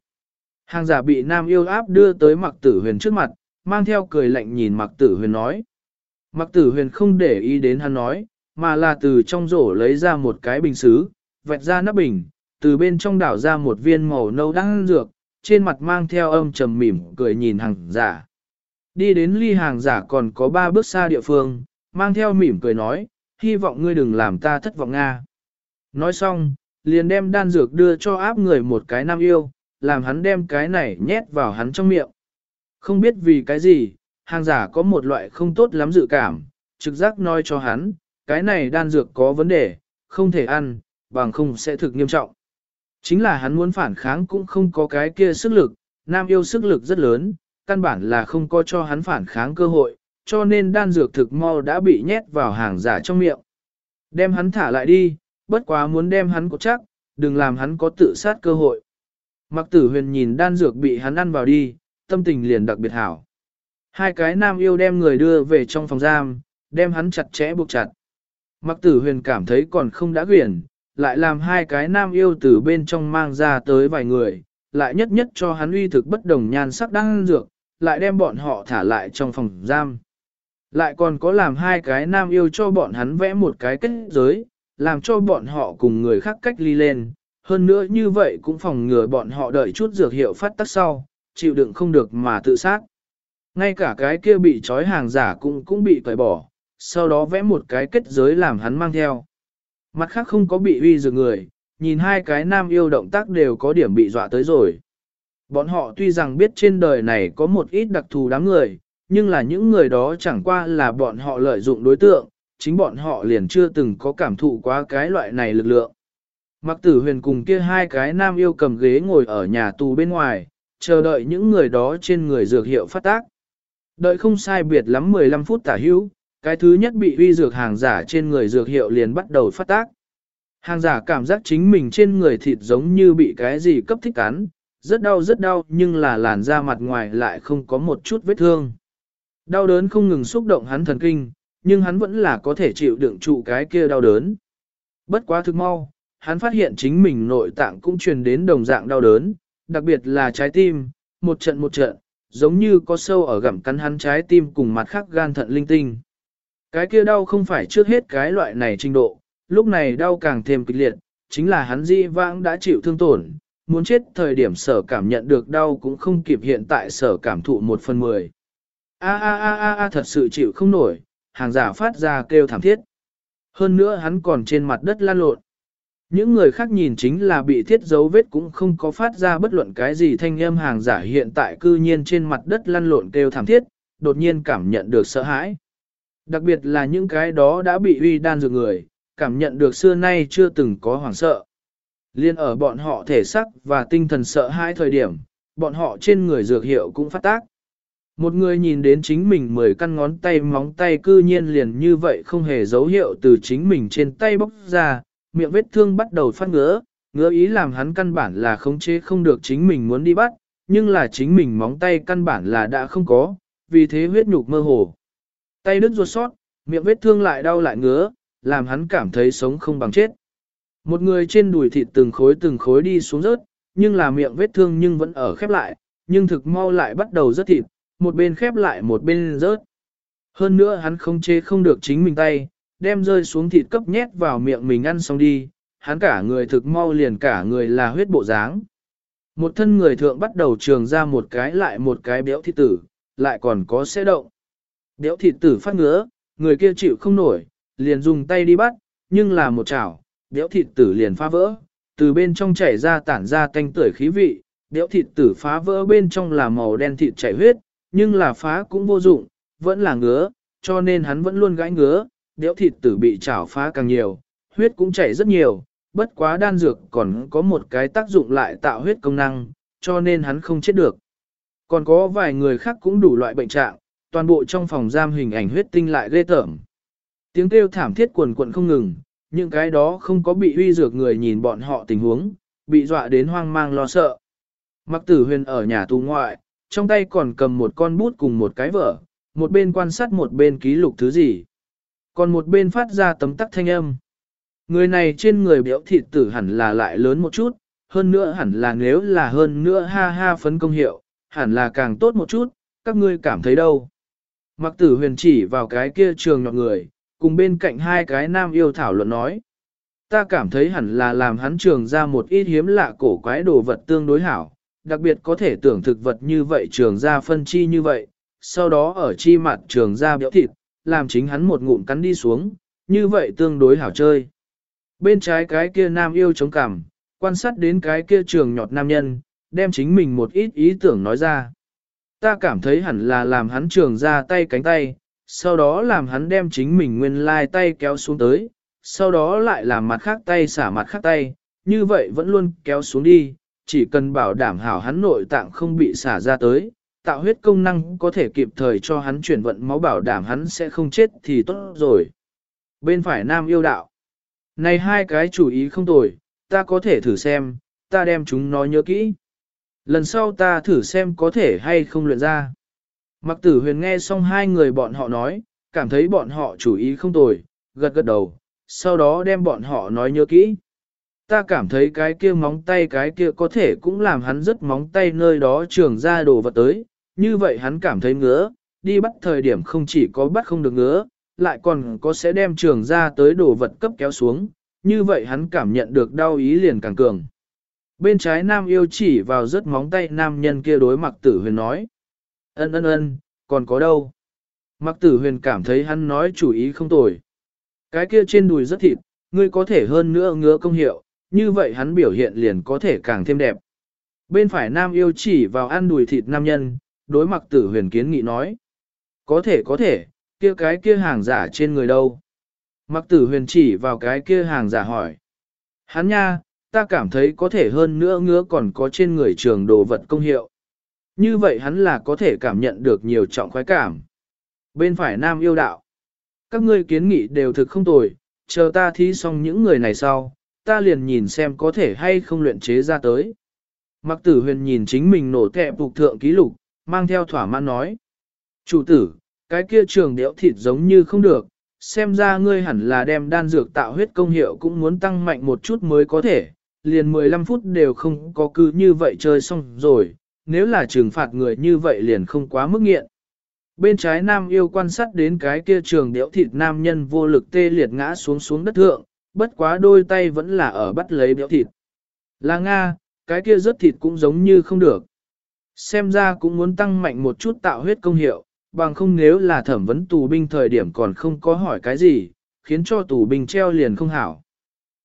Hàng giả bị nam yêu áp đưa tới mặc tử huyền trước mặt, mang theo cười lạnh nhìn mặc tử huyền nói. Mặc tử huyền không để ý đến hắn nói, mà là từ trong rổ lấy ra một cái bình xứ, vẹt ra nắp bình, từ bên trong đảo ra một viên màu nâu đang dược, trên mặt mang theo âm trầm mỉm cười nhìn hàng giả. Đi đến ly hàng giả còn có ba bước xa địa phương, mang theo mỉm cười nói, hy vọng ngươi đừng làm ta thất vọng Nga. Nói xong, liền đem đan dược đưa cho áp người một cái nam yêu, làm hắn đem cái này nhét vào hắn trong miệng. Không biết vì cái gì, hàng giả có một loại không tốt lắm dự cảm, trực giác nói cho hắn, cái này đan dược có vấn đề, không thể ăn, bằng không sẽ thực nghiêm trọng. Chính là hắn muốn phản kháng cũng không có cái kia sức lực, nam yêu sức lực rất lớn, căn bản là không có cho hắn phản kháng cơ hội, cho nên đan dược thực mau đã bị nhét vào hàng giả trong miệng. Đem hắn thả lại đi, bất quá muốn đem hắn cột chắc, đừng làm hắn có tự sát cơ hội. Mặc tử huyền nhìn đan dược bị hắn ăn vào đi, tâm tình liền đặc biệt hảo. Hai cái nam yêu đem người đưa về trong phòng giam, đem hắn chặt chẽ buộc chặt. Mặc tử huyền cảm thấy còn không đã quyển, lại làm hai cái nam yêu từ bên trong mang ra tới vài người, lại nhất nhất cho hắn uy thực bất đồng nhan sắc đan dược, lại đem bọn họ thả lại trong phòng giam. Lại còn có làm hai cái nam yêu cho bọn hắn vẽ một cái kết giới, làm cho bọn họ cùng người khác cách ly lên, hơn nữa như vậy cũng phòng ngừa bọn họ đợi chút dược hiệu phát tác sau, chịu đựng không được mà tự sát. Ngay cả cái kia bị trói hàng giả cũng cũng bị cởi bỏ, sau đó vẽ một cái kết giới làm hắn mang theo. Mặt khác không có bị uy dược người, nhìn hai cái nam yêu động tác đều có điểm bị dọa tới rồi. Bọn họ tuy rằng biết trên đời này có một ít đặc thù đám người, nhưng là những người đó chẳng qua là bọn họ lợi dụng đối tượng, chính bọn họ liền chưa từng có cảm thụ qua cái loại này lực lượng. Mặc tử huyền cùng kia hai cái nam yêu cầm ghế ngồi ở nhà tù bên ngoài, chờ đợi những người đó trên người dược hiệu phát tác. Đợi không sai biệt lắm 15 phút tả hữu, cái thứ nhất bị uy dược hàng giả trên người dược hiệu liền bắt đầu phát tác. Hàng giả cảm giác chính mình trên người thịt giống như bị cái gì cấp thích cắn, rất đau rất đau nhưng là làn da mặt ngoài lại không có một chút vết thương. Đau đớn không ngừng xúc động hắn thần kinh, nhưng hắn vẫn là có thể chịu đựng trụ cái kia đau đớn. Bất quá thực mau, hắn phát hiện chính mình nội tạng cũng truyền đến đồng dạng đau đớn, đặc biệt là trái tim, một trận một trận, giống như có sâu ở gặm cắn hắn trái tim cùng mặt khác gan thận linh tinh. Cái kia đau không phải trước hết cái loại này trình độ, lúc này đau càng thêm kịch liệt, chính là hắn di vãng đã chịu thương tổn, muốn chết thời điểm sở cảm nhận được đau cũng không kịp hiện tại sở cảm thụ một phần mười. A a a a a thật sự chịu không nổi, hàng giả phát ra kêu thảm thiết. Hơn nữa hắn còn trên mặt đất lan lộn. Những người khác nhìn chính là bị thiết dấu vết cũng không có phát ra bất luận cái gì thanh âm hàng giả hiện tại cư nhiên trên mặt đất lăn lộn kêu thảm thiết, đột nhiên cảm nhận được sợ hãi. Đặc biệt là những cái đó đã bị uy đan dược người, cảm nhận được xưa nay chưa từng có hoảng sợ. Liên ở bọn họ thể sắc và tinh thần sợ hãi thời điểm, bọn họ trên người dược hiệu cũng phát tác. Một người nhìn đến chính mình mười căn ngón tay móng tay cư nhiên liền như vậy không hề dấu hiệu từ chính mình trên tay bóc ra, miệng vết thương bắt đầu phát ngứa, ngứa ý làm hắn căn bản là khống chế không được chính mình muốn đi bắt, nhưng là chính mình móng tay căn bản là đã không có, vì thế huyết nhục mơ hồ. Tay đứt ruột sót, miệng vết thương lại đau lại ngứa, làm hắn cảm thấy sống không bằng chết. Một người trên đùi thịt từng khối từng khối đi xuống rớt, nhưng là miệng vết thương nhưng vẫn ở khép lại, nhưng thực mau lại bắt đầu rớt thịt, một bên khép lại một bên rớt. Hơn nữa hắn không chế không được chính mình tay, đem rơi xuống thịt cấp nhét vào miệng mình ăn xong đi, hắn cả người thực mau liền cả người là huyết bộ dáng. Một thân người thượng bắt đầu trường ra một cái lại một cái béo thịt tử, lại còn có xe động. Béo thịt tử phát ngứa, người kia chịu không nổi, liền dùng tay đi bắt, nhưng là một chảo, béo thịt tử liền phá vỡ, từ bên trong chảy ra tản ra tanh tưởi khí vị, béo thịt tử phá vỡ bên trong là màu đen thịt chảy huyết, nhưng là phá cũng vô dụng, vẫn là ngứa, cho nên hắn vẫn luôn gãi ngứa, béo thịt tử bị chảo phá càng nhiều, huyết cũng chảy rất nhiều, bất quá đan dược còn có một cái tác dụng lại tạo huyết công năng, cho nên hắn không chết được. Còn có vài người khác cũng đủ loại bệnh trạng, toàn bộ trong phòng giam hình ảnh huyết tinh lại ghê tởm. Tiếng kêu thảm thiết quần quận không ngừng, những cái đó không có bị huy dược người nhìn bọn họ tình huống, bị dọa đến hoang mang lo sợ. Mặc tử huyền ở nhà tù ngoại, trong tay còn cầm một con bút cùng một cái vở, một bên quan sát một bên ký lục thứ gì. Còn một bên phát ra tấm tắc thanh âm. Người này trên người béo thịt tử hẳn là lại lớn một chút, hơn nữa hẳn là nếu là hơn nữa ha ha phấn công hiệu, hẳn là càng tốt một chút, các ngươi cảm thấy đâu. Mặc tử huyền chỉ vào cái kia trường nhọn người, cùng bên cạnh hai cái nam yêu thảo luận nói. Ta cảm thấy hẳn là làm hắn trường ra một ít hiếm lạ cổ quái đồ vật tương đối hảo, đặc biệt có thể tưởng thực vật như vậy trường ra phân chi như vậy, sau đó ở chi mặt trường ra béo thịt, làm chính hắn một ngụm cắn đi xuống, như vậy tương đối hảo chơi. Bên trái cái kia nam yêu chống cằm, quan sát đến cái kia trường nhọt nam nhân, đem chính mình một ít ý tưởng nói ra. Ta cảm thấy hẳn là làm hắn trường ra tay cánh tay, sau đó làm hắn đem chính mình nguyên lai tay kéo xuống tới, sau đó lại làm mặt khác tay xả mặt khác tay, như vậy vẫn luôn kéo xuống đi, chỉ cần bảo đảm hảo hắn nội tạng không bị xả ra tới, tạo huyết công năng có thể kịp thời cho hắn chuyển vận máu bảo đảm hắn sẽ không chết thì tốt rồi. Bên phải nam yêu đạo. Này hai cái chủ ý không tồi, ta có thể thử xem, ta đem chúng nói nhớ kỹ. Lần sau ta thử xem có thể hay không luyện ra. Mặc tử huyền nghe xong hai người bọn họ nói, cảm thấy bọn họ chủ ý không tồi, gật gật đầu, sau đó đem bọn họ nói nhớ kỹ. Ta cảm thấy cái kia móng tay cái kia có thể cũng làm hắn rất móng tay nơi đó trường ra đồ vật tới, như vậy hắn cảm thấy ngứa, đi bắt thời điểm không chỉ có bắt không được ngứa, lại còn có sẽ đem trường ra tới đồ vật cấp kéo xuống, như vậy hắn cảm nhận được đau ý liền càng cường. Bên trái nam yêu chỉ vào rất móng tay nam nhân kia đối mặc tử huyền nói. Ân ân ân, còn có đâu? Mặc tử huyền cảm thấy hắn nói chủ ý không tồi. Cái kia trên đùi rất thịt, ngươi có thể hơn nữa ngứa công hiệu, như vậy hắn biểu hiện liền có thể càng thêm đẹp. Bên phải nam yêu chỉ vào ăn đùi thịt nam nhân, đối mặc tử huyền kiến nghị nói. Có thể có thể, kia cái kia hàng giả trên người đâu? Mặc tử huyền chỉ vào cái kia hàng giả hỏi. Hắn nha, ta cảm thấy có thể hơn nữa ngứa còn có trên người trường đồ vật công hiệu. Như vậy hắn là có thể cảm nhận được nhiều trọng khoái cảm. Bên phải nam yêu đạo. Các ngươi kiến nghị đều thực không tồi, chờ ta thí xong những người này sau, ta liền nhìn xem có thể hay không luyện chế ra tới. Mặc tử huyền nhìn chính mình nổ kẹp phục thượng ký lục, mang theo thỏa mãn nói. Chủ tử, cái kia trường đẽo thịt giống như không được, xem ra ngươi hẳn là đem đan dược tạo huyết công hiệu cũng muốn tăng mạnh một chút mới có thể, liền 15 phút đều không có cứ như vậy chơi xong rồi, nếu là trừng phạt người như vậy liền không quá mức nghiện. Bên trái nam yêu quan sát đến cái kia trường đẽo thịt nam nhân vô lực tê liệt ngã xuống xuống đất thượng, bất quá đôi tay vẫn là ở bắt lấy béo thịt. Là Nga, cái kia rớt thịt cũng giống như không được. Xem ra cũng muốn tăng mạnh một chút tạo huyết công hiệu, bằng không nếu là thẩm vấn tù binh thời điểm còn không có hỏi cái gì, khiến cho tù binh treo liền không hảo.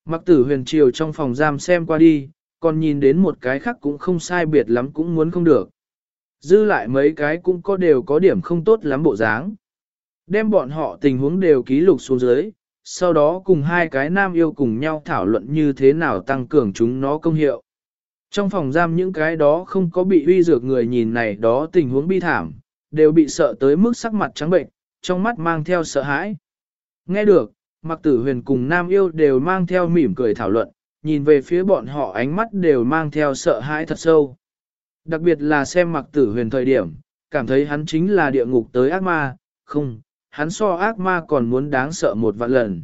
Mặc tử huyền triều trong phòng giam xem qua đi, còn nhìn đến một cái khác cũng không sai biệt lắm cũng muốn không được. Dư lại mấy cái cũng có đều có điểm không tốt lắm bộ dáng. Đem bọn họ tình huống đều ký lục xuống dưới, sau đó cùng hai cái nam yêu cùng nhau thảo luận như thế nào tăng cường chúng nó công hiệu. Trong phòng giam những cái đó không có bị uy dược người nhìn này đó tình huống bi thảm, đều bị sợ tới mức sắc mặt trắng bệnh, trong mắt mang theo sợ hãi. Nghe được, mặc tử huyền cùng nam yêu đều mang theo mỉm cười thảo luận, nhìn về phía bọn họ ánh mắt đều mang theo sợ hãi thật sâu. Đặc biệt là xem mặc tử huyền thời điểm, cảm thấy hắn chính là địa ngục tới ác ma, không, hắn so ác ma còn muốn đáng sợ một vạn lần.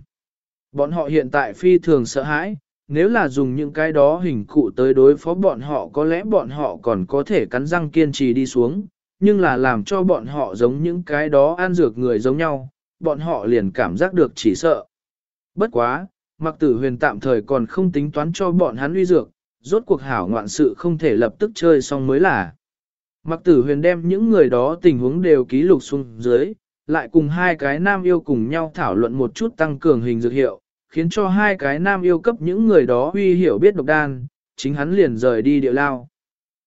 Bọn họ hiện tại phi thường sợ hãi, nếu là dùng những cái đó hình cụ tới đối phó bọn họ có lẽ bọn họ còn có thể cắn răng kiên trì đi xuống, nhưng là làm cho bọn họ giống những cái đó ăn dược người giống nhau, bọn họ liền cảm giác được chỉ sợ. Bất quá, mặc tử huyền tạm thời còn không tính toán cho bọn hắn uy dược, rốt cuộc hảo ngoạn sự không thể lập tức chơi xong mới là. Mặc tử huyền đem những người đó tình huống đều ký lục xuống dưới, lại cùng hai cái nam yêu cùng nhau thảo luận một chút tăng cường hình dược hiệu, khiến cho hai cái nam yêu cấp những người đó huy hiểu biết độc đan, chính hắn liền rời đi địa lao.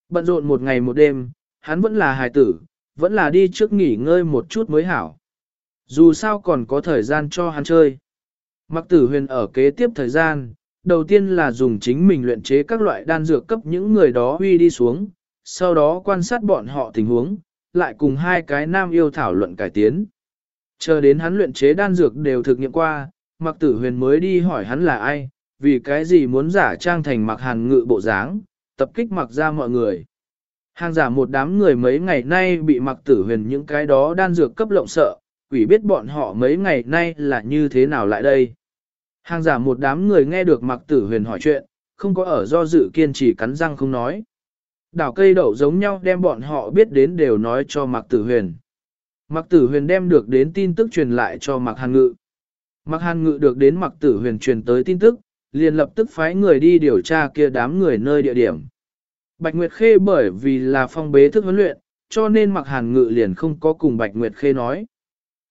Bận rộn một ngày một đêm, hắn vẫn là hài tử, vẫn là đi trước nghỉ ngơi một chút mới hảo. Dù sao còn có thời gian cho hắn chơi. Mặc tử huyền ở kế tiếp thời gian, đầu tiên là dùng chính mình luyện chế các loại đan dược cấp những người đó huy đi xuống, sau đó quan sát bọn họ tình huống, lại cùng hai cái nam yêu thảo luận cải tiến. Chờ đến hắn luyện chế đan dược đều thực nghiệm qua, Mạc tử huyền mới đi hỏi hắn là ai, vì cái gì muốn giả trang thành mặc hàn ngự bộ dáng, tập kích mặc ra mọi người. Hàng giả một đám người mấy ngày nay bị Mạc tử huyền những cái đó đan dược cấp lộng sợ, quỷ biết bọn họ mấy ngày nay là như thế nào lại đây. Hàng giả một đám người nghe được Mạc tử huyền hỏi chuyện, không có ở do dự kiên trì cắn răng không nói. Đảo cây đậu giống nhau đem bọn họ biết đến đều nói cho Mạc tử huyền. Mạc tử huyền đem được đến tin tức truyền lại cho mặc hàn ngự. Mặc hàn ngự được đến mặc tử huyền truyền tới tin tức, liền lập tức phái người đi điều tra kia đám người nơi địa điểm. Bạch Nguyệt Khê bởi vì là phong bế thức huấn luyện, cho nên mặc hàn ngự liền không có cùng Bạch Nguyệt Khê nói.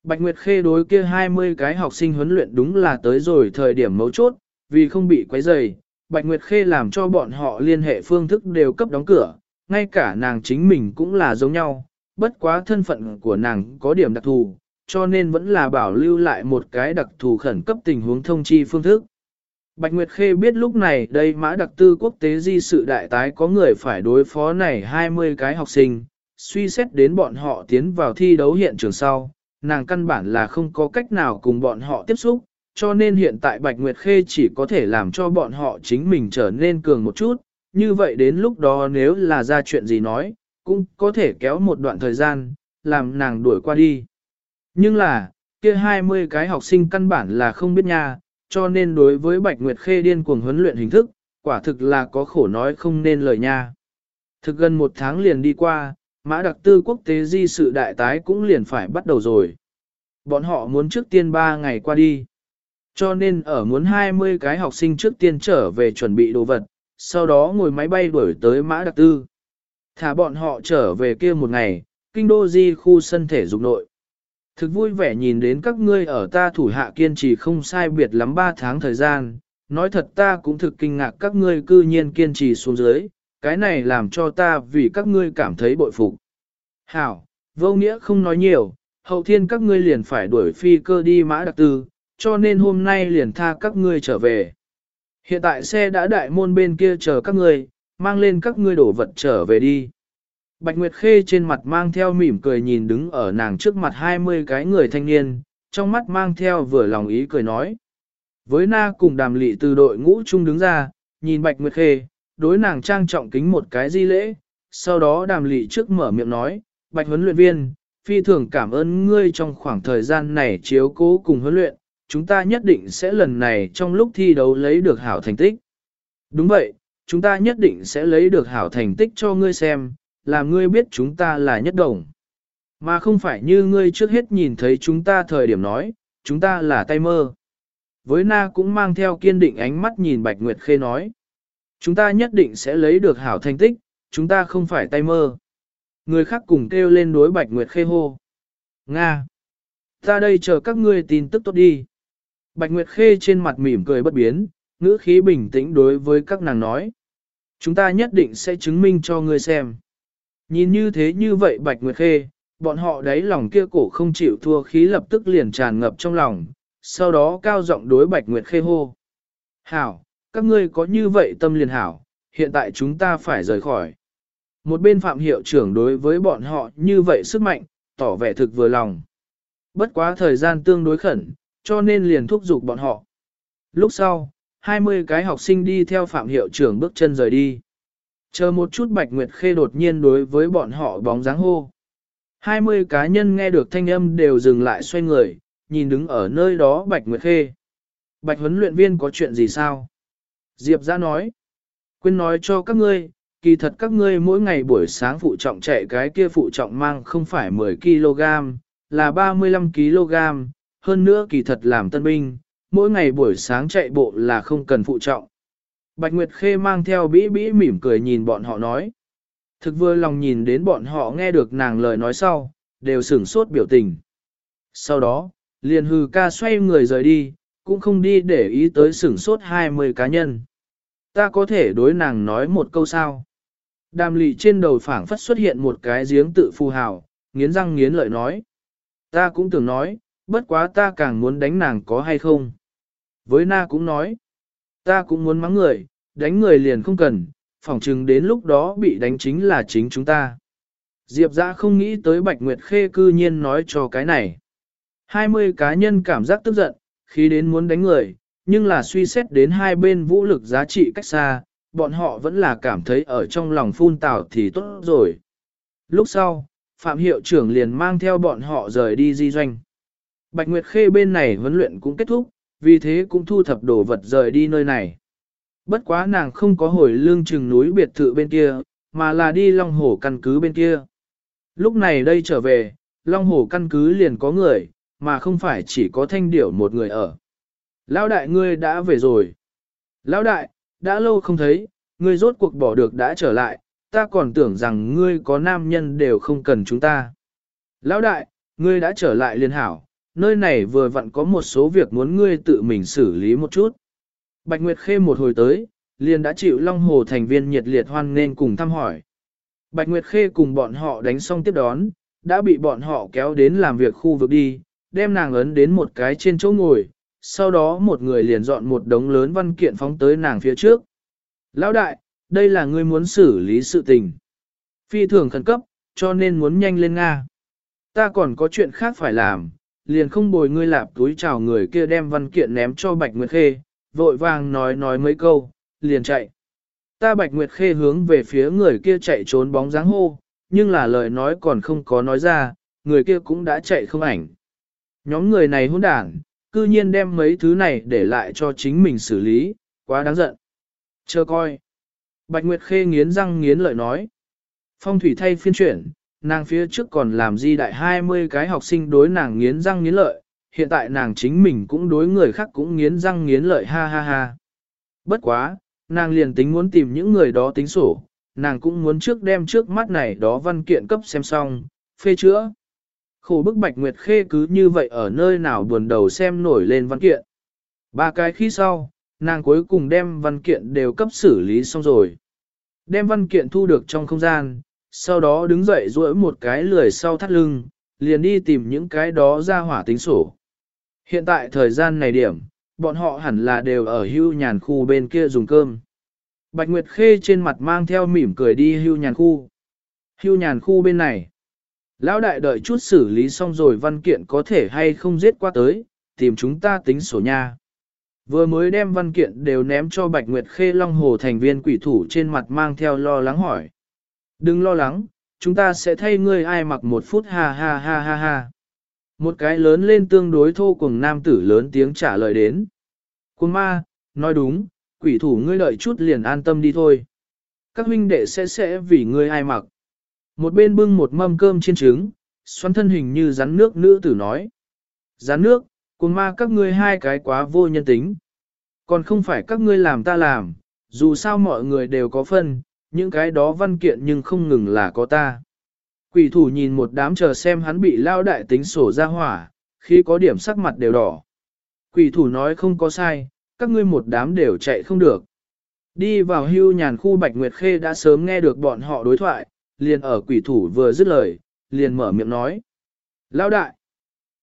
Bạch Nguyệt Khê đối kia 20 cái học sinh huấn luyện đúng là tới rồi thời điểm mấu chốt, vì không bị quấy rầy, Bạch Nguyệt Khê làm cho bọn họ liên hệ phương thức đều cấp đóng cửa, ngay cả nàng chính mình cũng là giống nhau, bất quá thân phận của nàng có điểm đặc thù, cho nên vẫn là bảo lưu lại một cái đặc thù khẩn cấp tình huống thông chi phương thức. Bạch Nguyệt Khê biết lúc này đây mã đặc tư quốc tế di sự đại tái có người phải đối phó này 20 cái học sinh, suy xét đến bọn họ tiến vào thi đấu hiện trường sau, nàng căn bản là không có cách nào cùng bọn họ tiếp xúc, cho nên hiện tại Bạch Nguyệt Khê chỉ có thể làm cho bọn họ chính mình trở nên cường một chút, như vậy đến lúc đó nếu là ra chuyện gì nói, cũng có thể kéo một đoạn thời gian, làm nàng đuổi qua đi. Nhưng là, kia 20 cái học sinh căn bản là không biết nha, cho nên đối với Bạch Nguyệt Khê điên cuồng huấn luyện hình thức, quả thực là có khổ nói không nên lời nha. Thực gần một tháng liền đi qua, mã đặc tư quốc tế di sự đại tái cũng liền phải bắt đầu rồi. Bọn họ muốn trước tiên 3 ngày qua đi. Cho nên ở muốn 20 cái học sinh trước tiên trở về chuẩn bị đồ vật, sau đó ngồi máy bay đuổi tới mã đặc tư. Thả bọn họ trở về kia một ngày, kinh đô di khu sân thể dục nội. Thực vui vẻ nhìn đến các ngươi ở ta thủ hạ kiên trì không sai biệt lắm 3 tháng thời gian, nói thật ta cũng thực kinh ngạc các ngươi cư nhiên kiên trì xuống dưới, cái này làm cho ta vì các ngươi cảm thấy bội phục. Hảo, vô nghĩa không nói nhiều, hậu thiên các ngươi liền phải đuổi phi cơ đi mã đặc tư, cho nên hôm nay liền tha các ngươi trở về. Hiện tại xe đã đại môn bên kia chờ các ngươi, mang lên các ngươi đổ vật trở về đi. Bạch Nguyệt Khê trên mặt mang theo mỉm cười nhìn đứng ở nàng trước mặt 20 cái người thanh niên, trong mắt mang theo vừa lòng ý cười nói. Với na cùng đàm lị từ đội ngũ chung đứng ra, nhìn Bạch Nguyệt Khê, đối nàng trang trọng kính một cái di lễ, sau đó đàm lị trước mở miệng nói, Bạch huấn luyện viên, phi thường cảm ơn ngươi trong khoảng thời gian này chiếu cố cùng huấn luyện, chúng ta nhất định sẽ lần này trong lúc thi đấu lấy được hảo thành tích. Đúng vậy, chúng ta nhất định sẽ lấy được hảo thành tích cho ngươi xem, làm ngươi biết chúng ta là nhất đồng. Mà không phải như ngươi trước hết nhìn thấy chúng ta thời điểm nói, chúng ta là tay mơ. Với na cũng mang theo kiên định ánh mắt nhìn Bạch Nguyệt Khê nói. Chúng ta nhất định sẽ lấy được hảo thành tích, chúng ta không phải tay mơ. Người khác cùng kêu lên đối Bạch Nguyệt Khê hô. Nga! Ta đây chờ các ngươi tin tức tốt đi. Bạch Nguyệt Khê trên mặt mỉm cười bất biến, ngữ khí bình tĩnh đối với các nàng nói. Chúng ta nhất định sẽ chứng minh cho ngươi xem. Nhìn như thế như vậy Bạch Nguyệt Khê, bọn họ đáy lòng kia cổ không chịu thua khí lập tức liền tràn ngập trong lòng, sau đó cao giọng đối Bạch Nguyệt Khê hô. Hảo, các ngươi có như vậy tâm liền hảo, hiện tại chúng ta phải rời khỏi. Một bên phạm hiệu trưởng đối với bọn họ như vậy sức mạnh, tỏ vẻ thực vừa lòng. Bất quá thời gian tương đối khẩn, cho nên liền thúc giục bọn họ. Lúc sau, 20 cái học sinh đi theo phạm hiệu trưởng bước chân rời đi. Chờ một chút Bạch Nguyệt Khê đột nhiên đối với bọn họ bóng dáng hô. 20 cá nhân nghe được thanh âm đều dừng lại xoay người, nhìn đứng ở nơi đó Bạch Nguyệt Khê. Bạch huấn luyện viên có chuyện gì sao? Diệp ra nói. Quên nói cho các ngươi, kỳ thật các ngươi mỗi ngày buổi sáng phụ trọng chạy cái kia phụ trọng mang không phải 10 kg, là 35 kg, hơn nữa kỳ thật làm tân binh, mỗi ngày buổi sáng chạy bộ là không cần phụ trọng. Bạch Nguyệt Khê mang theo bĩ bĩ mỉm cười nhìn bọn họ nói. Thực vừa lòng nhìn đến bọn họ nghe được nàng lời nói sau, đều sửng sốt biểu tình. Sau đó, liền hừ ca xoay người rời đi, cũng không đi để ý tới sửng sốt 20 cá nhân. Ta có thể đối nàng nói một câu sao? Đàm lị trên đầu phảng phất xuất hiện một cái giếng tự phù hào, nghiến răng nghiến lợi nói. Ta cũng tưởng nói, bất quá ta càng muốn đánh nàng có hay không. Với na cũng nói, ta cũng muốn mắng người, đánh người liền không cần, phỏng chừng đến lúc đó bị đánh chính là chính chúng ta. Diệp Dã không nghĩ tới Bạch Nguyệt Khê cư nhiên nói cho cái này. 20 cá nhân cảm giác tức giận, khi đến muốn đánh người, nhưng là suy xét đến hai bên vũ lực giá trị cách xa, bọn họ vẫn là cảm thấy ở trong lòng phun tào thì tốt rồi. Lúc sau, Phạm Hiệu trưởng liền mang theo bọn họ rời đi di doanh. Bạch Nguyệt Khê bên này huấn luyện cũng kết thúc, vì thế cũng thu thập đồ vật rời đi nơi này. Bất quá nàng không có hồi lương chừng núi biệt thự bên kia, mà là đi Long Hồ căn cứ bên kia. Lúc này đây trở về, Long Hồ căn cứ liền có người, mà không phải chỉ có thanh điểu một người ở. Lão đại ngươi đã về rồi. Lão đại, đã lâu không thấy, ngươi rốt cuộc bỏ được đã trở lại, ta còn tưởng rằng ngươi có nam nhân đều không cần chúng ta. Lão đại, ngươi đã trở lại liền hảo, nơi này vừa vặn có một số việc muốn ngươi tự mình xử lý một chút. Bạch Nguyệt Khê một hồi tới, liền đã chịu Long Hồ thành viên nhiệt liệt hoan nên cùng thăm hỏi. Bạch Nguyệt Khê cùng bọn họ đánh xong tiếp đón, đã bị bọn họ kéo đến làm việc khu vực đi, đem nàng ấn đến một cái trên chỗ ngồi, sau đó một người liền dọn một đống lớn văn kiện phóng tới nàng phía trước. Lão đại, đây là ngươi muốn xử lý sự tình. Phi thường khẩn cấp, cho nên muốn nhanh lên Nga. Ta còn có chuyện khác phải làm, liền không bồi ngươi lạp túi chào người kia đem văn kiện ném cho Bạch Nguyệt Khê, vội vàng nói nói mấy câu, liền chạy. Ta Bạch Nguyệt Khê hướng về phía người kia chạy trốn bóng dáng hô, nhưng là lời nói còn không có nói ra, người kia cũng đã chạy không ảnh. Nhóm người này hỗn đảng, cư nhiên đem mấy thứ này để lại cho chính mình xử lý, quá đáng giận. Chờ coi. Bạch Nguyệt Khê nghiến răng nghiến lợi nói. Phong thủy thay phiên chuyển, nàng phía trước còn làm di đại 20 cái học sinh đối nàng nghiến răng nghiến lợi, hiện tại nàng chính mình cũng đối người khác cũng nghiến răng nghiến lợi ha ha ha. Bất quá, nàng liền tính muốn tìm những người đó tính sổ, nàng cũng muốn trước đem trước mắt này đó văn kiện cấp xem xong, phê chữa. Khổ bức Bạch Nguyệt Khê cứ như vậy ở nơi nào buồn đầu xem nổi lên văn kiện. Ba cái khi sau, nàng cuối cùng đem văn kiện đều cấp xử lý xong rồi. Đem văn kiện thu được trong không gian, sau đó đứng dậy duỗi một cái lười sau thắt lưng, liền đi tìm những cái đó ra hỏa tính sổ. Hiện tại thời gian này điểm, bọn họ hẳn là đều ở hưu nhàn khu bên kia dùng cơm. Bạch Nguyệt Khê trên mặt mang theo mỉm cười đi hưu nhàn khu. Hưu nhàn khu bên này. Lão đại đợi chút xử lý xong rồi văn kiện có thể hay không giết qua tới, tìm chúng ta tính sổ nha. Vừa mới đem văn kiện đều ném cho Bạch Nguyệt Khê Long Hồ thành viên quỷ thủ trên mặt mang theo lo lắng hỏi. Đừng lo lắng, chúng ta sẽ thay ngươi ai mặc một phút ha ha ha ha ha. Một cái lớn lên tương đối thô cùng nam tử lớn tiếng trả lời đến. Quân ma, nói đúng, quỷ thủ ngươi lợi chút liền an tâm đi thôi. Các huynh đệ sẽ sẽ vì ngươi ai mặc. Một bên bưng một mâm cơm chiên trứng, xoắn thân hình như rắn nước nữ tử nói. Rắn nước, cùng ma các ngươi hai cái quá vô nhân tính. Còn không phải các ngươi làm ta làm, dù sao mọi người đều có phân, những cái đó văn kiện nhưng không ngừng là có ta. Quỷ thủ nhìn một đám chờ xem hắn bị lao đại tính sổ ra hỏa, khi có điểm sắc mặt đều đỏ. Quỷ thủ nói không có sai, các ngươi một đám đều chạy không được. Đi vào hưu nhàn khu Bạch Nguyệt Khê đã sớm nghe được bọn họ đối thoại, liền ở quỷ thủ vừa dứt lời, liền mở miệng nói. lao đại!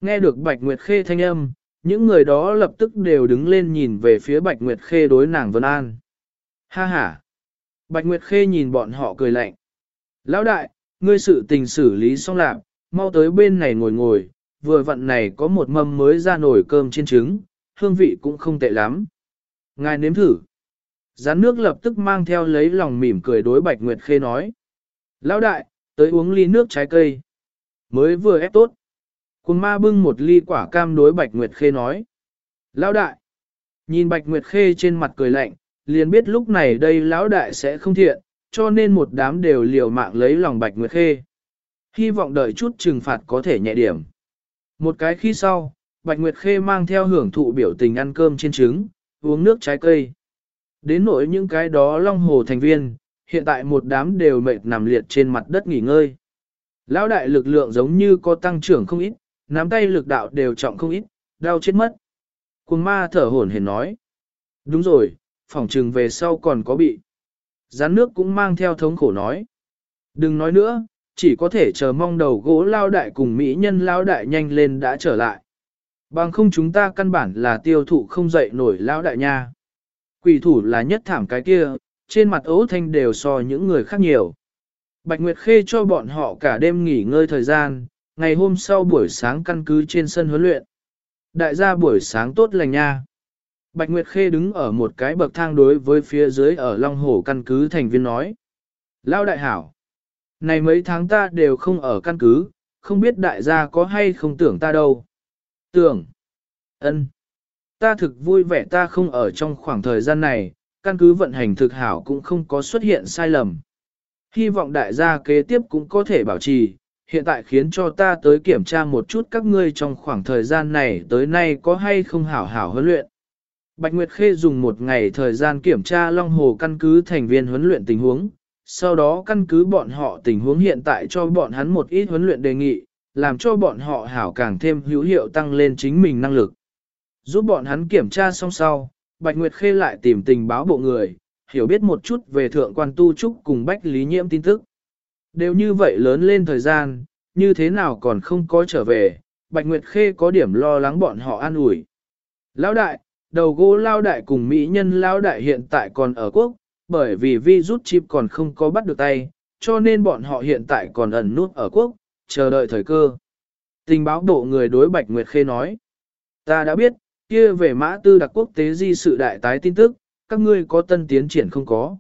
Nghe được Bạch Nguyệt Khê thanh âm, những người đó lập tức đều đứng lên nhìn về phía Bạch Nguyệt Khê đối nàng Vân An. Ha ha! Bạch Nguyệt Khê nhìn bọn họ cười lạnh. Lão đại, ngươi sự tình xử lý xong lạc, mau tới bên này ngồi ngồi, vừa vặn này có một mâm mới ra nổi cơm chiên trứng, hương vị cũng không tệ lắm. Ngài nếm thử. Gián nước lập tức mang theo lấy lòng mỉm cười đối Bạch Nguyệt Khê nói. Lão đại, tới uống ly nước trái cây. Mới vừa ép tốt. Cùng ma bưng một ly quả cam đối Bạch Nguyệt Khê nói. Lão đại. Nhìn Bạch Nguyệt Khê trên mặt cười lạnh, liền biết lúc này đây lão đại sẽ không thiện, cho nên một đám đều liều mạng lấy lòng Bạch Nguyệt Khê. Hy vọng đợi chút trừng phạt có thể nhẹ điểm. Một cái khi sau, Bạch Nguyệt Khê mang theo hưởng thụ biểu tình ăn cơm trên trứng, uống nước trái cây. Đến nỗi những cái đó long hồ thành viên, hiện tại một đám đều mệt nằm liệt trên mặt đất nghỉ ngơi. Lão đại lực lượng giống như có tăng trưởng không ít, nắm tay lực đạo đều trọng không ít, đau chết mất. Cuồng ma thở hổn hển nói. Đúng rồi, Phỏng trừng về sau còn có bị. Gián nước cũng mang theo thống khổ nói. Đừng nói nữa, chỉ có thể chờ mong đầu gỗ lao đại cùng mỹ nhân lao đại nhanh lên đã trở lại. Bằng không chúng ta căn bản là tiêu thụ không dậy nổi lao đại nha. Quỷ thủ là nhất thảm cái kia, trên mặt ấu thanh đều so những người khác nhiều. Bạch Nguyệt Khê cho bọn họ cả đêm nghỉ ngơi thời gian, ngày hôm sau buổi sáng căn cứ trên sân huấn luyện. Đại gia buổi sáng tốt lành nha. Bạch Nguyệt Khê đứng ở một cái bậc thang đối với phía dưới ở Long Hồ căn cứ thành viên nói. Lao đại hảo. Này mấy tháng ta đều không ở căn cứ, không biết đại gia có hay không tưởng ta đâu. Tưởng. ân, Ta thực vui vẻ ta không ở trong khoảng thời gian này, căn cứ vận hành thực hảo cũng không có xuất hiện sai lầm. Hy vọng đại gia kế tiếp cũng có thể bảo trì, hiện tại khiến cho ta tới kiểm tra một chút các ngươi trong khoảng thời gian này tới nay có hay không hảo hảo huấn luyện. Bạch Nguyệt Khê dùng một ngày thời gian kiểm tra Long Hồ căn cứ thành viên huấn luyện tình huống, sau đó căn cứ bọn họ tình huống hiện tại cho bọn hắn một ít huấn luyện đề nghị, làm cho bọn họ hảo càng thêm hữu hiệu tăng lên chính mình năng lực. Giúp bọn hắn kiểm tra xong sau, Bạch Nguyệt Khê lại tìm tình báo bộ người, hiểu biết một chút về thượng quan tu trúc cùng Bách Lý Nhiễm tin tức. Đều như vậy lớn lên thời gian, như thế nào còn không có trở về, Bạch Nguyệt Khê có điểm lo lắng bọn họ an ủi. Lão đại, đầu gỗ lao đại cùng mỹ nhân lao đại hiện tại còn ở quốc, bởi vì vi rút chip còn không có bắt được tay, cho nên bọn họ hiện tại còn ẩn nút ở quốc, chờ đợi thời cơ. Tình báo bộ người đối Bạch Nguyệt Khê nói, ta đã biết, kia về mã tư đặc quốc tế di sự đại tái tin tức, các ngươi có tân tiến triển không có.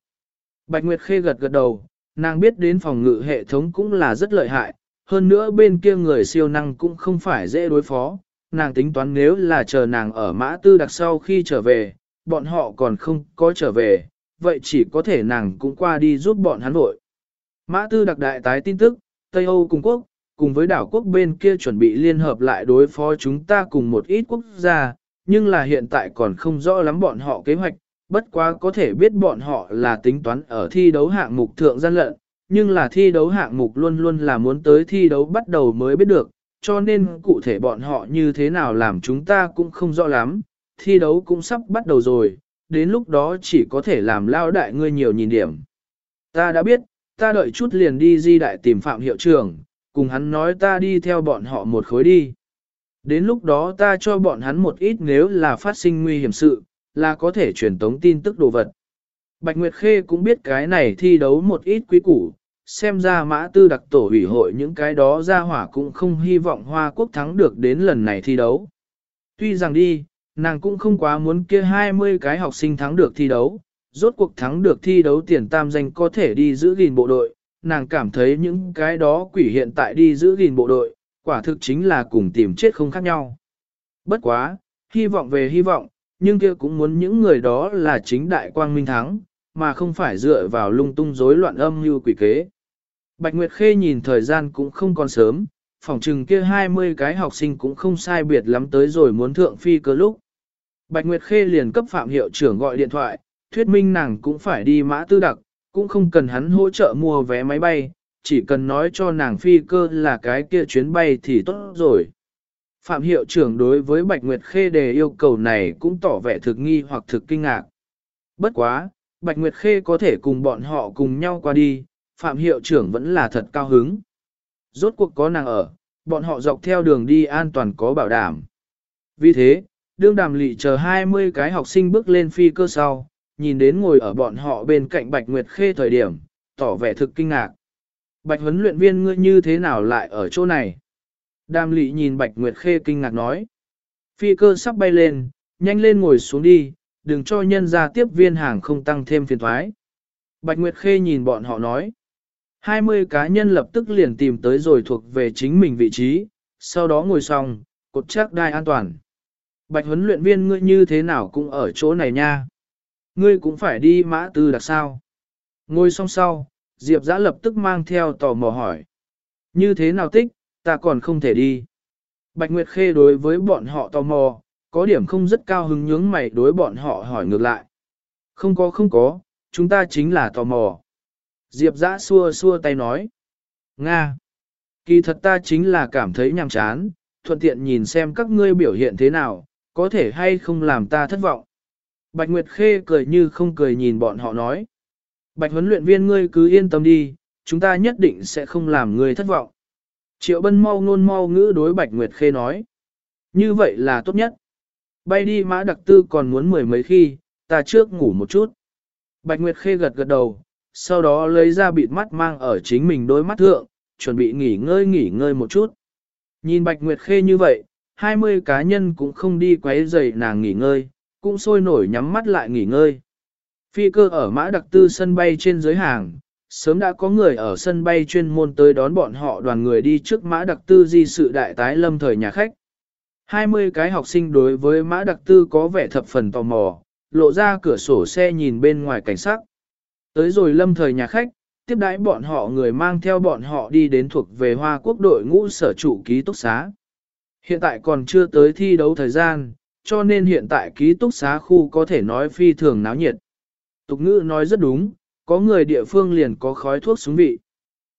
Bạch Nguyệt Khê gật gật đầu, nàng biết đến phòng ngự hệ thống cũng là rất lợi hại, hơn nữa bên kia người siêu năng cũng không phải dễ đối phó, nàng tính toán nếu là chờ nàng ở mã tư đặc sau khi trở về, bọn họ còn không có trở về, vậy chỉ có thể nàng cũng qua đi giúp bọn hắn vội. Mã tư đặc đại tái tin tức, Tây Âu cùng quốc, cùng với đảo quốc bên kia chuẩn bị liên hợp lại đối phó chúng ta cùng một ít quốc gia, nhưng là hiện tại còn không rõ lắm bọn họ kế hoạch, bất quá có thể biết bọn họ là tính toán ở thi đấu hạng mục thượng gian lận, nhưng là thi đấu hạng mục luôn luôn là muốn tới thi đấu bắt đầu mới biết được, cho nên cụ thể bọn họ như thế nào làm chúng ta cũng không rõ lắm, thi đấu cũng sắp bắt đầu rồi, đến lúc đó chỉ có thể làm lao đại ngươi nhiều nhìn điểm. Ta đã biết, ta đợi chút liền đi di đại tìm phạm hiệu trưởng, cùng hắn nói ta đi theo bọn họ một khối đi. Đến lúc đó ta cho bọn hắn một ít nếu là phát sinh nguy hiểm sự, là có thể truyền tống tin tức đồ vật. Bạch Nguyệt Khê cũng biết cái này thi đấu một ít quý củ, xem ra mã tư đặc tổ ủy hội những cái đó ra hỏa cũng không hy vọng Hoa Quốc thắng được đến lần này thi đấu. Tuy rằng đi, nàng cũng không quá muốn kia 20 cái học sinh thắng được thi đấu, rốt cuộc thắng được thi đấu tiền tam danh có thể đi giữ gìn bộ đội, nàng cảm thấy những cái đó quỷ hiện tại đi giữ gìn bộ đội, quả thực chính là cùng tìm chết không khác nhau. Bất quá, hy vọng về hy vọng, nhưng kia cũng muốn những người đó là chính đại quang minh thắng, mà không phải dựa vào lung tung rối loạn âm như quỷ kế. Bạch Nguyệt Khê nhìn thời gian cũng không còn sớm, phòng trừng kia 20 cái học sinh cũng không sai biệt lắm tới rồi muốn thượng phi cơ lúc. Bạch Nguyệt Khê liền cấp phạm hiệu trưởng gọi điện thoại, thuyết minh nàng cũng phải đi mã tư đặc, cũng không cần hắn hỗ trợ mua vé máy bay, chỉ cần nói cho nàng phi cơ là cái kia chuyến bay thì tốt rồi. Phạm hiệu trưởng đối với Bạch Nguyệt Khê đề yêu cầu này cũng tỏ vẻ thực nghi hoặc thực kinh ngạc. Bất quá, Bạch Nguyệt Khê có thể cùng bọn họ cùng nhau qua đi, Phạm hiệu trưởng vẫn là thật cao hứng. Rốt cuộc có nàng ở, bọn họ dọc theo đường đi an toàn có bảo đảm. Vì thế, đương đàm lị chờ 20 cái học sinh bước lên phi cơ sau, nhìn đến ngồi ở bọn họ bên cạnh Bạch Nguyệt Khê thời điểm, tỏ vẻ thực kinh ngạc. Bạch huấn luyện viên ngươi như thế nào lại ở chỗ này? Đàm lị nhìn Bạch Nguyệt Khê kinh ngạc nói. Phi cơ sắp bay lên, nhanh lên ngồi xuống đi, đừng cho nhân ra tiếp viên hàng không tăng thêm phiền thoái. Bạch Nguyệt Khê nhìn bọn họ nói. 20 cá nhân lập tức liền tìm tới rồi thuộc về chính mình vị trí, sau đó ngồi xong, cột chắc đai an toàn. Bạch huấn luyện viên ngươi như thế nào cũng ở chỗ này nha. Ngươi cũng phải đi mã tư đặc sao. Ngồi xong sau, Diệp giã lập tức mang theo tò mò hỏi. Như thế nào tích, ta còn không thể đi. Bạch Nguyệt Khê đối với bọn họ tò mò, có điểm không rất cao hứng nhướng mày đối bọn họ hỏi ngược lại. Không có không có, chúng ta chính là tò mò. Diệp giã xua xua tay nói. Nga. Kỳ thật ta chính là cảm thấy nhàm chán, thuận tiện nhìn xem các ngươi biểu hiện thế nào, có thể hay không làm ta thất vọng. Bạch Nguyệt Khê cười như không cười nhìn bọn họ nói. Bạch huấn luyện viên ngươi cứ yên tâm đi, chúng ta nhất định sẽ không làm ngươi thất vọng. Triệu bân mau ngôn mau ngữ đối Bạch Nguyệt Khê nói. Như vậy là tốt nhất. Bay đi mã đặc tư còn muốn mười mấy khi, ta trước ngủ một chút. Bạch Nguyệt Khê gật gật đầu, sau đó lấy ra bịt mắt mang ở chính mình đôi mắt thượng, chuẩn bị nghỉ ngơi nghỉ ngơi một chút. Nhìn Bạch Nguyệt Khê như vậy, 20 cá nhân cũng không đi quấy rầy nàng nghỉ ngơi, cũng sôi nổi nhắm mắt lại nghỉ ngơi. Phi cơ ở mã đặc tư sân bay trên dưới hàng, sớm đã có người ở sân bay chuyên môn tới đón bọn họ đoàn người đi trước mã đặc tư di sự đại tái lâm thời nhà khách. 20 cái học sinh đối với mã đặc tư có vẻ thập phần tò mò, lộ ra cửa sổ xe nhìn bên ngoài cảnh sắc. Tới rồi lâm thời nhà khách, tiếp đãi bọn họ người mang theo bọn họ đi đến thuộc về Hoa Quốc đội ngũ sở trụ ký túc xá. Hiện tại còn chưa tới thi đấu thời gian, cho nên hiện tại ký túc xá khu có thể nói phi thường náo nhiệt. Tục ngữ nói rất đúng, có người địa phương liền có khói thuốc súng vị.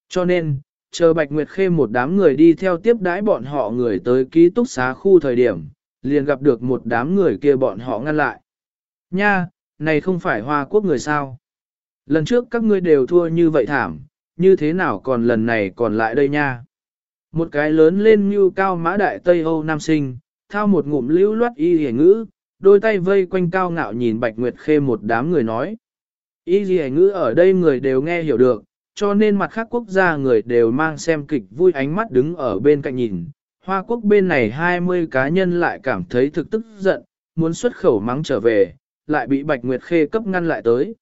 Cho nên, chờ Bạch Nguyệt Khê một đám người đi theo tiếp đãi bọn họ người tới ký túc xá khu thời điểm, liền gặp được một đám người kia bọn họ ngăn lại. Nha, này không phải Hoa Quốc người sao? Lần trước các ngươi đều thua như vậy thảm, như thế nào còn lần này còn lại đây nha? Một cái lớn lên như cao mã đại Tây Âu nam sinh, thao một ngụm lưu loát y hề ngữ, đôi tay vây quanh cao ngạo nhìn Bạch Nguyệt Khê một đám người nói. Y hề ngữ ở đây người đều nghe hiểu được, cho nên mặt khác quốc gia người đều mang xem kịch vui ánh mắt đứng ở bên cạnh nhìn. Hoa quốc bên này 20 cá nhân lại cảm thấy thực tức giận, muốn xuất khẩu mắng trở về, lại bị Bạch Nguyệt Khê cấp ngăn lại tới.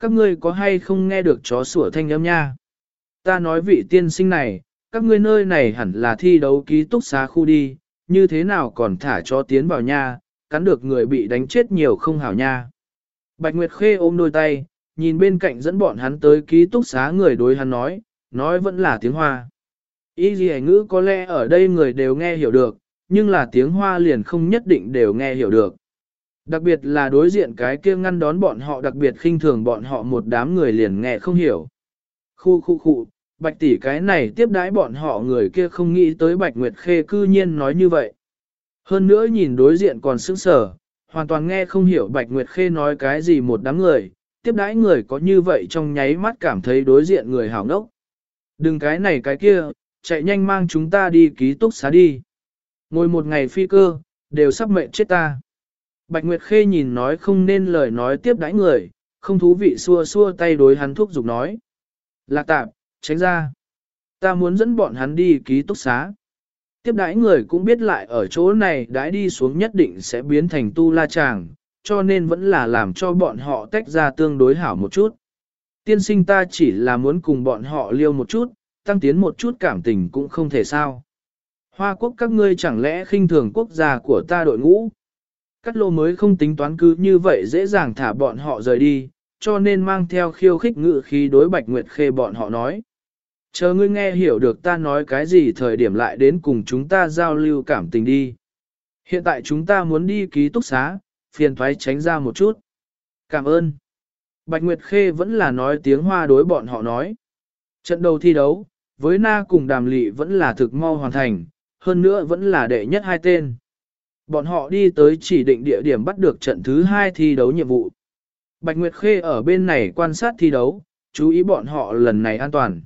Các ngươi có hay không nghe được chó sủa thanh âm nha? Ta nói vị tiên sinh này, các ngươi nơi này hẳn là thi đấu ký túc xá khu đi, như thế nào còn thả chó tiến vào nha, cắn được người bị đánh chết nhiều không hảo nha. Bạch Nguyệt Khê ôm đôi tay, nhìn bên cạnh dẫn bọn hắn tới ký túc xá người đối hắn nói, nói vẫn là tiếng Hoa. Ý gì ngữ có lẽ ở đây người đều nghe hiểu được, nhưng là tiếng Hoa liền không nhất định đều nghe hiểu được. Đặc biệt là đối diện cái kia ngăn đón bọn họ đặc biệt khinh thường bọn họ một đám người liền nghe không hiểu. Khu khu khu, bạch tỷ cái này tiếp đái bọn họ người kia không nghĩ tới bạch nguyệt khê cư nhiên nói như vậy. Hơn nữa nhìn đối diện còn sững sờ, hoàn toàn nghe không hiểu bạch nguyệt khê nói cái gì một đám người, tiếp đái người có như vậy trong nháy mắt cảm thấy đối diện người hảo ngốc. Đừng cái này cái kia, chạy nhanh mang chúng ta đi ký túc xá đi. Ngồi một ngày phi cơ, đều sắp mệnh chết ta. Bạch Nguyệt Khê nhìn nói không nên lời nói tiếp đãi người, không thú vị xua xua tay đối hắn thúc giục nói. Lạc tạp, tránh ra. Ta muốn dẫn bọn hắn đi ký túc xá. Tiếp đãi người cũng biết lại ở chỗ này đãi đi xuống nhất định sẽ biến thành tu la chàng, cho nên vẫn là làm cho bọn họ tách ra tương đối hảo một chút. Tiên sinh ta chỉ là muốn cùng bọn họ liêu một chút, tăng tiến một chút cảm tình cũng không thể sao. Hoa quốc các ngươi chẳng lẽ khinh thường quốc gia của ta đội ngũ? Cắt lô mới không tính toán cứ như vậy dễ dàng thả bọn họ rời đi, cho nên mang theo khiêu khích ngự khi đối Bạch Nguyệt Khê bọn họ nói. Chờ ngươi nghe hiểu được ta nói cái gì thời điểm lại đến cùng chúng ta giao lưu cảm tình đi. Hiện tại chúng ta muốn đi ký túc xá, phiền thoái tránh ra một chút. Cảm ơn. Bạch Nguyệt Khê vẫn là nói tiếng hoa đối bọn họ nói. Trận đầu thi đấu, với Na cùng đàm lị vẫn là thực mau hoàn thành, hơn nữa vẫn là đệ nhất hai tên. Bọn họ đi tới chỉ định địa điểm bắt được trận thứ hai thi đấu nhiệm vụ. Bạch Nguyệt Khê ở bên này quan sát thi đấu, chú ý bọn họ lần này an toàn.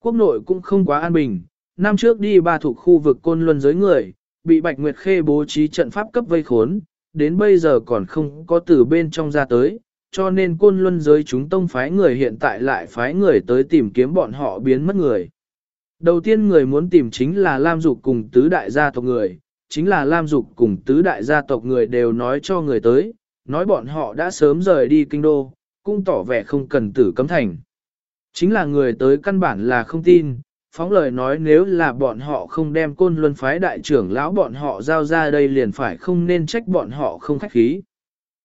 Quốc nội cũng không quá an bình, năm trước đi ba thuộc khu vực côn luân giới người, bị Bạch Nguyệt Khê bố trí trận pháp cấp vây khốn, đến bây giờ còn không có từ bên trong ra tới, cho nên côn luân giới chúng tông phái người hiện tại lại phái người tới tìm kiếm bọn họ biến mất người. Đầu tiên người muốn tìm chính là Lam Dục cùng tứ đại gia tộc người, chính là Lam Dục cùng tứ đại gia tộc người đều nói cho người tới, nói bọn họ đã sớm rời đi kinh đô, cũng tỏ vẻ không cần tử cấm thành. Chính là người tới căn bản là không tin, phóng lời nói nếu là bọn họ không đem côn luân phái đại trưởng lão bọn họ giao ra đây liền phải không nên trách bọn họ không khách khí.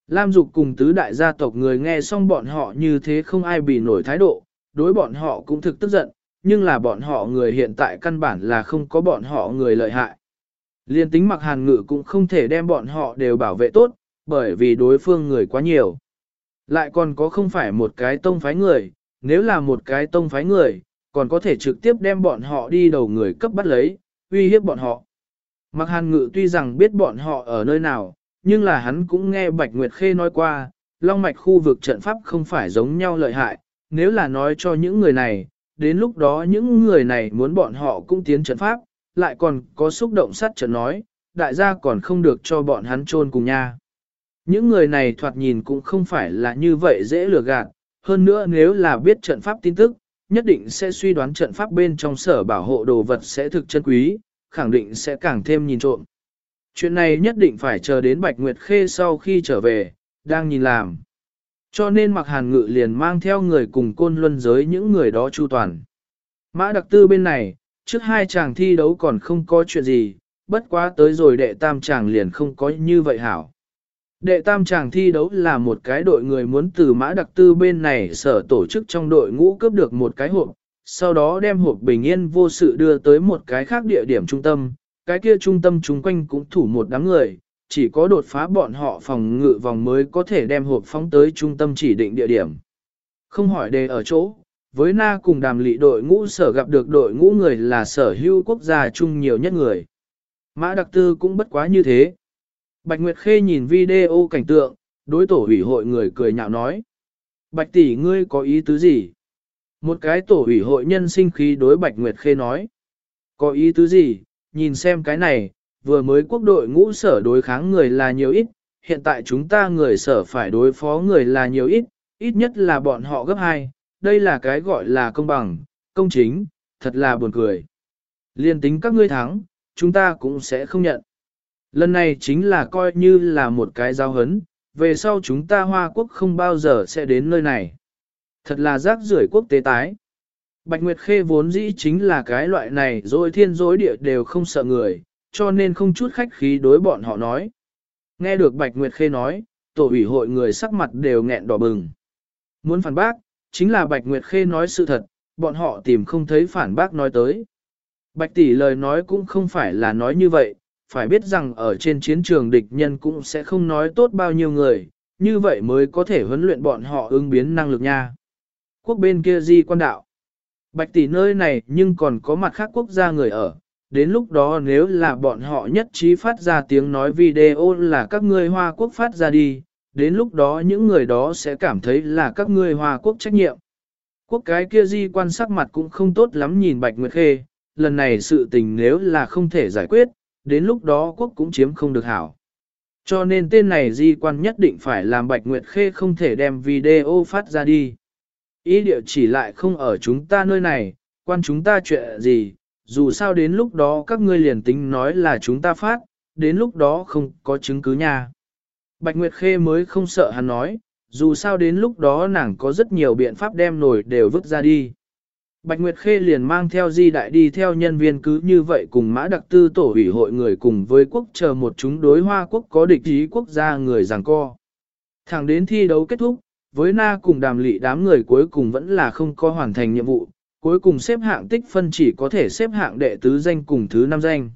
Lam Dục cùng tứ đại gia tộc người nghe xong bọn họ như thế không ai bị nổi thái độ, đối bọn họ cũng thực tức giận, nhưng là bọn họ người hiện tại căn bản là không có bọn họ người lợi hại. Liên tính mặc hàn ngự cũng không thể đem bọn họ đều bảo vệ tốt, bởi vì đối phương người quá nhiều. Lại còn có không phải một cái tông phái người, nếu là một cái tông phái người, còn có thể trực tiếp đem bọn họ đi đầu người cấp bắt lấy, uy hiếp bọn họ. Mặc hàn ngự tuy rằng biết bọn họ ở nơi nào, nhưng là hắn cũng nghe Bạch Nguyệt Khê nói qua, long mạch khu vực trận pháp không phải giống nhau lợi hại, nếu là nói cho những người này, đến lúc đó những người này muốn bọn họ cũng tiến trận pháp, lại còn có xúc động sát trận nói, đại gia còn không được cho bọn hắn chôn cùng nha. Những người này thoạt nhìn cũng không phải là như vậy dễ lừa gạt, hơn nữa nếu là biết trận pháp tin tức, nhất định sẽ suy đoán trận pháp bên trong sở bảo hộ đồ vật sẽ thực chân quý, khẳng định sẽ càng thêm nhìn trộm. Chuyện này nhất định phải chờ đến Bạch Nguyệt Khê sau khi trở về, đang nhìn làm. Cho nên mặc hàn ngự liền mang theo người cùng côn luân giới những người đó chu toàn. Mã đặc tư bên này, trước hai chàng thi đấu còn không có chuyện gì, bất quá tới rồi đệ tam chàng liền không có như vậy hảo. Đệ tam chàng thi đấu là một cái đội người muốn từ mã đặc tư bên này sở tổ chức trong đội ngũ cướp được một cái hộp, sau đó đem hộp bình yên vô sự đưa tới một cái khác địa điểm trung tâm, cái kia trung tâm chung quanh cũng thủ một đám người, chỉ có đột phá bọn họ phòng ngự vòng mới có thể đem hộp phóng tới trung tâm chỉ định địa điểm. Không hỏi đề ở chỗ, với na cùng đàm lị đội ngũ sở gặp được đội ngũ người là sở hữu quốc gia chung nhiều nhất người. Mã đặc tư cũng bất quá như thế. Bạch Nguyệt Khê nhìn video cảnh tượng, đối tổ ủy hội người cười nhạo nói. Bạch tỷ ngươi có ý tứ gì? Một cái tổ ủy hội nhân sinh khí đối Bạch Nguyệt Khê nói. Có ý tứ gì? Nhìn xem cái này, vừa mới quốc đội ngũ sở đối kháng người là nhiều ít, hiện tại chúng ta người sở phải đối phó người là nhiều ít, ít nhất là bọn họ gấp hai, đây là cái gọi là công bằng, công chính, thật là buồn cười. Liên tính các ngươi thắng, chúng ta cũng sẽ không nhận. Lần này chính là coi như là một cái giao hấn, về sau chúng ta Hoa Quốc không bao giờ sẽ đến nơi này. Thật là rác rưởi quốc tế tái. Bạch Nguyệt Khê vốn dĩ chính là cái loại này rồi thiên dối địa đều không sợ người, cho nên không chút khách khí đối bọn họ nói. Nghe được Bạch Nguyệt Khê nói, tổ ủy hội người sắc mặt đều nghẹn đỏ bừng. Muốn phản bác, chính là Bạch Nguyệt Khê nói sự thật, bọn họ tìm không thấy phản bác nói tới. Bạch tỷ lời nói cũng không phải là nói như vậy, phải biết rằng ở trên chiến trường địch nhân cũng sẽ không nói tốt bao nhiêu người, như vậy mới có thể huấn luyện bọn họ ứng biến năng lực nha. Quốc bên kia di quan đạo. Bạch tỷ nơi này nhưng còn có mặt khác quốc gia người ở, đến lúc đó nếu là bọn họ nhất trí phát ra tiếng nói video là các ngươi Hoa Quốc phát ra đi, đến lúc đó những người đó sẽ cảm thấy là các ngươi Hoa Quốc trách nhiệm. Quốc cái kia di quan sắc mặt cũng không tốt lắm nhìn Bạch Nguyệt Khê, lần này sự tình nếu là không thể giải quyết, đến lúc đó quốc cũng chiếm không được hảo. Cho nên tên này di quan nhất định phải làm Bạch Nguyệt Khê không thể đem video phát ra đi. Ý địa chỉ lại không ở chúng ta nơi này, quan chúng ta chuyện gì, dù sao đến lúc đó các ngươi liền tính nói là chúng ta phát, đến lúc đó không có chứng cứ nha. Bạch Nguyệt Khê mới không sợ hắn nói, dù sao đến lúc đó nàng có rất nhiều biện pháp đem nổi đều vứt ra đi. Bạch Nguyệt Khê liền mang theo di đại đi theo nhân viên cứ như vậy cùng mã đặc tư tổ ủy hội người cùng với quốc chờ một chúng đối hoa quốc có địch ý quốc gia người giằng co. Thẳng đến thi đấu kết thúc, với na cùng đàm lị đám người cuối cùng vẫn là không có hoàn thành nhiệm vụ, cuối cùng xếp hạng tích phân chỉ có thể xếp hạng đệ tứ danh cùng thứ năm danh.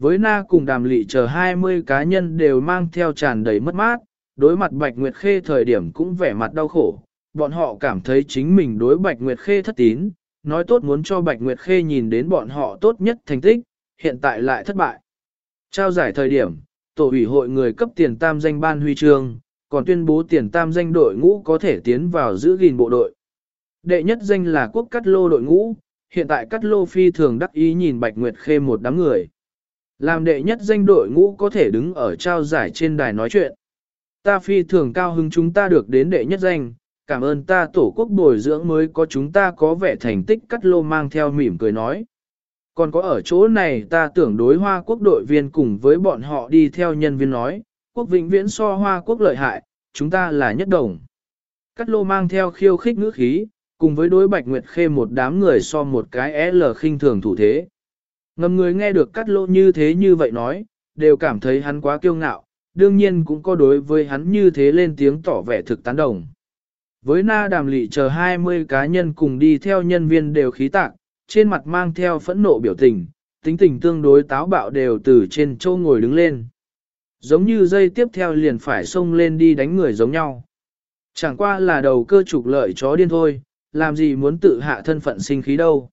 Với na cùng đàm lị chờ 20 cá nhân đều mang theo tràn đầy mất mát, đối mặt Bạch Nguyệt Khê thời điểm cũng vẻ mặt đau khổ, bọn họ cảm thấy chính mình đối Bạch Nguyệt Khê thất tín, nói tốt muốn cho Bạch Nguyệt Khê nhìn đến bọn họ tốt nhất thành tích, hiện tại lại thất bại. Trao giải thời điểm, tổ ủy hội người cấp tiền tam danh ban huy chương, còn tuyên bố tiền tam danh đội ngũ có thể tiến vào giữ gìn bộ đội. Đệ nhất danh là quốc cắt lô đội ngũ, hiện tại cắt lô phi thường đắc ý nhìn Bạch Nguyệt Khê một đám người. Làm đệ nhất danh đội ngũ có thể đứng ở trao giải trên đài nói chuyện. Ta phi thường cao hứng chúng ta được đến đệ nhất danh, cảm ơn ta tổ quốc bồi dưỡng mới có chúng ta có vẻ thành tích cắt lô mang theo mỉm cười nói. Còn có ở chỗ này ta tưởng đối hoa quốc đội viên cùng với bọn họ đi theo nhân viên nói, quốc vĩnh viễn so hoa quốc lợi hại, chúng ta là nhất đồng. Cắt lô mang theo khiêu khích ngữ khí, cùng với đối bạch nguyệt khê một đám người so một cái L khinh thường thủ thế. Ngầm người nghe được cắt lô như thế như vậy nói, đều cảm thấy hắn quá kiêu ngạo, đương nhiên cũng có đối với hắn như thế lên tiếng tỏ vẻ thực tán đồng. Với na đàm lị chờ 20 cá nhân cùng đi theo nhân viên đều khí tạc, trên mặt mang theo phẫn nộ biểu tình, tính tình tương đối táo bạo đều từ trên châu ngồi đứng lên. Giống như dây tiếp theo liền phải xông lên đi đánh người giống nhau. Chẳng qua là đầu cơ trục lợi chó điên thôi, làm gì muốn tự hạ thân phận sinh khí đâu.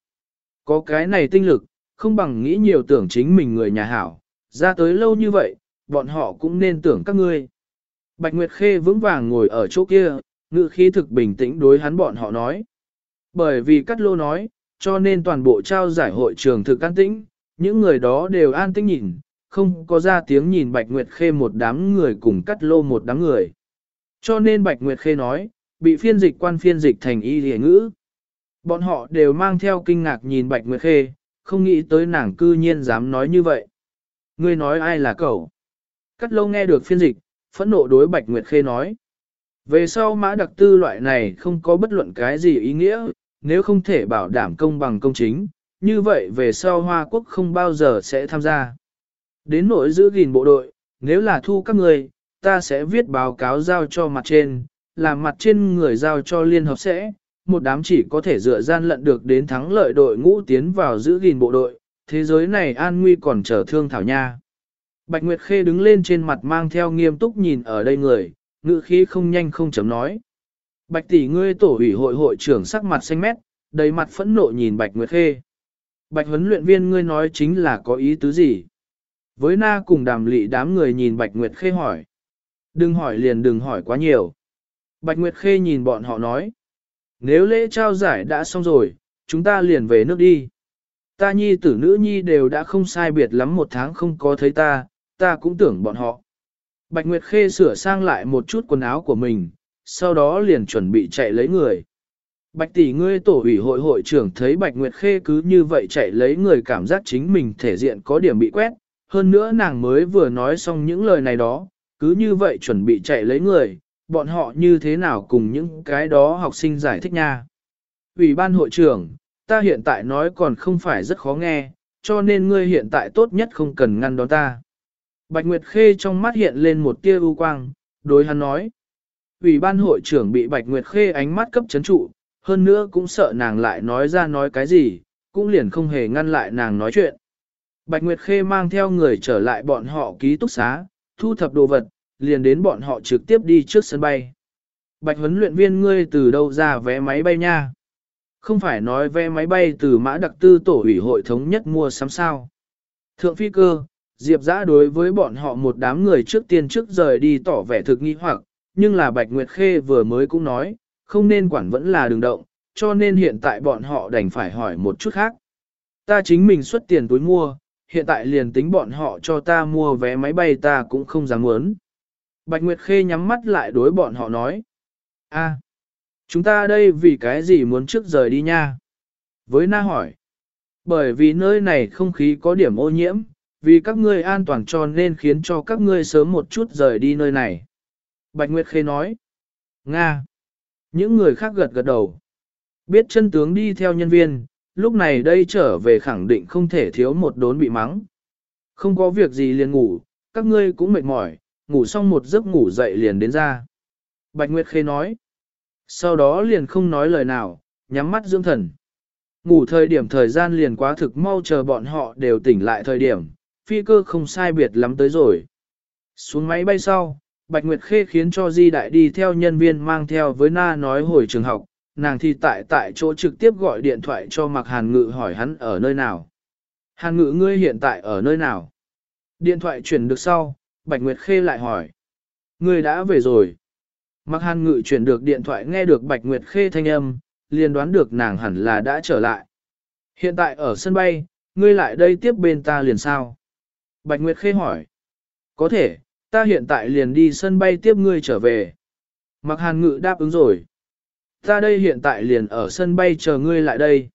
Có cái này tinh lực, không bằng nghĩ nhiều tưởng chính mình người nhà hảo, ra tới lâu như vậy, bọn họ cũng nên tưởng các ngươi. Bạch Nguyệt Khê vững vàng ngồi ở chỗ kia, ngự khí thực bình tĩnh đối hắn bọn họ nói. Bởi vì Cát Lô nói, cho nên toàn bộ trao giải hội trường thực an tĩnh, những người đó đều an tĩnh nhìn, không có ra tiếng nhìn Bạch Nguyệt Khê một đám người cùng Cát Lô một đám người. Cho nên Bạch Nguyệt Khê nói, bị phiên dịch quan phiên dịch thành y lìa ngữ. Bọn họ đều mang theo kinh ngạc nhìn Bạch Nguyệt Khê, không nghĩ tới nàng cư nhiên dám nói như vậy. Ngươi nói ai là cậu? Cát Lô nghe được phiên dịch, phẫn nộ đối Bạch Nguyệt Khê nói. Về sau mã đặc tư loại này không có bất luận cái gì ý nghĩa, nếu không thể bảo đảm công bằng công chính, như vậy về sau Hoa Quốc không bao giờ sẽ tham gia. Đến nỗi giữ gìn bộ đội, nếu là thu các người, ta sẽ viết báo cáo giao cho mặt trên, làm mặt trên người giao cho liên hợp sẽ, một đám chỉ có thể dựa gian lận được đến thắng lợi đội ngũ tiến vào giữ gìn bộ đội, thế giới này an nguy còn chờ thương thảo nha. Bạch Nguyệt Khê đứng lên trên mặt mang theo nghiêm túc nhìn ở đây người, ngữ khí không nhanh không chấm nói. Bạch tỷ ngươi tổ ủy hội hội trưởng sắc mặt xanh mét, đầy mặt phẫn nộ nhìn Bạch Nguyệt Khê. Bạch huấn luyện viên ngươi nói chính là có ý tứ gì? Với na cùng đàm lị đám người nhìn Bạch Nguyệt Khê hỏi. Đừng hỏi liền đừng hỏi quá nhiều. Bạch Nguyệt Khê nhìn bọn họ nói. Nếu lễ trao giải đã xong rồi, chúng ta liền về nước đi. Ta nhi tử nữ nhi đều đã không sai biệt lắm một tháng không có thấy ta, ta cũng tưởng bọn họ. Bạch Nguyệt Khê sửa sang lại một chút quần áo của mình, sau đó liền chuẩn bị chạy lấy người. Bạch tỷ ngươi tổ ủy hội hội trưởng thấy Bạch Nguyệt Khê cứ như vậy chạy lấy người cảm giác chính mình thể diện có điểm bị quét, hơn nữa nàng mới vừa nói xong những lời này đó, cứ như vậy chuẩn bị chạy lấy người, bọn họ như thế nào cùng những cái đó học sinh giải thích nha. Ủy ban hội trưởng, ta hiện tại nói còn không phải rất khó nghe, cho nên ngươi hiện tại tốt nhất không cần ngăn đón ta. Bạch Nguyệt Khê trong mắt hiện lên một tia ưu quang, đối hắn nói. Ủy ban hội trưởng bị Bạch Nguyệt Khê ánh mắt cấp chấn trụ, hơn nữa cũng sợ nàng lại nói ra nói cái gì, cũng liền không hề ngăn lại nàng nói chuyện. Bạch Nguyệt Khê mang theo người trở lại bọn họ ký túc xá, thu thập đồ vật, liền đến bọn họ trực tiếp đi trước sân bay. Bạch huấn luyện viên ngươi từ đâu ra vé máy bay nha? Không phải nói vé máy bay từ mã đặc tư tổ ủy hội thống nhất mua sắm sao. Thượng phi cơ, Diệp Giã đối với bọn họ một đám người trước tiên trước rời đi tỏ vẻ thực nghi hoặc, nhưng là Bạch Nguyệt Khê vừa mới cũng nói, không nên quản vẫn là đường động, cho nên hiện tại bọn họ đành phải hỏi một chút khác. Ta chính mình xuất tiền túi mua, hiện tại liền tính bọn họ cho ta mua vé máy bay ta cũng không dám muốn. Bạch Nguyệt Khê nhắm mắt lại đối bọn họ nói. a chúng ta đây vì cái gì muốn trước rời đi nha? Với na hỏi. Bởi vì nơi này không khí có điểm ô nhiễm, vì các ngươi an toàn cho nên khiến cho các ngươi sớm một chút rời đi nơi này. Bạch Nguyệt Khê nói. Nga. Những người khác gật gật đầu. Biết chân tướng đi theo nhân viên, lúc này đây trở về khẳng định không thể thiếu một đốn bị mắng. Không có việc gì liền ngủ, các ngươi cũng mệt mỏi, ngủ xong một giấc ngủ dậy liền đến ra. Bạch Nguyệt Khê nói. Sau đó liền không nói lời nào, nhắm mắt dưỡng thần. Ngủ thời điểm thời gian liền quá thực mau chờ bọn họ đều tỉnh lại thời điểm, phi cơ không sai biệt lắm tới rồi. Xuống máy bay sau, Bạch Nguyệt Khê khiến cho Di Đại đi theo nhân viên mang theo với Na nói hồi trường học, nàng thì tại tại chỗ trực tiếp gọi điện thoại cho Mạc Hàn Ngự hỏi hắn ở nơi nào. Hàn Ngự ngươi hiện tại ở nơi nào? Điện thoại chuyển được sau, Bạch Nguyệt Khê lại hỏi. người đã về rồi. Mặc Hàn Ngự chuyển được điện thoại nghe được Bạch Nguyệt Khê thanh âm, liền đoán được nàng hẳn là đã trở lại. Hiện tại ở sân bay, ngươi lại đây tiếp bên ta liền sao? Bạch Nguyệt Khê hỏi. Có thể, ta hiện tại liền đi sân bay tiếp ngươi trở về. Mặc hàn ngự đáp ứng rồi. Ta đây hiện tại liền ở sân bay chờ ngươi lại đây.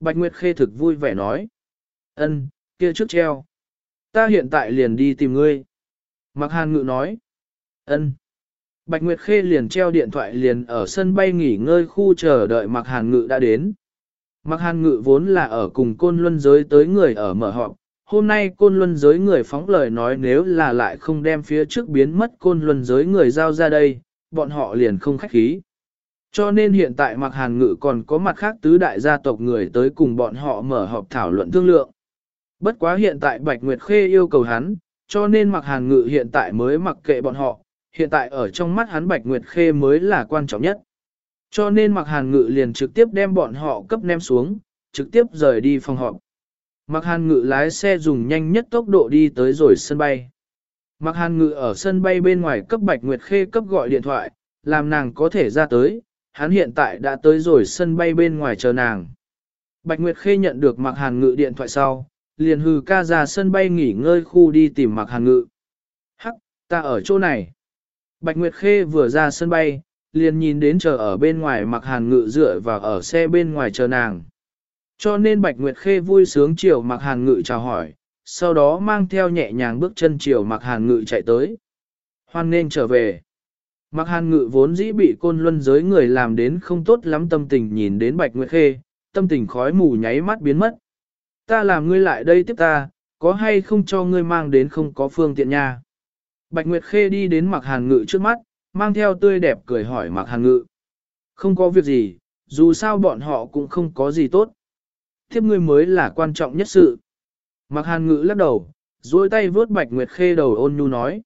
Bạch Nguyệt Khê thực vui vẻ nói. Ân, kia trước treo. Ta hiện tại liền đi tìm ngươi. Mặc hàn ngự nói. Ân. Bạch Nguyệt Khê liền treo điện thoại liền ở sân bay nghỉ ngơi khu chờ đợi Mạc hàn ngự đã đến. Mạc hàn ngự vốn là ở cùng côn luân giới tới người ở mở họp, hôm nay côn luân giới người phóng lời nói nếu là lại không đem phía trước biến mất côn luân giới người giao ra đây, bọn họ liền không khách khí. Cho nên hiện tại Mạc hàn ngự còn có mặt khác tứ đại gia tộc người tới cùng bọn họ mở họp thảo luận thương lượng. Bất quá hiện tại Bạch Nguyệt Khê yêu cầu hắn, cho nên mặc hàn ngự hiện tại mới mặc kệ bọn họ, hiện tại ở trong mắt hắn Bạch Nguyệt Khê mới là quan trọng nhất. Cho nên Mặc Hàn Ngự liền trực tiếp đem bọn họ cấp nem xuống, trực tiếp rời đi phòng họp. Mặc Hàn Ngự lái xe dùng nhanh nhất tốc độ đi tới rồi sân bay. Mặc Hàn Ngự ở sân bay bên ngoài cấp Bạch Nguyệt Khê cấp gọi điện thoại, làm nàng có thể ra tới, hắn hiện tại đã tới rồi sân bay bên ngoài chờ nàng. Bạch Nguyệt Khê nhận được Mặc Hàn Ngự điện thoại sau, liền hừ ca ra sân bay nghỉ ngơi khu đi tìm mặc Hàn Ngự. Hắc, ta ở chỗ này. Bạch Nguyệt Khê vừa ra sân bay, liền nhìn đến chờ ở bên ngoài mặc Hàn Ngự dựa và ở xe bên ngoài chờ nàng. Cho nên Bạch Nguyệt Khê vui sướng chiều mặc Hàn Ngự chào hỏi, sau đó mang theo nhẹ nhàng bước chân chiều mặc Hàn Ngự chạy tới. Hoan nên trở về. mặc Hàn Ngự vốn dĩ bị côn luân giới người làm đến không tốt lắm tâm tình nhìn đến Bạch Nguyệt Khê, tâm tình khói mù nháy mắt biến mất. Ta làm ngươi lại đây tiếp ta, có hay không cho ngươi mang đến không có phương tiện nha. Bạch Nguyệt Khê đi đến Mạc Hàn Ngự trước mắt, mang theo tươi đẹp cười hỏi Mạc Hàn Ngự. Không có việc gì, dù sao bọn họ cũng không có gì tốt. Tiếp ngươi mới là quan trọng nhất sự. Mạc Hàn Ngự lắc đầu, duỗi tay vướt Bạch Nguyệt Khê đầu ôn nhu nói.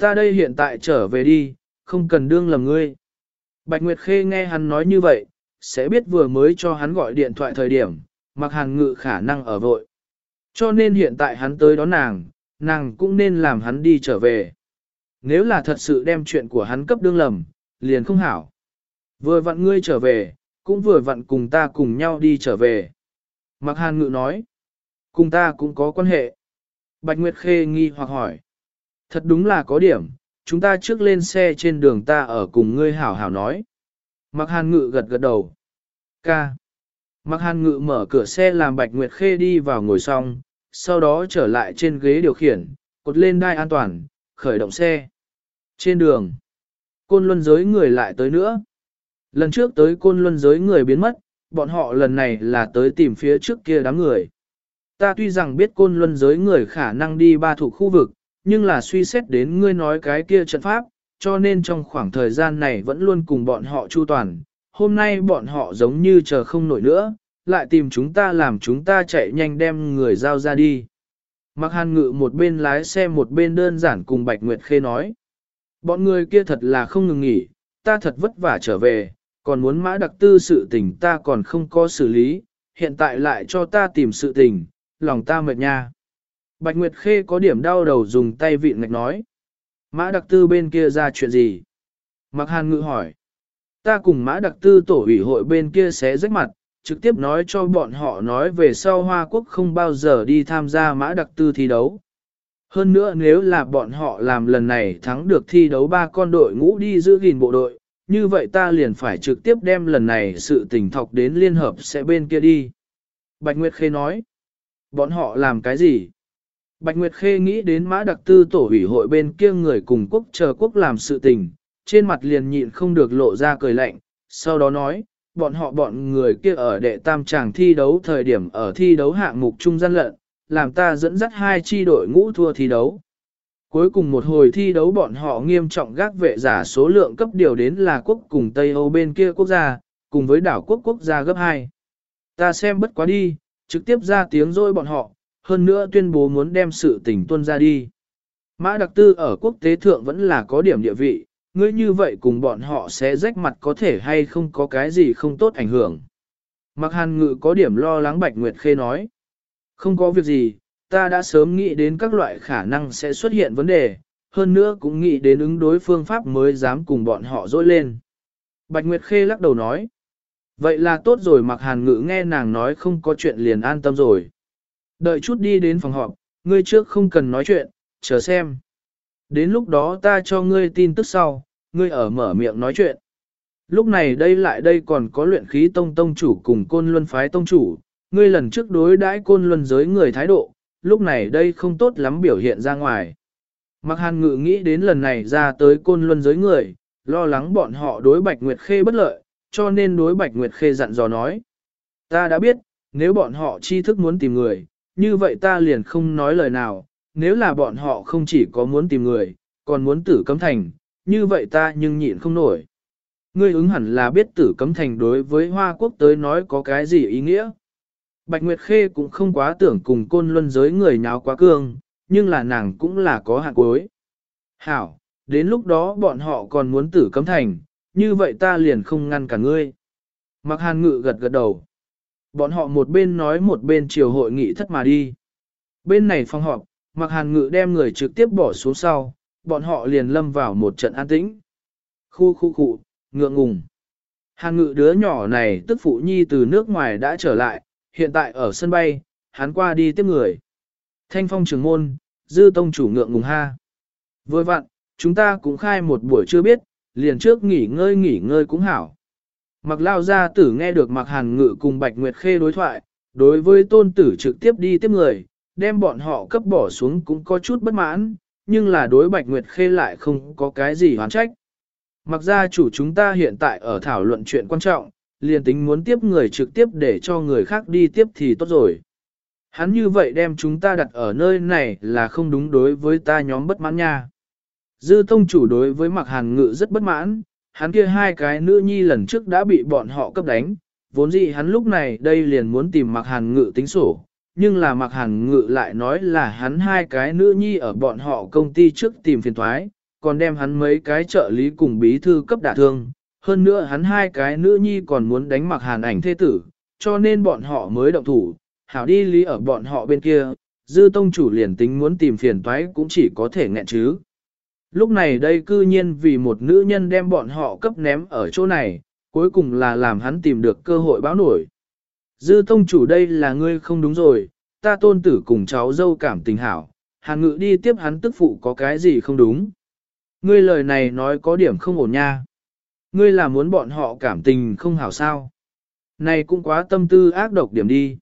Ta đây hiện tại trở về đi, không cần đương lầm ngươi. Bạch Nguyệt Khê nghe hắn nói như vậy, sẽ biết vừa mới cho hắn gọi điện thoại thời điểm, Mạc Hàn Ngự khả năng ở vội. Cho nên hiện tại hắn tới đón nàng, nàng cũng nên làm hắn đi trở về. Nếu là thật sự đem chuyện của hắn cấp đương lầm, liền không hảo. Vừa vặn ngươi trở về, cũng vừa vặn cùng ta cùng nhau đi trở về. Mạc Hàn Ngự nói, cùng ta cũng có quan hệ. Bạch Nguyệt Khê nghi hoặc hỏi, thật đúng là có điểm, chúng ta trước lên xe trên đường ta ở cùng ngươi hảo hảo nói. Mạc Hàn Ngự gật gật đầu. Ca. Mạc Hàn Ngự mở cửa xe làm Bạch Nguyệt Khê đi vào ngồi xong, sau đó trở lại trên ghế điều khiển, cột lên đai an toàn, khởi động xe. Trên đường, côn luân giới người lại tới nữa. Lần trước tới côn luân giới người biến mất, bọn họ lần này là tới tìm phía trước kia đám người. Ta tuy rằng biết côn luân giới người khả năng đi ba thủ khu vực, nhưng là suy xét đến ngươi nói cái kia trận pháp, cho nên trong khoảng thời gian này vẫn luôn cùng bọn họ chu toàn. Hôm nay bọn họ giống như chờ không nổi nữa, lại tìm chúng ta làm chúng ta chạy nhanh đem người giao ra đi. Mặc hàn ngự một bên lái xe một bên đơn giản cùng Bạch Nguyệt Khê nói. Bọn người kia thật là không ngừng nghỉ, ta thật vất vả trở về, còn muốn mã đặc tư sự tình ta còn không có xử lý, hiện tại lại cho ta tìm sự tình, lòng ta mệt nha. Bạch Nguyệt Khê có điểm đau đầu dùng tay vịn ngạch nói. Mã đặc tư bên kia ra chuyện gì? Mặc hàn ngự hỏi. Ta cùng mã đặc tư tổ ủy hội bên kia sẽ rách mặt, trực tiếp nói cho bọn họ nói về sau Hoa Quốc không bao giờ đi tham gia mã đặc tư thi đấu. Hơn nữa nếu là bọn họ làm lần này thắng được thi đấu ba con đội ngũ đi giữ gìn bộ đội, như vậy ta liền phải trực tiếp đem lần này sự tình thọc đến liên hợp sẽ bên kia đi. Bạch Nguyệt Khê nói, bọn họ làm cái gì? Bạch Nguyệt Khê nghĩ đến mã đặc tư tổ ủy hội bên kia người cùng quốc chờ quốc làm sự tình, trên mặt liền nhịn không được lộ ra cười lạnh, sau đó nói, bọn họ bọn người kia ở đệ tam tràng thi đấu thời điểm ở thi đấu hạng mục trung gian lận, làm ta dẫn dắt hai chi đội ngũ thua thi đấu. Cuối cùng một hồi thi đấu bọn họ nghiêm trọng gác vệ giả số lượng cấp điều đến là quốc cùng Tây Âu bên kia quốc gia, cùng với đảo quốc quốc gia gấp 2. Ta xem bất quá đi, trực tiếp ra tiếng dôi bọn họ, hơn nữa tuyên bố muốn đem sự tình tuân ra đi. Mã đặc tư ở quốc tế thượng vẫn là có điểm địa vị, ngươi như vậy cùng bọn họ sẽ rách mặt có thể hay không có cái gì không tốt ảnh hưởng. Mặc hàn ngự có điểm lo lắng Bạch Nguyệt Khê nói. Không có việc gì, ta đã sớm nghĩ đến các loại khả năng sẽ xuất hiện vấn đề, hơn nữa cũng nghĩ đến ứng đối phương pháp mới dám cùng bọn họ dối lên. Bạch Nguyệt Khê lắc đầu nói. Vậy là tốt rồi mặc hàn ngự nghe nàng nói không có chuyện liền an tâm rồi. Đợi chút đi đến phòng họp, ngươi trước không cần nói chuyện, chờ xem. Đến lúc đó ta cho ngươi tin tức sau, ngươi ở mở miệng nói chuyện. Lúc này đây lại đây còn có luyện khí tông tông chủ cùng côn luân phái tông chủ, ngươi lần trước đối đãi côn luân giới người thái độ, lúc này đây không tốt lắm biểu hiện ra ngoài. Mặc hàn ngự nghĩ đến lần này ra tới côn luân giới người, lo lắng bọn họ đối Bạch Nguyệt Khê bất lợi, cho nên đối Bạch Nguyệt Khê dặn dò nói. Ta đã biết, nếu bọn họ chi thức muốn tìm người, như vậy ta liền không nói lời nào, nếu là bọn họ không chỉ có muốn tìm người, còn muốn tử cấm thành, như vậy ta nhưng nhịn không nổi. Ngươi ứng hẳn là biết tử cấm thành đối với Hoa Quốc tới nói có cái gì ý nghĩa. Bạch Nguyệt Khê cũng không quá tưởng cùng côn luân giới người nháo quá cương, nhưng là nàng cũng là có hạn cuối. Hảo, đến lúc đó bọn họ còn muốn tử cấm thành, như vậy ta liền không ngăn cả ngươi. Mặc hàn ngự gật gật đầu. Bọn họ một bên nói một bên chiều hội nghị thất mà đi. Bên này phòng họp, mặc hàn ngự đem người trực tiếp bỏ xuống sau, bọn họ liền lâm vào một trận an tĩnh. Khu khu khu, ngượng ngùng. Hàn ngự đứa nhỏ này tức phụ nhi từ nước ngoài đã trở lại, hiện tại ở sân bay, hắn qua đi tiếp người. Thanh phong trưởng môn, dư tông chủ ngượng ngùng ha. Vui vặn, chúng ta cũng khai một buổi chưa biết, liền trước nghỉ ngơi nghỉ ngơi cũng hảo. Mặc lao gia tử nghe được mặc hàn ngự cùng Bạch Nguyệt Khê đối thoại, đối với tôn tử trực tiếp đi tiếp người, đem bọn họ cấp bỏ xuống cũng có chút bất mãn, nhưng là đối Bạch Nguyệt Khê lại không có cái gì hoán trách. Mặc ra chủ chúng ta hiện tại ở thảo luận chuyện quan trọng, liền tính muốn tiếp người trực tiếp để cho người khác đi tiếp thì tốt rồi. Hắn như vậy đem chúng ta đặt ở nơi này là không đúng đối với ta nhóm bất mãn nha. Dư tông chủ đối với mặc hàn ngự rất bất mãn, hắn kia hai cái nữ nhi lần trước đã bị bọn họ cấp đánh, vốn dĩ hắn lúc này đây liền muốn tìm mặc hàn ngự tính sổ, nhưng là mặc hàn ngự lại nói là hắn hai cái nữ nhi ở bọn họ công ty trước tìm phiền thoái, còn đem hắn mấy cái trợ lý cùng bí thư cấp đả thương, hơn nữa hắn hai cái nữ nhi còn muốn đánh mặc hàn ảnh thế tử, cho nên bọn họ mới động thủ, hảo đi lý ở bọn họ bên kia, dư tông chủ liền tính muốn tìm phiền toái cũng chỉ có thể nghẹn chứ. Lúc này đây cư nhiên vì một nữ nhân đem bọn họ cấp ném ở chỗ này, cuối cùng là làm hắn tìm được cơ hội báo nổi. Dư tông chủ đây là ngươi không đúng rồi, ta tôn tử cùng cháu dâu cảm tình hảo, hàn ngự đi tiếp hắn tức phụ có cái gì không đúng. Ngươi lời này nói có điểm không ổn nha. Ngươi là muốn bọn họ cảm tình không hảo sao. Này cũng quá tâm tư ác độc điểm đi.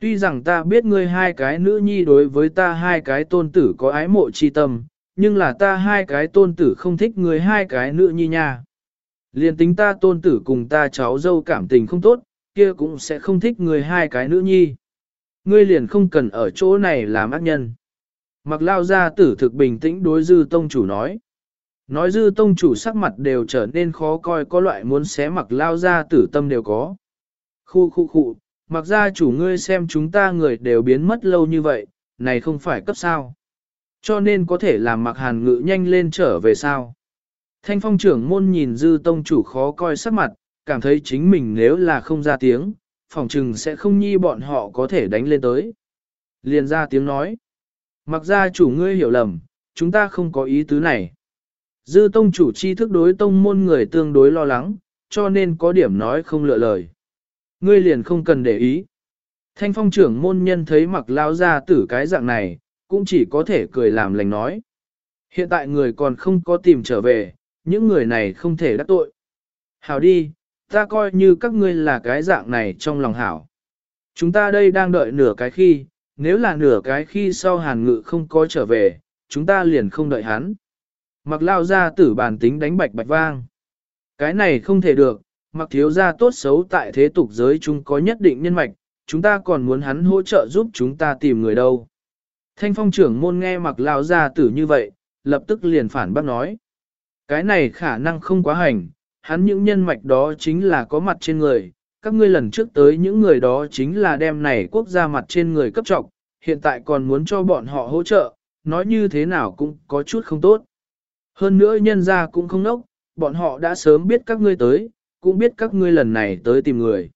Tuy rằng ta biết ngươi hai cái nữ nhi đối với ta hai cái tôn tử có ái mộ chi tâm, nhưng là ta hai cái tôn tử không thích ngươi hai cái nữ nhi nha. Liên tính ta tôn tử cùng ta cháu dâu cảm tình không tốt, kia cũng sẽ không thích người hai cái nữ nhi. Ngươi liền không cần ở chỗ này làm ác nhân. Mặc lao ra tử thực bình tĩnh đối dư tông chủ nói. Nói dư tông chủ sắc mặt đều trở nên khó coi có loại muốn xé mặc lao ra tử tâm đều có. Khu khu khu, mặc ra chủ ngươi xem chúng ta người đều biến mất lâu như vậy, này không phải cấp sao. Cho nên có thể làm mặc hàn ngự nhanh lên trở về sao. Thanh phong trưởng môn nhìn dư tông chủ khó coi sắc mặt, cảm thấy chính mình nếu là không ra tiếng, phòng trừng sẽ không nhi bọn họ có thể đánh lên tới. Liền ra tiếng nói. Mặc ra chủ ngươi hiểu lầm, chúng ta không có ý tứ này. Dư tông chủ chi thức đối tông môn người tương đối lo lắng, cho nên có điểm nói không lựa lời. Ngươi liền không cần để ý. Thanh phong trưởng môn nhân thấy mặc lao ra tử cái dạng này, cũng chỉ có thể cười làm lành nói. Hiện tại người còn không có tìm trở về, những người này không thể đắc tội. hào đi, ta coi như các ngươi là cái dạng này trong lòng hảo. Chúng ta đây đang đợi nửa cái khi, nếu là nửa cái khi sau hàn ngự không có trở về, chúng ta liền không đợi hắn. Mặc lao ra tử bản tính đánh bạch bạch vang. Cái này không thể được, mặc thiếu ra tốt xấu tại thế tục giới chúng có nhất định nhân mạch, chúng ta còn muốn hắn hỗ trợ giúp chúng ta tìm người đâu. Thanh phong trưởng môn nghe mặc lao ra tử như vậy, lập tức liền phản bác nói. Cái này khả năng không quá hành, hắn những nhân mạch đó chính là có mặt trên người, các ngươi lần trước tới những người đó chính là đem này quốc gia mặt trên người cấp trọng, hiện tại còn muốn cho bọn họ hỗ trợ, nói như thế nào cũng có chút không tốt. Hơn nữa nhân ra cũng không nốc, bọn họ đã sớm biết các ngươi tới, cũng biết các ngươi lần này tới tìm người.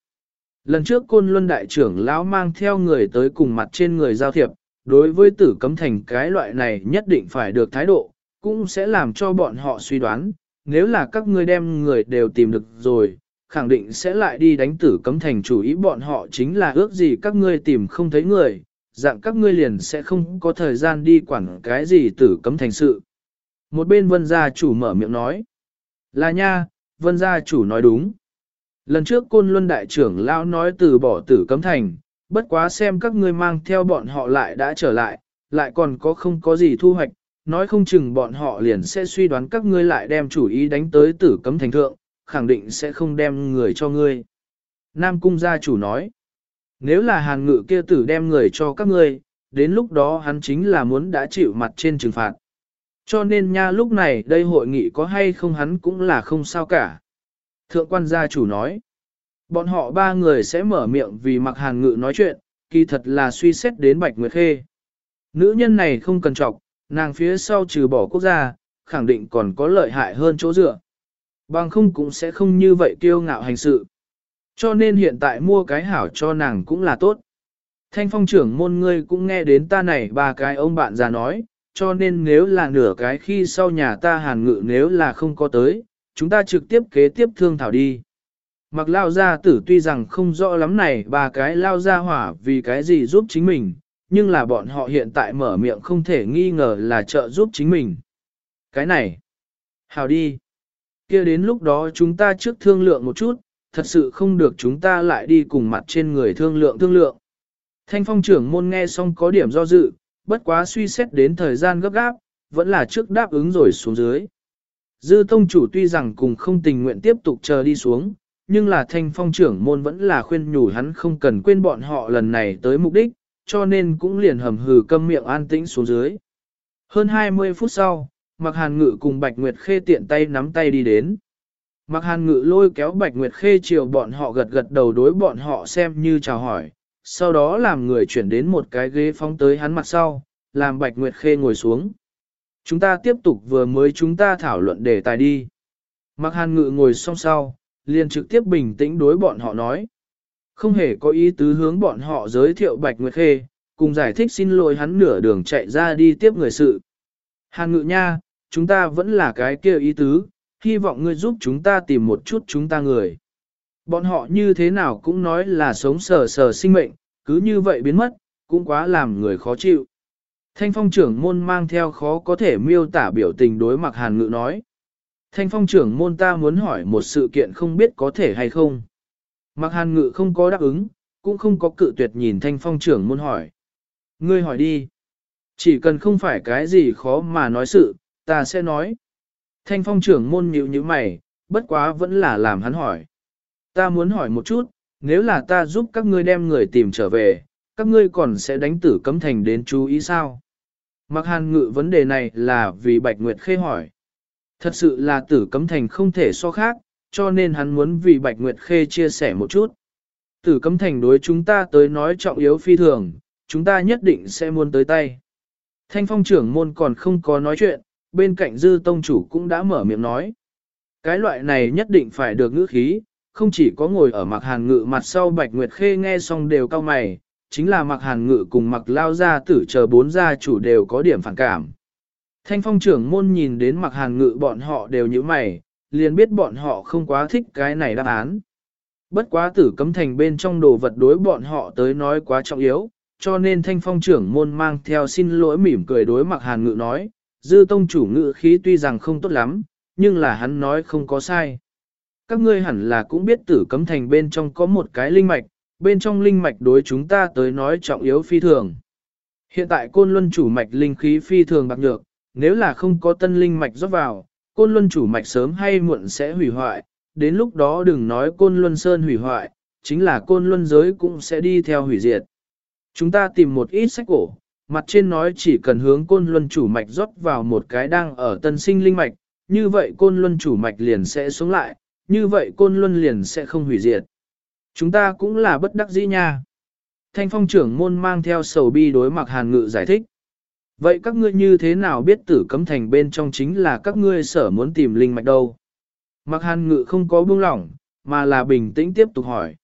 Lần trước côn luân đại trưởng lão mang theo người tới cùng mặt trên người giao thiệp, đối với tử cấm thành cái loại này nhất định phải được thái độ, cũng sẽ làm cho bọn họ suy đoán, nếu là các ngươi đem người đều tìm được rồi, khẳng định sẽ lại đi đánh tử cấm thành chủ ý bọn họ chính là ước gì các ngươi tìm không thấy người, dạng các ngươi liền sẽ không có thời gian đi quản cái gì tử cấm thành sự. Một bên vân gia chủ mở miệng nói, là nha, vân gia chủ nói đúng. Lần trước côn luân đại trưởng lão nói từ bỏ tử cấm thành, bất quá xem các ngươi mang theo bọn họ lại đã trở lại, lại còn có không có gì thu hoạch, nói không chừng bọn họ liền sẽ suy đoán các ngươi lại đem chủ ý đánh tới tử cấm thành thượng, khẳng định sẽ không đem người cho ngươi. Nam cung gia chủ nói, nếu là hàn ngự kia tử đem người cho các ngươi, đến lúc đó hắn chính là muốn đã chịu mặt trên trừng phạt. Cho nên nha lúc này đây hội nghị có hay không hắn cũng là không sao cả. Thượng quan gia chủ nói, bọn họ ba người sẽ mở miệng vì mặc hàn ngự nói chuyện, kỳ thật là suy xét đến Bạch Nguyệt Khê. Nữ nhân này không cần trọng, nàng phía sau trừ bỏ quốc gia, khẳng định còn có lợi hại hơn chỗ dựa. Bằng không cũng sẽ không như vậy kiêu ngạo hành sự. Cho nên hiện tại mua cái hảo cho nàng cũng là tốt. Thanh phong trưởng môn ngươi cũng nghe đến ta này ba cái ông bạn già nói, cho nên nếu là nửa cái khi sau nhà ta hàn ngự nếu là không có tới, chúng ta trực tiếp kế tiếp thương thảo đi. Mặc lao gia tử tuy rằng không rõ lắm này ba cái lao gia hỏa vì cái gì giúp chính mình, nhưng là bọn họ hiện tại mở miệng không thể nghi ngờ là trợ giúp chính mình. Cái này, hào đi, kia đến lúc đó chúng ta trước thương lượng một chút, thật sự không được chúng ta lại đi cùng mặt trên người thương lượng thương lượng. Thanh phong trưởng môn nghe xong có điểm do dự, bất quá suy xét đến thời gian gấp gáp, vẫn là trước đáp ứng rồi xuống dưới. Dư tông chủ tuy rằng cùng không tình nguyện tiếp tục chờ đi xuống, nhưng là thanh phong trưởng môn vẫn là khuyên nhủ hắn không cần quên bọn họ lần này tới mục đích, cho nên cũng liền hầm hừ câm miệng an tĩnh xuống dưới. Hơn 20 phút sau, Mạc Hàn Ngự cùng Bạch Nguyệt Khê tiện tay nắm tay đi đến. Mạc Hàn Ngự lôi kéo Bạch Nguyệt Khê chiều bọn họ gật gật đầu đối bọn họ xem như chào hỏi, sau đó làm người chuyển đến một cái ghế phóng tới hắn mặt sau, làm Bạch Nguyệt Khê ngồi xuống. Chúng ta tiếp tục vừa mới chúng ta thảo luận đề tài đi. Mạc Hàn Ngự ngồi song sau, liền trực tiếp bình tĩnh đối bọn họ nói. Không hề có ý tứ hướng bọn họ giới thiệu Bạch Nguyệt Khê, cùng giải thích xin lỗi hắn nửa đường chạy ra đi tiếp người sự. Hàn Ngự nha, chúng ta vẫn là cái kia ý tứ, hy vọng ngươi giúp chúng ta tìm một chút chúng ta người. Bọn họ như thế nào cũng nói là sống sờ sờ sinh mệnh, cứ như vậy biến mất, cũng quá làm người khó chịu. Thanh phong trưởng môn mang theo khó có thể miêu tả biểu tình đối mặt hàn ngự nói. Thanh phong trưởng môn ta muốn hỏi một sự kiện không biết có thể hay không. Mặc hàn ngự không có đáp ứng, cũng không có cự tuyệt nhìn thanh phong trưởng môn hỏi. Ngươi hỏi đi. Chỉ cần không phải cái gì khó mà nói sự, ta sẽ nói. Thanh phong trưởng môn nhíu như mày, bất quá vẫn là làm hắn hỏi. Ta muốn hỏi một chút, nếu là ta giúp các ngươi đem người tìm trở về, các ngươi còn sẽ đánh tử cấm thành đến chú ý sao? Mặc hàn ngự vấn đề này là vì Bạch Nguyệt Khê hỏi. Thật sự là tử cấm thành không thể so khác, cho nên hắn muốn vì Bạch Nguyệt Khê chia sẻ một chút. Tử cấm thành đối chúng ta tới nói trọng yếu phi thường, chúng ta nhất định sẽ muốn tới tay. Thanh phong trưởng môn còn không có nói chuyện, bên cạnh dư tông chủ cũng đã mở miệng nói. Cái loại này nhất định phải được ngữ khí, không chỉ có ngồi ở mặc hàn ngự mặt sau Bạch Nguyệt Khê nghe xong đều cao mày, chính là mặc hàn ngự cùng mặc lao gia tử chờ bốn gia chủ đều có điểm phản cảm. Thanh phong trưởng môn nhìn đến mặc hàn ngự bọn họ đều như mày, liền biết bọn họ không quá thích cái này đáp án. Bất quá tử cấm thành bên trong đồ vật đối bọn họ tới nói quá trọng yếu, cho nên thanh phong trưởng môn mang theo xin lỗi mỉm cười đối mặc hàn ngự nói, dư tông chủ ngự khí tuy rằng không tốt lắm, nhưng là hắn nói không có sai. Các ngươi hẳn là cũng biết tử cấm thành bên trong có một cái linh mạch, bên trong linh mạch đối chúng ta tới nói trọng yếu phi thường. Hiện tại côn luân chủ mạch linh khí phi thường bạc nhược, nếu là không có tân linh mạch rót vào, côn luân chủ mạch sớm hay muộn sẽ hủy hoại, đến lúc đó đừng nói côn luân sơn hủy hoại, chính là côn luân giới cũng sẽ đi theo hủy diệt. Chúng ta tìm một ít sách cổ, mặt trên nói chỉ cần hướng côn luân chủ mạch rót vào một cái đang ở tân sinh linh mạch, như vậy côn luân chủ mạch liền sẽ xuống lại, như vậy côn luân liền sẽ không hủy diệt. Chúng ta cũng là bất đắc dĩ nha. Thanh phong trưởng môn mang theo sầu bi đối mặt hàn ngự giải thích. Vậy các ngươi như thế nào biết tử cấm thành bên trong chính là các ngươi sở muốn tìm linh mạch đâu? Mặc hàn ngự không có buông lỏng, mà là bình tĩnh tiếp tục hỏi.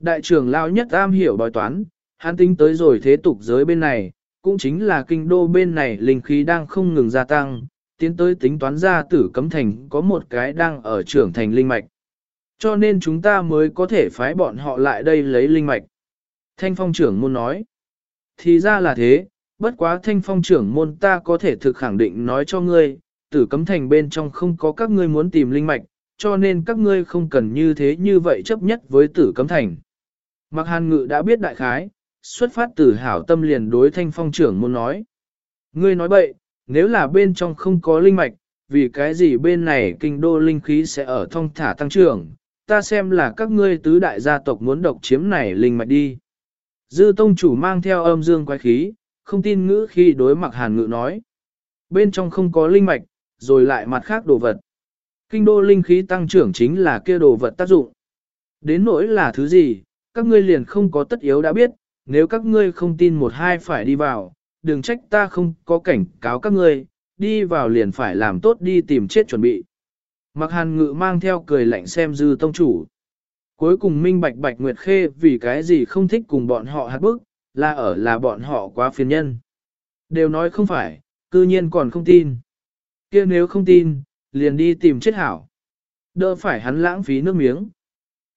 Đại trưởng lao nhất am hiểu bói toán, hắn tính tới rồi thế tục giới bên này, cũng chính là kinh đô bên này linh khí đang không ngừng gia tăng, tiến tới tính toán ra tử cấm thành có một cái đang ở trưởng thành linh mạch. Cho nên chúng ta mới có thể phái bọn họ lại đây lấy linh mạch. Thanh phong trưởng muốn nói. Thì ra là thế, bất quá thanh phong trưởng môn ta có thể thực khẳng định nói cho ngươi, tử cấm thành bên trong không có các ngươi muốn tìm linh mạch, cho nên các ngươi không cần như thế như vậy chấp nhất với tử cấm thành. Mặc hàn ngự đã biết đại khái, xuất phát từ hảo tâm liền đối thanh phong trưởng môn nói. Ngươi nói bậy, nếu là bên trong không có linh mạch, vì cái gì bên này kinh đô linh khí sẽ ở thông thả tăng trưởng, ta xem là các ngươi tứ đại gia tộc muốn độc chiếm này linh mạch đi. Dư tông chủ mang theo âm dương quái khí, không tin ngữ khi đối mặt hàn ngự nói. Bên trong không có linh mạch, rồi lại mặt khác đồ vật. Kinh đô linh khí tăng trưởng chính là kia đồ vật tác dụng. Đến nỗi là thứ gì, các ngươi liền không có tất yếu đã biết, nếu các ngươi không tin một hai phải đi vào, đừng trách ta không có cảnh cáo các ngươi, đi vào liền phải làm tốt đi tìm chết chuẩn bị. Mặc hàn ngự mang theo cười lạnh xem dư tông chủ. Cuối cùng minh bạch bạch nguyệt khê vì cái gì không thích cùng bọn họ hạt bức, là ở là bọn họ quá phiền nhân. Đều nói không phải, cư nhiên còn không tin. kia nếu không tin, liền đi tìm chết hảo. Đỡ phải hắn lãng phí nước miếng.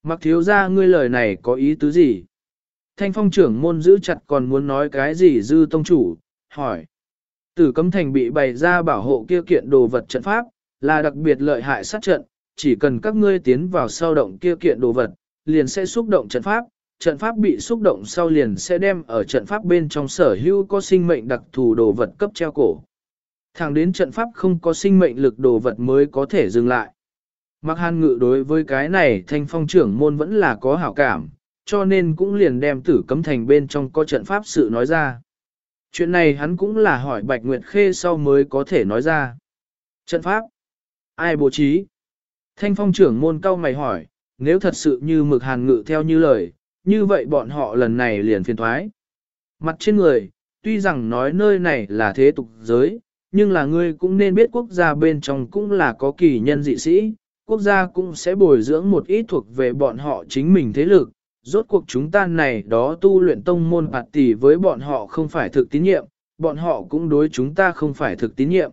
Mặc thiếu ra ngươi lời này có ý tứ gì? Thanh phong trưởng môn giữ chặt còn muốn nói cái gì dư tông chủ, hỏi. Tử cấm thành bị bày ra bảo hộ kia kiện đồ vật trận pháp, là đặc biệt lợi hại sát trận, chỉ cần các ngươi tiến vào sau động kia kiện đồ vật, liền sẽ xúc động trận pháp, trận pháp bị xúc động sau liền sẽ đem ở trận pháp bên trong sở hữu có sinh mệnh đặc thù đồ vật cấp treo cổ. Thẳng đến trận pháp không có sinh mệnh lực đồ vật mới có thể dừng lại. Mặc hàn ngự đối với cái này thanh phong trưởng môn vẫn là có hảo cảm, cho nên cũng liền đem tử cấm thành bên trong có trận pháp sự nói ra. Chuyện này hắn cũng là hỏi Bạch Nguyệt Khê sau mới có thể nói ra. Trận pháp? Ai bố trí? Thanh phong trưởng môn cao mày hỏi, nếu thật sự như mực hàn ngự theo như lời, như vậy bọn họ lần này liền phiền thoái. Mặt trên người, tuy rằng nói nơi này là thế tục giới, nhưng là ngươi cũng nên biết quốc gia bên trong cũng là có kỳ nhân dị sĩ, quốc gia cũng sẽ bồi dưỡng một ít thuộc về bọn họ chính mình thế lực. Rốt cuộc chúng ta này đó tu luyện tông môn bạt tỷ với bọn họ không phải thực tín nhiệm, bọn họ cũng đối chúng ta không phải thực tín nhiệm.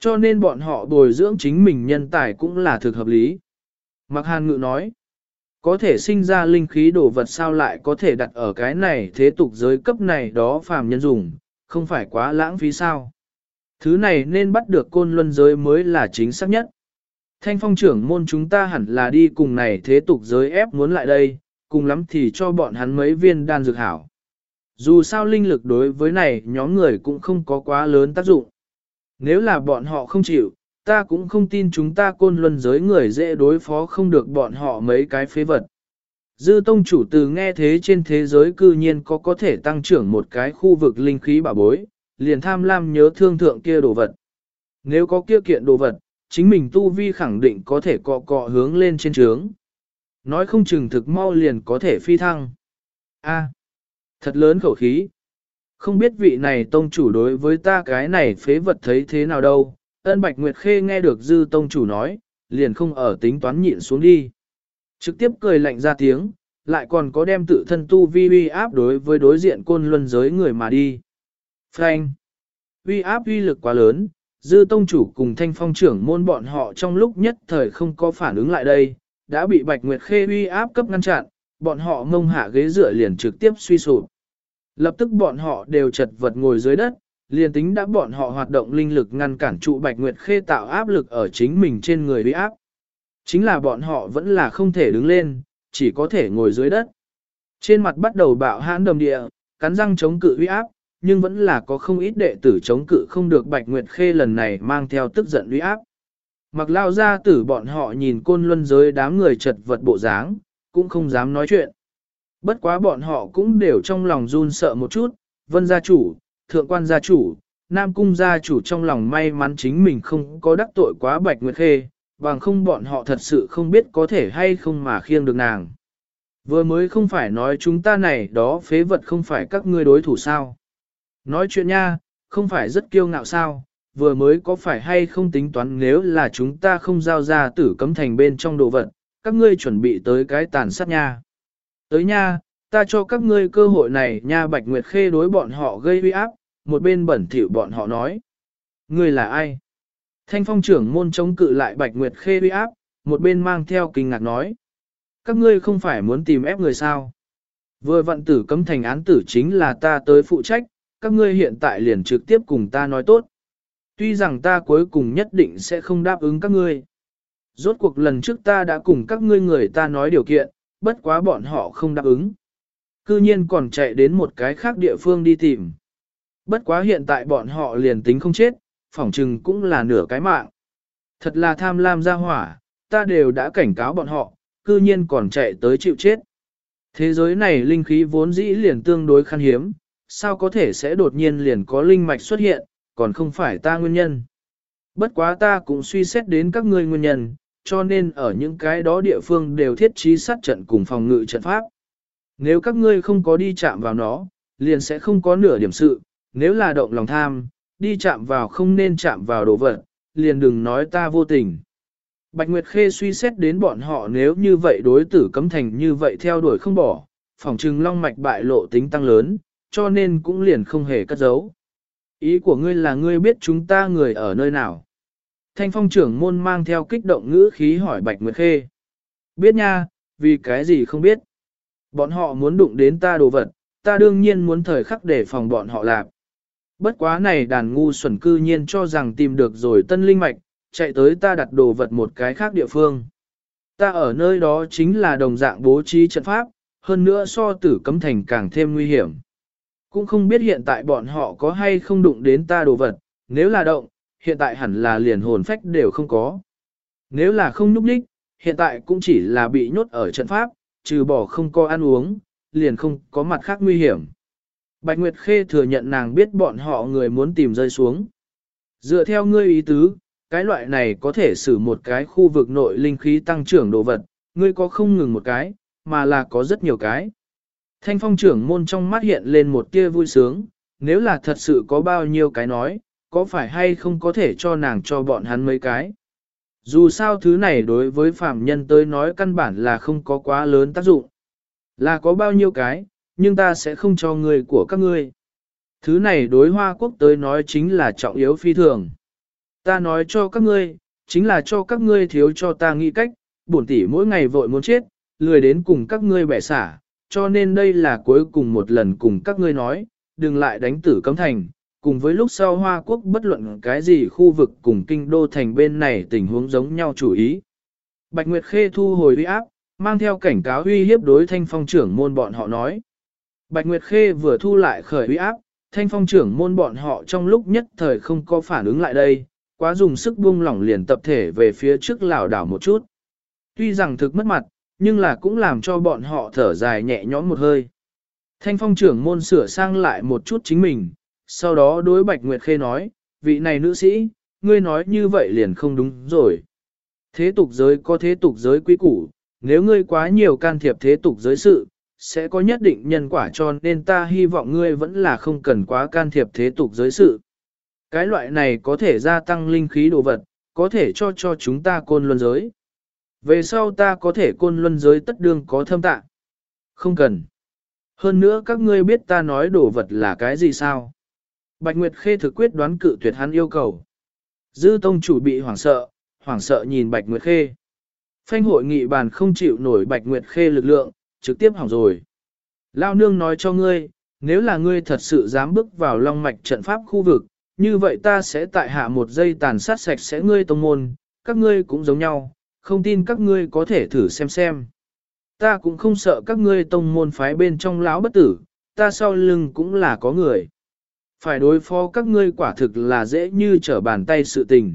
Cho nên bọn họ bồi dưỡng chính mình nhân tài cũng là thực hợp lý. Mạc Hàn Ngự nói, có thể sinh ra linh khí đồ vật sao lại có thể đặt ở cái này thế tục giới cấp này đó phàm nhân dùng, không phải quá lãng phí sao. Thứ này nên bắt được côn luân giới mới là chính xác nhất. Thanh phong trưởng môn chúng ta hẳn là đi cùng này thế tục giới ép muốn lại đây, cùng lắm thì cho bọn hắn mấy viên đan dược hảo. Dù sao linh lực đối với này nhóm người cũng không có quá lớn tác dụng. Nếu là bọn họ không chịu, ta cũng không tin chúng ta côn luân giới người dễ đối phó không được bọn họ mấy cái phế vật. Dư tông chủ từ nghe thế trên thế giới cư nhiên có có thể tăng trưởng một cái khu vực linh khí bảo bối, liền tham lam nhớ thương thượng kia đồ vật. Nếu có kia kiện đồ vật, chính mình tu vi khẳng định có thể cọ cọ hướng lên trên trướng. Nói không chừng thực mau liền có thể phi thăng. A, thật lớn khẩu khí. Không biết vị này tông chủ đối với ta cái này phế vật thấy thế nào đâu. Ân Bạch Nguyệt Khê nghe được dư tông chủ nói, liền không ở tính toán nhịn xuống đi. Trực tiếp cười lạnh ra tiếng, lại còn có đem tự thân tu vi uy áp đối với đối diện côn luân giới người mà đi. Frank! Uy áp uy lực quá lớn, dư tông chủ cùng thanh phong trưởng môn bọn họ trong lúc nhất thời không có phản ứng lại đây, đã bị Bạch Nguyệt Khê uy áp cấp ngăn chặn, bọn họ ngông hạ ghế dựa liền trực tiếp suy sụp. Lập tức bọn họ đều chật vật ngồi dưới đất, liền tính đã bọn họ hoạt động linh lực ngăn cản trụ Bạch Nguyệt Khê tạo áp lực ở chính mình trên người uy áp. Chính là bọn họ vẫn là không thể đứng lên, chỉ có thể ngồi dưới đất. Trên mặt bắt đầu bạo hãn đầm địa, cắn răng chống cự uy áp, nhưng vẫn là có không ít đệ tử chống cự không được Bạch Nguyệt Khê lần này mang theo tức giận uy áp. Mặc lao ra tử bọn họ nhìn côn luân giới đám người chật vật bộ dáng, cũng không dám nói chuyện. Bất quá bọn họ cũng đều trong lòng run sợ một chút, vân gia chủ, thượng quan gia chủ, nam cung gia chủ trong lòng may mắn chính mình không có đắc tội quá Bạch Nguyệt Khê, bằng không bọn họ thật sự không biết có thể hay không mà khiêng được nàng. Vừa mới không phải nói chúng ta này đó phế vật không phải các ngươi đối thủ sao. Nói chuyện nha, không phải rất kiêu ngạo sao, vừa mới có phải hay không tính toán nếu là chúng ta không giao ra tử cấm thành bên trong đồ vật, các ngươi chuẩn bị tới cái tàn sát nha. Tới nha, ta cho các ngươi cơ hội này nha Bạch Nguyệt Khê đối bọn họ gây uy áp, một bên bẩn thỉu bọn họ nói. Ngươi là ai? Thanh phong trưởng môn chống cự lại Bạch Nguyệt Khê uy áp, một bên mang theo kinh ngạc nói. Các ngươi không phải muốn tìm ép người sao? Vừa vận tử cấm thành án tử chính là ta tới phụ trách, các ngươi hiện tại liền trực tiếp cùng ta nói tốt. Tuy rằng ta cuối cùng nhất định sẽ không đáp ứng các ngươi. Rốt cuộc lần trước ta đã cùng các ngươi người ta nói điều kiện, bất quá bọn họ không đáp ứng. Cư nhiên còn chạy đến một cái khác địa phương đi tìm. Bất quá hiện tại bọn họ liền tính không chết, phỏng chừng cũng là nửa cái mạng. Thật là tham lam ra hỏa, ta đều đã cảnh cáo bọn họ, cư nhiên còn chạy tới chịu chết. Thế giới này linh khí vốn dĩ liền tương đối khan hiếm, sao có thể sẽ đột nhiên liền có linh mạch xuất hiện, còn không phải ta nguyên nhân. Bất quá ta cũng suy xét đến các ngươi nguyên nhân, cho nên ở những cái đó địa phương đều thiết trí sát trận cùng phòng ngự trận pháp. Nếu các ngươi không có đi chạm vào nó, liền sẽ không có nửa điểm sự, nếu là động lòng tham, đi chạm vào không nên chạm vào đồ vật, liền đừng nói ta vô tình. Bạch Nguyệt Khê suy xét đến bọn họ nếu như vậy đối tử cấm thành như vậy theo đuổi không bỏ, phòng trừng long mạch bại lộ tính tăng lớn, cho nên cũng liền không hề cất giấu. Ý của ngươi là ngươi biết chúng ta người ở nơi nào. Thanh phong trưởng môn mang theo kích động ngữ khí hỏi Bạch Nguyệt Khê. Biết nha, vì cái gì không biết. Bọn họ muốn đụng đến ta đồ vật, ta đương nhiên muốn thời khắc để phòng bọn họ làm. Bất quá này đàn ngu xuẩn cư nhiên cho rằng tìm được rồi tân linh mạch, chạy tới ta đặt đồ vật một cái khác địa phương. Ta ở nơi đó chính là đồng dạng bố trí trận pháp, hơn nữa so tử cấm thành càng thêm nguy hiểm. Cũng không biết hiện tại bọn họ có hay không đụng đến ta đồ vật, nếu là động, hiện tại hẳn là liền hồn phách đều không có. Nếu là không núp đích, hiện tại cũng chỉ là bị nhốt ở trận pháp, trừ bỏ không có ăn uống, liền không có mặt khác nguy hiểm. Bạch Nguyệt Khê thừa nhận nàng biết bọn họ người muốn tìm rơi xuống. Dựa theo ngươi ý tứ, cái loại này có thể xử một cái khu vực nội linh khí tăng trưởng đồ vật, ngươi có không ngừng một cái, mà là có rất nhiều cái. Thanh phong trưởng môn trong mắt hiện lên một tia vui sướng, nếu là thật sự có bao nhiêu cái nói, có phải hay không có thể cho nàng cho bọn hắn mấy cái. Dù sao thứ này đối với phạm nhân tới nói căn bản là không có quá lớn tác dụng. Là có bao nhiêu cái, nhưng ta sẽ không cho người của các ngươi. Thứ này đối Hoa Quốc tới nói chính là trọng yếu phi thường. Ta nói cho các ngươi, chính là cho các ngươi thiếu cho ta nghĩ cách, bổn tỷ mỗi ngày vội muốn chết, lười đến cùng các ngươi bẻ xả, cho nên đây là cuối cùng một lần cùng các ngươi nói, đừng lại đánh tử cấm thành, cùng với lúc sau Hoa Quốc bất luận cái gì khu vực cùng kinh đô thành bên này tình huống giống nhau chủ ý. Bạch Nguyệt Khê thu hồi uy áp, mang theo cảnh cáo uy hiếp đối thanh phong trưởng môn bọn họ nói. Bạch Nguyệt Khê vừa thu lại khởi uy áp, thanh phong trưởng môn bọn họ trong lúc nhất thời không có phản ứng lại đây, quá dùng sức buông lỏng liền tập thể về phía trước lảo đảo một chút. Tuy rằng thực mất mặt, nhưng là cũng làm cho bọn họ thở dài nhẹ nhõm một hơi. Thanh phong trưởng môn sửa sang lại một chút chính mình, sau đó đối Bạch Nguyệt Khê nói, vị này nữ sĩ, ngươi nói như vậy liền không đúng rồi. Thế tục giới có thế tục giới quý củ, nếu ngươi quá nhiều can thiệp thế tục giới sự, sẽ có nhất định nhân quả cho nên ta hy vọng ngươi vẫn là không cần quá can thiệp thế tục giới sự. Cái loại này có thể gia tăng linh khí đồ vật, có thể cho cho chúng ta côn luân giới. Về sau ta có thể côn luân giới tất đương có thâm tạ. Không cần. Hơn nữa các ngươi biết ta nói đồ vật là cái gì sao? Bạch Nguyệt Khê thực quyết đoán cự tuyệt hắn yêu cầu. Dư tông chủ bị hoảng sợ, hoảng sợ nhìn Bạch Nguyệt Khê. Phanh hội nghị bàn không chịu nổi Bạch Nguyệt Khê lực lượng, trực tiếp hỏng rồi. Lao nương nói cho ngươi, nếu là ngươi thật sự dám bước vào long mạch trận pháp khu vực, như vậy ta sẽ tại hạ một giây tàn sát sạch sẽ ngươi tông môn, các ngươi cũng giống nhau, không tin các ngươi có thể thử xem xem. Ta cũng không sợ các ngươi tông môn phái bên trong lão bất tử, ta sau lưng cũng là có người. Phải đối phó các ngươi quả thực là dễ như trở bàn tay sự tình.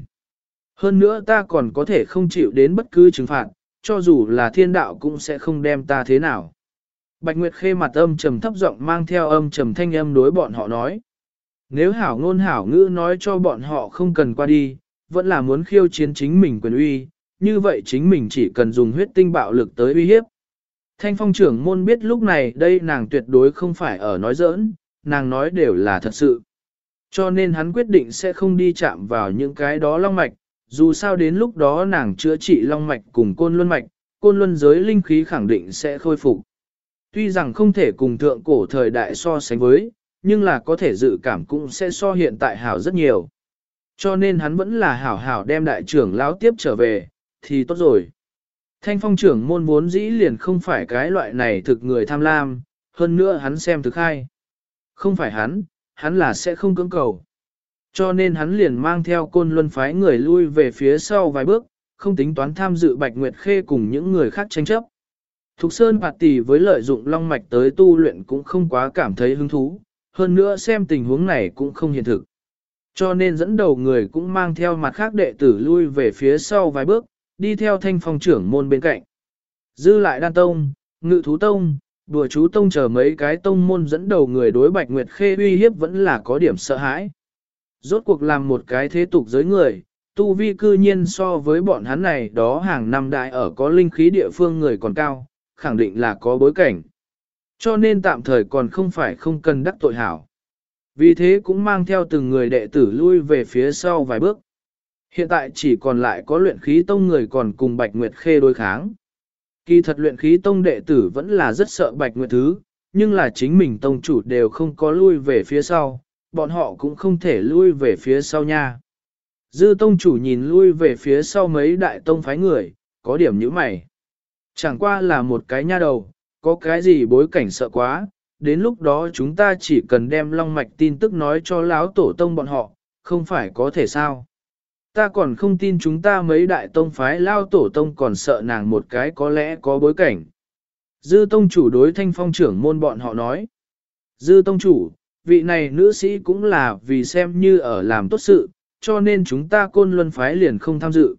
Hơn nữa ta còn có thể không chịu đến bất cứ trừng phạt, cho dù là thiên đạo cũng sẽ không đem ta thế nào. Bạch Nguyệt khê mặt âm trầm thấp giọng mang theo âm trầm thanh âm đối bọn họ nói. Nếu hảo ngôn hảo ngữ nói cho bọn họ không cần qua đi, vẫn là muốn khiêu chiến chính mình quyền uy, như vậy chính mình chỉ cần dùng huyết tinh bạo lực tới uy hiếp. Thanh phong trưởng môn biết lúc này đây nàng tuyệt đối không phải ở nói giỡn, nàng nói đều là thật sự. Cho nên hắn quyết định sẽ không đi chạm vào những cái đó long mạch, dù sao đến lúc đó nàng chữa trị long mạch cùng côn luân mạch, côn luân giới linh khí khẳng định sẽ khôi phục. Tuy rằng không thể cùng thượng cổ thời đại so sánh với, nhưng là có thể dự cảm cũng sẽ so hiện tại hảo rất nhiều. Cho nên hắn vẫn là hảo hảo đem đại trưởng lão tiếp trở về, thì tốt rồi. Thanh phong trưởng môn vốn dĩ liền không phải cái loại này thực người tham lam, hơn nữa hắn xem thực hay. Không phải hắn, hắn là sẽ không cưỡng cầu. Cho nên hắn liền mang theo côn luân phái người lui về phía sau vài bước, không tính toán tham dự Bạch Nguyệt Khê cùng những người khác tranh chấp. Thục Sơn Bạt Tỷ với lợi dụng long mạch tới tu luyện cũng không quá cảm thấy hứng thú, hơn nữa xem tình huống này cũng không hiện thực. Cho nên dẫn đầu người cũng mang theo mặt khác đệ tử lui về phía sau vài bước, đi theo thanh phong trưởng môn bên cạnh. Dư lại đan tông, ngự thú tông, đùa chú tông chờ mấy cái tông môn dẫn đầu người đối Bạch Nguyệt Khê uy hiếp vẫn là có điểm sợ hãi. Rốt cuộc làm một cái thế tục giới người, tu vi cư nhiên so với bọn hắn này đó hàng năm đại ở có linh khí địa phương người còn cao, khẳng định là có bối cảnh. Cho nên tạm thời còn không phải không cần đắc tội hảo. Vì thế cũng mang theo từng người đệ tử lui về phía sau vài bước. Hiện tại chỉ còn lại có luyện khí tông người còn cùng Bạch Nguyệt Khê đối kháng. Kỳ thật luyện khí tông đệ tử vẫn là rất sợ Bạch Nguyệt Thứ, nhưng là chính mình tông chủ đều không có lui về phía sau, bọn họ cũng không thể lui về phía sau nha. Dư tông chủ nhìn lui về phía sau mấy đại tông phái người, có điểm như mày. Chẳng qua là một cái nha đầu, có cái gì bối cảnh sợ quá, đến lúc đó chúng ta chỉ cần đem long mạch tin tức nói cho lão tổ tông bọn họ, không phải có thể sao. Ta còn không tin chúng ta mấy đại tông phái lao tổ tông còn sợ nàng một cái có lẽ có bối cảnh. Dư tông chủ đối thanh phong trưởng môn bọn họ nói. Dư tông chủ, vị này nữ sĩ cũng là vì xem như ở làm tốt sự, cho nên chúng ta côn luân phái liền không tham dự.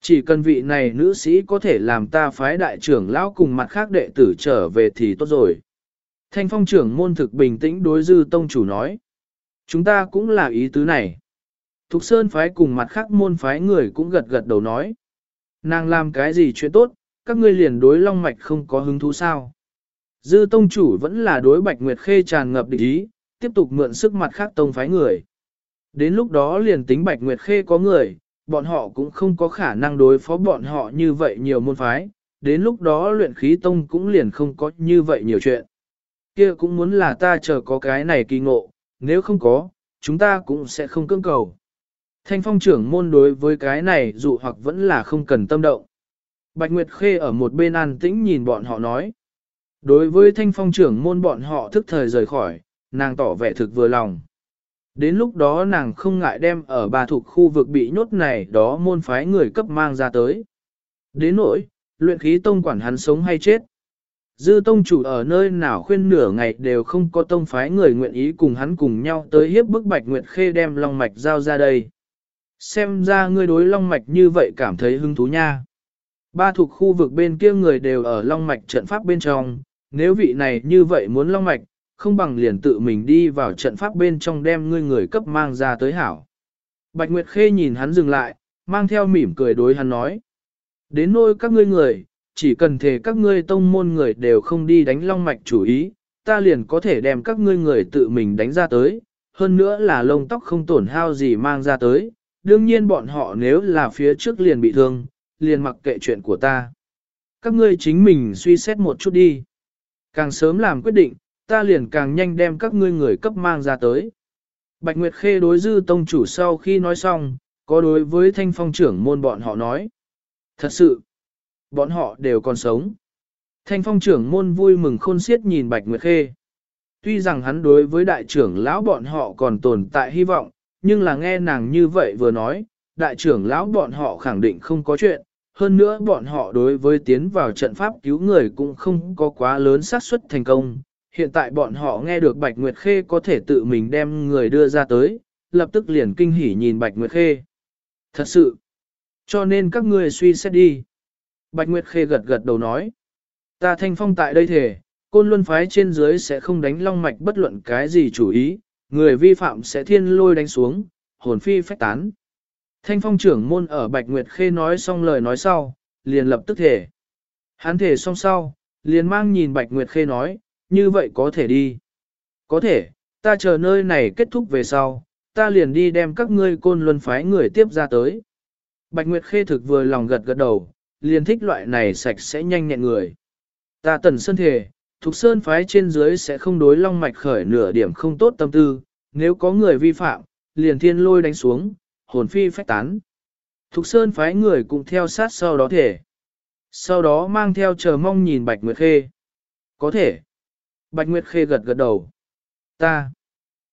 Chỉ cần vị này nữ sĩ có thể làm ta phái đại trưởng lão cùng mặt khác đệ tử trở về thì tốt rồi. Thanh phong trưởng môn thực bình tĩnh đối dư tông chủ nói. Chúng ta cũng là ý tứ này. Thục sơn phái cùng mặt khác môn phái người cũng gật gật đầu nói. Nàng làm cái gì chuyện tốt, các ngươi liền đối long mạch không có hứng thú sao. Dư tông chủ vẫn là đối bạch nguyệt khê tràn ngập địch ý, tiếp tục mượn sức mặt khác tông phái người. Đến lúc đó liền tính bạch nguyệt khê có người, bọn họ cũng không có khả năng đối phó bọn họ như vậy nhiều môn phái, đến lúc đó luyện khí tông cũng liền không có như vậy nhiều chuyện. Kia cũng muốn là ta chờ có cái này kỳ ngộ, nếu không có, chúng ta cũng sẽ không cưỡng cầu. Thanh phong trưởng môn đối với cái này dụ hoặc vẫn là không cần tâm động. Bạch Nguyệt Khê ở một bên an tĩnh nhìn bọn họ nói. Đối với thanh phong trưởng môn bọn họ thức thời rời khỏi, nàng tỏ vẻ thực vừa lòng. Đến lúc đó nàng không ngại đem ở bà thuộc khu vực bị nhốt này đó môn phái người cấp mang ra tới. Đến nỗi, luyện khí tông quản hắn sống hay chết. Dư tông chủ ở nơi nào khuyên nửa ngày đều không có tông phái người nguyện ý cùng hắn cùng nhau tới hiếp bức bạch nguyệt khê đem long mạch giao ra đây. Xem ra ngươi đối long mạch như vậy cảm thấy hứng thú nha. Ba thuộc khu vực bên kia người đều ở long mạch trận pháp bên trong, nếu vị này như vậy muốn long mạch, không bằng liền tự mình đi vào trận pháp bên trong đem ngươi người cấp mang ra tới hảo. Bạch Nguyệt Khê nhìn hắn dừng lại, mang theo mỉm cười đối hắn nói. Đến nôi các ngươi người, chỉ cần thể các ngươi tông môn người đều không đi đánh long mạch chủ ý, ta liền có thể đem các ngươi người tự mình đánh ra tới, hơn nữa là lông tóc không tổn hao gì mang ra tới, đương nhiên bọn họ nếu là phía trước liền bị thương, liền mặc kệ chuyện của ta. Các ngươi chính mình suy xét một chút đi. Càng sớm làm quyết định, ta liền càng nhanh đem các ngươi người cấp mang ra tới. Bạch Nguyệt Khê đối dư tông chủ sau khi nói xong, có đối với thanh phong trưởng môn bọn họ nói. Thật sự, bọn họ đều còn sống. Thanh phong trưởng môn vui mừng khôn xiết nhìn Bạch Nguyệt Khê. Tuy rằng hắn đối với đại trưởng lão bọn họ còn tồn tại hy vọng, nhưng là nghe nàng như vậy vừa nói, đại trưởng lão bọn họ khẳng định không có chuyện, hơn nữa bọn họ đối với tiến vào trận pháp cứu người cũng không có quá lớn xác suất thành công. Hiện tại bọn họ nghe được Bạch Nguyệt Khê có thể tự mình đem người đưa ra tới, lập tức liền kinh hỉ nhìn Bạch Nguyệt Khê. Thật sự, cho nên các ngươi suy xét đi. Bạch Nguyệt Khê gật gật đầu nói, ta thanh phong tại đây thể, côn luân phái trên dưới sẽ không đánh long mạch bất luận cái gì chủ ý, người vi phạm sẽ thiên lôi đánh xuống, hồn phi phách tán. Thanh phong trưởng môn ở Bạch Nguyệt Khê nói xong lời nói sau, liền lập tức thể. Hắn thể xong sau, liền mang nhìn Bạch Nguyệt Khê nói, như vậy có thể đi. Có thể, ta chờ nơi này kết thúc về sau, ta liền đi đem các ngươi côn luân phái người tiếp ra tới. Bạch Nguyệt Khê thực vừa lòng gật gật đầu, liền thích loại này sạch sẽ nhanh nhẹn người. Ta tần sơn thể, thuộc sơn phái trên dưới sẽ không đối long mạch khởi nửa điểm không tốt tâm tư, nếu có người vi phạm, liền thiên lôi đánh xuống, hồn phi phách tán. Thục Sơn phái người cũng theo sát sau đó thể. Sau đó mang theo chờ mong nhìn Bạch Nguyệt Khê. Có thể. Bạch Nguyệt Khê gật gật đầu. Ta.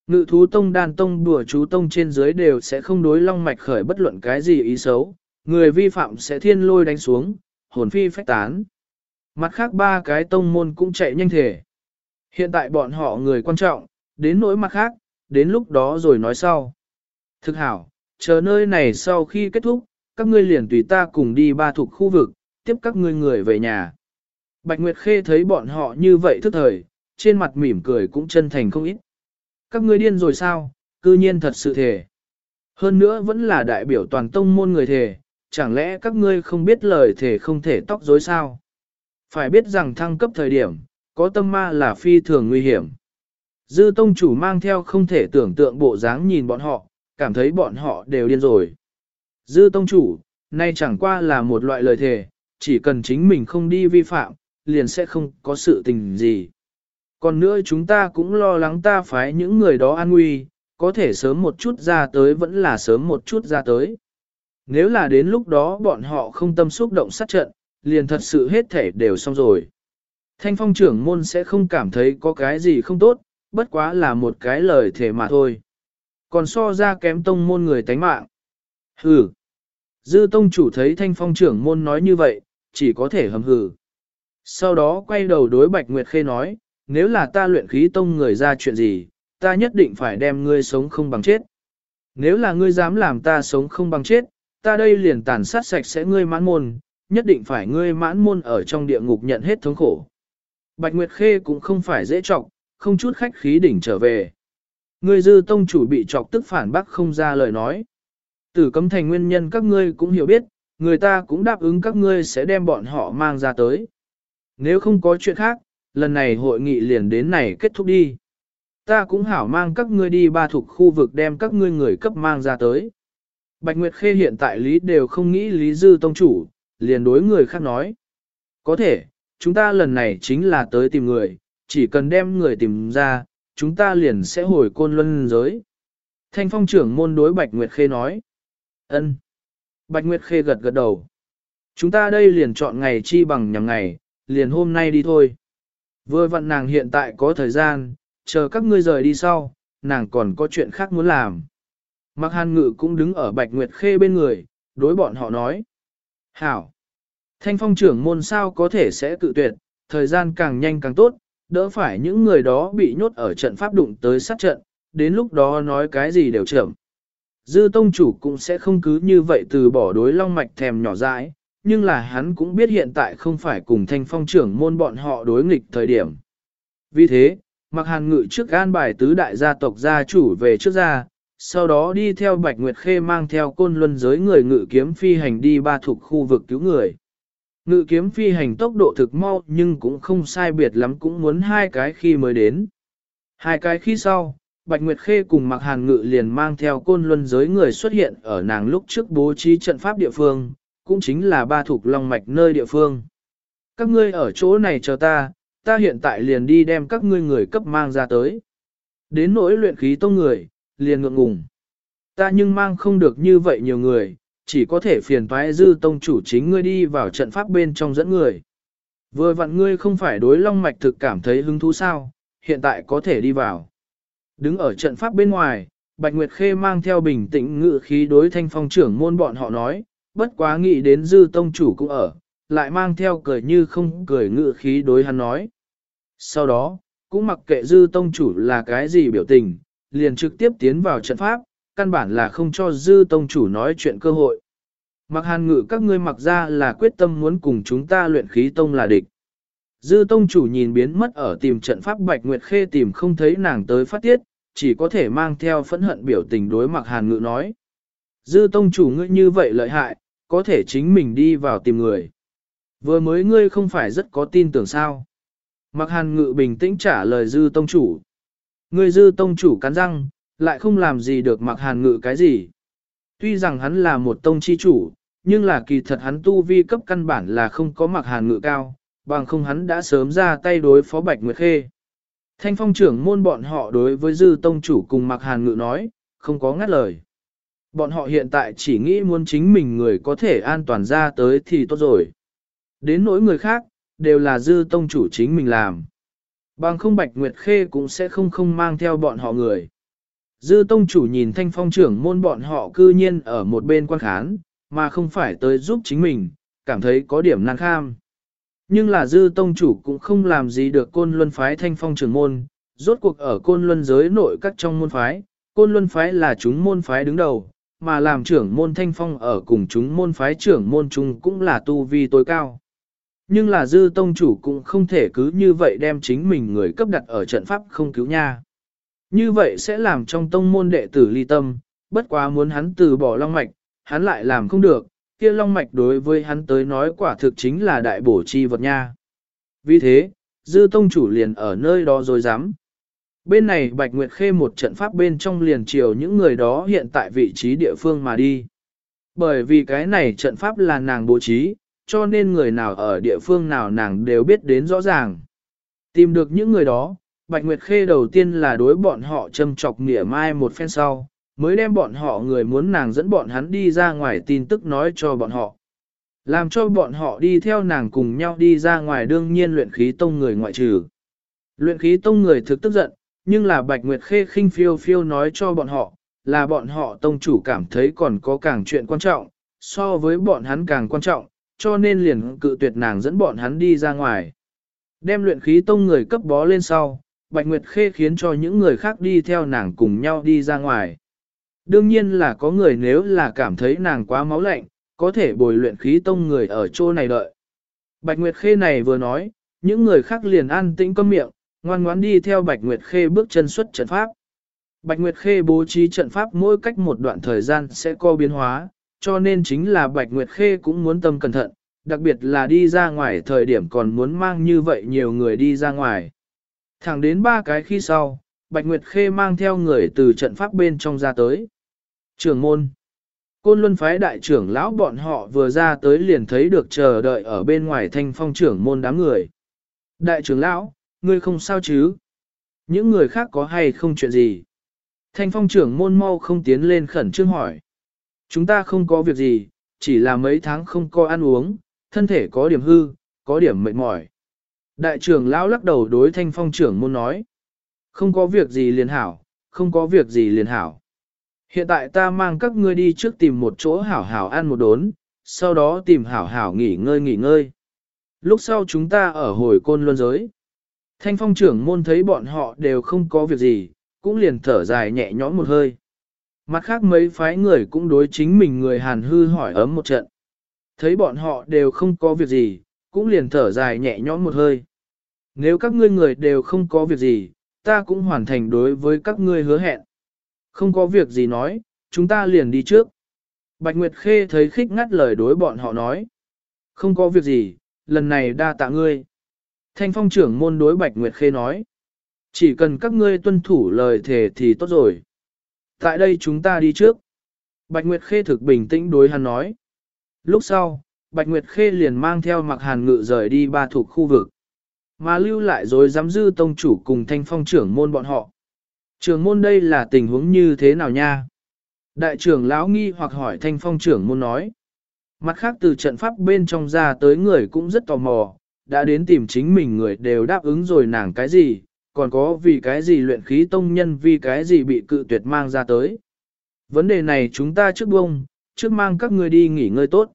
Ngự thú tông đàn tông đùa chú tông trên dưới đều sẽ không đối long mạch khởi bất luận cái gì ý xấu. Người vi phạm sẽ thiên lôi đánh xuống, hồn phi phách tán. Mặt khác ba cái tông môn cũng chạy nhanh thể. Hiện tại bọn họ người quan trọng, đến nỗi mặt khác, đến lúc đó rồi nói sau. Thực hảo, chờ nơi này sau khi kết thúc, các ngươi liền tùy ta cùng đi ba thuộc khu vực, tiếp các ngươi người về nhà. Bạch Nguyệt Khê thấy bọn họ như vậy thức thời, trên mặt mỉm cười cũng chân thành không ít. Các ngươi điên rồi sao, cư nhiên thật sự thể. Hơn nữa vẫn là đại biểu toàn tông môn người thể, chẳng lẽ các ngươi không biết lời thể không thể tóc dối sao? Phải biết rằng thăng cấp thời điểm, có tâm ma là phi thường nguy hiểm. Dư tông chủ mang theo không thể tưởng tượng bộ dáng nhìn bọn họ, cảm thấy bọn họ đều điên rồi. Dư tông chủ, nay chẳng qua là một loại lời thề, chỉ cần chính mình không đi vi phạm, liền sẽ không có sự tình gì. Còn nữa chúng ta cũng lo lắng ta phái những người đó an nguy, có thể sớm một chút ra tới vẫn là sớm một chút ra tới. Nếu là đến lúc đó bọn họ không tâm xúc động sát trận, liền thật sự hết thể đều xong rồi. Thanh phong trưởng môn sẽ không cảm thấy có cái gì không tốt, bất quá là một cái lời thể mà thôi. Còn so ra kém tông môn người tánh mạng. Hừ. Dư tông chủ thấy thanh phong trưởng môn nói như vậy, chỉ có thể hầm hừ. Sau đó quay đầu đối Bạch Nguyệt Khê nói, nếu là ta luyện khí tông người ra chuyện gì, ta nhất định phải đem ngươi sống không bằng chết. Nếu là ngươi dám làm ta sống không bằng chết, ta đây liền tàn sát sạch sẽ ngươi mãn môn, nhất định phải ngươi mãn môn ở trong địa ngục nhận hết thống khổ. Bạch Nguyệt Khê cũng không phải dễ trọng, không chút khách khí đỉnh trở về. Ngươi dư tông chủ bị chọc tức phản bác không ra lời nói. Tử cấm thành nguyên nhân các ngươi cũng hiểu biết, người ta cũng đáp ứng các ngươi sẽ đem bọn họ mang ra tới. Nếu không có chuyện khác, lần này hội nghị liền đến này kết thúc đi. Ta cũng hảo mang các ngươi đi ba thuộc khu vực đem các ngươi người cấp mang ra tới. Bạch Nguyệt Khê hiện tại Lý đều không nghĩ Lý Dư Tông Chủ, liền đối người khác nói. Có thể, chúng ta lần này chính là tới tìm người, chỉ cần đem người tìm ra, chúng ta liền sẽ hồi côn luân giới. Thanh phong trưởng môn đối Bạch Nguyệt Khê nói. ân. Bạch Nguyệt Khê gật gật đầu. Chúng ta đây liền chọn ngày chi bằng nhằm ngày, liền hôm nay đi thôi. Vừa vặn nàng hiện tại có thời gian, chờ các ngươi rời đi sau, nàng còn có chuyện khác muốn làm. Mạc Hàn Ngự cũng đứng ở Bạch Nguyệt Khê bên người, đối bọn họ nói. Hảo! Thanh phong trưởng môn sao có thể sẽ cự tuyệt, thời gian càng nhanh càng tốt, đỡ phải những người đó bị nhốt ở trận pháp đụng tới sát trận, đến lúc đó nói cái gì đều chậm. Dư tông chủ cũng sẽ không cứ như vậy từ bỏ đối long mạch thèm nhỏ dãi, nhưng là hắn cũng biết hiện tại không phải cùng thanh phong trưởng môn bọn họ đối nghịch thời điểm. Vì thế, mặc hàn ngự trước gan bài tứ đại gia tộc gia chủ về trước ra, sau đó đi theo Bạch Nguyệt Khê mang theo côn luân giới người ngự kiếm phi hành đi ba thuộc khu vực cứu người. Ngự kiếm phi hành tốc độ thực mau nhưng cũng không sai biệt lắm cũng muốn hai cái khi mới đến. Hai cái khi sau, Bạch Nguyệt Khê cùng Mạc Hàn Ngự liền mang theo côn luân giới người xuất hiện ở nàng lúc trước bố trí trận pháp địa phương, cũng chính là ba thuộc long mạch nơi địa phương. Các ngươi ở chỗ này chờ ta, ta hiện tại liền đi đem các ngươi người cấp mang ra tới. Đến nỗi luyện khí tông người, liền ngượng ngùng. Ta nhưng mang không được như vậy nhiều người, chỉ có thể phiền toái dư tông chủ chính ngươi đi vào trận pháp bên trong dẫn người. Vừa vặn ngươi không phải đối long mạch thực cảm thấy hứng thú sao, hiện tại có thể đi vào. Đứng ở trận pháp bên ngoài, Bạch Nguyệt Khê mang theo bình tĩnh ngự khí đối thanh phong trưởng môn bọn họ nói, bất quá nghĩ đến dư tông chủ cũng ở, lại mang theo cười như không cười ngự khí đối hắn nói. Sau đó, cũng mặc kệ dư tông chủ là cái gì biểu tình, liền trực tiếp tiến vào trận pháp, căn bản là không cho dư tông chủ nói chuyện cơ hội. Mặc hàn ngự các ngươi mặc ra là quyết tâm muốn cùng chúng ta luyện khí tông là địch. Dư tông chủ nhìn biến mất ở tìm trận pháp Bạch Nguyệt Khê tìm không thấy nàng tới phát tiết, chỉ có thể mang theo phẫn hận biểu tình đối mặc hàn ngự nói. Dư tông chủ ngươi như vậy lợi hại, có thể chính mình đi vào tìm người. Vừa mới ngươi không phải rất có tin tưởng sao. Mặc hàn ngự bình tĩnh trả lời dư tông chủ. Ngươi dư tông chủ cắn răng, lại không làm gì được mặc hàn ngự cái gì. Tuy rằng hắn là một tông chi chủ, nhưng là kỳ thật hắn tu vi cấp căn bản là không có mặc hàn ngự cao, bằng không hắn đã sớm ra tay đối phó Bạch Nguyệt Khê. Thanh phong trưởng môn bọn họ đối với dư tông chủ cùng mặc hàn ngự nói, không có ngắt lời. Bọn họ hiện tại chỉ nghĩ muốn chính mình người có thể an toàn ra tới thì tốt rồi. Đến nỗi người khác, đều là dư tông chủ chính mình làm. Bằng không Bạch Nguyệt Khê cũng sẽ không không mang theo bọn họ người. Dư tông chủ nhìn thanh phong trưởng môn bọn họ cư nhiên ở một bên quan khán, mà không phải tới giúp chính mình, cảm thấy có điểm năng kham. Nhưng là dư tông chủ cũng không làm gì được côn luân phái thanh phong trưởng môn, rốt cuộc ở côn luân giới nội các trong môn phái, côn luân phái là chúng môn phái đứng đầu, mà làm trưởng môn thanh phong ở cùng chúng môn phái trưởng môn chung cũng là tu vi tối cao. Nhưng là dư tông chủ cũng không thể cứ như vậy đem chính mình người cấp đặt ở trận pháp không cứu nha. Như vậy sẽ làm trong tông môn đệ tử ly tâm, bất quá muốn hắn từ bỏ long mạch, hắn lại làm không được, kia long mạch đối với hắn tới nói quả thực chính là đại bổ chi vật nha. Vì thế, dư tông chủ liền ở nơi đó rồi dám. bên này Bạch Nguyệt Khê một trận pháp bên trong liền chiều những người đó hiện tại vị trí địa phương mà đi. Bởi vì cái này trận pháp là nàng bố trí, cho nên người nào ở địa phương nào nàng đều biết đến rõ ràng. Tìm được những người đó, Bạch Nguyệt Khê đầu tiên là đối bọn họ châm chọc nỉa mai một phen sau, mới đem bọn họ người muốn nàng dẫn bọn hắn đi ra ngoài tin tức nói cho bọn họ. Làm cho bọn họ đi theo nàng cùng nhau đi ra ngoài đương nhiên luyện khí tông người ngoại trừ. Luyện khí tông người thực tức giận, nhưng là Bạch Nguyệt Khê khinh phiêu phiêu nói cho bọn họ, là bọn họ tông chủ cảm thấy còn có càng chuyện quan trọng, so với bọn hắn càng quan trọng, cho nên liền cự tuyệt nàng dẫn bọn hắn đi ra ngoài. Đem luyện khí tông người cấp bó lên sau, Bạch Nguyệt Khê khiến cho những người khác đi theo nàng cùng nhau đi ra ngoài. Đương nhiên là có người nếu là cảm thấy nàng quá máu lạnh, có thể bồi luyện khí tông người ở chỗ này đợi. Bạch Nguyệt Khê này vừa nói, những người khác liền an tĩnh câm miệng, ngoan ngoãn đi theo Bạch Nguyệt Khê bước chân xuất trận pháp. Bạch Nguyệt Khê bố trí trận pháp mỗi cách một đoạn thời gian sẽ có biến hóa, cho nên chính là Bạch Nguyệt Khê cũng muốn tâm cẩn thận, đặc biệt là đi ra ngoài thời điểm còn muốn mang như vậy nhiều người đi ra ngoài. Thẳng đến ba cái khi sau, Bạch Nguyệt Khê mang theo người từ trận pháp bên trong ra tới. Trưởng môn Côn Luân phái đại trưởng lão bọn họ vừa ra tới liền thấy được chờ đợi ở bên ngoài thanh phong trưởng môn đám người. Đại trưởng lão, ngươi không sao chứ? Những người khác có hay không chuyện gì? Thanh phong trưởng môn mau không tiến lên khẩn trương hỏi. Chúng ta không có việc gì, chỉ là mấy tháng không có ăn uống, thân thể có điểm hư, có điểm mệt mỏi. Đại trưởng lão lắc đầu đối thanh phong trưởng môn nói. Không có việc gì liền hảo, không có việc gì liền hảo. Hiện tại ta mang các ngươi đi trước tìm một chỗ hảo hảo ăn một đốn, sau đó tìm hảo hảo nghỉ ngơi nghỉ ngơi. Lúc sau chúng ta ở hồi côn luân giới. Thanh phong trưởng môn thấy bọn họ đều không có việc gì, cũng liền thở dài nhẹ nhõm một hơi. Mặt khác mấy phái người cũng đối chính mình người hàn hư hỏi ấm một trận. Thấy bọn họ đều không có việc gì, cũng liền thở dài nhẹ nhõm một hơi. Nếu các ngươi người đều không có việc gì, ta cũng hoàn thành đối với các ngươi hứa hẹn. Không có việc gì nói, chúng ta liền đi trước. Bạch Nguyệt Khê thấy khích ngắt lời đối bọn họ nói. Không có việc gì, lần này đa tạ ngươi. Thanh phong trưởng môn đối Bạch Nguyệt Khê nói. Chỉ cần các ngươi tuân thủ lời thề thì tốt rồi. Tại đây chúng ta đi trước. Bạch Nguyệt Khê thực bình tĩnh đối hắn nói. Lúc sau, Bạch Nguyệt Khê liền mang theo mặc hàn ngự rời đi ba thuộc khu vực. Mà lưu lại rồi giám dư tông chủ cùng thanh phong trưởng môn bọn họ. Trưởng môn đây là tình huống như thế nào nha? Đại trưởng lão nghi hoặc hỏi thanh phong trưởng môn nói. Mặt khác từ trận pháp bên trong ra tới người cũng rất tò mò, đã đến tìm chính mình người đều đáp ứng rồi nàng cái gì, còn có vì cái gì luyện khí tông nhân vì cái gì bị cự tuyệt mang ra tới. Vấn đề này chúng ta trước bông, trước mang các ngươi đi nghỉ ngơi tốt.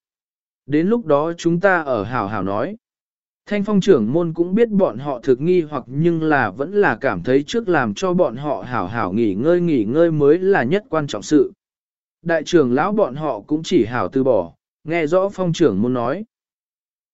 Đến lúc đó chúng ta ở hảo hảo nói. Thanh phong trưởng môn cũng biết bọn họ thực nghi hoặc nhưng là vẫn là cảm thấy trước làm cho bọn họ hảo hảo nghỉ ngơi nghỉ ngơi mới là nhất quan trọng sự. Đại trưởng lão bọn họ cũng chỉ hảo từ bỏ, nghe rõ phong trưởng môn nói.